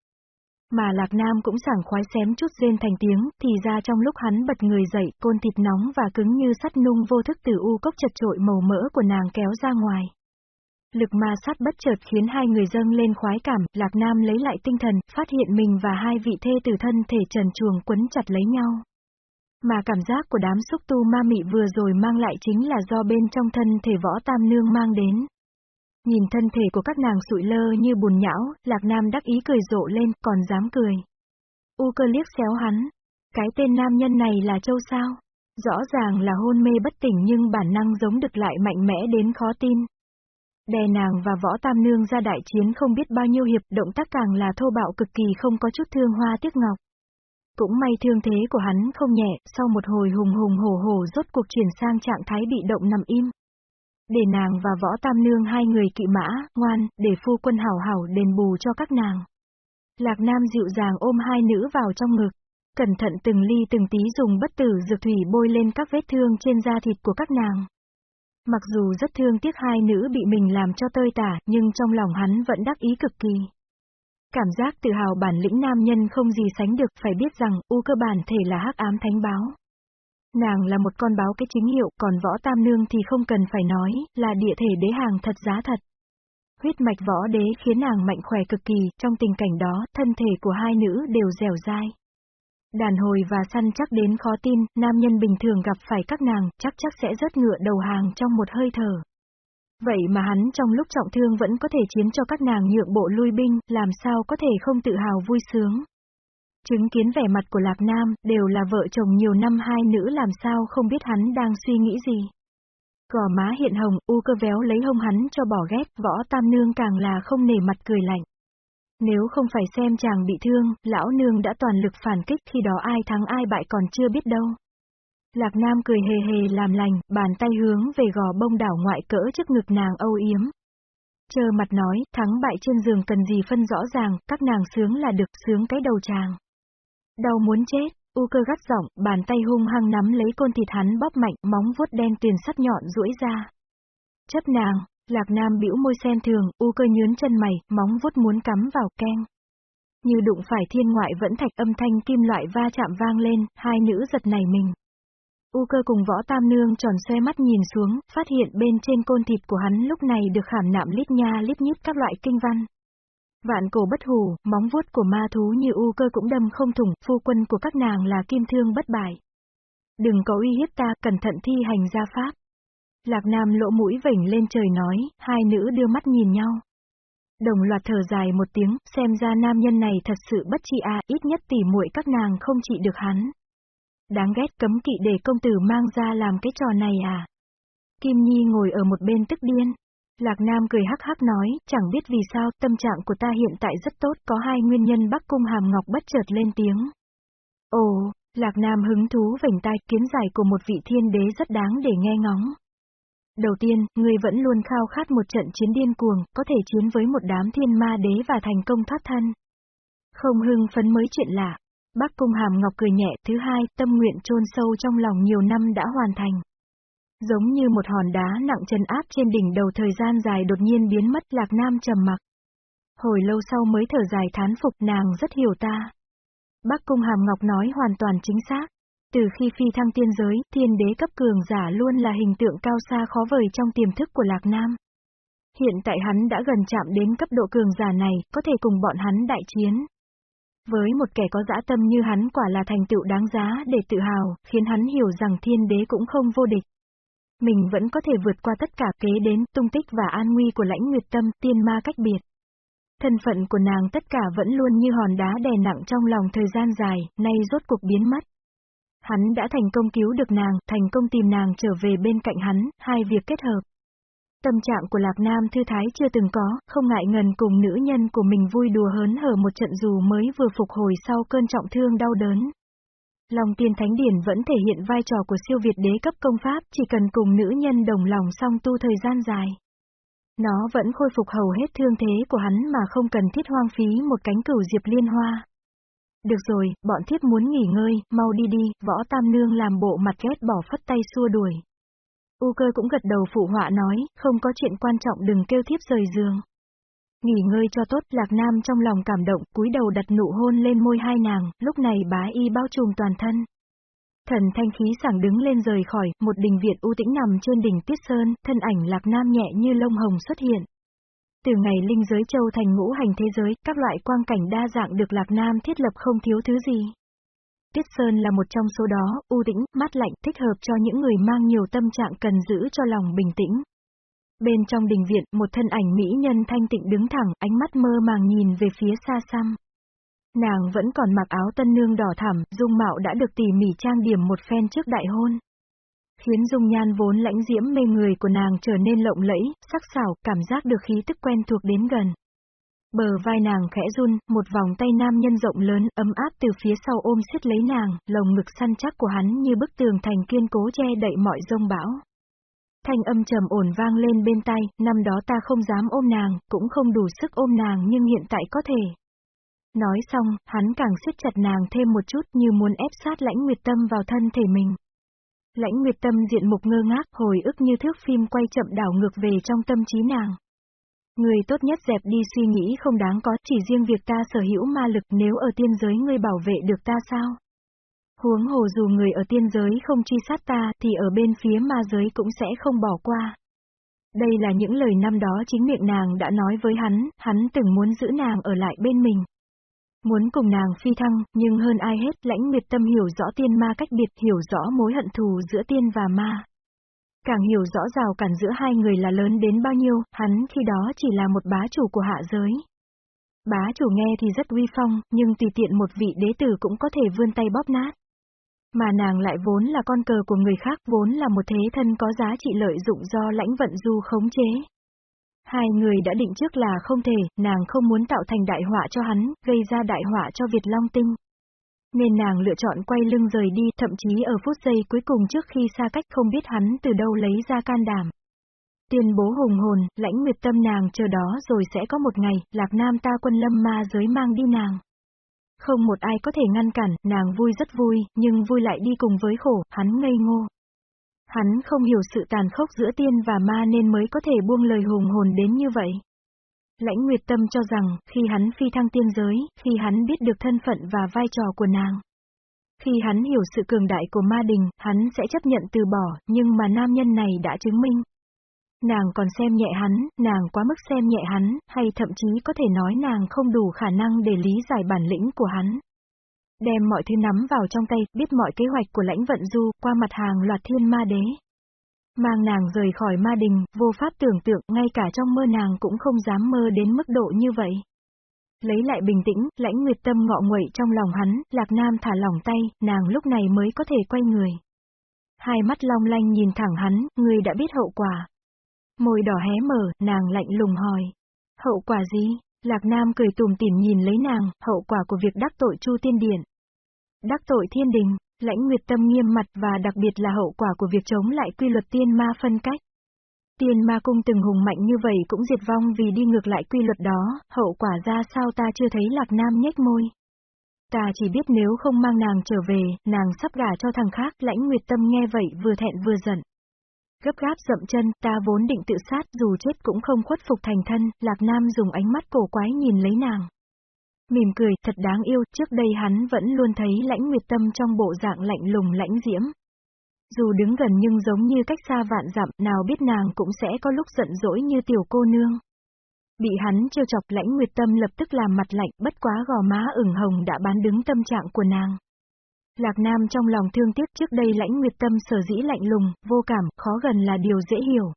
Mà lạc nam cũng sảng khoái xém chút rên thành tiếng, thì ra trong lúc hắn bật người dậy, côn thịt nóng và cứng như sắt nung vô thức từ u cốc chật trội màu mỡ của nàng kéo ra ngoài. Lực ma sát bất chợt khiến hai người dâng lên khoái cảm, Lạc Nam lấy lại tinh thần, phát hiện mình và hai vị thê tử thân thể trần chuồng quấn chặt lấy nhau. Mà cảm giác của đám xúc tu ma mị vừa rồi mang lại chính là do bên trong thân thể võ tam nương mang đến. Nhìn thân thể của các nàng sụi lơ như bùn nhão, Lạc Nam đắc ý cười rộ lên, còn dám cười. U cơ liếc xéo hắn. Cái tên nam nhân này là Châu sao? Rõ ràng là hôn mê bất tỉnh nhưng bản năng giống được lại mạnh mẽ đến khó tin. Đè nàng và võ tam nương ra đại chiến không biết bao nhiêu hiệp, động tác càng là thô bạo cực kỳ không có chút thương hoa tiếc ngọc. Cũng may thương thế của hắn không nhẹ, sau một hồi hùng hùng hổ hổ rốt cuộc chuyển sang trạng thái bị động nằm im. Để nàng và võ tam nương hai người kỵ mã, ngoan, để phu quân hảo hảo đền bù cho các nàng. Lạc Nam dịu dàng ôm hai nữ vào trong ngực, cẩn thận từng ly từng tí dùng bất tử dược thủy bôi lên các vết thương trên da thịt của các nàng. Mặc dù rất thương tiếc hai nữ bị mình làm cho tơi tả, nhưng trong lòng hắn vẫn đắc ý cực kỳ. Cảm giác tự hào bản lĩnh nam nhân không gì sánh được, phải biết rằng, u cơ bản thể là hắc ám thánh báo. Nàng là một con báo cái chính hiệu, còn võ tam nương thì không cần phải nói, là địa thể đế hàng thật giá thật. Huyết mạch võ đế khiến nàng mạnh khỏe cực kỳ, trong tình cảnh đó, thân thể của hai nữ đều dẻo dai. Đàn hồi và săn chắc đến khó tin, nam nhân bình thường gặp phải các nàng, chắc chắc sẽ rớt ngựa đầu hàng trong một hơi thở. Vậy mà hắn trong lúc trọng thương vẫn có thể chiến cho các nàng nhượng bộ lui binh, làm sao có thể không tự hào vui sướng. Chứng kiến vẻ mặt của Lạc Nam, đều là vợ chồng nhiều năm hai nữ làm sao không biết hắn đang suy nghĩ gì. Gò má hiện hồng, u cơ véo lấy hông hắn cho bỏ ghét, võ tam nương càng là không nể mặt cười lạnh. Nếu không phải xem chàng bị thương, lão nương đã toàn lực phản kích khi đó ai thắng ai bại còn chưa biết đâu. Lạc Nam cười hề hề làm lành, bàn tay hướng về gò bông đảo ngoại cỡ trước ngực nàng âu yếm. Chờ mặt nói, thắng bại trên giường cần gì phân rõ ràng, các nàng sướng là được sướng cái đầu chàng. Đau muốn chết, u cơ gắt giọng, bàn tay hung hăng nắm lấy côn thịt hắn bóp mạnh, móng vuốt đen tuyền sắt nhọn duỗi ra. Chấp nàng, Lạc Nam bĩu môi xem thường, u cơ nhướn chân mày, móng vuốt muốn cắm vào keng. Như đụng phải thiên ngoại vẫn thạch âm thanh kim loại va chạm vang lên, hai nữ giật nảy mình. U cơ cùng võ tam nương tròn xoe mắt nhìn xuống, phát hiện bên trên côn thịt của hắn lúc này được khảm nạm lít nha lít nhít các loại kinh văn. Vạn cổ bất hủ, móng vuốt của ma thú như u cơ cũng đâm không thủng, phu quân của các nàng là kim thương bất bại. Đừng có uy hiếp ta, cẩn thận thi hành gia pháp. Lạc Nam lỗ mũi vểnh lên trời nói, hai nữ đưa mắt nhìn nhau. Đồng loạt thở dài một tiếng, xem ra nam nhân này thật sự bất trị à, ít nhất tỉ muội các nàng không trị được hắn. Đáng ghét cấm kỵ để công tử mang ra làm cái trò này à. Kim Nhi ngồi ở một bên tức điên. Lạc Nam cười hắc hắc nói, chẳng biết vì sao, tâm trạng của ta hiện tại rất tốt, có hai nguyên nhân Bắc Cung Hàm Ngọc bất chợt lên tiếng. Ồ, Lạc Nam hứng thú vảnh tai, kiến giải của một vị thiên đế rất đáng để nghe ngóng. Đầu tiên, ngươi vẫn luôn khao khát một trận chiến điên cuồng, có thể chiến với một đám thiên ma đế và thành công thoát thân. Không hưng phấn mới chuyện lạ. Bắc Cung Hàm Ngọc cười nhẹ, thứ hai, tâm nguyện chôn sâu trong lòng nhiều năm đã hoàn thành. Giống như một hòn đá nặng chân áp trên đỉnh đầu thời gian dài đột nhiên biến mất Lạc Nam trầm mặc. Hồi lâu sau mới thở dài thán phục nàng rất hiểu ta. Bắc Cung Hàm Ngọc nói hoàn toàn chính xác. Từ khi phi thăng tiên giới, thiên đế cấp cường giả luôn là hình tượng cao xa khó vời trong tiềm thức của Lạc Nam. Hiện tại hắn đã gần chạm đến cấp độ cường giả này, có thể cùng bọn hắn đại chiến. Với một kẻ có dã tâm như hắn quả là thành tựu đáng giá để tự hào, khiến hắn hiểu rằng thiên đế cũng không vô địch. Mình vẫn có thể vượt qua tất cả kế đến tung tích và an nguy của lãnh nguyệt tâm tiên ma cách biệt. Thân phận của nàng tất cả vẫn luôn như hòn đá đè nặng trong lòng thời gian dài, nay rốt cuộc biến mất. Hắn đã thành công cứu được nàng, thành công tìm nàng trở về bên cạnh hắn, hai việc kết hợp. Tâm trạng của Lạc Nam thư thái chưa từng có, không ngại ngần cùng nữ nhân của mình vui đùa hớn hở một trận dù mới vừa phục hồi sau cơn trọng thương đau đớn. Long tiên thánh điển vẫn thể hiện vai trò của siêu việt đế cấp công pháp, chỉ cần cùng nữ nhân đồng lòng song tu thời gian dài. Nó vẫn khôi phục hầu hết thương thế của hắn mà không cần thiết hoang phí một cánh cửu diệp liên hoa. Được rồi, bọn thiếp muốn nghỉ ngơi, mau đi đi, võ tam nương làm bộ mặt ghét bỏ phất tay xua đuổi. U cơ cũng gật đầu phụ họa nói, không có chuyện quan trọng đừng kêu thiếp rời giường. Nghỉ ngơi cho tốt, Lạc Nam trong lòng cảm động, cúi đầu đặt nụ hôn lên môi hai nàng, lúc này bá y bao trùm toàn thân. Thần thanh khí sảng đứng lên rời khỏi, một đình viện u tĩnh nằm trên đỉnh Tiết Sơn, thân ảnh Lạc Nam nhẹ như lông hồng xuất hiện. Từ ngày linh giới châu thành ngũ hành thế giới, các loại quang cảnh đa dạng được Lạc Nam thiết lập không thiếu thứ gì. Tiết Sơn là một trong số đó, u tĩnh, mát lạnh, thích hợp cho những người mang nhiều tâm trạng cần giữ cho lòng bình tĩnh. Bên trong đình viện, một thân ảnh mỹ nhân thanh tịnh đứng thẳng, ánh mắt mơ màng nhìn về phía xa xăm. Nàng vẫn còn mặc áo tân nương đỏ thẳm, dung mạo đã được tỉ mỉ trang điểm một phen trước đại hôn. Khiến dung nhan vốn lãnh diễm mê người của nàng trở nên lộng lẫy, sắc sảo, cảm giác được khí tức quen thuộc đến gần. Bờ vai nàng khẽ run, một vòng tay nam nhân rộng lớn, ấm áp từ phía sau ôm siết lấy nàng, lồng ngực săn chắc của hắn như bức tường thành kiên cố che đậy mọi rông bão. Thanh âm trầm ổn vang lên bên tay, năm đó ta không dám ôm nàng, cũng không đủ sức ôm nàng nhưng hiện tại có thể. Nói xong, hắn càng siết chặt nàng thêm một chút như muốn ép sát lãnh nguyệt tâm vào thân thể mình. Lãnh nguyệt tâm diện mục ngơ ngác, hồi ức như thước phim quay chậm đảo ngược về trong tâm trí nàng. Người tốt nhất dẹp đi suy nghĩ không đáng có, chỉ riêng việc ta sở hữu ma lực nếu ở tiên giới ngươi bảo vệ được ta sao? Huống hồ dù người ở tiên giới không truy sát ta thì ở bên phía ma giới cũng sẽ không bỏ qua. Đây là những lời năm đó chính miệng nàng đã nói với hắn, hắn từng muốn giữ nàng ở lại bên mình. Muốn cùng nàng phi thăng, nhưng hơn ai hết lãnh nguyệt tâm hiểu rõ tiên ma cách biệt, hiểu rõ mối hận thù giữa tiên và ma. Càng hiểu rõ rào cản giữa hai người là lớn đến bao nhiêu, hắn khi đó chỉ là một bá chủ của hạ giới. Bá chủ nghe thì rất uy phong, nhưng tùy tiện một vị đế tử cũng có thể vươn tay bóp nát. Mà nàng lại vốn là con cờ của người khác, vốn là một thế thân có giá trị lợi dụng do lãnh vận du khống chế. Hai người đã định trước là không thể, nàng không muốn tạo thành đại họa cho hắn, gây ra đại họa cho Việt Long Tinh. Nên nàng lựa chọn quay lưng rời đi, thậm chí ở phút giây cuối cùng trước khi xa cách không biết hắn từ đâu lấy ra can đảm. Tuyên bố hùng hồn, lãnh nguyệt tâm nàng chờ đó rồi sẽ có một ngày, lạc nam ta quân lâm ma giới mang đi nàng. Không một ai có thể ngăn cản, nàng vui rất vui, nhưng vui lại đi cùng với khổ, hắn ngây ngô. Hắn không hiểu sự tàn khốc giữa tiên và ma nên mới có thể buông lời hùng hồn đến như vậy. Lãnh Nguyệt Tâm cho rằng, khi hắn phi thăng tiên giới, khi hắn biết được thân phận và vai trò của nàng. Khi hắn hiểu sự cường đại của ma đình, hắn sẽ chấp nhận từ bỏ, nhưng mà nam nhân này đã chứng minh. Nàng còn xem nhẹ hắn, nàng quá mức xem nhẹ hắn, hay thậm chí có thể nói nàng không đủ khả năng để lý giải bản lĩnh của hắn. Đem mọi thứ nắm vào trong tay, biết mọi kế hoạch của lãnh vận du, qua mặt hàng loạt thiên ma đế. Mang nàng rời khỏi ma đình, vô pháp tưởng tượng, ngay cả trong mơ nàng cũng không dám mơ đến mức độ như vậy. Lấy lại bình tĩnh, lãnh nguyệt tâm ngọ nguậy trong lòng hắn, lạc nam thả lỏng tay, nàng lúc này mới có thể quay người. Hai mắt long lanh nhìn thẳng hắn, người đã biết hậu quả. Môi đỏ hé mở, nàng lạnh lùng hỏi. Hậu quả gì? Lạc Nam cười tùm tỉm nhìn lấy nàng, hậu quả của việc đắc tội Chu Tiên Điện. Đắc tội thiên đình, lãnh nguyệt tâm nghiêm mặt và đặc biệt là hậu quả của việc chống lại quy luật tiên ma phân cách. Tiên ma cung từng hùng mạnh như vậy cũng diệt vong vì đi ngược lại quy luật đó, hậu quả ra sao ta chưa thấy lạc nam nhếch môi. Ta chỉ biết nếu không mang nàng trở về, nàng sắp gả cho thằng khác, lãnh nguyệt tâm nghe vậy vừa thẹn vừa giận. Gấp gáp dậm chân, ta vốn định tự sát dù chết cũng không khuất phục thành thân, lạc nam dùng ánh mắt cổ quái nhìn lấy nàng. Mỉm cười, thật đáng yêu, trước đây hắn vẫn luôn thấy lãnh nguyệt tâm trong bộ dạng lạnh lùng lãnh diễm. Dù đứng gần nhưng giống như cách xa vạn dặm, nào biết nàng cũng sẽ có lúc giận dỗi như tiểu cô nương. Bị hắn trêu chọc lãnh nguyệt tâm lập tức làm mặt lạnh, bất quá gò má ửng hồng đã bán đứng tâm trạng của nàng. Lạc Nam trong lòng thương tiếc trước đây lãnh nguyệt tâm sở dĩ lạnh lùng, vô cảm, khó gần là điều dễ hiểu.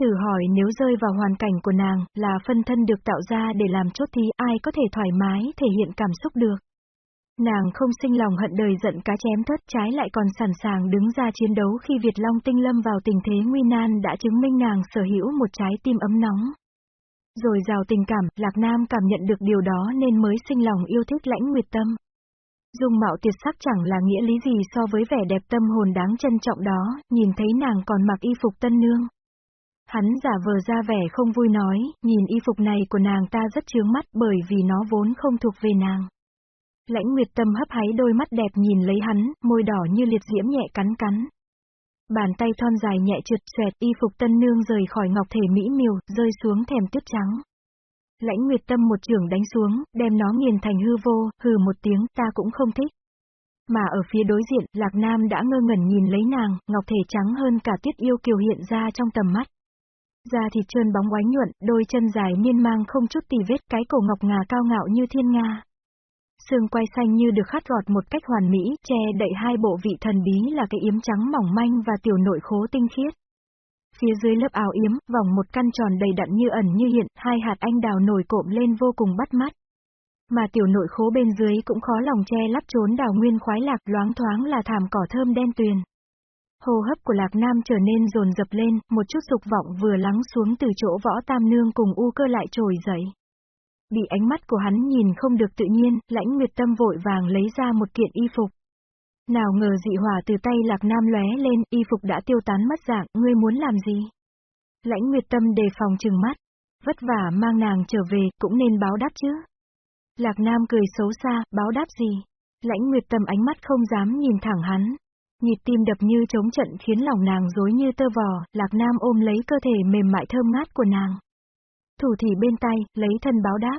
Thử hỏi nếu rơi vào hoàn cảnh của nàng, là phân thân được tạo ra để làm chốt thì ai có thể thoải mái thể hiện cảm xúc được. Nàng không sinh lòng hận đời giận cá chém thất trái lại còn sẵn sàng đứng ra chiến đấu khi Việt Long tinh lâm vào tình thế nguy nan đã chứng minh nàng sở hữu một trái tim ấm nóng. Rồi giàu tình cảm, Lạc Nam cảm nhận được điều đó nên mới sinh lòng yêu thích lãnh nguyệt tâm. Dung mạo tuyệt sắc chẳng là nghĩa lý gì so với vẻ đẹp tâm hồn đáng trân trọng đó, nhìn thấy nàng còn mặc y phục tân nương. Hắn giả vờ ra vẻ không vui nói, nhìn y phục này của nàng ta rất chướng mắt bởi vì nó vốn không thuộc về nàng. Lãnh Nguyệt Tâm hấp háy đôi mắt đẹp nhìn lấy hắn, môi đỏ như liệt diễm nhẹ cắn cắn. Bàn tay thon dài nhẹ trượt xoẹt y phục tân nương rời khỏi ngọc thể mỹ miều, rơi xuống thèm tuyết trắng. Lãnh Nguyệt Tâm một trường đánh xuống, đem nó nghiền thành hư vô, hừ một tiếng, ta cũng không thích. Mà ở phía đối diện, Lạc Nam đã ngơ ngẩn nhìn lấy nàng, ngọc thể trắng hơn cả tuyết yêu kiều hiện ra trong tầm mắt. Da thịt trơn bóng oánh nhuận, đôi chân dài miên mang không chút tì vết, cái cổ ngọc ngà cao ngạo như thiên nga. Sương quay xanh như được khát gọt một cách hoàn mỹ, che đậy hai bộ vị thần bí là cái yếm trắng mỏng manh và tiểu nội khố tinh khiết. Phía dưới lớp áo yếm, vòng một căn tròn đầy đặn như ẩn như hiện, hai hạt anh đào nổi cộm lên vô cùng bắt mắt. Mà tiểu nội khố bên dưới cũng khó lòng che lắp trốn đào nguyên khoái lạc loáng thoáng là thảm cỏ thơm đen tuyền. Hô hấp của Lạc Nam trở nên rồn dập lên, một chút sục vọng vừa lắng xuống từ chỗ võ tam nương cùng u cơ lại trồi dậy. Bị ánh mắt của hắn nhìn không được tự nhiên, lãnh nguyệt tâm vội vàng lấy ra một kiện y phục. Nào ngờ dị hỏa từ tay Lạc Nam lóe lên, y phục đã tiêu tán mất dạng, ngươi muốn làm gì? Lãnh nguyệt tâm đề phòng trừng mắt. Vất vả mang nàng trở về, cũng nên báo đáp chứ. Lạc Nam cười xấu xa, báo đáp gì? Lãnh nguyệt tâm ánh mắt không dám nhìn thẳng hắn. Nhịp tim đập như chống trận khiến lòng nàng dối như tơ vò, Lạc Nam ôm lấy cơ thể mềm mại thơm ngát của nàng. Thủ thì bên tay, lấy thân báo đáp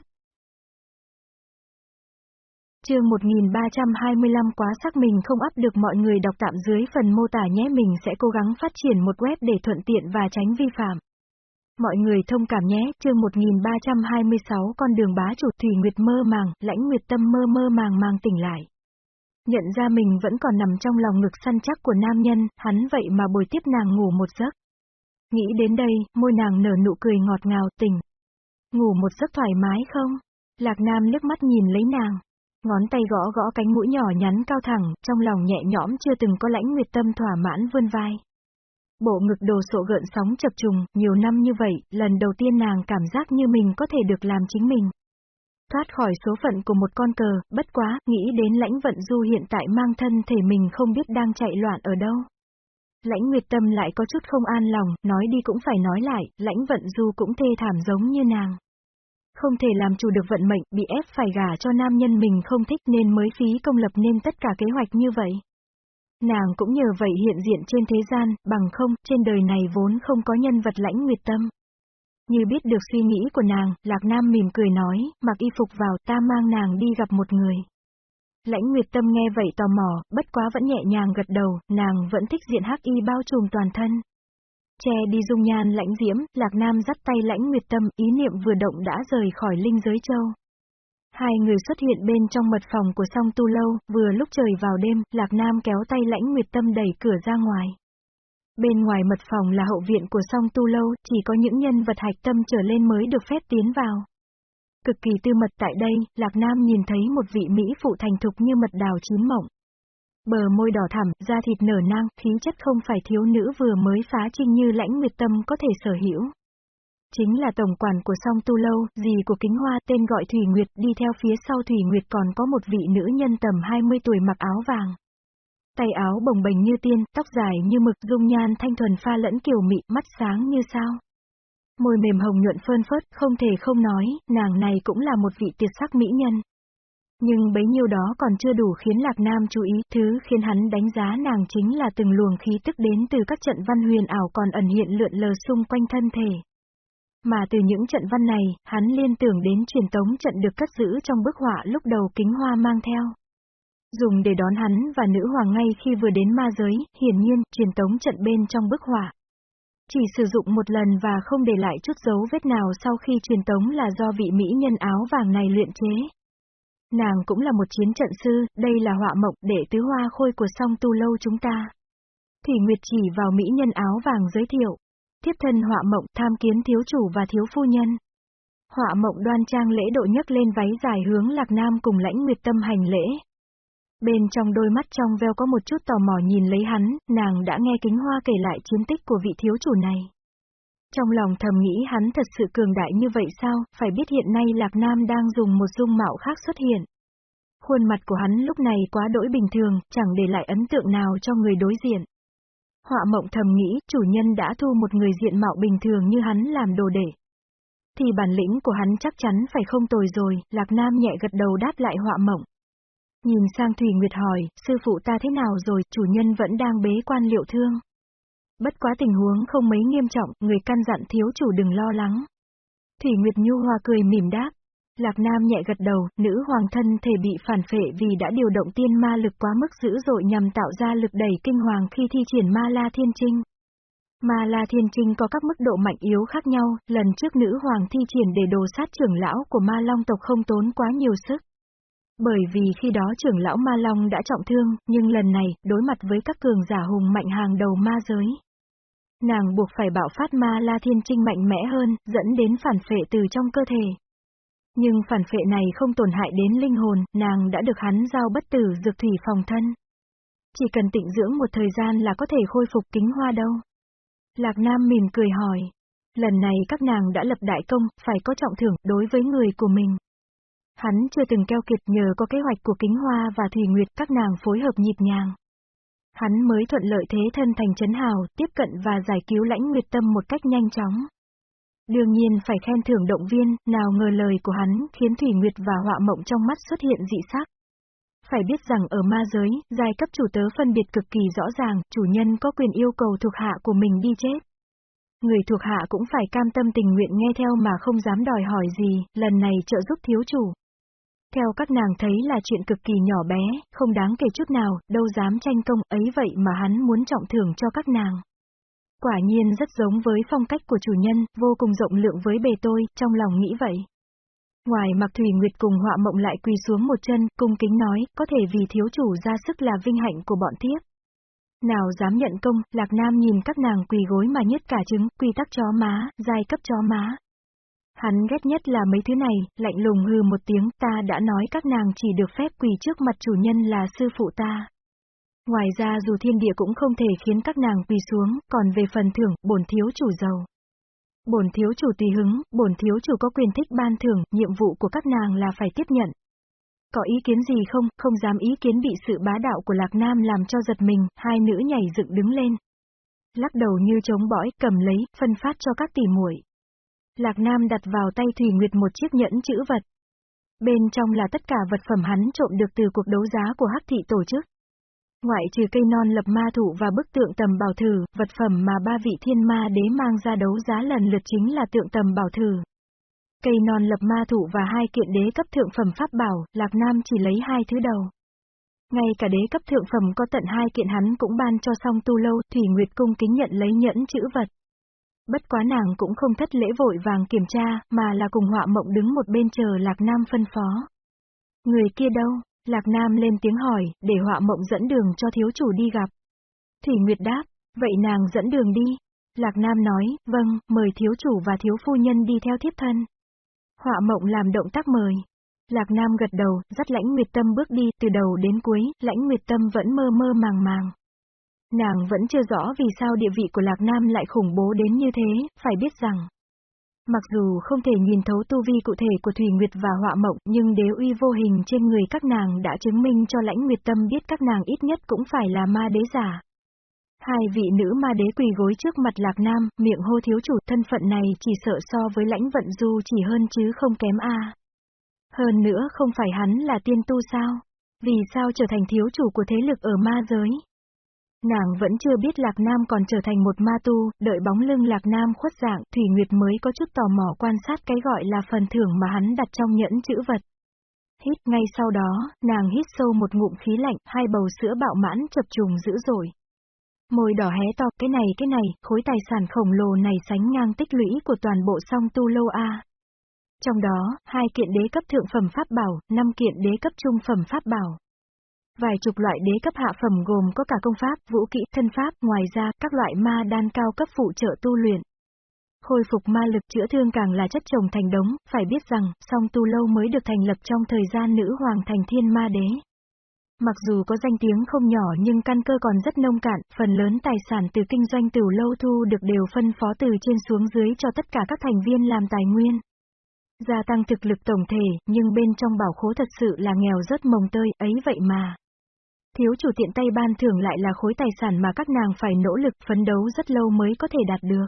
chương 1325 quá sắc mình không áp được mọi người đọc tạm dưới phần mô tả nhé mình sẽ cố gắng phát triển một web để thuận tiện và tránh vi phạm. Mọi người thông cảm nhé, chương 1326 con đường bá chủ Thủy Nguyệt mơ màng, lãnh Nguyệt tâm mơ mơ màng màng tỉnh lại. Nhận ra mình vẫn còn nằm trong lòng ngực săn chắc của nam nhân, hắn vậy mà bồi tiếp nàng ngủ một giấc. Nghĩ đến đây, môi nàng nở nụ cười ngọt ngào tỉnh. Ngủ một giấc thoải mái không? Lạc Nam liếc mắt nhìn lấy nàng. Ngón tay gõ gõ cánh mũi nhỏ nhắn cao thẳng, trong lòng nhẹ nhõm chưa từng có lãnh nguyệt tâm thỏa mãn vươn vai. Bộ ngực đồ sộ gợn sóng chập trùng, nhiều năm như vậy, lần đầu tiên nàng cảm giác như mình có thể được làm chính mình. Thoát khỏi số phận của một con cờ, bất quá, nghĩ đến lãnh vận du hiện tại mang thân thể mình không biết đang chạy loạn ở đâu. Lãnh Nguyệt Tâm lại có chút không an lòng, nói đi cũng phải nói lại, lãnh vận du cũng thê thảm giống như nàng. Không thể làm chủ được vận mệnh, bị ép phải gả cho nam nhân mình không thích nên mới phí công lập nên tất cả kế hoạch như vậy. Nàng cũng nhờ vậy hiện diện trên thế gian, bằng không, trên đời này vốn không có nhân vật lãnh nguyệt tâm. Như biết được suy nghĩ của nàng, Lạc Nam mỉm cười nói, mặc y phục vào ta mang nàng đi gặp một người. Lãnh Nguyệt Tâm nghe vậy tò mò, bất quá vẫn nhẹ nhàng gật đầu, nàng vẫn thích diện hắc y bao trùm toàn thân. Che đi dung nhan lãnh diễm, Lạc Nam dắt tay lãnh Nguyệt Tâm, ý niệm vừa động đã rời khỏi linh giới châu. Hai người xuất hiện bên trong mật phòng của song tu lâu, vừa lúc trời vào đêm, Lạc Nam kéo tay lãnh Nguyệt Tâm đẩy cửa ra ngoài. Bên ngoài mật phòng là hậu viện của song tu lâu, chỉ có những nhân vật hạch tâm trở lên mới được phép tiến vào. Cực kỳ tư mật tại đây, Lạc Nam nhìn thấy một vị Mỹ phụ thành thục như mật đào chín mộng. Bờ môi đỏ thẳm, da thịt nở nang, khí chất không phải thiếu nữ vừa mới phá trinh như lãnh nguyệt tâm có thể sở hữu. Chính là tổng quản của song tu lâu, dì của kính hoa tên gọi Thủy Nguyệt đi theo phía sau Thủy Nguyệt còn có một vị nữ nhân tầm 20 tuổi mặc áo vàng. Tay áo bồng bềnh như tiên, tóc dài như mực dung nhan thanh thuần pha lẫn kiều mị, mắt sáng như sao. Môi mềm hồng nhuận phơn phớt, không thể không nói, nàng này cũng là một vị tuyệt sắc mỹ nhân. Nhưng bấy nhiêu đó còn chưa đủ khiến Lạc Nam chú ý, thứ khiến hắn đánh giá nàng chính là từng luồng khí tức đến từ các trận văn huyền ảo còn ẩn hiện lượn lờ xung quanh thân thể. Mà từ những trận văn này, hắn liên tưởng đến truyền tống trận được cất giữ trong bức họa lúc đầu kính hoa mang theo. Dùng để đón hắn và nữ hoàng ngay khi vừa đến ma giới, hiển nhiên, truyền tống trận bên trong bức họa. Chỉ sử dụng một lần và không để lại chút dấu vết nào sau khi truyền tống là do vị mỹ nhân áo vàng này luyện chế. Nàng cũng là một chiến trận sư, đây là họa mộng để tứ hoa khôi của song tu lâu chúng ta. Thủy Nguyệt chỉ vào mỹ nhân áo vàng giới thiệu. thiếp thân họa mộng tham kiến thiếu chủ và thiếu phu nhân. Họa mộng đoan trang lễ độ nhấc lên váy dài hướng lạc nam cùng lãnh nguyệt tâm hành lễ. Bên trong đôi mắt trong veo có một chút tò mò nhìn lấy hắn, nàng đã nghe kính hoa kể lại chiến tích của vị thiếu chủ này. Trong lòng thầm nghĩ hắn thật sự cường đại như vậy sao, phải biết hiện nay Lạc Nam đang dùng một dung mạo khác xuất hiện. Khuôn mặt của hắn lúc này quá đỗi bình thường, chẳng để lại ấn tượng nào cho người đối diện. Họa mộng thầm nghĩ, chủ nhân đã thu một người diện mạo bình thường như hắn làm đồ để, Thì bản lĩnh của hắn chắc chắn phải không tồi rồi, Lạc Nam nhẹ gật đầu đáp lại họa mộng. Nhìn sang Thủy Nguyệt hỏi, sư phụ ta thế nào rồi, chủ nhân vẫn đang bế quan liệu thương. Bất quá tình huống không mấy nghiêm trọng, người căn dặn thiếu chủ đừng lo lắng. Thủy Nguyệt Nhu Hoa cười mỉm đáp. Lạc Nam nhẹ gật đầu, nữ hoàng thân thể bị phản phệ vì đã điều động tiên ma lực quá mức dữ dội nhằm tạo ra lực đẩy kinh hoàng khi thi triển ma la thiên trinh. Ma la thiên trinh có các mức độ mạnh yếu khác nhau, lần trước nữ hoàng thi triển để đồ sát trưởng lão của ma long tộc không tốn quá nhiều sức. Bởi vì khi đó trưởng lão Ma Long đã trọng thương, nhưng lần này, đối mặt với các cường giả hùng mạnh hàng đầu ma giới. Nàng buộc phải bạo phát ma La Thiên Trinh mạnh mẽ hơn, dẫn đến phản phệ từ trong cơ thể. Nhưng phản phệ này không tổn hại đến linh hồn, nàng đã được hắn giao bất tử dược thủy phòng thân. Chỉ cần tịnh dưỡng một thời gian là có thể khôi phục kính hoa đâu. Lạc Nam mỉm cười hỏi. Lần này các nàng đã lập đại công, phải có trọng thưởng đối với người của mình. Hắn chưa từng keo kiệt nhờ có kế hoạch của Kính Hoa và Thủy Nguyệt các nàng phối hợp nhịp nhàng. Hắn mới thuận lợi thế thân thành chấn hào, tiếp cận và giải cứu lãnh nguyệt tâm một cách nhanh chóng. Đương nhiên phải khen thưởng động viên, nào ngờ lời của hắn khiến Thủy Nguyệt và họa mộng trong mắt xuất hiện dị sắc. Phải biết rằng ở ma giới, giai cấp chủ tớ phân biệt cực kỳ rõ ràng, chủ nhân có quyền yêu cầu thuộc hạ của mình đi chết. Người thuộc hạ cũng phải cam tâm tình nguyện nghe theo mà không dám đòi hỏi gì, lần này trợ giúp thiếu chủ. Theo các nàng thấy là chuyện cực kỳ nhỏ bé, không đáng kể chút nào, đâu dám tranh công, ấy vậy mà hắn muốn trọng thưởng cho các nàng. Quả nhiên rất giống với phong cách của chủ nhân, vô cùng rộng lượng với bề tôi, trong lòng nghĩ vậy. Ngoài mặc Thủy Nguyệt cùng họa mộng lại quỳ xuống một chân, cung kính nói, có thể vì thiếu chủ ra sức là vinh hạnh của bọn thiếp. Nào dám nhận công, Lạc Nam nhìn các nàng quỳ gối mà nhất cả trứng, quy tắc chó má, giai cấp chó má. Hắn ghét nhất là mấy thứ này, lạnh lùng hư một tiếng, ta đã nói các nàng chỉ được phép quỳ trước mặt chủ nhân là sư phụ ta. Ngoài ra dù thiên địa cũng không thể khiến các nàng quỳ xuống, còn về phần thưởng, bổn thiếu chủ giàu. Bổn thiếu chủ tùy hứng, bổn thiếu chủ có quyền thích ban thưởng, nhiệm vụ của các nàng là phải tiếp nhận. Có ý kiến gì không, không dám ý kiến bị sự bá đạo của Lạc Nam làm cho giật mình, hai nữ nhảy dựng đứng lên. Lắc đầu như chống bõi, cầm lấy, phân phát cho các tỷ muội. Lạc Nam đặt vào tay Thủy Nguyệt một chiếc nhẫn chữ vật. Bên trong là tất cả vật phẩm hắn trộm được từ cuộc đấu giá của Hắc thị tổ chức. Ngoại trừ cây non lập ma thủ và bức tượng tầm bảo thử, vật phẩm mà ba vị thiên ma đế mang ra đấu giá lần lượt chính là tượng tầm bảo thử. Cây non lập ma thủ và hai kiện đế cấp thượng phẩm pháp bảo, Lạc Nam chỉ lấy hai thứ đầu. Ngay cả đế cấp thượng phẩm có tận hai kiện hắn cũng ban cho xong tu lâu, Thủy Nguyệt cung kính nhận lấy nhẫn chữ vật. Bất quá nàng cũng không thất lễ vội vàng kiểm tra, mà là cùng họa mộng đứng một bên chờ Lạc Nam phân phó. Người kia đâu? Lạc Nam lên tiếng hỏi, để họa mộng dẫn đường cho thiếu chủ đi gặp. Thủy Nguyệt đáp, vậy nàng dẫn đường đi. Lạc Nam nói, vâng, mời thiếu chủ và thiếu phu nhân đi theo thiếp thân. Họa mộng làm động tác mời. Lạc Nam gật đầu, dắt lãnh Nguyệt Tâm bước đi, từ đầu đến cuối, lãnh Nguyệt Tâm vẫn mơ mơ màng màng. Nàng vẫn chưa rõ vì sao địa vị của Lạc Nam lại khủng bố đến như thế, phải biết rằng. Mặc dù không thể nhìn thấu tu vi cụ thể của Thủy Nguyệt và Họa Mộng, nhưng đế uy vô hình trên người các nàng đã chứng minh cho lãnh Nguyệt Tâm biết các nàng ít nhất cũng phải là ma đế giả. Hai vị nữ ma đế quỳ gối trước mặt Lạc Nam, miệng hô thiếu chủ thân phận này chỉ sợ so với lãnh vận du chỉ hơn chứ không kém a. Hơn nữa không phải hắn là tiên tu sao? Vì sao trở thành thiếu chủ của thế lực ở ma giới? Nàng vẫn chưa biết Lạc Nam còn trở thành một ma tu, đợi bóng lưng Lạc Nam khuất dạng, Thủy Nguyệt mới có chút tò mò quan sát cái gọi là phần thưởng mà hắn đặt trong nhẫn chữ vật. Hít ngay sau đó, nàng hít sâu một ngụm khí lạnh, hai bầu sữa bạo mãn chập trùng dữ dội. Môi đỏ hé to, cái này cái này, khối tài sản khổng lồ này sánh ngang tích lũy của toàn bộ song tu lâu A. Trong đó, hai kiện đế cấp thượng phẩm pháp bảo, năm kiện đế cấp trung phẩm pháp bảo. Vài chục loại đế cấp hạ phẩm gồm có cả công pháp, vũ kỹ, thân pháp, ngoài ra, các loại ma đan cao cấp phụ trợ tu luyện. Khôi phục ma lực chữa thương càng là chất chồng thành đống, phải biết rằng, song tu lâu mới được thành lập trong thời gian nữ hoàng thành thiên ma đế. Mặc dù có danh tiếng không nhỏ nhưng căn cơ còn rất nông cạn, phần lớn tài sản từ kinh doanh từ lâu thu được đều phân phó từ trên xuống dưới cho tất cả các thành viên làm tài nguyên. Gia tăng thực lực tổng thể, nhưng bên trong bảo khố thật sự là nghèo rất mồng tơi, ấy vậy mà. Thiếu chủ tiện tay ban thưởng lại là khối tài sản mà các nàng phải nỗ lực phấn đấu rất lâu mới có thể đạt được.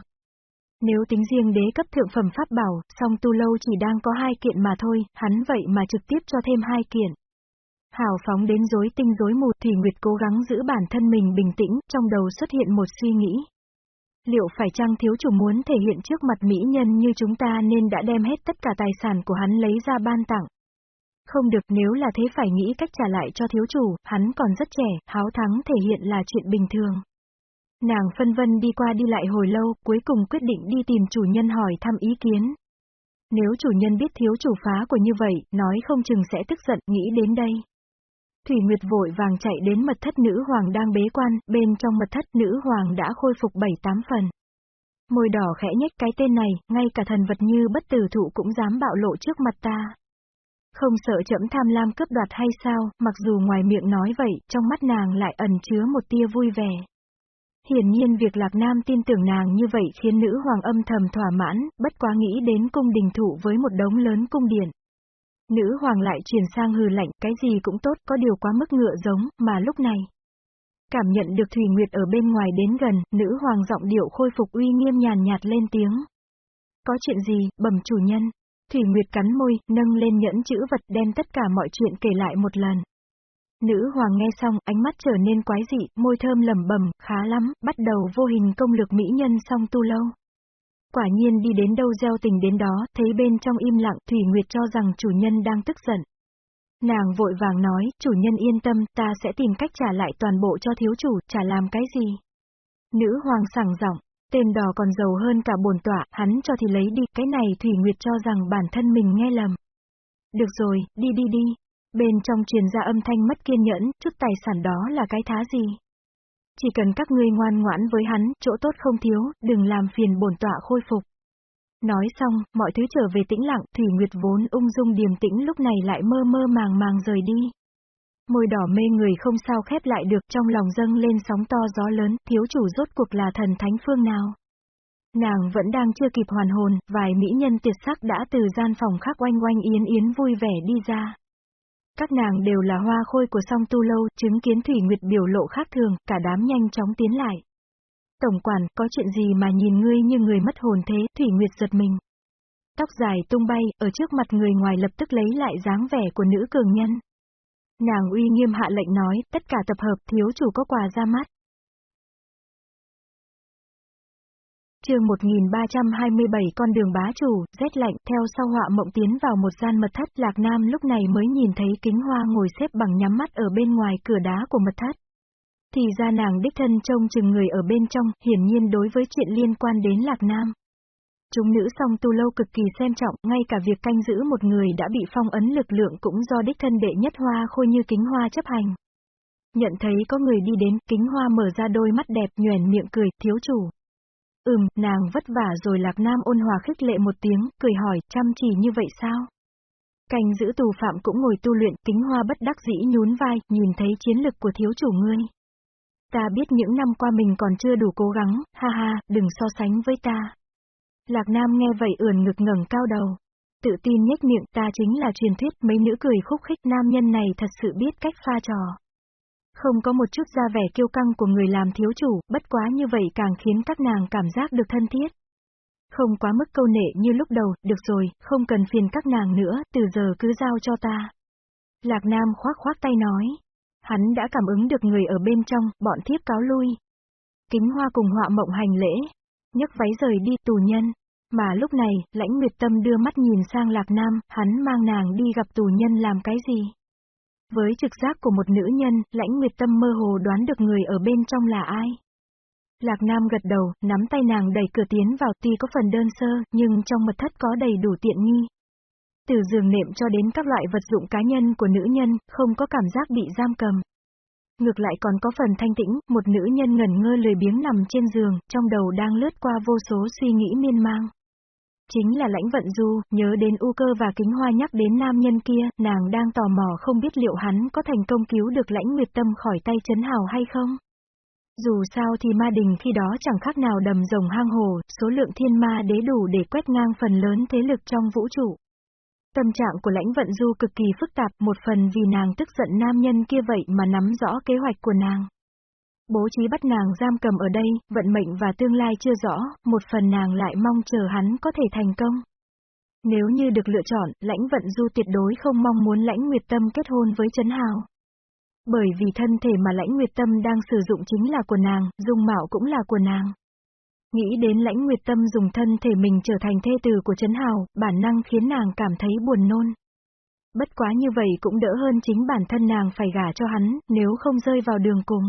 Nếu tính riêng đế cấp thượng phẩm pháp bảo, song tu lâu chỉ đang có hai kiện mà thôi, hắn vậy mà trực tiếp cho thêm hai kiện. Hào phóng đến dối tinh dối mù thì Nguyệt cố gắng giữ bản thân mình bình tĩnh, trong đầu xuất hiện một suy nghĩ. Liệu phải chăng thiếu chủ muốn thể hiện trước mặt mỹ nhân như chúng ta nên đã đem hết tất cả tài sản của hắn lấy ra ban tặng? Không được nếu là thế phải nghĩ cách trả lại cho thiếu chủ, hắn còn rất trẻ, háo thắng thể hiện là chuyện bình thường. Nàng phân vân đi qua đi lại hồi lâu, cuối cùng quyết định đi tìm chủ nhân hỏi thăm ý kiến. Nếu chủ nhân biết thiếu chủ phá của như vậy, nói không chừng sẽ tức giận, nghĩ đến đây. Thủy Nguyệt vội vàng chạy đến mật thất nữ hoàng đang bế quan, bên trong mật thất nữ hoàng đã khôi phục bảy tám phần. Môi đỏ khẽ nhếch cái tên này, ngay cả thần vật như bất tử thụ cũng dám bạo lộ trước mặt ta. Không sợ chậm tham lam cướp đoạt hay sao, mặc dù ngoài miệng nói vậy, trong mắt nàng lại ẩn chứa một tia vui vẻ. Hiển nhiên việc Lạc Nam tin tưởng nàng như vậy khiến nữ hoàng âm thầm thỏa mãn, bất quá nghĩ đến cung đình thụ với một đống lớn cung điện. Nữ hoàng lại chuyển sang hừ lạnh, cái gì cũng tốt, có điều quá mức ngựa giống, mà lúc này. Cảm nhận được Thủy Nguyệt ở bên ngoài đến gần, nữ hoàng giọng điệu khôi phục uy nghiêm nhàn nhạt lên tiếng. Có chuyện gì, bẩm chủ nhân? Thủy Nguyệt cắn môi, nâng lên nhẫn chữ vật đem tất cả mọi chuyện kể lại một lần. Nữ hoàng nghe xong, ánh mắt trở nên quái dị, môi thơm lẩm bẩm, khá lắm, bắt đầu vô hình công lực mỹ nhân song tu lâu. Quả nhiên đi đến đâu gieo tình đến đó, thấy bên trong im lặng, Thủy Nguyệt cho rằng chủ nhân đang tức giận. Nàng vội vàng nói, chủ nhân yên tâm, ta sẽ tìm cách trả lại toàn bộ cho thiếu chủ, trả làm cái gì? Nữ hoàng sảng giọng, tên đò còn giàu hơn cả bổn tọa, hắn cho thì lấy đi, cái này Thủy Nguyệt cho rằng bản thân mình nghe lầm. Được rồi, đi đi đi. Bên trong truyền ra âm thanh mất kiên nhẫn, chút tài sản đó là cái thá gì? Chỉ cần các ngươi ngoan ngoãn với hắn, chỗ tốt không thiếu, đừng làm phiền bổn tọa khôi phục. Nói xong, mọi thứ trở về tĩnh lặng, Thủy Nguyệt vốn ung dung điềm tĩnh lúc này lại mơ mơ màng màng rời đi. Môi đỏ mê người không sao khép lại được trong lòng dâng lên sóng to gió lớn, thiếu chủ rốt cuộc là thần thánh phương nào. Nàng vẫn đang chưa kịp hoàn hồn, vài mỹ nhân tuyệt sắc đã từ gian phòng khác oanh oanh yến yến vui vẻ đi ra. Các nàng đều là hoa khôi của song tu lâu, chứng kiến Thủy Nguyệt biểu lộ khác thường, cả đám nhanh chóng tiến lại. Tổng quản, có chuyện gì mà nhìn ngươi như người mất hồn thế, Thủy Nguyệt giật mình. Tóc dài tung bay, ở trước mặt người ngoài lập tức lấy lại dáng vẻ của nữ cường nhân. Nàng uy nghiêm hạ lệnh nói, tất cả tập hợp, thiếu chủ có quà ra mắt. chương 1327 con đường bá chủ, rét lạnh, theo sau họa mộng tiến vào một gian mật thất, Lạc Nam lúc này mới nhìn thấy kính hoa ngồi xếp bằng nhắm mắt ở bên ngoài cửa đá của mật thất. Thì ra nàng đích thân trông chừng người ở bên trong, hiển nhiên đối với chuyện liên quan đến Lạc Nam. Chúng nữ song tu lâu cực kỳ xem trọng, ngay cả việc canh giữ một người đã bị phong ấn lực lượng cũng do đích thân đệ nhất hoa khôi như kính hoa chấp hành. Nhận thấy có người đi đến, kính hoa mở ra đôi mắt đẹp nhoèn miệng cười, thiếu chủ. Ừm, nàng vất vả rồi lạc nam ôn hòa khích lệ một tiếng, cười hỏi, chăm chỉ như vậy sao? Canh giữ tù phạm cũng ngồi tu luyện, kính hoa bất đắc dĩ nhún vai, nhìn thấy chiến lực của thiếu chủ ngươi. Ta biết những năm qua mình còn chưa đủ cố gắng, ha ha, đừng so sánh với ta. Lạc Nam nghe vậy ườn ngực ngẩng cao đầu. Tự tin nhếch miệng ta chính là truyền thuyết mấy nữ cười khúc khích nam nhân này thật sự biết cách pha trò. Không có một chút da vẻ kiêu căng của người làm thiếu chủ, bất quá như vậy càng khiến các nàng cảm giác được thân thiết. Không quá mức câu nệ như lúc đầu, được rồi, không cần phiền các nàng nữa, từ giờ cứ giao cho ta. Lạc Nam khoác khoác tay nói. Hắn đã cảm ứng được người ở bên trong, bọn thiếp cáo lui. Kính hoa cùng họa mộng hành lễ nhấc váy rời đi tù nhân. Mà lúc này, lãnh nguyệt tâm đưa mắt nhìn sang Lạc Nam, hắn mang nàng đi gặp tù nhân làm cái gì? Với trực giác của một nữ nhân, lãnh nguyệt tâm mơ hồ đoán được người ở bên trong là ai. Lạc Nam gật đầu, nắm tay nàng đẩy cửa tiến vào tuy có phần đơn sơ, nhưng trong mật thất có đầy đủ tiện nghi. Từ giường nệm cho đến các loại vật dụng cá nhân của nữ nhân, không có cảm giác bị giam cầm. Ngược lại còn có phần thanh tĩnh, một nữ nhân ngẩn ngơ lười biếng nằm trên giường, trong đầu đang lướt qua vô số suy nghĩ miên mang. Chính là lãnh vận du, nhớ đến u cơ và kính hoa nhắc đến nam nhân kia, nàng đang tò mò không biết liệu hắn có thành công cứu được lãnh nguyệt tâm khỏi tay chấn hào hay không. Dù sao thì ma đình khi đó chẳng khác nào đầm rồng hang hồ, số lượng thiên ma đế đủ để quét ngang phần lớn thế lực trong vũ trụ. Tâm trạng của lãnh vận du cực kỳ phức tạp, một phần vì nàng tức giận nam nhân kia vậy mà nắm rõ kế hoạch của nàng. Bố trí bắt nàng giam cầm ở đây, vận mệnh và tương lai chưa rõ, một phần nàng lại mong chờ hắn có thể thành công. Nếu như được lựa chọn, lãnh vận du tuyệt đối không mong muốn lãnh nguyệt tâm kết hôn với Trấn Hào. Bởi vì thân thể mà lãnh nguyệt tâm đang sử dụng chính là của nàng, dung mạo cũng là của nàng. Nghĩ đến lãnh nguyệt tâm dùng thân thể mình trở thành thê tử của Trấn Hào, bản năng khiến nàng cảm thấy buồn nôn. Bất quá như vậy cũng đỡ hơn chính bản thân nàng phải gả cho hắn, nếu không rơi vào đường cùng.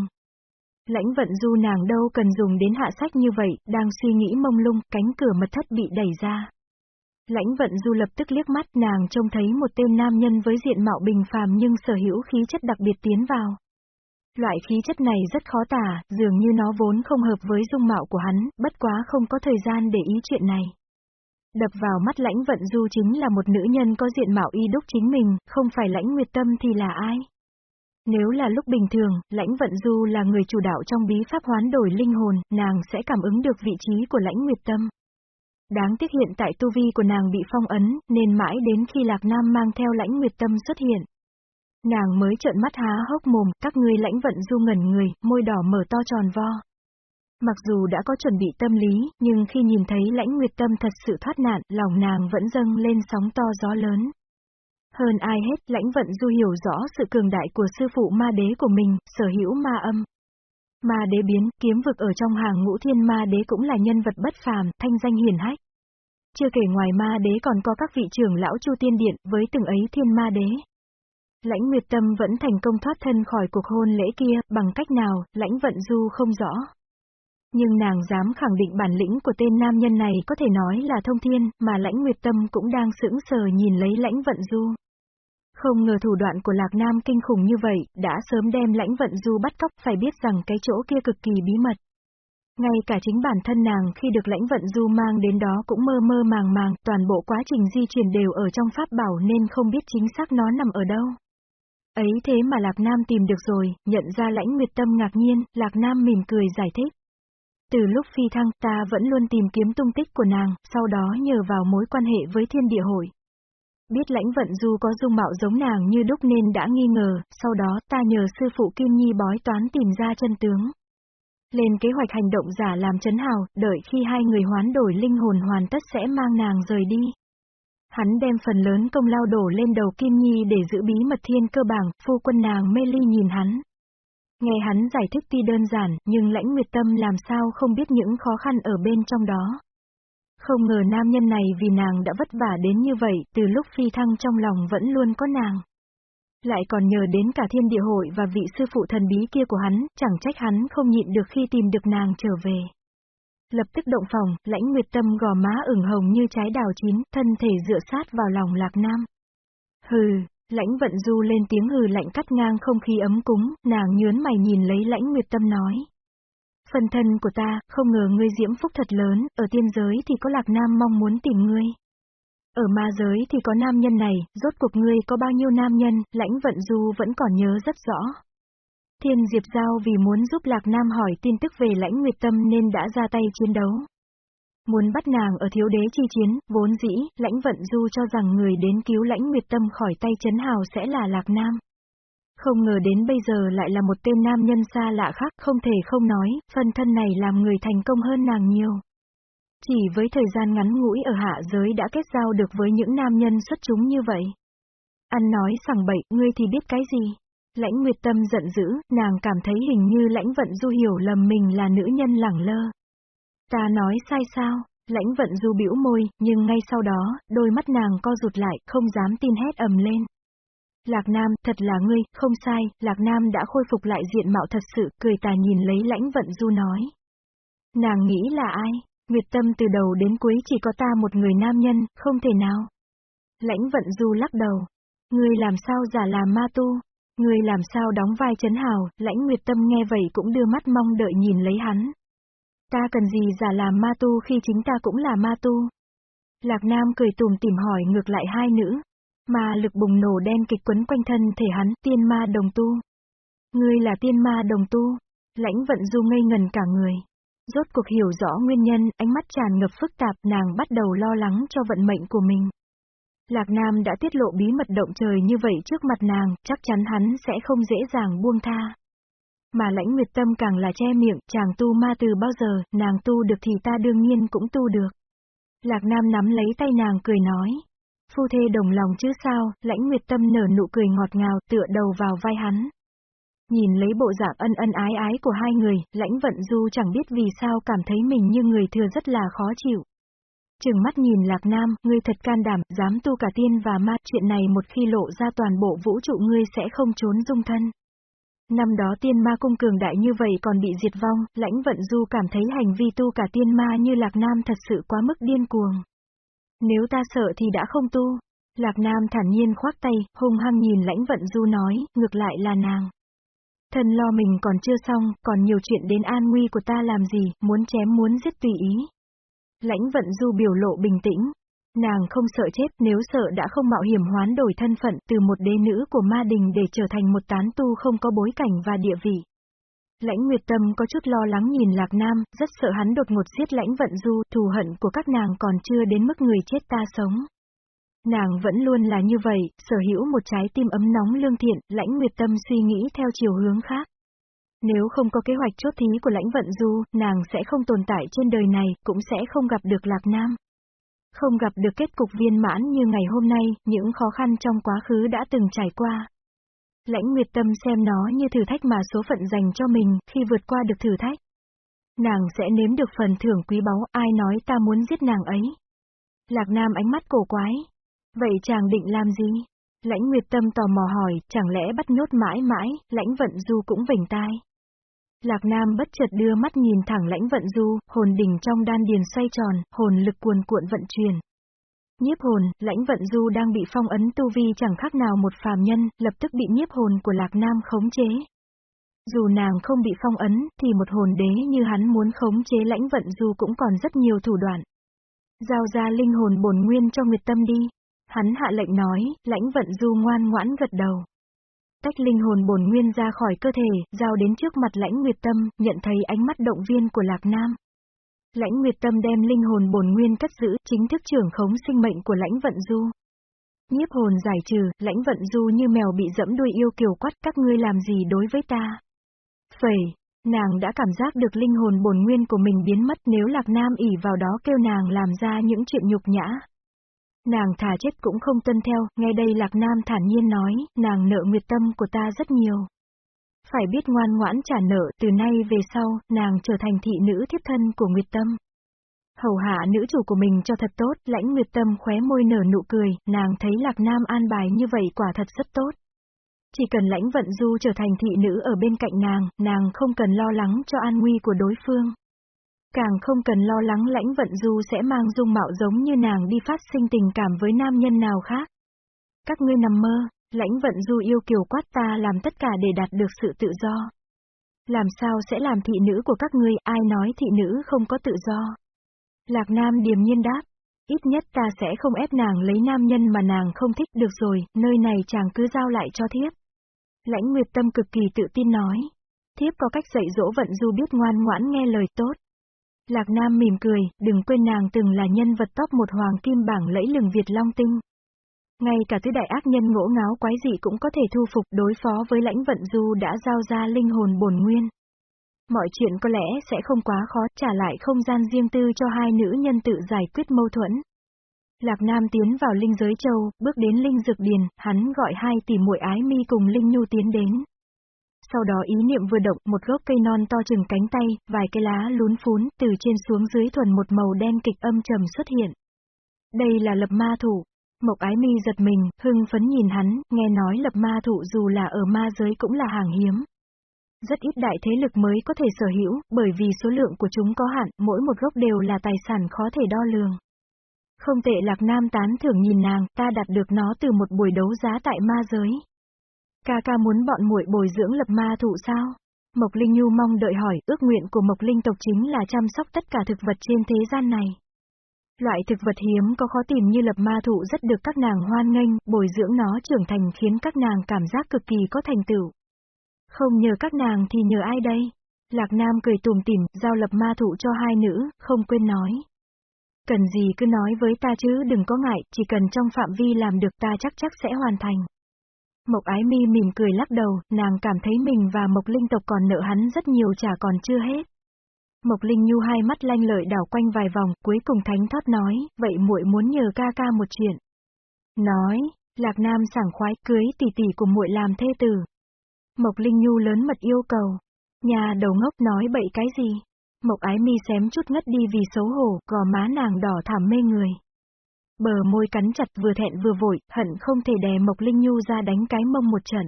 Lãnh vận du nàng đâu cần dùng đến hạ sách như vậy, đang suy nghĩ mông lung, cánh cửa mật thất bị đẩy ra. Lãnh vận du lập tức liếc mắt nàng trông thấy một tên nam nhân với diện mạo bình phàm nhưng sở hữu khí chất đặc biệt tiến vào. Loại khí chất này rất khó tả, dường như nó vốn không hợp với dung mạo của hắn, bất quá không có thời gian để ý chuyện này. Đập vào mắt lãnh vận du chính là một nữ nhân có diện mạo y đúc chính mình, không phải lãnh nguyệt tâm thì là ai? Nếu là lúc bình thường, lãnh vận du là người chủ đạo trong bí pháp hoán đổi linh hồn, nàng sẽ cảm ứng được vị trí của lãnh nguyệt tâm. Đáng tiếc hiện tại tu vi của nàng bị phong ấn, nên mãi đến khi Lạc Nam mang theo lãnh nguyệt tâm xuất hiện. Nàng mới trợn mắt há hốc mồm, các ngươi lãnh vận du ngẩn người, môi đỏ mở to tròn vo. Mặc dù đã có chuẩn bị tâm lý, nhưng khi nhìn thấy lãnh nguyệt tâm thật sự thoát nạn, lòng nàng vẫn dâng lên sóng to gió lớn. Hơn ai hết, lãnh vận du hiểu rõ sự cường đại của sư phụ ma đế của mình, sở hữu ma âm. Ma đế biến, kiếm vực ở trong hàng ngũ thiên ma đế cũng là nhân vật bất phàm, thanh danh hiển hách. Chưa kể ngoài ma đế còn có các vị trưởng lão chu tiên điện với từng ấy thiên ma đế. Lãnh Nguyệt Tâm vẫn thành công thoát thân khỏi cuộc hôn lễ kia, bằng cách nào, lãnh vận du không rõ. Nhưng nàng dám khẳng định bản lĩnh của tên nam nhân này có thể nói là thông thiên, mà lãnh Nguyệt Tâm cũng đang sững sờ nhìn lấy lãnh vận du. Không ngờ thủ đoạn của Lạc Nam kinh khủng như vậy, đã sớm đem lãnh vận du bắt cóc phải biết rằng cái chỗ kia cực kỳ bí mật. Ngay cả chính bản thân nàng khi được lãnh vận du mang đến đó cũng mơ mơ màng màng, toàn bộ quá trình di chuyển đều ở trong pháp bảo nên không biết chính xác nó nằm ở đâu. Ấy thế mà Lạc Nam tìm được rồi, nhận ra lãnh nguyệt tâm ngạc nhiên, Lạc Nam mỉm cười giải thích. Từ lúc phi thăng ta vẫn luôn tìm kiếm tung tích của nàng, sau đó nhờ vào mối quan hệ với thiên địa hội. Biết lãnh vận du có dung mạo giống nàng như đúc nên đã nghi ngờ, sau đó ta nhờ sư phụ Kim Nhi bói toán tìm ra chân tướng. Lên kế hoạch hành động giả làm chấn hào, đợi khi hai người hoán đổi linh hồn hoàn tất sẽ mang nàng rời đi. Hắn đem phần lớn công lao đổ lên đầu Kim Nhi để giữ bí mật thiên cơ bảng, phu quân nàng mê ly nhìn hắn. Nghe hắn giải thích tuy đơn giản, nhưng lãnh nguyệt tâm làm sao không biết những khó khăn ở bên trong đó. Không ngờ nam nhân này vì nàng đã vất vả đến như vậy, từ lúc phi thăng trong lòng vẫn luôn có nàng. Lại còn nhờ đến cả thiên địa hội và vị sư phụ thần bí kia của hắn, chẳng trách hắn không nhịn được khi tìm được nàng trở về. Lập tức động phòng, lãnh nguyệt tâm gò má ửng hồng như trái đào chín, thân thể dựa sát vào lòng lạc nam. Hừ, lãnh vận du lên tiếng hừ lạnh cắt ngang không khí ấm cúng, nàng nhớn mày nhìn lấy lãnh nguyệt tâm nói. Phần thân của ta, không ngờ ngươi diễm phúc thật lớn, ở tiên giới thì có lạc nam mong muốn tìm ngươi. Ở ma giới thì có nam nhân này, rốt cuộc ngươi có bao nhiêu nam nhân, lãnh vận du vẫn còn nhớ rất rõ. Thiên Diệp Giao vì muốn giúp Lạc Nam hỏi tin tức về lãnh nguyệt tâm nên đã ra tay chiến đấu. Muốn bắt nàng ở thiếu đế chi chiến, vốn dĩ, lãnh vận du cho rằng người đến cứu lãnh nguyệt tâm khỏi tay chấn hào sẽ là Lạc Nam. Không ngờ đến bây giờ lại là một tên nam nhân xa lạ khác, không thể không nói, phân thân này làm người thành công hơn nàng nhiều. Chỉ với thời gian ngắn ngủi ở hạ giới đã kết giao được với những nam nhân xuất chúng như vậy. Ăn nói sẵn bậy, ngươi thì biết cái gì? Lãnh Nguyệt Tâm giận dữ, nàng cảm thấy hình như lãnh vận du hiểu lầm mình là nữ nhân lẳng lơ. Ta nói sai sao? Lãnh vận du bĩu môi, nhưng ngay sau đó, đôi mắt nàng co rụt lại, không dám tin hét ầm lên. Lạc Nam, thật là ngươi, không sai, Lạc Nam đã khôi phục lại diện mạo thật sự, cười tà nhìn lấy lãnh vận du nói. Nàng nghĩ là ai? Nguyệt Tâm từ đầu đến cuối chỉ có ta một người nam nhân, không thể nào. Lãnh vận du lắc đầu. Ngươi làm sao giả làm ma tu? Ngươi làm sao đóng vai chấn hào, lãnh Nguyệt Tâm nghe vậy cũng đưa mắt mong đợi nhìn lấy hắn. Ta cần gì giả làm ma tu khi chính ta cũng là ma tu? Lạc Nam cười tùm tìm hỏi ngược lại hai nữ. Mà lực bùng nổ đen kịch quấn quanh thân thể hắn, tiên ma đồng tu. Ngươi là tiên ma đồng tu. Lãnh vận du ngây ngần cả người. Rốt cuộc hiểu rõ nguyên nhân, ánh mắt tràn ngập phức tạp, nàng bắt đầu lo lắng cho vận mệnh của mình. Lạc Nam đã tiết lộ bí mật động trời như vậy trước mặt nàng, chắc chắn hắn sẽ không dễ dàng buông tha. Mà lãnh nguyệt tâm càng là che miệng, chàng tu ma từ bao giờ, nàng tu được thì ta đương nhiên cũng tu được. Lạc Nam nắm lấy tay nàng cười nói. Phu thê đồng lòng chứ sao, lãnh nguyệt tâm nở nụ cười ngọt ngào tựa đầu vào vai hắn. Nhìn lấy bộ dạng ân ân ái ái của hai người, lãnh vận du chẳng biết vì sao cảm thấy mình như người thừa rất là khó chịu. Trừng mắt nhìn Lạc Nam, ngươi thật can đảm, dám tu cả tiên và ma, chuyện này một khi lộ ra toàn bộ vũ trụ ngươi sẽ không trốn dung thân. Năm đó tiên ma cung cường đại như vậy còn bị diệt vong, lãnh vận du cảm thấy hành vi tu cả tiên ma như Lạc Nam thật sự quá mức điên cuồng. Nếu ta sợ thì đã không tu. Lạc Nam thản nhiên khoác tay, hung hăng nhìn lãnh vận du nói, ngược lại là nàng. Thân lo mình còn chưa xong, còn nhiều chuyện đến an nguy của ta làm gì, muốn chém muốn giết tùy ý. Lãnh vận du biểu lộ bình tĩnh. Nàng không sợ chết nếu sợ đã không mạo hiểm hoán đổi thân phận từ một đế nữ của ma đình để trở thành một tán tu không có bối cảnh và địa vị. Lãnh Nguyệt Tâm có chút lo lắng nhìn Lạc Nam, rất sợ hắn đột ngột giết lãnh vận du, thù hận của các nàng còn chưa đến mức người chết ta sống. Nàng vẫn luôn là như vậy, sở hữu một trái tim ấm nóng lương thiện, lãnh Nguyệt Tâm suy nghĩ theo chiều hướng khác. Nếu không có kế hoạch chốt thí của lãnh vận du, nàng sẽ không tồn tại trên đời này, cũng sẽ không gặp được Lạc Nam. Không gặp được kết cục viên mãn như ngày hôm nay, những khó khăn trong quá khứ đã từng trải qua. Lãnh Nguyệt Tâm xem nó như thử thách mà số phận dành cho mình, khi vượt qua được thử thách. Nàng sẽ nếm được phần thưởng quý báu, ai nói ta muốn giết nàng ấy. Lạc Nam ánh mắt cổ quái. Vậy chàng định làm gì? Lãnh Nguyệt Tâm tò mò hỏi, chẳng lẽ bắt nhốt mãi mãi, lãnh vận du cũng vểnh tai. Lạc Nam bất chợt đưa mắt nhìn thẳng lãnh vận du, hồn đỉnh trong đan điền xoay tròn, hồn lực cuồn cuộn vận chuyển. Nhiếp hồn, lãnh vận du đang bị phong ấn tu vi chẳng khác nào một phàm nhân, lập tức bị nhiếp hồn của Lạc Nam khống chế. Dù nàng không bị phong ấn, thì một hồn đế như hắn muốn khống chế lãnh vận du cũng còn rất nhiều thủ đoạn. Giao ra linh hồn bổn nguyên cho Nguyệt Tâm đi. Hắn hạ lệnh nói, lãnh vận du ngoan ngoãn gật đầu. Tách linh hồn bổn nguyên ra khỏi cơ thể, giao đến trước mặt lãnh Nguyệt Tâm, nhận thấy ánh mắt động viên của Lạc Nam. Lãnh Nguyệt Tâm đem linh hồn bổn nguyên cất giữ, chính thức trưởng khống sinh mệnh của lãnh vận du. Nhiếp hồn giải trừ, lãnh vận du như mèo bị dẫm đuôi yêu kiều quát các ngươi làm gì đối với ta. Phẩy, nàng đã cảm giác được linh hồn bổn nguyên của mình biến mất nếu Lạc Nam ỉ vào đó kêu nàng làm ra những chuyện nhục nhã. Nàng thả chết cũng không tuân theo, nghe đây Lạc Nam thản nhiên nói, nàng nợ nguyệt tâm của ta rất nhiều. Phải biết ngoan ngoãn trả nợ, từ nay về sau, nàng trở thành thị nữ thiếp thân của Nguyệt Tâm. Hầu hạ nữ chủ của mình cho thật tốt, lãnh Nguyệt Tâm khóe môi nở nụ cười, nàng thấy Lạc Nam an bài như vậy quả thật rất tốt. Chỉ cần lãnh vận du trở thành thị nữ ở bên cạnh nàng, nàng không cần lo lắng cho an nguy của đối phương. Càng không cần lo lắng lãnh vận du sẽ mang dung mạo giống như nàng đi phát sinh tình cảm với nam nhân nào khác. Các ngươi nằm mơ, lãnh vận du yêu kiều quát ta làm tất cả để đạt được sự tự do. Làm sao sẽ làm thị nữ của các ngươi, ai nói thị nữ không có tự do. Lạc Nam điềm nhiên đáp, ít nhất ta sẽ không ép nàng lấy nam nhân mà nàng không thích được rồi, nơi này chàng cứ giao lại cho thiếp. Lãnh Nguyệt Tâm cực kỳ tự tin nói, thiếp có cách dạy dỗ vận du biết ngoan ngoãn nghe lời tốt. Lạc Nam mỉm cười, đừng quên nàng từng là nhân vật top một hoàng kim bảng lẫy lừng Việt Long Tinh. Ngay cả tứ đại ác nhân ngỗ ngáo quái dị cũng có thể thu phục đối phó với lãnh vận du đã giao ra linh hồn bổn nguyên. Mọi chuyện có lẽ sẽ không quá khó, trả lại không gian riêng tư cho hai nữ nhân tự giải quyết mâu thuẫn. Lạc Nam tiến vào linh giới châu, bước đến linh dược điền, hắn gọi hai tỷ muội ái mi cùng linh nhu tiến đến. Sau đó ý niệm vừa động, một gốc cây non to chừng cánh tay, vài cây lá lún phún, từ trên xuống dưới thuần một màu đen kịch âm trầm xuất hiện. Đây là lập ma thủ. Mộc ái mi giật mình, hưng phấn nhìn hắn, nghe nói lập ma thủ dù là ở ma giới cũng là hàng hiếm. Rất ít đại thế lực mới có thể sở hữu, bởi vì số lượng của chúng có hạn, mỗi một gốc đều là tài sản khó thể đo lường. Không tệ Lạc Nam tán thưởng nhìn nàng, ta đạt được nó từ một buổi đấu giá tại ma giới. Ca ca muốn bọn muội bồi dưỡng lập ma thụ sao? Mộc Linh Nhu mong đợi hỏi, ước nguyện của Mộc Linh tộc chính là chăm sóc tất cả thực vật trên thế gian này. Loại thực vật hiếm có khó tìm như lập ma thụ rất được các nàng hoan nghênh, bồi dưỡng nó trưởng thành khiến các nàng cảm giác cực kỳ có thành tựu. Không nhờ các nàng thì nhờ ai đây? Lạc Nam cười tùm tìm, giao lập ma thụ cho hai nữ, không quên nói. Cần gì cứ nói với ta chứ đừng có ngại, chỉ cần trong phạm vi làm được ta chắc chắc sẽ hoàn thành. Mộc ái mi mỉm cười lắc đầu, nàng cảm thấy mình và Mộc Linh tộc còn nợ hắn rất nhiều trả còn chưa hết. Mộc Linh Nhu hai mắt lanh lợi đảo quanh vài vòng, cuối cùng thánh thót nói, vậy muội muốn nhờ ca ca một chuyện. Nói, Lạc Nam sảng khoái cưới tỷ tỷ của muội làm thê tử. Mộc Linh Nhu lớn mật yêu cầu. Nhà đầu ngốc nói bậy cái gì? Mộc ái mi xém chút ngất đi vì xấu hổ, gò má nàng đỏ thảm mê người. Bờ môi cắn chặt vừa thẹn vừa vội, hận không thể đè Mộc Linh Nhu ra đánh cái mông một trận.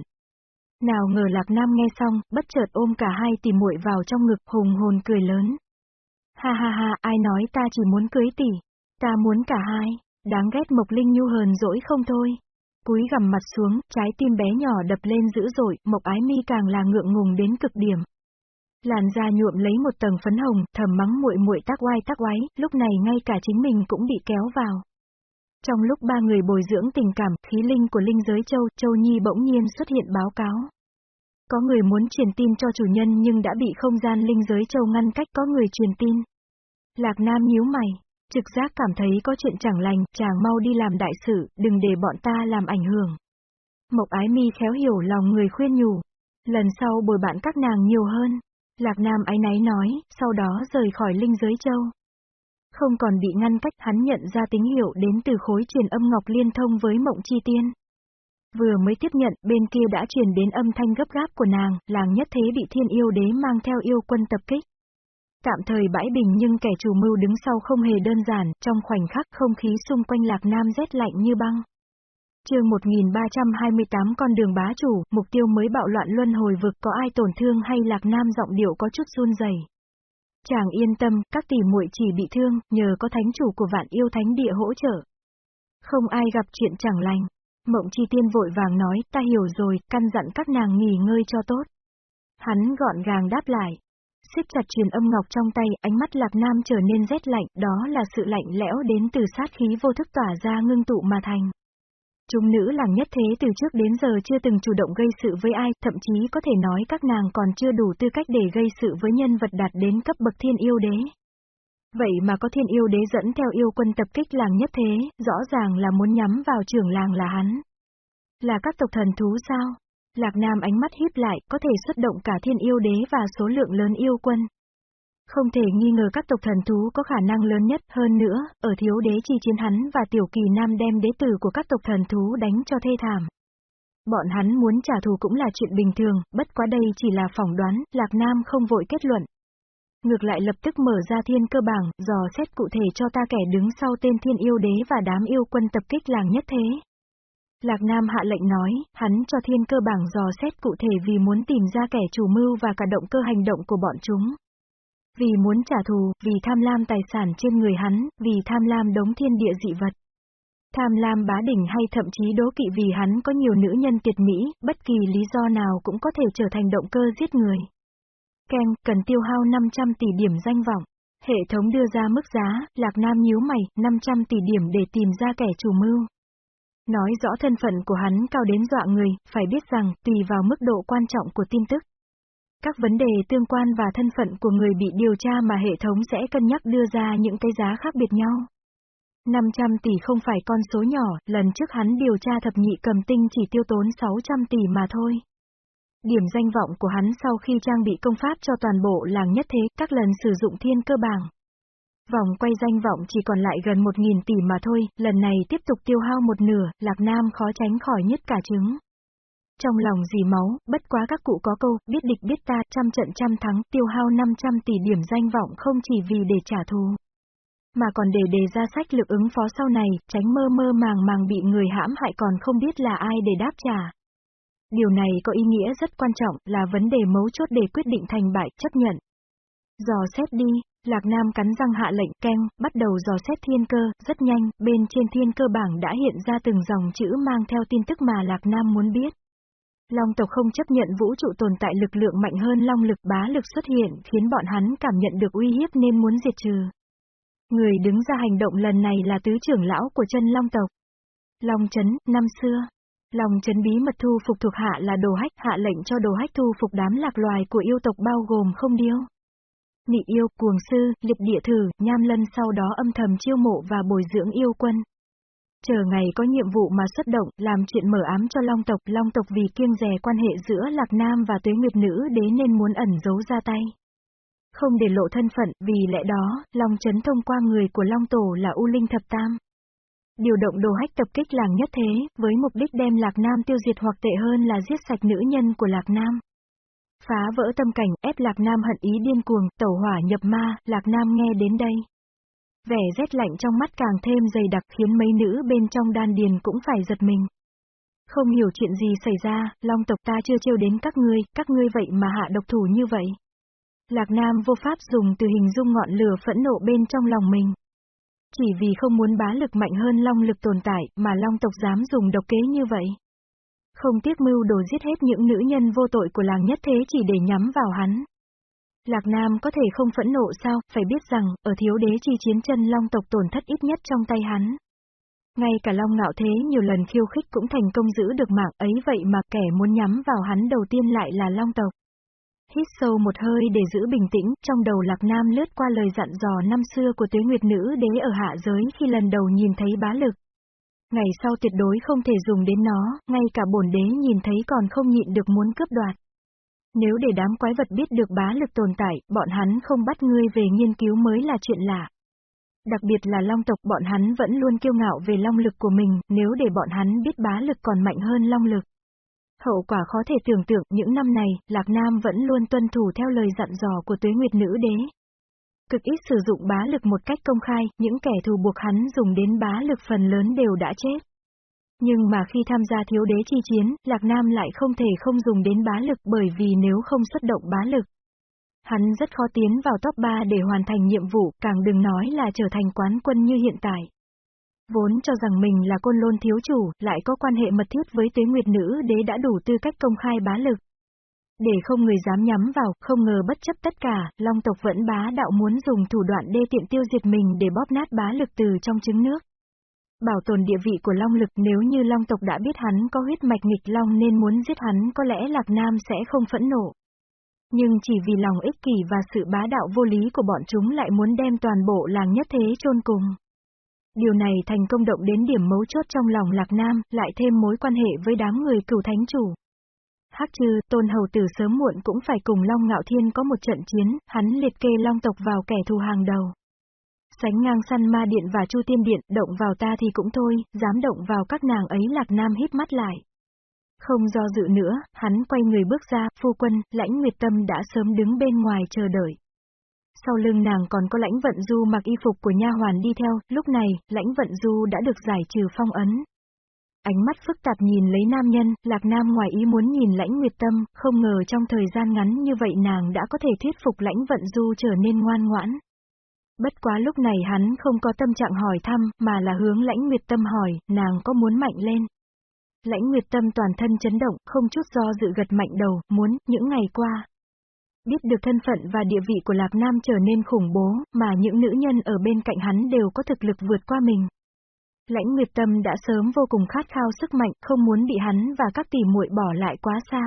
Nào ngờ Lạc Nam nghe xong, bất chợt ôm cả hai tỷ muội vào trong ngực, hùng hồn cười lớn. Ha ha ha, ai nói ta chỉ muốn cưới tỷ, ta muốn cả hai, đáng ghét Mộc Linh Nhu hờn dỗi không thôi. Cúi gằm mặt xuống, trái tim bé nhỏ đập lên dữ dội, Mộc Ái Mi càng là ngượng ngùng đến cực điểm. Làn da nhuộm lấy một tầng phấn hồng, thầm mắng muội muội tác oai tác oái, lúc này ngay cả chính mình cũng bị kéo vào. Trong lúc ba người bồi dưỡng tình cảm, khí linh của linh giới châu, châu Nhi bỗng nhiên xuất hiện báo cáo. Có người muốn truyền tin cho chủ nhân nhưng đã bị không gian linh giới châu ngăn cách có người truyền tin. Lạc Nam nhíu mày, trực giác cảm thấy có chuyện chẳng lành, chàng mau đi làm đại sự, đừng để bọn ta làm ảnh hưởng. Mộc ái mi khéo hiểu lòng người khuyên nhủ. Lần sau bồi bạn các nàng nhiều hơn. Lạc Nam ái náy nói, sau đó rời khỏi linh giới châu. Không còn bị ngăn cách hắn nhận ra tín hiệu đến từ khối truyền âm ngọc liên thông với mộng chi tiên. Vừa mới tiếp nhận, bên kia đã truyền đến âm thanh gấp gáp của nàng, làng nhất thế bị thiên yêu đế mang theo yêu quân tập kích. Tạm thời bãi bình nhưng kẻ chủ mưu đứng sau không hề đơn giản, trong khoảnh khắc không khí xung quanh lạc nam rét lạnh như băng. chương 1328 con đường bá chủ, mục tiêu mới bạo loạn luân hồi vực có ai tổn thương hay lạc nam giọng điệu có chút run rẩy. Chàng yên tâm, các tỷ muội chỉ bị thương, nhờ có thánh chủ của vạn yêu thánh địa hỗ trợ. Không ai gặp chuyện chẳng lành. Mộng chi tiên vội vàng nói, ta hiểu rồi, căn dặn các nàng nghỉ ngơi cho tốt. Hắn gọn gàng đáp lại. siết chặt truyền âm ngọc trong tay, ánh mắt lạc nam trở nên rét lạnh, đó là sự lạnh lẽo đến từ sát khí vô thức tỏa ra ngưng tụ mà thành. Chúng nữ làng nhất thế từ trước đến giờ chưa từng chủ động gây sự với ai, thậm chí có thể nói các nàng còn chưa đủ tư cách để gây sự với nhân vật đạt đến cấp bậc thiên yêu đế. Vậy mà có thiên yêu đế dẫn theo yêu quân tập kích làng nhất thế, rõ ràng là muốn nhắm vào trưởng làng là hắn. Là các tộc thần thú sao? Lạc Nam ánh mắt híp lại, có thể xuất động cả thiên yêu đế và số lượng lớn yêu quân. Không thể nghi ngờ các tộc thần thú có khả năng lớn nhất, hơn nữa, ở thiếu đế chi chiến hắn và tiểu kỳ nam đem đế tử của các tộc thần thú đánh cho thê thảm. Bọn hắn muốn trả thù cũng là chuyện bình thường, bất quá đây chỉ là phỏng đoán, Lạc Nam không vội kết luận. Ngược lại lập tức mở ra thiên cơ bảng, dò xét cụ thể cho ta kẻ đứng sau tên thiên yêu đế và đám yêu quân tập kích làng nhất thế. Lạc Nam hạ lệnh nói, hắn cho thiên cơ bảng dò xét cụ thể vì muốn tìm ra kẻ chủ mưu và cả động cơ hành động của bọn chúng. Vì muốn trả thù, vì tham lam tài sản trên người hắn, vì tham lam đống thiên địa dị vật. Tham lam bá đỉnh hay thậm chí đố kỵ vì hắn có nhiều nữ nhân tuyệt mỹ, bất kỳ lý do nào cũng có thể trở thành động cơ giết người. Ken, cần tiêu hao 500 tỷ điểm danh vọng. Hệ thống đưa ra mức giá, Lạc Nam nhíu mày, 500 tỷ điểm để tìm ra kẻ chủ mưu. Nói rõ thân phận của hắn cao đến dọa người, phải biết rằng, tùy vào mức độ quan trọng của tin tức. Các vấn đề tương quan và thân phận của người bị điều tra mà hệ thống sẽ cân nhắc đưa ra những cái giá khác biệt nhau. 500 tỷ không phải con số nhỏ, lần trước hắn điều tra thập nhị cầm tinh chỉ tiêu tốn 600 tỷ mà thôi. Điểm danh vọng của hắn sau khi trang bị công pháp cho toàn bộ làng nhất thế, các lần sử dụng thiên cơ bảng. Vòng quay danh vọng chỉ còn lại gần 1.000 tỷ mà thôi, lần này tiếp tục tiêu hao một nửa, Lạc Nam khó tránh khỏi nhất cả trứng. Trong lòng dì máu, bất quá các cụ có câu, biết địch biết ta, trăm trận trăm thắng, tiêu hao 500 tỷ điểm danh vọng không chỉ vì để trả thù. Mà còn để đề ra sách lực ứng phó sau này, tránh mơ mơ màng màng bị người hãm hại còn không biết là ai để đáp trả. Điều này có ý nghĩa rất quan trọng, là vấn đề mấu chốt để quyết định thành bại, chấp nhận. Dò xét đi, Lạc Nam cắn răng hạ lệnh keng, bắt đầu dò xét thiên cơ, rất nhanh, bên trên thiên cơ bảng đã hiện ra từng dòng chữ mang theo tin tức mà Lạc Nam muốn biết. Long tộc không chấp nhận vũ trụ tồn tại lực lượng mạnh hơn long lực bá lực xuất hiện khiến bọn hắn cảm nhận được uy hiếp nên muốn diệt trừ. Người đứng ra hành động lần này là tứ trưởng lão của chân long tộc. Long chấn, năm xưa. Long chấn bí mật thu phục thuộc hạ là đồ hách hạ lệnh cho đồ hách thu phục đám lạc loài của yêu tộc bao gồm không điêu. Nị yêu, cuồng sư, liệt địa thử, nham lân sau đó âm thầm chiêu mộ và bồi dưỡng yêu quân. Chờ ngày có nhiệm vụ mà xuất động, làm chuyện mở ám cho Long tộc, Long tộc vì kiêng rè quan hệ giữa Lạc Nam và Tuế Nguyệt Nữ đế nên muốn ẩn giấu ra tay. Không để lộ thân phận, vì lẽ đó, Long chấn thông qua người của Long Tổ là U Linh Thập Tam. Điều động đồ hách tập kích làng nhất thế, với mục đích đem Lạc Nam tiêu diệt hoặc tệ hơn là giết sạch nữ nhân của Lạc Nam. Phá vỡ tâm cảnh, ép Lạc Nam hận ý điên cuồng, tẩu hỏa nhập ma, Lạc Nam nghe đến đây. Vẻ rét lạnh trong mắt càng thêm dày đặc khiến mấy nữ bên trong đan điền cũng phải giật mình. Không hiểu chuyện gì xảy ra, long tộc ta chưa trêu đến các ngươi, các ngươi vậy mà hạ độc thủ như vậy. Lạc Nam vô pháp dùng từ hình dung ngọn lửa phẫn nộ bên trong lòng mình. Chỉ vì không muốn bá lực mạnh hơn long lực tồn tại mà long tộc dám dùng độc kế như vậy. Không tiếc mưu đồ giết hết những nữ nhân vô tội của làng nhất thế chỉ để nhắm vào hắn. Lạc Nam có thể không phẫn nộ sao, phải biết rằng, ở thiếu đế chi chiến chân long tộc tổn thất ít nhất trong tay hắn. Ngay cả long ngạo thế nhiều lần khiêu khích cũng thành công giữ được mạng ấy vậy mà kẻ muốn nhắm vào hắn đầu tiên lại là long tộc. Hít sâu một hơi để giữ bình tĩnh, trong đầu Lạc Nam lướt qua lời dặn dò năm xưa của tuế nguyệt nữ đế ở hạ giới khi lần đầu nhìn thấy bá lực. Ngày sau tuyệt đối không thể dùng đến nó, ngay cả bổn đế nhìn thấy còn không nhịn được muốn cướp đoạt. Nếu để đám quái vật biết được bá lực tồn tại, bọn hắn không bắt ngươi về nghiên cứu mới là chuyện lạ. Đặc biệt là long tộc bọn hắn vẫn luôn kiêu ngạo về long lực của mình, nếu để bọn hắn biết bá lực còn mạnh hơn long lực. Hậu quả khó thể tưởng tượng những năm này, Lạc Nam vẫn luôn tuân thủ theo lời dặn dò của tuế nguyệt nữ đế. Cực ít sử dụng bá lực một cách công khai, những kẻ thù buộc hắn dùng đến bá lực phần lớn đều đã chết. Nhưng mà khi tham gia thiếu đế chi chiến, Lạc Nam lại không thể không dùng đến bá lực bởi vì nếu không xuất động bá lực. Hắn rất khó tiến vào top 3 để hoàn thành nhiệm vụ, càng đừng nói là trở thành quán quân như hiện tại. Vốn cho rằng mình là côn lôn thiếu chủ, lại có quan hệ mật thiết với tuế nguyệt nữ đế đã đủ tư cách công khai bá lực. Để không người dám nhắm vào, không ngờ bất chấp tất cả, Long tộc vẫn bá đạo muốn dùng thủ đoạn đê tiện tiêu diệt mình để bóp nát bá lực từ trong trứng nước. Bảo tồn địa vị của Long lực nếu như Long tộc đã biết hắn có huyết mạch nghịch Long nên muốn giết hắn có lẽ Lạc Nam sẽ không phẫn nộ. Nhưng chỉ vì lòng ích kỷ và sự bá đạo vô lý của bọn chúng lại muốn đem toàn bộ làng nhất thế chôn cùng. Điều này thành công động đến điểm mấu chốt trong lòng Lạc Nam, lại thêm mối quan hệ với đám người cửu thánh chủ. Hắc trừ, tôn hầu tử sớm muộn cũng phải cùng Long Ngạo Thiên có một trận chiến, hắn liệt kê Long tộc vào kẻ thù hàng đầu. Sánh ngang săn ma điện và chu tiên điện, động vào ta thì cũng thôi, dám động vào các nàng ấy lạc nam hít mắt lại. Không do dự nữa, hắn quay người bước ra, phu quân, lãnh nguyệt tâm đã sớm đứng bên ngoài chờ đợi. Sau lưng nàng còn có lãnh vận du mặc y phục của nha hoàn đi theo, lúc này, lãnh vận du đã được giải trừ phong ấn. Ánh mắt phức tạp nhìn lấy nam nhân, lạc nam ngoài ý muốn nhìn lãnh nguyệt tâm, không ngờ trong thời gian ngắn như vậy nàng đã có thể thuyết phục lãnh vận du trở nên ngoan ngoãn. Bất quá lúc này hắn không có tâm trạng hỏi thăm, mà là hướng lãnh nguyệt tâm hỏi, nàng có muốn mạnh lên. Lãnh nguyệt tâm toàn thân chấn động, không chút do dự gật mạnh đầu, muốn, những ngày qua. Biết được thân phận và địa vị của Lạc Nam trở nên khủng bố, mà những nữ nhân ở bên cạnh hắn đều có thực lực vượt qua mình. Lãnh Nguyệt Tâm đã sớm vô cùng khát khao sức mạnh, không muốn bị hắn và các tỷ muội bỏ lại quá xa.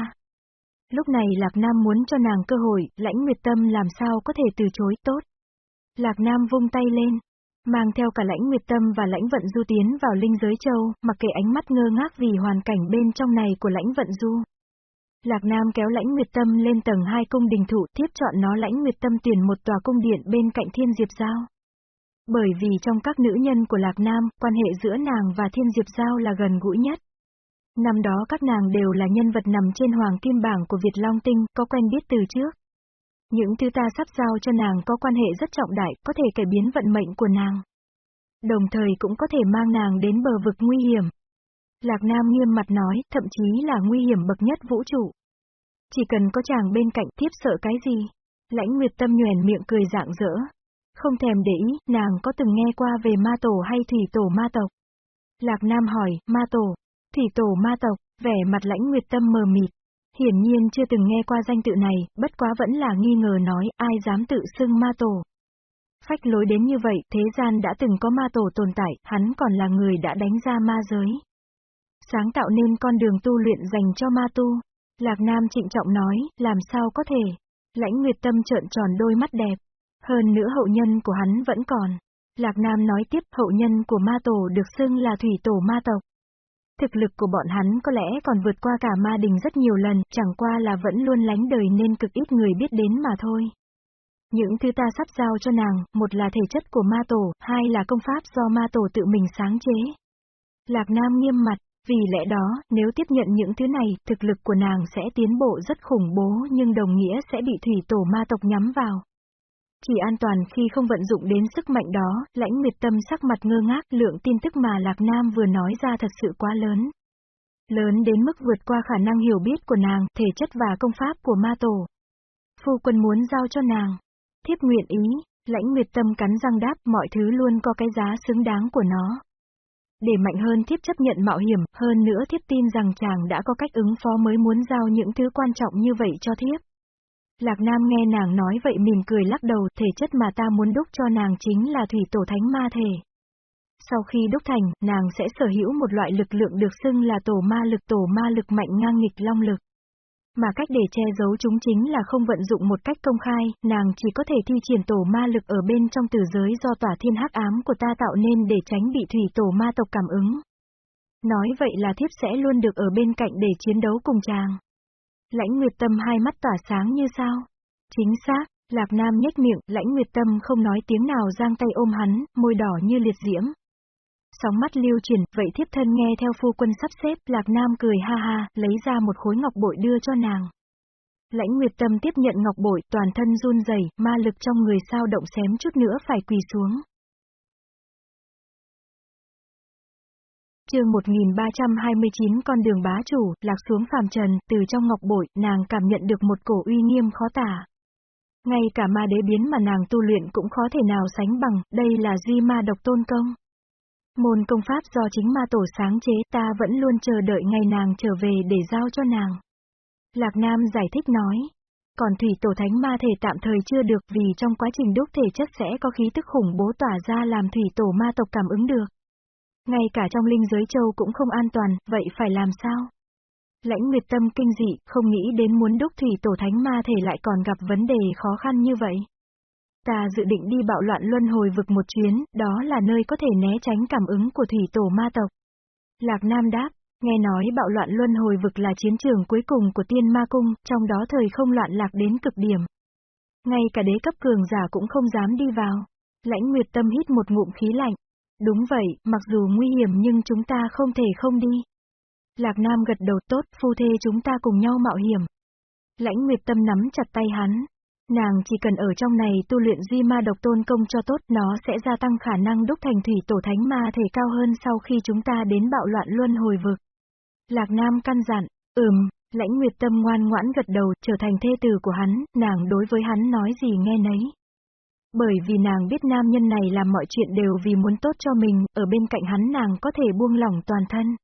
Lúc này Lạc Nam muốn cho nàng cơ hội, Lãnh Nguyệt Tâm làm sao có thể từ chối, tốt. Lạc Nam vung tay lên, mang theo cả lãnh nguyệt tâm và lãnh vận du tiến vào linh giới châu, mặc kệ ánh mắt ngơ ngác vì hoàn cảnh bên trong này của lãnh vận du. Lạc Nam kéo lãnh nguyệt tâm lên tầng 2 cung đình thủ tiếp chọn nó lãnh nguyệt tâm tuyển một tòa cung điện bên cạnh thiên diệp giao. Bởi vì trong các nữ nhân của Lạc Nam, quan hệ giữa nàng và thiên diệp giao là gần gũi nhất. Năm đó các nàng đều là nhân vật nằm trên hoàng kim bảng của Việt Long Tinh, có quen biết từ trước. Những thứ ta sắp giao cho nàng có quan hệ rất trọng đại, có thể cải biến vận mệnh của nàng. Đồng thời cũng có thể mang nàng đến bờ vực nguy hiểm. Lạc Nam nghiêm mặt nói, thậm chí là nguy hiểm bậc nhất vũ trụ. Chỉ cần có chàng bên cạnh tiếp sợ cái gì? Lãnh Nguyệt Tâm nhoèn miệng cười dạng dỡ. Không thèm để ý, nàng có từng nghe qua về ma tổ hay thủy tổ ma tộc? Lạc Nam hỏi, ma tổ, thủy tổ ma tộc, vẻ mặt lãnh Nguyệt Tâm mờ mịt. Hiển nhiên chưa từng nghe qua danh tự này, bất quá vẫn là nghi ngờ nói, ai dám tự xưng ma tổ. Phách lối đến như vậy, thế gian đã từng có ma tổ tồn tại, hắn còn là người đã đánh ra ma giới. Sáng tạo nên con đường tu luyện dành cho ma tu. Lạc Nam trịnh trọng nói, làm sao có thể. Lãnh Nguyệt Tâm trợn tròn đôi mắt đẹp. Hơn nữa hậu nhân của hắn vẫn còn. Lạc Nam nói tiếp hậu nhân của ma tổ được xưng là thủy tổ ma tộc. Thực lực của bọn hắn có lẽ còn vượt qua cả ma đình rất nhiều lần, chẳng qua là vẫn luôn lánh đời nên cực ít người biết đến mà thôi. Những thứ ta sắp giao cho nàng, một là thể chất của ma tổ, hai là công pháp do ma tổ tự mình sáng chế. Lạc Nam nghiêm mặt, vì lẽ đó, nếu tiếp nhận những thứ này, thực lực của nàng sẽ tiến bộ rất khủng bố nhưng đồng nghĩa sẽ bị thủy tổ ma tộc nhắm vào. Chỉ an toàn khi không vận dụng đến sức mạnh đó, lãnh nguyệt tâm sắc mặt ngơ ngác lượng tin tức mà Lạc Nam vừa nói ra thật sự quá lớn. Lớn đến mức vượt qua khả năng hiểu biết của nàng, thể chất và công pháp của ma tổ. Phu quân muốn giao cho nàng. Thiếp nguyện ý, lãnh nguyệt tâm cắn răng đáp mọi thứ luôn có cái giá xứng đáng của nó. Để mạnh hơn thiếp chấp nhận mạo hiểm, hơn nữa thiếp tin rằng chàng đã có cách ứng phó mới muốn giao những thứ quan trọng như vậy cho thiếp. Lạc Nam nghe nàng nói vậy mỉm cười lắc đầu, thể chất mà ta muốn đúc cho nàng chính là thủy tổ thánh ma thể. Sau khi đúc thành, nàng sẽ sở hữu một loại lực lượng được xưng là tổ ma lực tổ ma lực mạnh ngang nghịch long lực. Mà cách để che giấu chúng chính là không vận dụng một cách công khai, nàng chỉ có thể thi triển tổ ma lực ở bên trong tử giới do tỏa thiên hắc ám của ta tạo nên để tránh bị thủy tổ ma tộc cảm ứng. Nói vậy là thiếp sẽ luôn được ở bên cạnh để chiến đấu cùng chàng. Lãnh Nguyệt Tâm hai mắt tỏa sáng như sao? Chính xác, Lạc Nam nhếch miệng, Lãnh Nguyệt Tâm không nói tiếng nào giang tay ôm hắn, môi đỏ như liệt diễm. Sóng mắt lưu chuyển, vậy thiếp thân nghe theo phu quân sắp xếp, Lạc Nam cười ha ha, lấy ra một khối ngọc bội đưa cho nàng. Lãnh Nguyệt Tâm tiếp nhận ngọc bội, toàn thân run rẩy, ma lực trong người sao động xém chút nữa phải quỳ xuống. Chương 1329 con đường bá chủ, lạc xuống phàm trần, từ trong ngọc bội, nàng cảm nhận được một cổ uy nghiêm khó tả. Ngay cả ma đế biến mà nàng tu luyện cũng khó thể nào sánh bằng, đây là di ma độc tôn công. Môn công pháp do chính ma tổ sáng chế ta vẫn luôn chờ đợi ngày nàng trở về để giao cho nàng. Lạc Nam giải thích nói. Còn thủy tổ thánh ma thể tạm thời chưa được vì trong quá trình đúc thể chất sẽ có khí tức khủng bố tỏa ra làm thủy tổ ma tộc cảm ứng được. Ngay cả trong linh giới châu cũng không an toàn, vậy phải làm sao? Lãnh Nguyệt Tâm kinh dị, không nghĩ đến muốn đúc thủy tổ thánh ma thể lại còn gặp vấn đề khó khăn như vậy. Ta dự định đi bạo loạn luân hồi vực một chuyến, đó là nơi có thể né tránh cảm ứng của thủy tổ ma tộc. Lạc Nam đáp, nghe nói bạo loạn luân hồi vực là chiến trường cuối cùng của tiên ma cung, trong đó thời không loạn lạc đến cực điểm. Ngay cả đế cấp cường giả cũng không dám đi vào. Lãnh Nguyệt Tâm hít một ngụm khí lạnh. Đúng vậy, mặc dù nguy hiểm nhưng chúng ta không thể không đi. Lạc Nam gật đầu tốt, phu thê chúng ta cùng nhau mạo hiểm. Lãnh Nguyệt Tâm nắm chặt tay hắn. Nàng chỉ cần ở trong này tu luyện di ma độc tôn công cho tốt, nó sẽ gia tăng khả năng đúc thành thủy tổ thánh ma thể cao hơn sau khi chúng ta đến bạo loạn luân hồi vực. Lạc Nam căn dặn, ừm, lãnh nguyệt tâm ngoan ngoãn gật đầu, trở thành thê tử của hắn, nàng đối với hắn nói gì nghe nấy. Bởi vì nàng biết nam nhân này làm mọi chuyện đều vì muốn tốt cho mình, ở bên cạnh hắn nàng có thể buông lỏng toàn thân.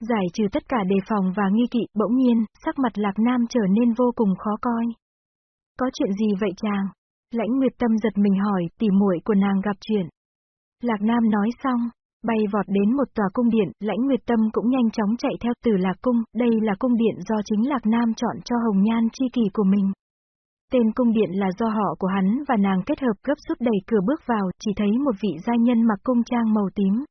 Giải trừ tất cả đề phòng và nghi kỵ, bỗng nhiên, sắc mặt lạc nam trở nên vô cùng khó coi. Có chuyện gì vậy chàng? Lãnh Nguyệt Tâm giật mình hỏi, tỉ muội của nàng gặp chuyện. Lạc Nam nói xong, bay vọt đến một tòa cung điện, Lãnh Nguyệt Tâm cũng nhanh chóng chạy theo từ Lạc Cung, đây là cung điện do chính Lạc Nam chọn cho Hồng Nhan chi kỳ của mình. Tên cung điện là do họ của hắn và nàng kết hợp gấp rút đẩy cửa bước vào, chỉ thấy một vị gia nhân mặc cung trang màu tím.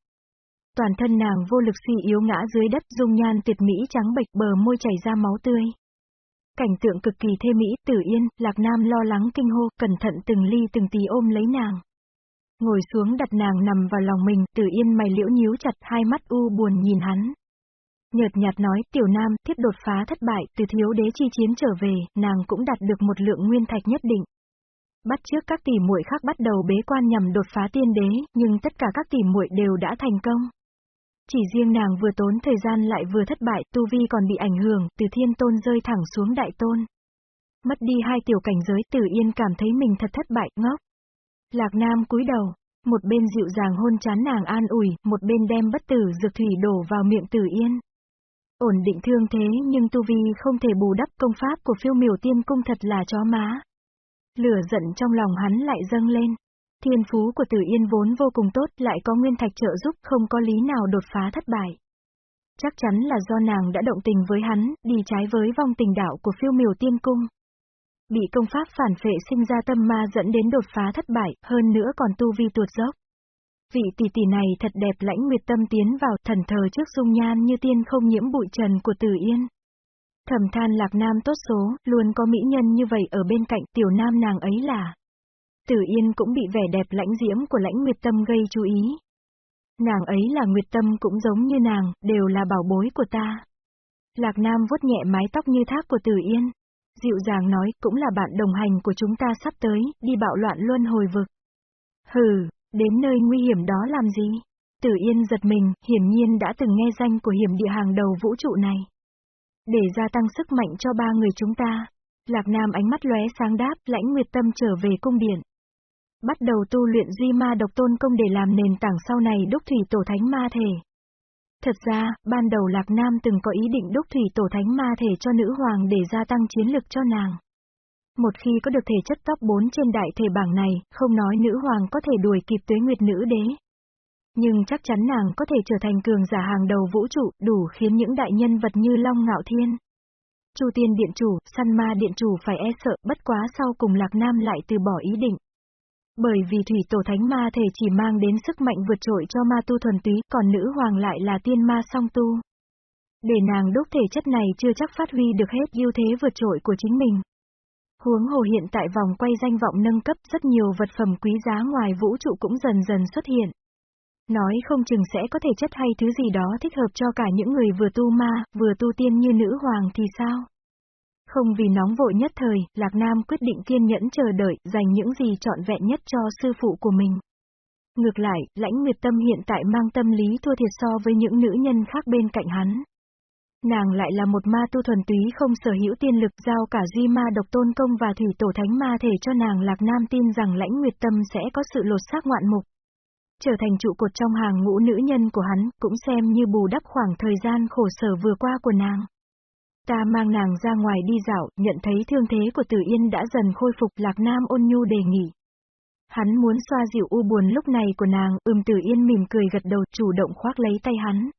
Toàn thân nàng vô lực suy yếu ngã dưới đất dung nhan tuyệt mỹ trắng bệch bờ môi chảy ra máu tươi. Cảnh tượng cực kỳ thê mỹ, tử yên, lạc nam lo lắng kinh hô, cẩn thận từng ly từng tí ôm lấy nàng. Ngồi xuống đặt nàng nằm vào lòng mình, tử yên mày liễu nhíu chặt, hai mắt u buồn nhìn hắn. Nhợt nhạt nói, tiểu nam, thiết đột phá thất bại, từ thiếu đế chi chiến trở về, nàng cũng đạt được một lượng nguyên thạch nhất định. Bắt trước các tỷ muội khác bắt đầu bế quan nhằm đột phá tiên đế, nhưng tất cả các tỷ muội đều đã thành công. Chỉ riêng nàng vừa tốn thời gian lại vừa thất bại, tu vi còn bị ảnh hưởng, từ thiên tôn rơi thẳng xuống đại tôn. Mất đi hai tiểu cảnh giới tử yên cảm thấy mình thật thất bại, ngốc. Lạc Nam cúi đầu, một bên dịu dàng hôn chán nàng an ủi, một bên đem bất tử dược thủy đổ vào miệng tử yên. Ổn định thương thế nhưng tu vi không thể bù đắp công pháp của phiêu miểu tiên cung thật là chó má. Lửa giận trong lòng hắn lại dâng lên. Thiên phú của Tử Yên vốn vô cùng tốt, lại có nguyên thạch trợ giúp, không có lý nào đột phá thất bại. Chắc chắn là do nàng đã động tình với hắn, đi trái với vong tình đạo của phiêu miểu tiên cung. Bị công pháp phản phệ sinh ra tâm ma dẫn đến đột phá thất bại, hơn nữa còn tu vi tuột dốc. Vị tỷ tỷ này thật đẹp lãnh nguyệt tâm tiến vào thần thờ trước dung nhan như tiên không nhiễm bụi trần của Tử Yên. Thầm than lạc nam tốt số, luôn có mỹ nhân như vậy ở bên cạnh tiểu nam nàng ấy là. Tử Yên cũng bị vẻ đẹp lãnh diễm của lãnh Nguyệt Tâm gây chú ý. Nàng ấy là Nguyệt Tâm cũng giống như nàng, đều là bảo bối của ta. Lạc Nam vuốt nhẹ mái tóc như thác của Tử Yên. Dịu dàng nói, cũng là bạn đồng hành của chúng ta sắp tới, đi bạo loạn luân hồi vực. Hừ, đến nơi nguy hiểm đó làm gì? Tử Yên giật mình, hiển nhiên đã từng nghe danh của hiểm địa hàng đầu vũ trụ này. Để gia tăng sức mạnh cho ba người chúng ta. Lạc Nam ánh mắt lóe sáng đáp, lãnh nguyệt tâm trở về cung điện. Bắt đầu tu luyện duy ma độc tôn công để làm nền tảng sau này đúc thủy tổ thánh ma thể. Thật ra, ban đầu Lạc Nam từng có ý định đúc thủy tổ thánh ma thể cho nữ hoàng để gia tăng chiến lực cho nàng. Một khi có được thể chất top 4 trên đại thể bảng này, không nói nữ hoàng có thể đuổi kịp tuế nguyệt nữ đế. Nhưng chắc chắn nàng có thể trở thành cường giả hàng đầu vũ trụ, đủ khiến những đại nhân vật như Long Ngạo Thiên. Chu Tiên Điện Chủ, Săn Ma Điện Chủ phải e sợ, bất quá sau cùng Lạc Nam lại từ bỏ ý định. Bởi vì thủy tổ thánh ma thể chỉ mang đến sức mạnh vượt trội cho ma tu thuần túy, còn nữ hoàng lại là tiên ma song tu. Để nàng đúc thể chất này chưa chắc phát huy được hết ưu thế vượt trội của chính mình. Huống hồ hiện tại vòng quay danh vọng nâng cấp rất nhiều vật phẩm quý giá ngoài vũ trụ cũng dần dần xuất hiện. Nói không chừng sẽ có thể chất hay thứ gì đó thích hợp cho cả những người vừa tu ma, vừa tu tiên như nữ hoàng thì sao? Không vì nóng vội nhất thời, Lạc Nam quyết định kiên nhẫn chờ đợi, dành những gì trọn vẹn nhất cho sư phụ của mình. Ngược lại, lãnh nguyệt tâm hiện tại mang tâm lý thua thiệt so với những nữ nhân khác bên cạnh hắn. Nàng lại là một ma tu thuần túy không sở hữu tiên lực giao cả duy ma độc tôn công và thủy tổ thánh ma thể cho nàng lạc nam tin rằng lãnh nguyệt tâm sẽ có sự lột xác ngoạn mục. Trở thành trụ cột trong hàng ngũ nữ nhân của hắn, cũng xem như bù đắp khoảng thời gian khổ sở vừa qua của nàng. Ta mang nàng ra ngoài đi dạo, nhận thấy thương thế của Tử Yên đã dần khôi phục Lạc Nam ôn nhu đề nghị. Hắn muốn xoa dịu u buồn lúc này của nàng, ưm Tử Yên mỉm cười gật đầu chủ động khoác lấy tay hắn.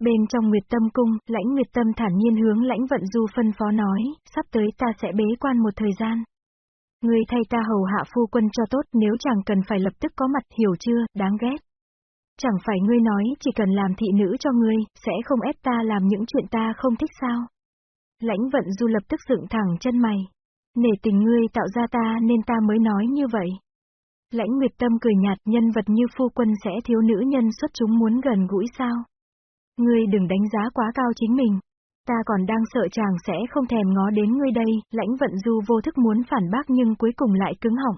Bên trong Nguyệt Tâm Cung, lãnh Nguyệt Tâm thản nhiên hướng lãnh vận du phân phó nói, sắp tới ta sẽ bế quan một thời gian. Ngươi thay ta hầu hạ phu quân cho tốt nếu chẳng cần phải lập tức có mặt hiểu chưa, đáng ghét. Chẳng phải ngươi nói chỉ cần làm thị nữ cho ngươi, sẽ không ép ta làm những chuyện ta không thích sao. Lãnh vận du lập tức dựng thẳng chân mày. Nể tình ngươi tạo ra ta nên ta mới nói như vậy. Lãnh Nguyệt Tâm cười nhạt nhân vật như phu quân sẽ thiếu nữ nhân xuất chúng muốn gần gũi sao. Ngươi đừng đánh giá quá cao chính mình. Ta còn đang sợ chàng sẽ không thèm ngó đến ngươi đây, lãnh vận du vô thức muốn phản bác nhưng cuối cùng lại cứng họng.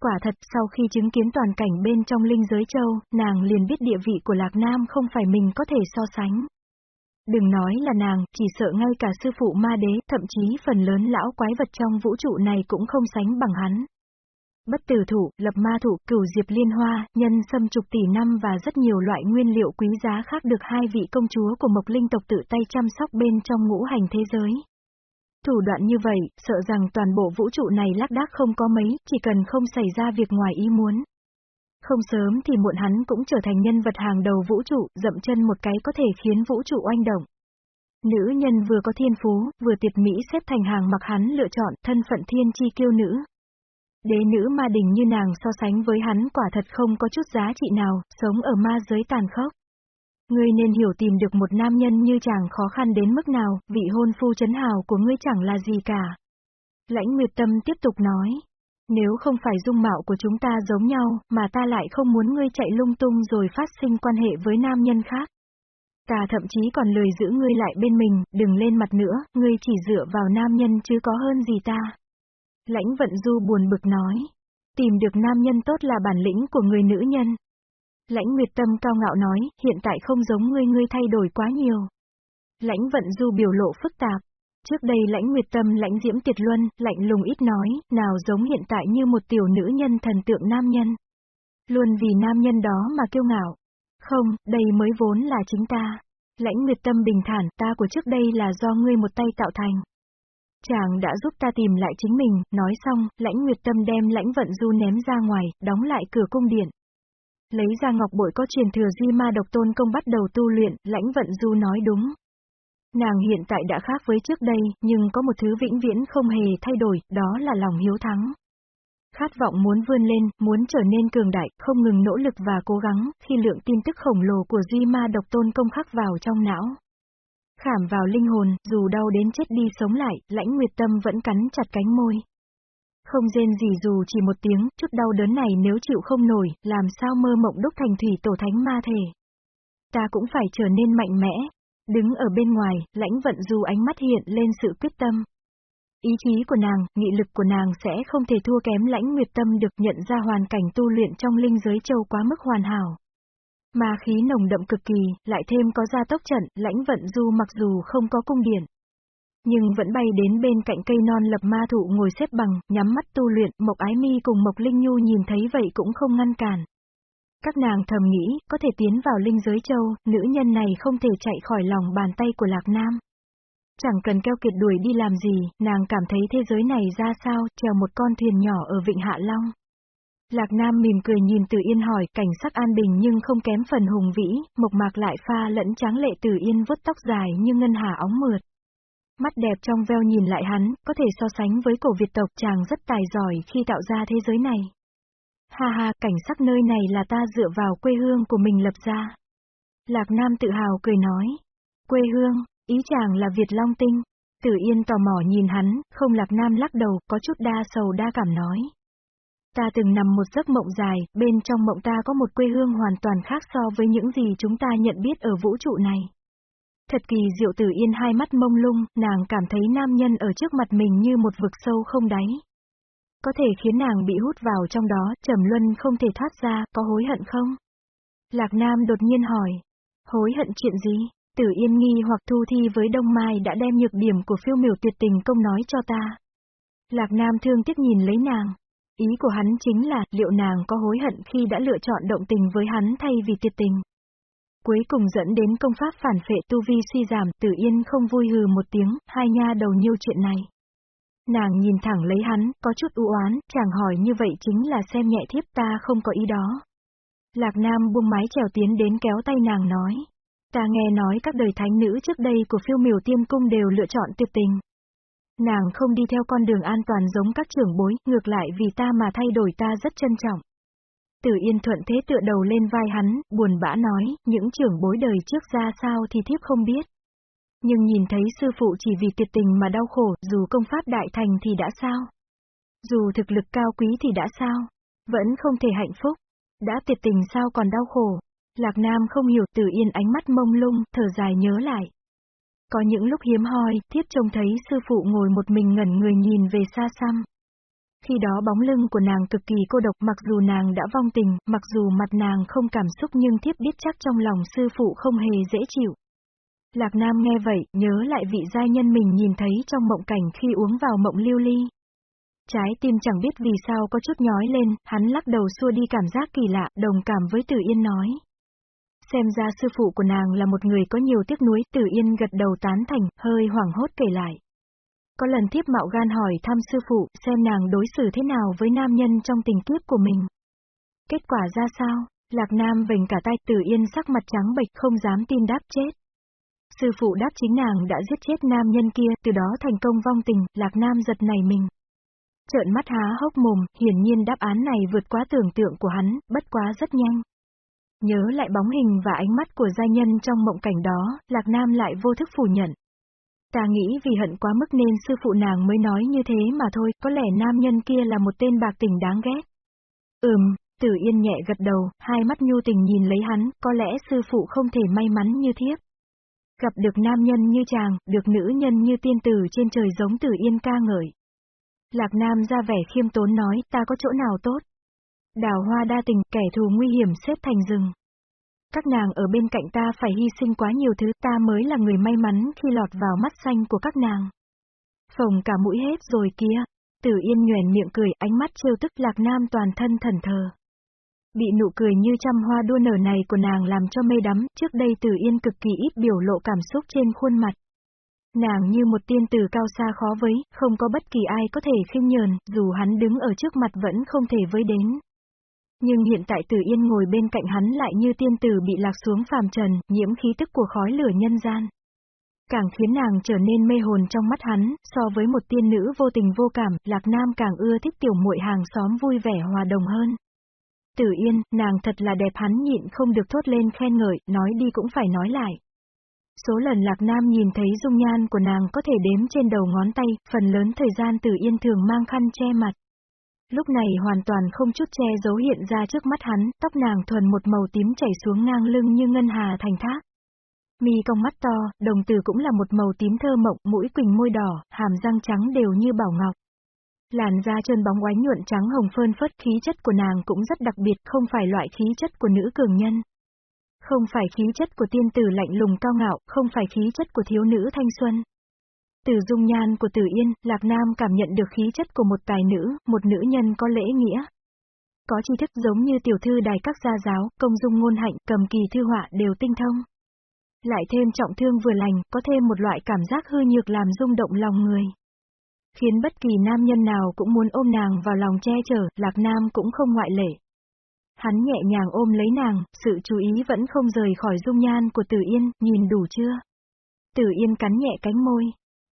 Quả thật, sau khi chứng kiến toàn cảnh bên trong linh giới châu, nàng liền biết địa vị của Lạc Nam không phải mình có thể so sánh. Đừng nói là nàng, chỉ sợ ngay cả sư phụ ma đế, thậm chí phần lớn lão quái vật trong vũ trụ này cũng không sánh bằng hắn. Bất tử thủ, lập ma thủ, cửu diệp liên hoa, nhân sâm chục tỷ năm và rất nhiều loại nguyên liệu quý giá khác được hai vị công chúa của Mộc Linh tộc tự tay chăm sóc bên trong ngũ hành thế giới. Thủ đoạn như vậy, sợ rằng toàn bộ vũ trụ này lác đác không có mấy, chỉ cần không xảy ra việc ngoài ý muốn. Không sớm thì muộn hắn cũng trở thành nhân vật hàng đầu vũ trụ, dậm chân một cái có thể khiến vũ trụ oanh động. Nữ nhân vừa có thiên phú, vừa tiệt mỹ xếp thành hàng mặc hắn lựa chọn thân phận thiên chi kiêu nữ. Đế nữ ma đình như nàng so sánh với hắn quả thật không có chút giá trị nào, sống ở ma giới tàn khốc. Ngươi nên hiểu tìm được một nam nhân như chàng khó khăn đến mức nào, vị hôn phu chấn hào của ngươi chẳng là gì cả. Lãnh Nguyệt Tâm tiếp tục nói, nếu không phải dung mạo của chúng ta giống nhau, mà ta lại không muốn ngươi chạy lung tung rồi phát sinh quan hệ với nam nhân khác. Ta thậm chí còn lười giữ ngươi lại bên mình, đừng lên mặt nữa, ngươi chỉ dựa vào nam nhân chứ có hơn gì ta. Lãnh vận du buồn bực nói. Tìm được nam nhân tốt là bản lĩnh của người nữ nhân. Lãnh Nguyệt Tâm cao ngạo nói, hiện tại không giống ngươi ngươi thay đổi quá nhiều. Lãnh vận du biểu lộ phức tạp. Trước đây lãnh Nguyệt Tâm lãnh diễm tiệt luân, lạnh lùng ít nói, nào giống hiện tại như một tiểu nữ nhân thần tượng nam nhân. Luôn vì nam nhân đó mà kiêu ngạo. Không, đây mới vốn là chính ta. Lãnh Nguyệt Tâm bình thản, ta của trước đây là do ngươi một tay tạo thành. Chàng đã giúp ta tìm lại chính mình, nói xong, lãnh nguyệt tâm đem lãnh vận du ném ra ngoài, đóng lại cửa cung điện. Lấy ra ngọc bội có truyền thừa di ma độc tôn công bắt đầu tu luyện, lãnh vận du nói đúng. Nàng hiện tại đã khác với trước đây, nhưng có một thứ vĩnh viễn không hề thay đổi, đó là lòng hiếu thắng. Khát vọng muốn vươn lên, muốn trở nên cường đại, không ngừng nỗ lực và cố gắng, khi lượng tin tức khổng lồ của di Ma độc tôn công khắc vào trong não. Khảm vào linh hồn, dù đau đến chết đi sống lại, lãnh nguyệt tâm vẫn cắn chặt cánh môi. Không rên gì dù chỉ một tiếng, chút đau đớn này nếu chịu không nổi, làm sao mơ mộng đúc thành thủy tổ thánh ma thể. Ta cũng phải trở nên mạnh mẽ. Đứng ở bên ngoài, lãnh vận dù ánh mắt hiện lên sự quyết tâm. Ý chí của nàng, nghị lực của nàng sẽ không thể thua kém lãnh nguyệt tâm được nhận ra hoàn cảnh tu luyện trong linh giới châu quá mức hoàn hảo. Ma khí nồng đậm cực kỳ, lại thêm có gia tốc trận, lãnh vận du mặc dù không có cung điển. Nhưng vẫn bay đến bên cạnh cây non lập ma thụ ngồi xếp bằng, nhắm mắt tu luyện, Mộc Ái Mi cùng Mộc Linh Nhu nhìn thấy vậy cũng không ngăn cản. Các nàng thầm nghĩ, có thể tiến vào linh giới châu, nữ nhân này không thể chạy khỏi lòng bàn tay của Lạc Nam. Chẳng cần keo kiệt đuổi đi làm gì, nàng cảm thấy thế giới này ra sao, chèo một con thuyền nhỏ ở Vịnh Hạ Long. Lạc Nam mỉm cười nhìn Từ Yên hỏi, cảnh sắc an bình nhưng không kém phần hùng vĩ, mộc mạc lại pha lẫn tráng lệ Từ Yên vuốt tóc dài như ngân hà óng mượt. Mắt đẹp trong veo nhìn lại hắn, có thể so sánh với cổ Việt tộc chàng rất tài giỏi khi tạo ra thế giới này. Ha ha, cảnh sắc nơi này là ta dựa vào quê hương của mình lập ra. Lạc Nam tự hào cười nói. Quê hương, ý chàng là Việt Long Tinh. Tử Yên tò mò nhìn hắn, không Lạc Nam lắc đầu, có chút đa sầu đa cảm nói. Ta từng nằm một giấc mộng dài, bên trong mộng ta có một quê hương hoàn toàn khác so với những gì chúng ta nhận biết ở vũ trụ này. Thật kỳ diệu tử yên hai mắt mông lung, nàng cảm thấy nam nhân ở trước mặt mình như một vực sâu không đáy. có thể khiến nàng bị hút vào trong đó, trầm luân không thể thoát ra, có hối hận không? Lạc Nam đột nhiên hỏi. Hối hận chuyện gì? Tử Yên nghi hoặc Thu Thi với Đông Mai đã đem nhược điểm của phiêu miểu tuyệt tình công nói cho ta. Lạc Nam thương tiếc nhìn lấy nàng. Ý của hắn chính là, liệu nàng có hối hận khi đã lựa chọn động tình với hắn thay vì tuyệt tình. Cuối cùng dẫn đến công pháp phản phệ tu vi suy giảm, Tử Yên không vui hừ một tiếng, hai nha đầu nhiêu chuyện này. Nàng nhìn thẳng lấy hắn, có chút u oán, chàng hỏi như vậy chính là xem nhẹ thiếp ta không có ý đó. Lạc Nam buông mái trèo tiến đến kéo tay nàng nói. Ta nghe nói các đời thánh nữ trước đây của phiêu miểu tiên cung đều lựa chọn tuyệt tình. Nàng không đi theo con đường an toàn giống các trưởng bối, ngược lại vì ta mà thay đổi ta rất trân trọng. Tử Yên thuận thế tựa đầu lên vai hắn, buồn bã nói, những trưởng bối đời trước ra sao thì thiếp không biết. Nhưng nhìn thấy sư phụ chỉ vì tuyệt tình mà đau khổ, dù công pháp đại thành thì đã sao? Dù thực lực cao quý thì đã sao? Vẫn không thể hạnh phúc. Đã tuyệt tình sao còn đau khổ? Lạc Nam không hiểu Tử Yên ánh mắt mông lung, thở dài nhớ lại. Có những lúc hiếm hoi, thiếp trông thấy sư phụ ngồi một mình ngẩn người nhìn về xa xăm. Khi đó bóng lưng của nàng cực kỳ cô độc mặc dù nàng đã vong tình, mặc dù mặt nàng không cảm xúc nhưng thiếp biết chắc trong lòng sư phụ không hề dễ chịu. Lạc Nam nghe vậy, nhớ lại vị giai nhân mình nhìn thấy trong mộng cảnh khi uống vào mộng lưu ly. Trái tim chẳng biết vì sao có chút nhói lên, hắn lắc đầu xua đi cảm giác kỳ lạ, đồng cảm với Tử Yên nói. Xem ra sư phụ của nàng là một người có nhiều tiếc nuối, Tử Yên gật đầu tán thành, hơi hoảng hốt kể lại. Có lần tiếp mạo gan hỏi thăm sư phụ, xem nàng đối xử thế nào với nam nhân trong tình kiếp của mình. Kết quả ra sao? Lạc Nam vành cả tay Tử Yên sắc mặt trắng bệch không dám tin đáp chết. Sư phụ đáp chính nàng đã giết chết nam nhân kia, từ đó thành công vong tình, Lạc Nam giật nảy mình. Trợn mắt há hốc mồm, hiển nhiên đáp án này vượt quá tưởng tượng của hắn, bất quá rất nhanh. Nhớ lại bóng hình và ánh mắt của gia nhân trong mộng cảnh đó, Lạc Nam lại vô thức phủ nhận. Ta nghĩ vì hận quá mức nên sư phụ nàng mới nói như thế mà thôi, có lẽ nam nhân kia là một tên bạc tình đáng ghét. Ừm, Tử Yên nhẹ gật đầu, hai mắt nhu tình nhìn lấy hắn, có lẽ sư phụ không thể may mắn như thiếp. Gặp được nam nhân như chàng, được nữ nhân như tiên tử trên trời giống Tử Yên ca ngợi. Lạc Nam ra vẻ khiêm tốn nói, ta có chỗ nào tốt? Đào hoa đa tình, kẻ thù nguy hiểm xếp thành rừng. Các nàng ở bên cạnh ta phải hy sinh quá nhiều thứ, ta mới là người may mắn khi lọt vào mắt xanh của các nàng. Phồng cả mũi hết rồi kia. Tử Yên nhoèn miệng cười, ánh mắt trêu tức Lạc Nam toàn thân thần thờ. Bị nụ cười như trăm hoa đua nở này của nàng làm cho mê đắm, trước đây Tử Yên cực kỳ ít biểu lộ cảm xúc trên khuôn mặt. Nàng như một tiên tử cao xa khó với, không có bất kỳ ai có thể khinh nhờn, dù hắn đứng ở trước mặt vẫn không thể với đến. Nhưng hiện tại Tử Yên ngồi bên cạnh hắn lại như tiên tử bị lạc xuống phàm trần, nhiễm khí tức của khói lửa nhân gian. Càng khiến nàng trở nên mê hồn trong mắt hắn, so với một tiên nữ vô tình vô cảm, Lạc Nam càng ưa thích tiểu muội hàng xóm vui vẻ hòa đồng hơn. Tử Yên, nàng thật là đẹp hắn nhịn không được thốt lên khen ngợi, nói đi cũng phải nói lại. Số lần Lạc Nam nhìn thấy dung nhan của nàng có thể đếm trên đầu ngón tay, phần lớn thời gian Tử Yên thường mang khăn che mặt. Lúc này hoàn toàn không chút che giấu hiện ra trước mắt hắn, tóc nàng thuần một màu tím chảy xuống ngang lưng như ngân hà thành thác. Mi cong mắt to, đồng tử cũng là một màu tím thơ mộng, mũi quỳnh môi đỏ, hàm răng trắng đều như bảo ngọc. Làn da trơn bóng oánh nhuận trắng hồng phơn phất khí chất của nàng cũng rất đặc biệt, không phải loại khí chất của nữ cường nhân. Không phải khí chất của tiên tử lạnh lùng cao ngạo, không phải khí chất của thiếu nữ thanh xuân. Từ dung nhan của Tử Yên, Lạc Nam cảm nhận được khí chất của một tài nữ, một nữ nhân có lễ nghĩa. Có tri thức giống như tiểu thư đài các gia giáo, công dung ngôn hạnh, cầm kỳ thư họa đều tinh thông. Lại thêm trọng thương vừa lành, có thêm một loại cảm giác hư nhược làm rung động lòng người. Khiến bất kỳ nam nhân nào cũng muốn ôm nàng vào lòng che chở, Lạc Nam cũng không ngoại lệ. Hắn nhẹ nhàng ôm lấy nàng, sự chú ý vẫn không rời khỏi dung nhan của Tử Yên, nhìn đủ chưa? Tử Yên cắn nhẹ cánh môi.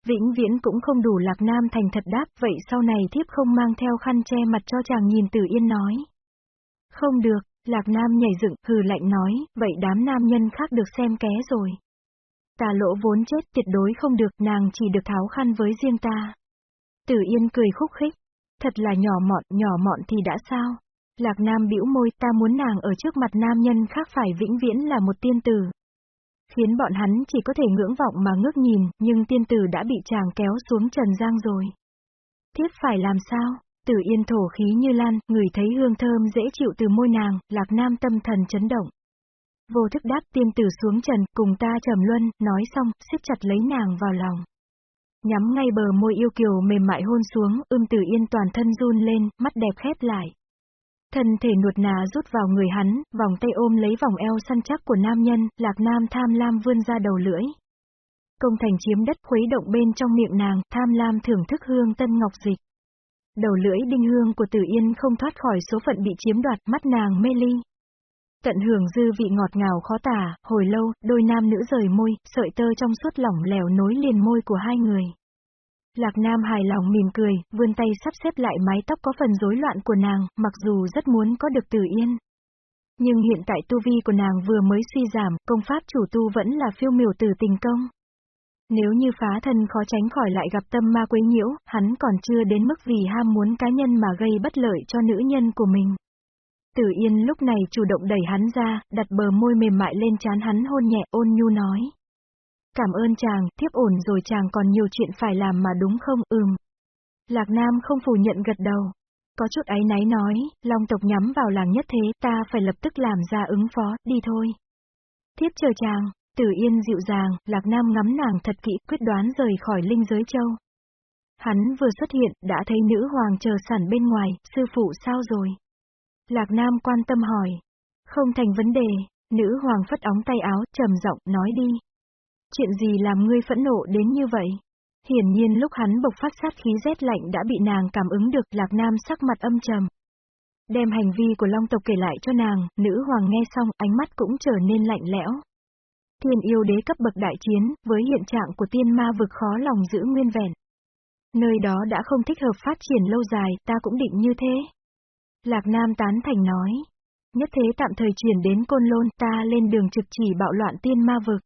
Vĩnh viễn cũng không đủ Lạc Nam thành thật đáp, vậy sau này thiếp không mang theo khăn che mặt cho chàng nhìn Tử Yên nói. Không được, Lạc Nam nhảy dựng, hừ lạnh nói, vậy đám nam nhân khác được xem ké rồi. Ta lỗ vốn chết tuyệt đối không được, nàng chỉ được tháo khăn với riêng ta. Tử Yên cười khúc khích. Thật là nhỏ mọn, nhỏ mọn thì đã sao? Lạc Nam bĩu môi, ta muốn nàng ở trước mặt nam nhân khác phải vĩnh viễn là một tiên tử. Khiến bọn hắn chỉ có thể ngưỡng vọng mà ngước nhìn, nhưng tiên tử đã bị chàng kéo xuống trần giang rồi. Thiếp phải làm sao? Tử yên thổ khí như lan, người thấy hương thơm dễ chịu từ môi nàng, lạc nam tâm thần chấn động. Vô thức đáp tiên tử xuống trần, cùng ta trầm luân, nói xong, siết chặt lấy nàng vào lòng. Nhắm ngay bờ môi yêu kiều mềm mại hôn xuống, ưm tử yên toàn thân run lên, mắt đẹp khép lại. Thân thể nuột nà rút vào người hắn, vòng tay ôm lấy vòng eo săn chắc của nam nhân, lạc nam tham lam vươn ra đầu lưỡi. Công thành chiếm đất khuấy động bên trong miệng nàng, tham lam thưởng thức hương tân ngọc dịch. Đầu lưỡi đinh hương của tử yên không thoát khỏi số phận bị chiếm đoạt mắt nàng mê ly. Tận hưởng dư vị ngọt ngào khó tả, hồi lâu, đôi nam nữ rời môi, sợi tơ trong suốt lỏng lẻo nối liền môi của hai người. Lạc Nam hài lòng mỉm cười, vươn tay sắp xếp lại mái tóc có phần rối loạn của nàng, mặc dù rất muốn có được tử yên. Nhưng hiện tại tu vi của nàng vừa mới suy giảm, công pháp chủ tu vẫn là phiêu miểu tử tình công. Nếu như phá thân khó tránh khỏi lại gặp tâm ma quấy nhiễu, hắn còn chưa đến mức vì ham muốn cá nhân mà gây bất lợi cho nữ nhân của mình. Tử Yên lúc này chủ động đẩy hắn ra, đặt bờ môi mềm mại lên chán hắn hôn nhẹ ôn nhu nói. Cảm ơn chàng, thiếp ổn rồi chàng còn nhiều chuyện phải làm mà đúng không, ừm. Lạc Nam không phủ nhận gật đầu. Có chút áy náy nói, Long tộc nhắm vào làng nhất thế, ta phải lập tức làm ra ứng phó, đi thôi. Thiếp chờ chàng, Tử Yên dịu dàng, Lạc Nam ngắm nàng thật kỹ, quyết đoán rời khỏi linh giới châu. Hắn vừa xuất hiện, đã thấy nữ hoàng chờ sẵn bên ngoài, sư phụ sao rồi? Lạc Nam quan tâm hỏi. Không thành vấn đề, nữ hoàng phất óng tay áo, trầm giọng nói đi. Chuyện gì làm ngươi phẫn nộ đến như vậy? Hiển nhiên lúc hắn bộc phát sát khí rét lạnh đã bị nàng cảm ứng được Lạc Nam sắc mặt âm trầm. Đem hành vi của Long tộc kể lại cho nàng, nữ hoàng nghe xong ánh mắt cũng trở nên lạnh lẽo. Thiên yêu đế cấp bậc đại chiến, với hiện trạng của tiên ma vực khó lòng giữ nguyên vẹn. Nơi đó đã không thích hợp phát triển lâu dài, ta cũng định như thế. Lạc Nam tán thành nói. Nhất thế tạm thời chuyển đến Côn Lôn, ta lên đường trực chỉ bạo loạn tiên ma vực.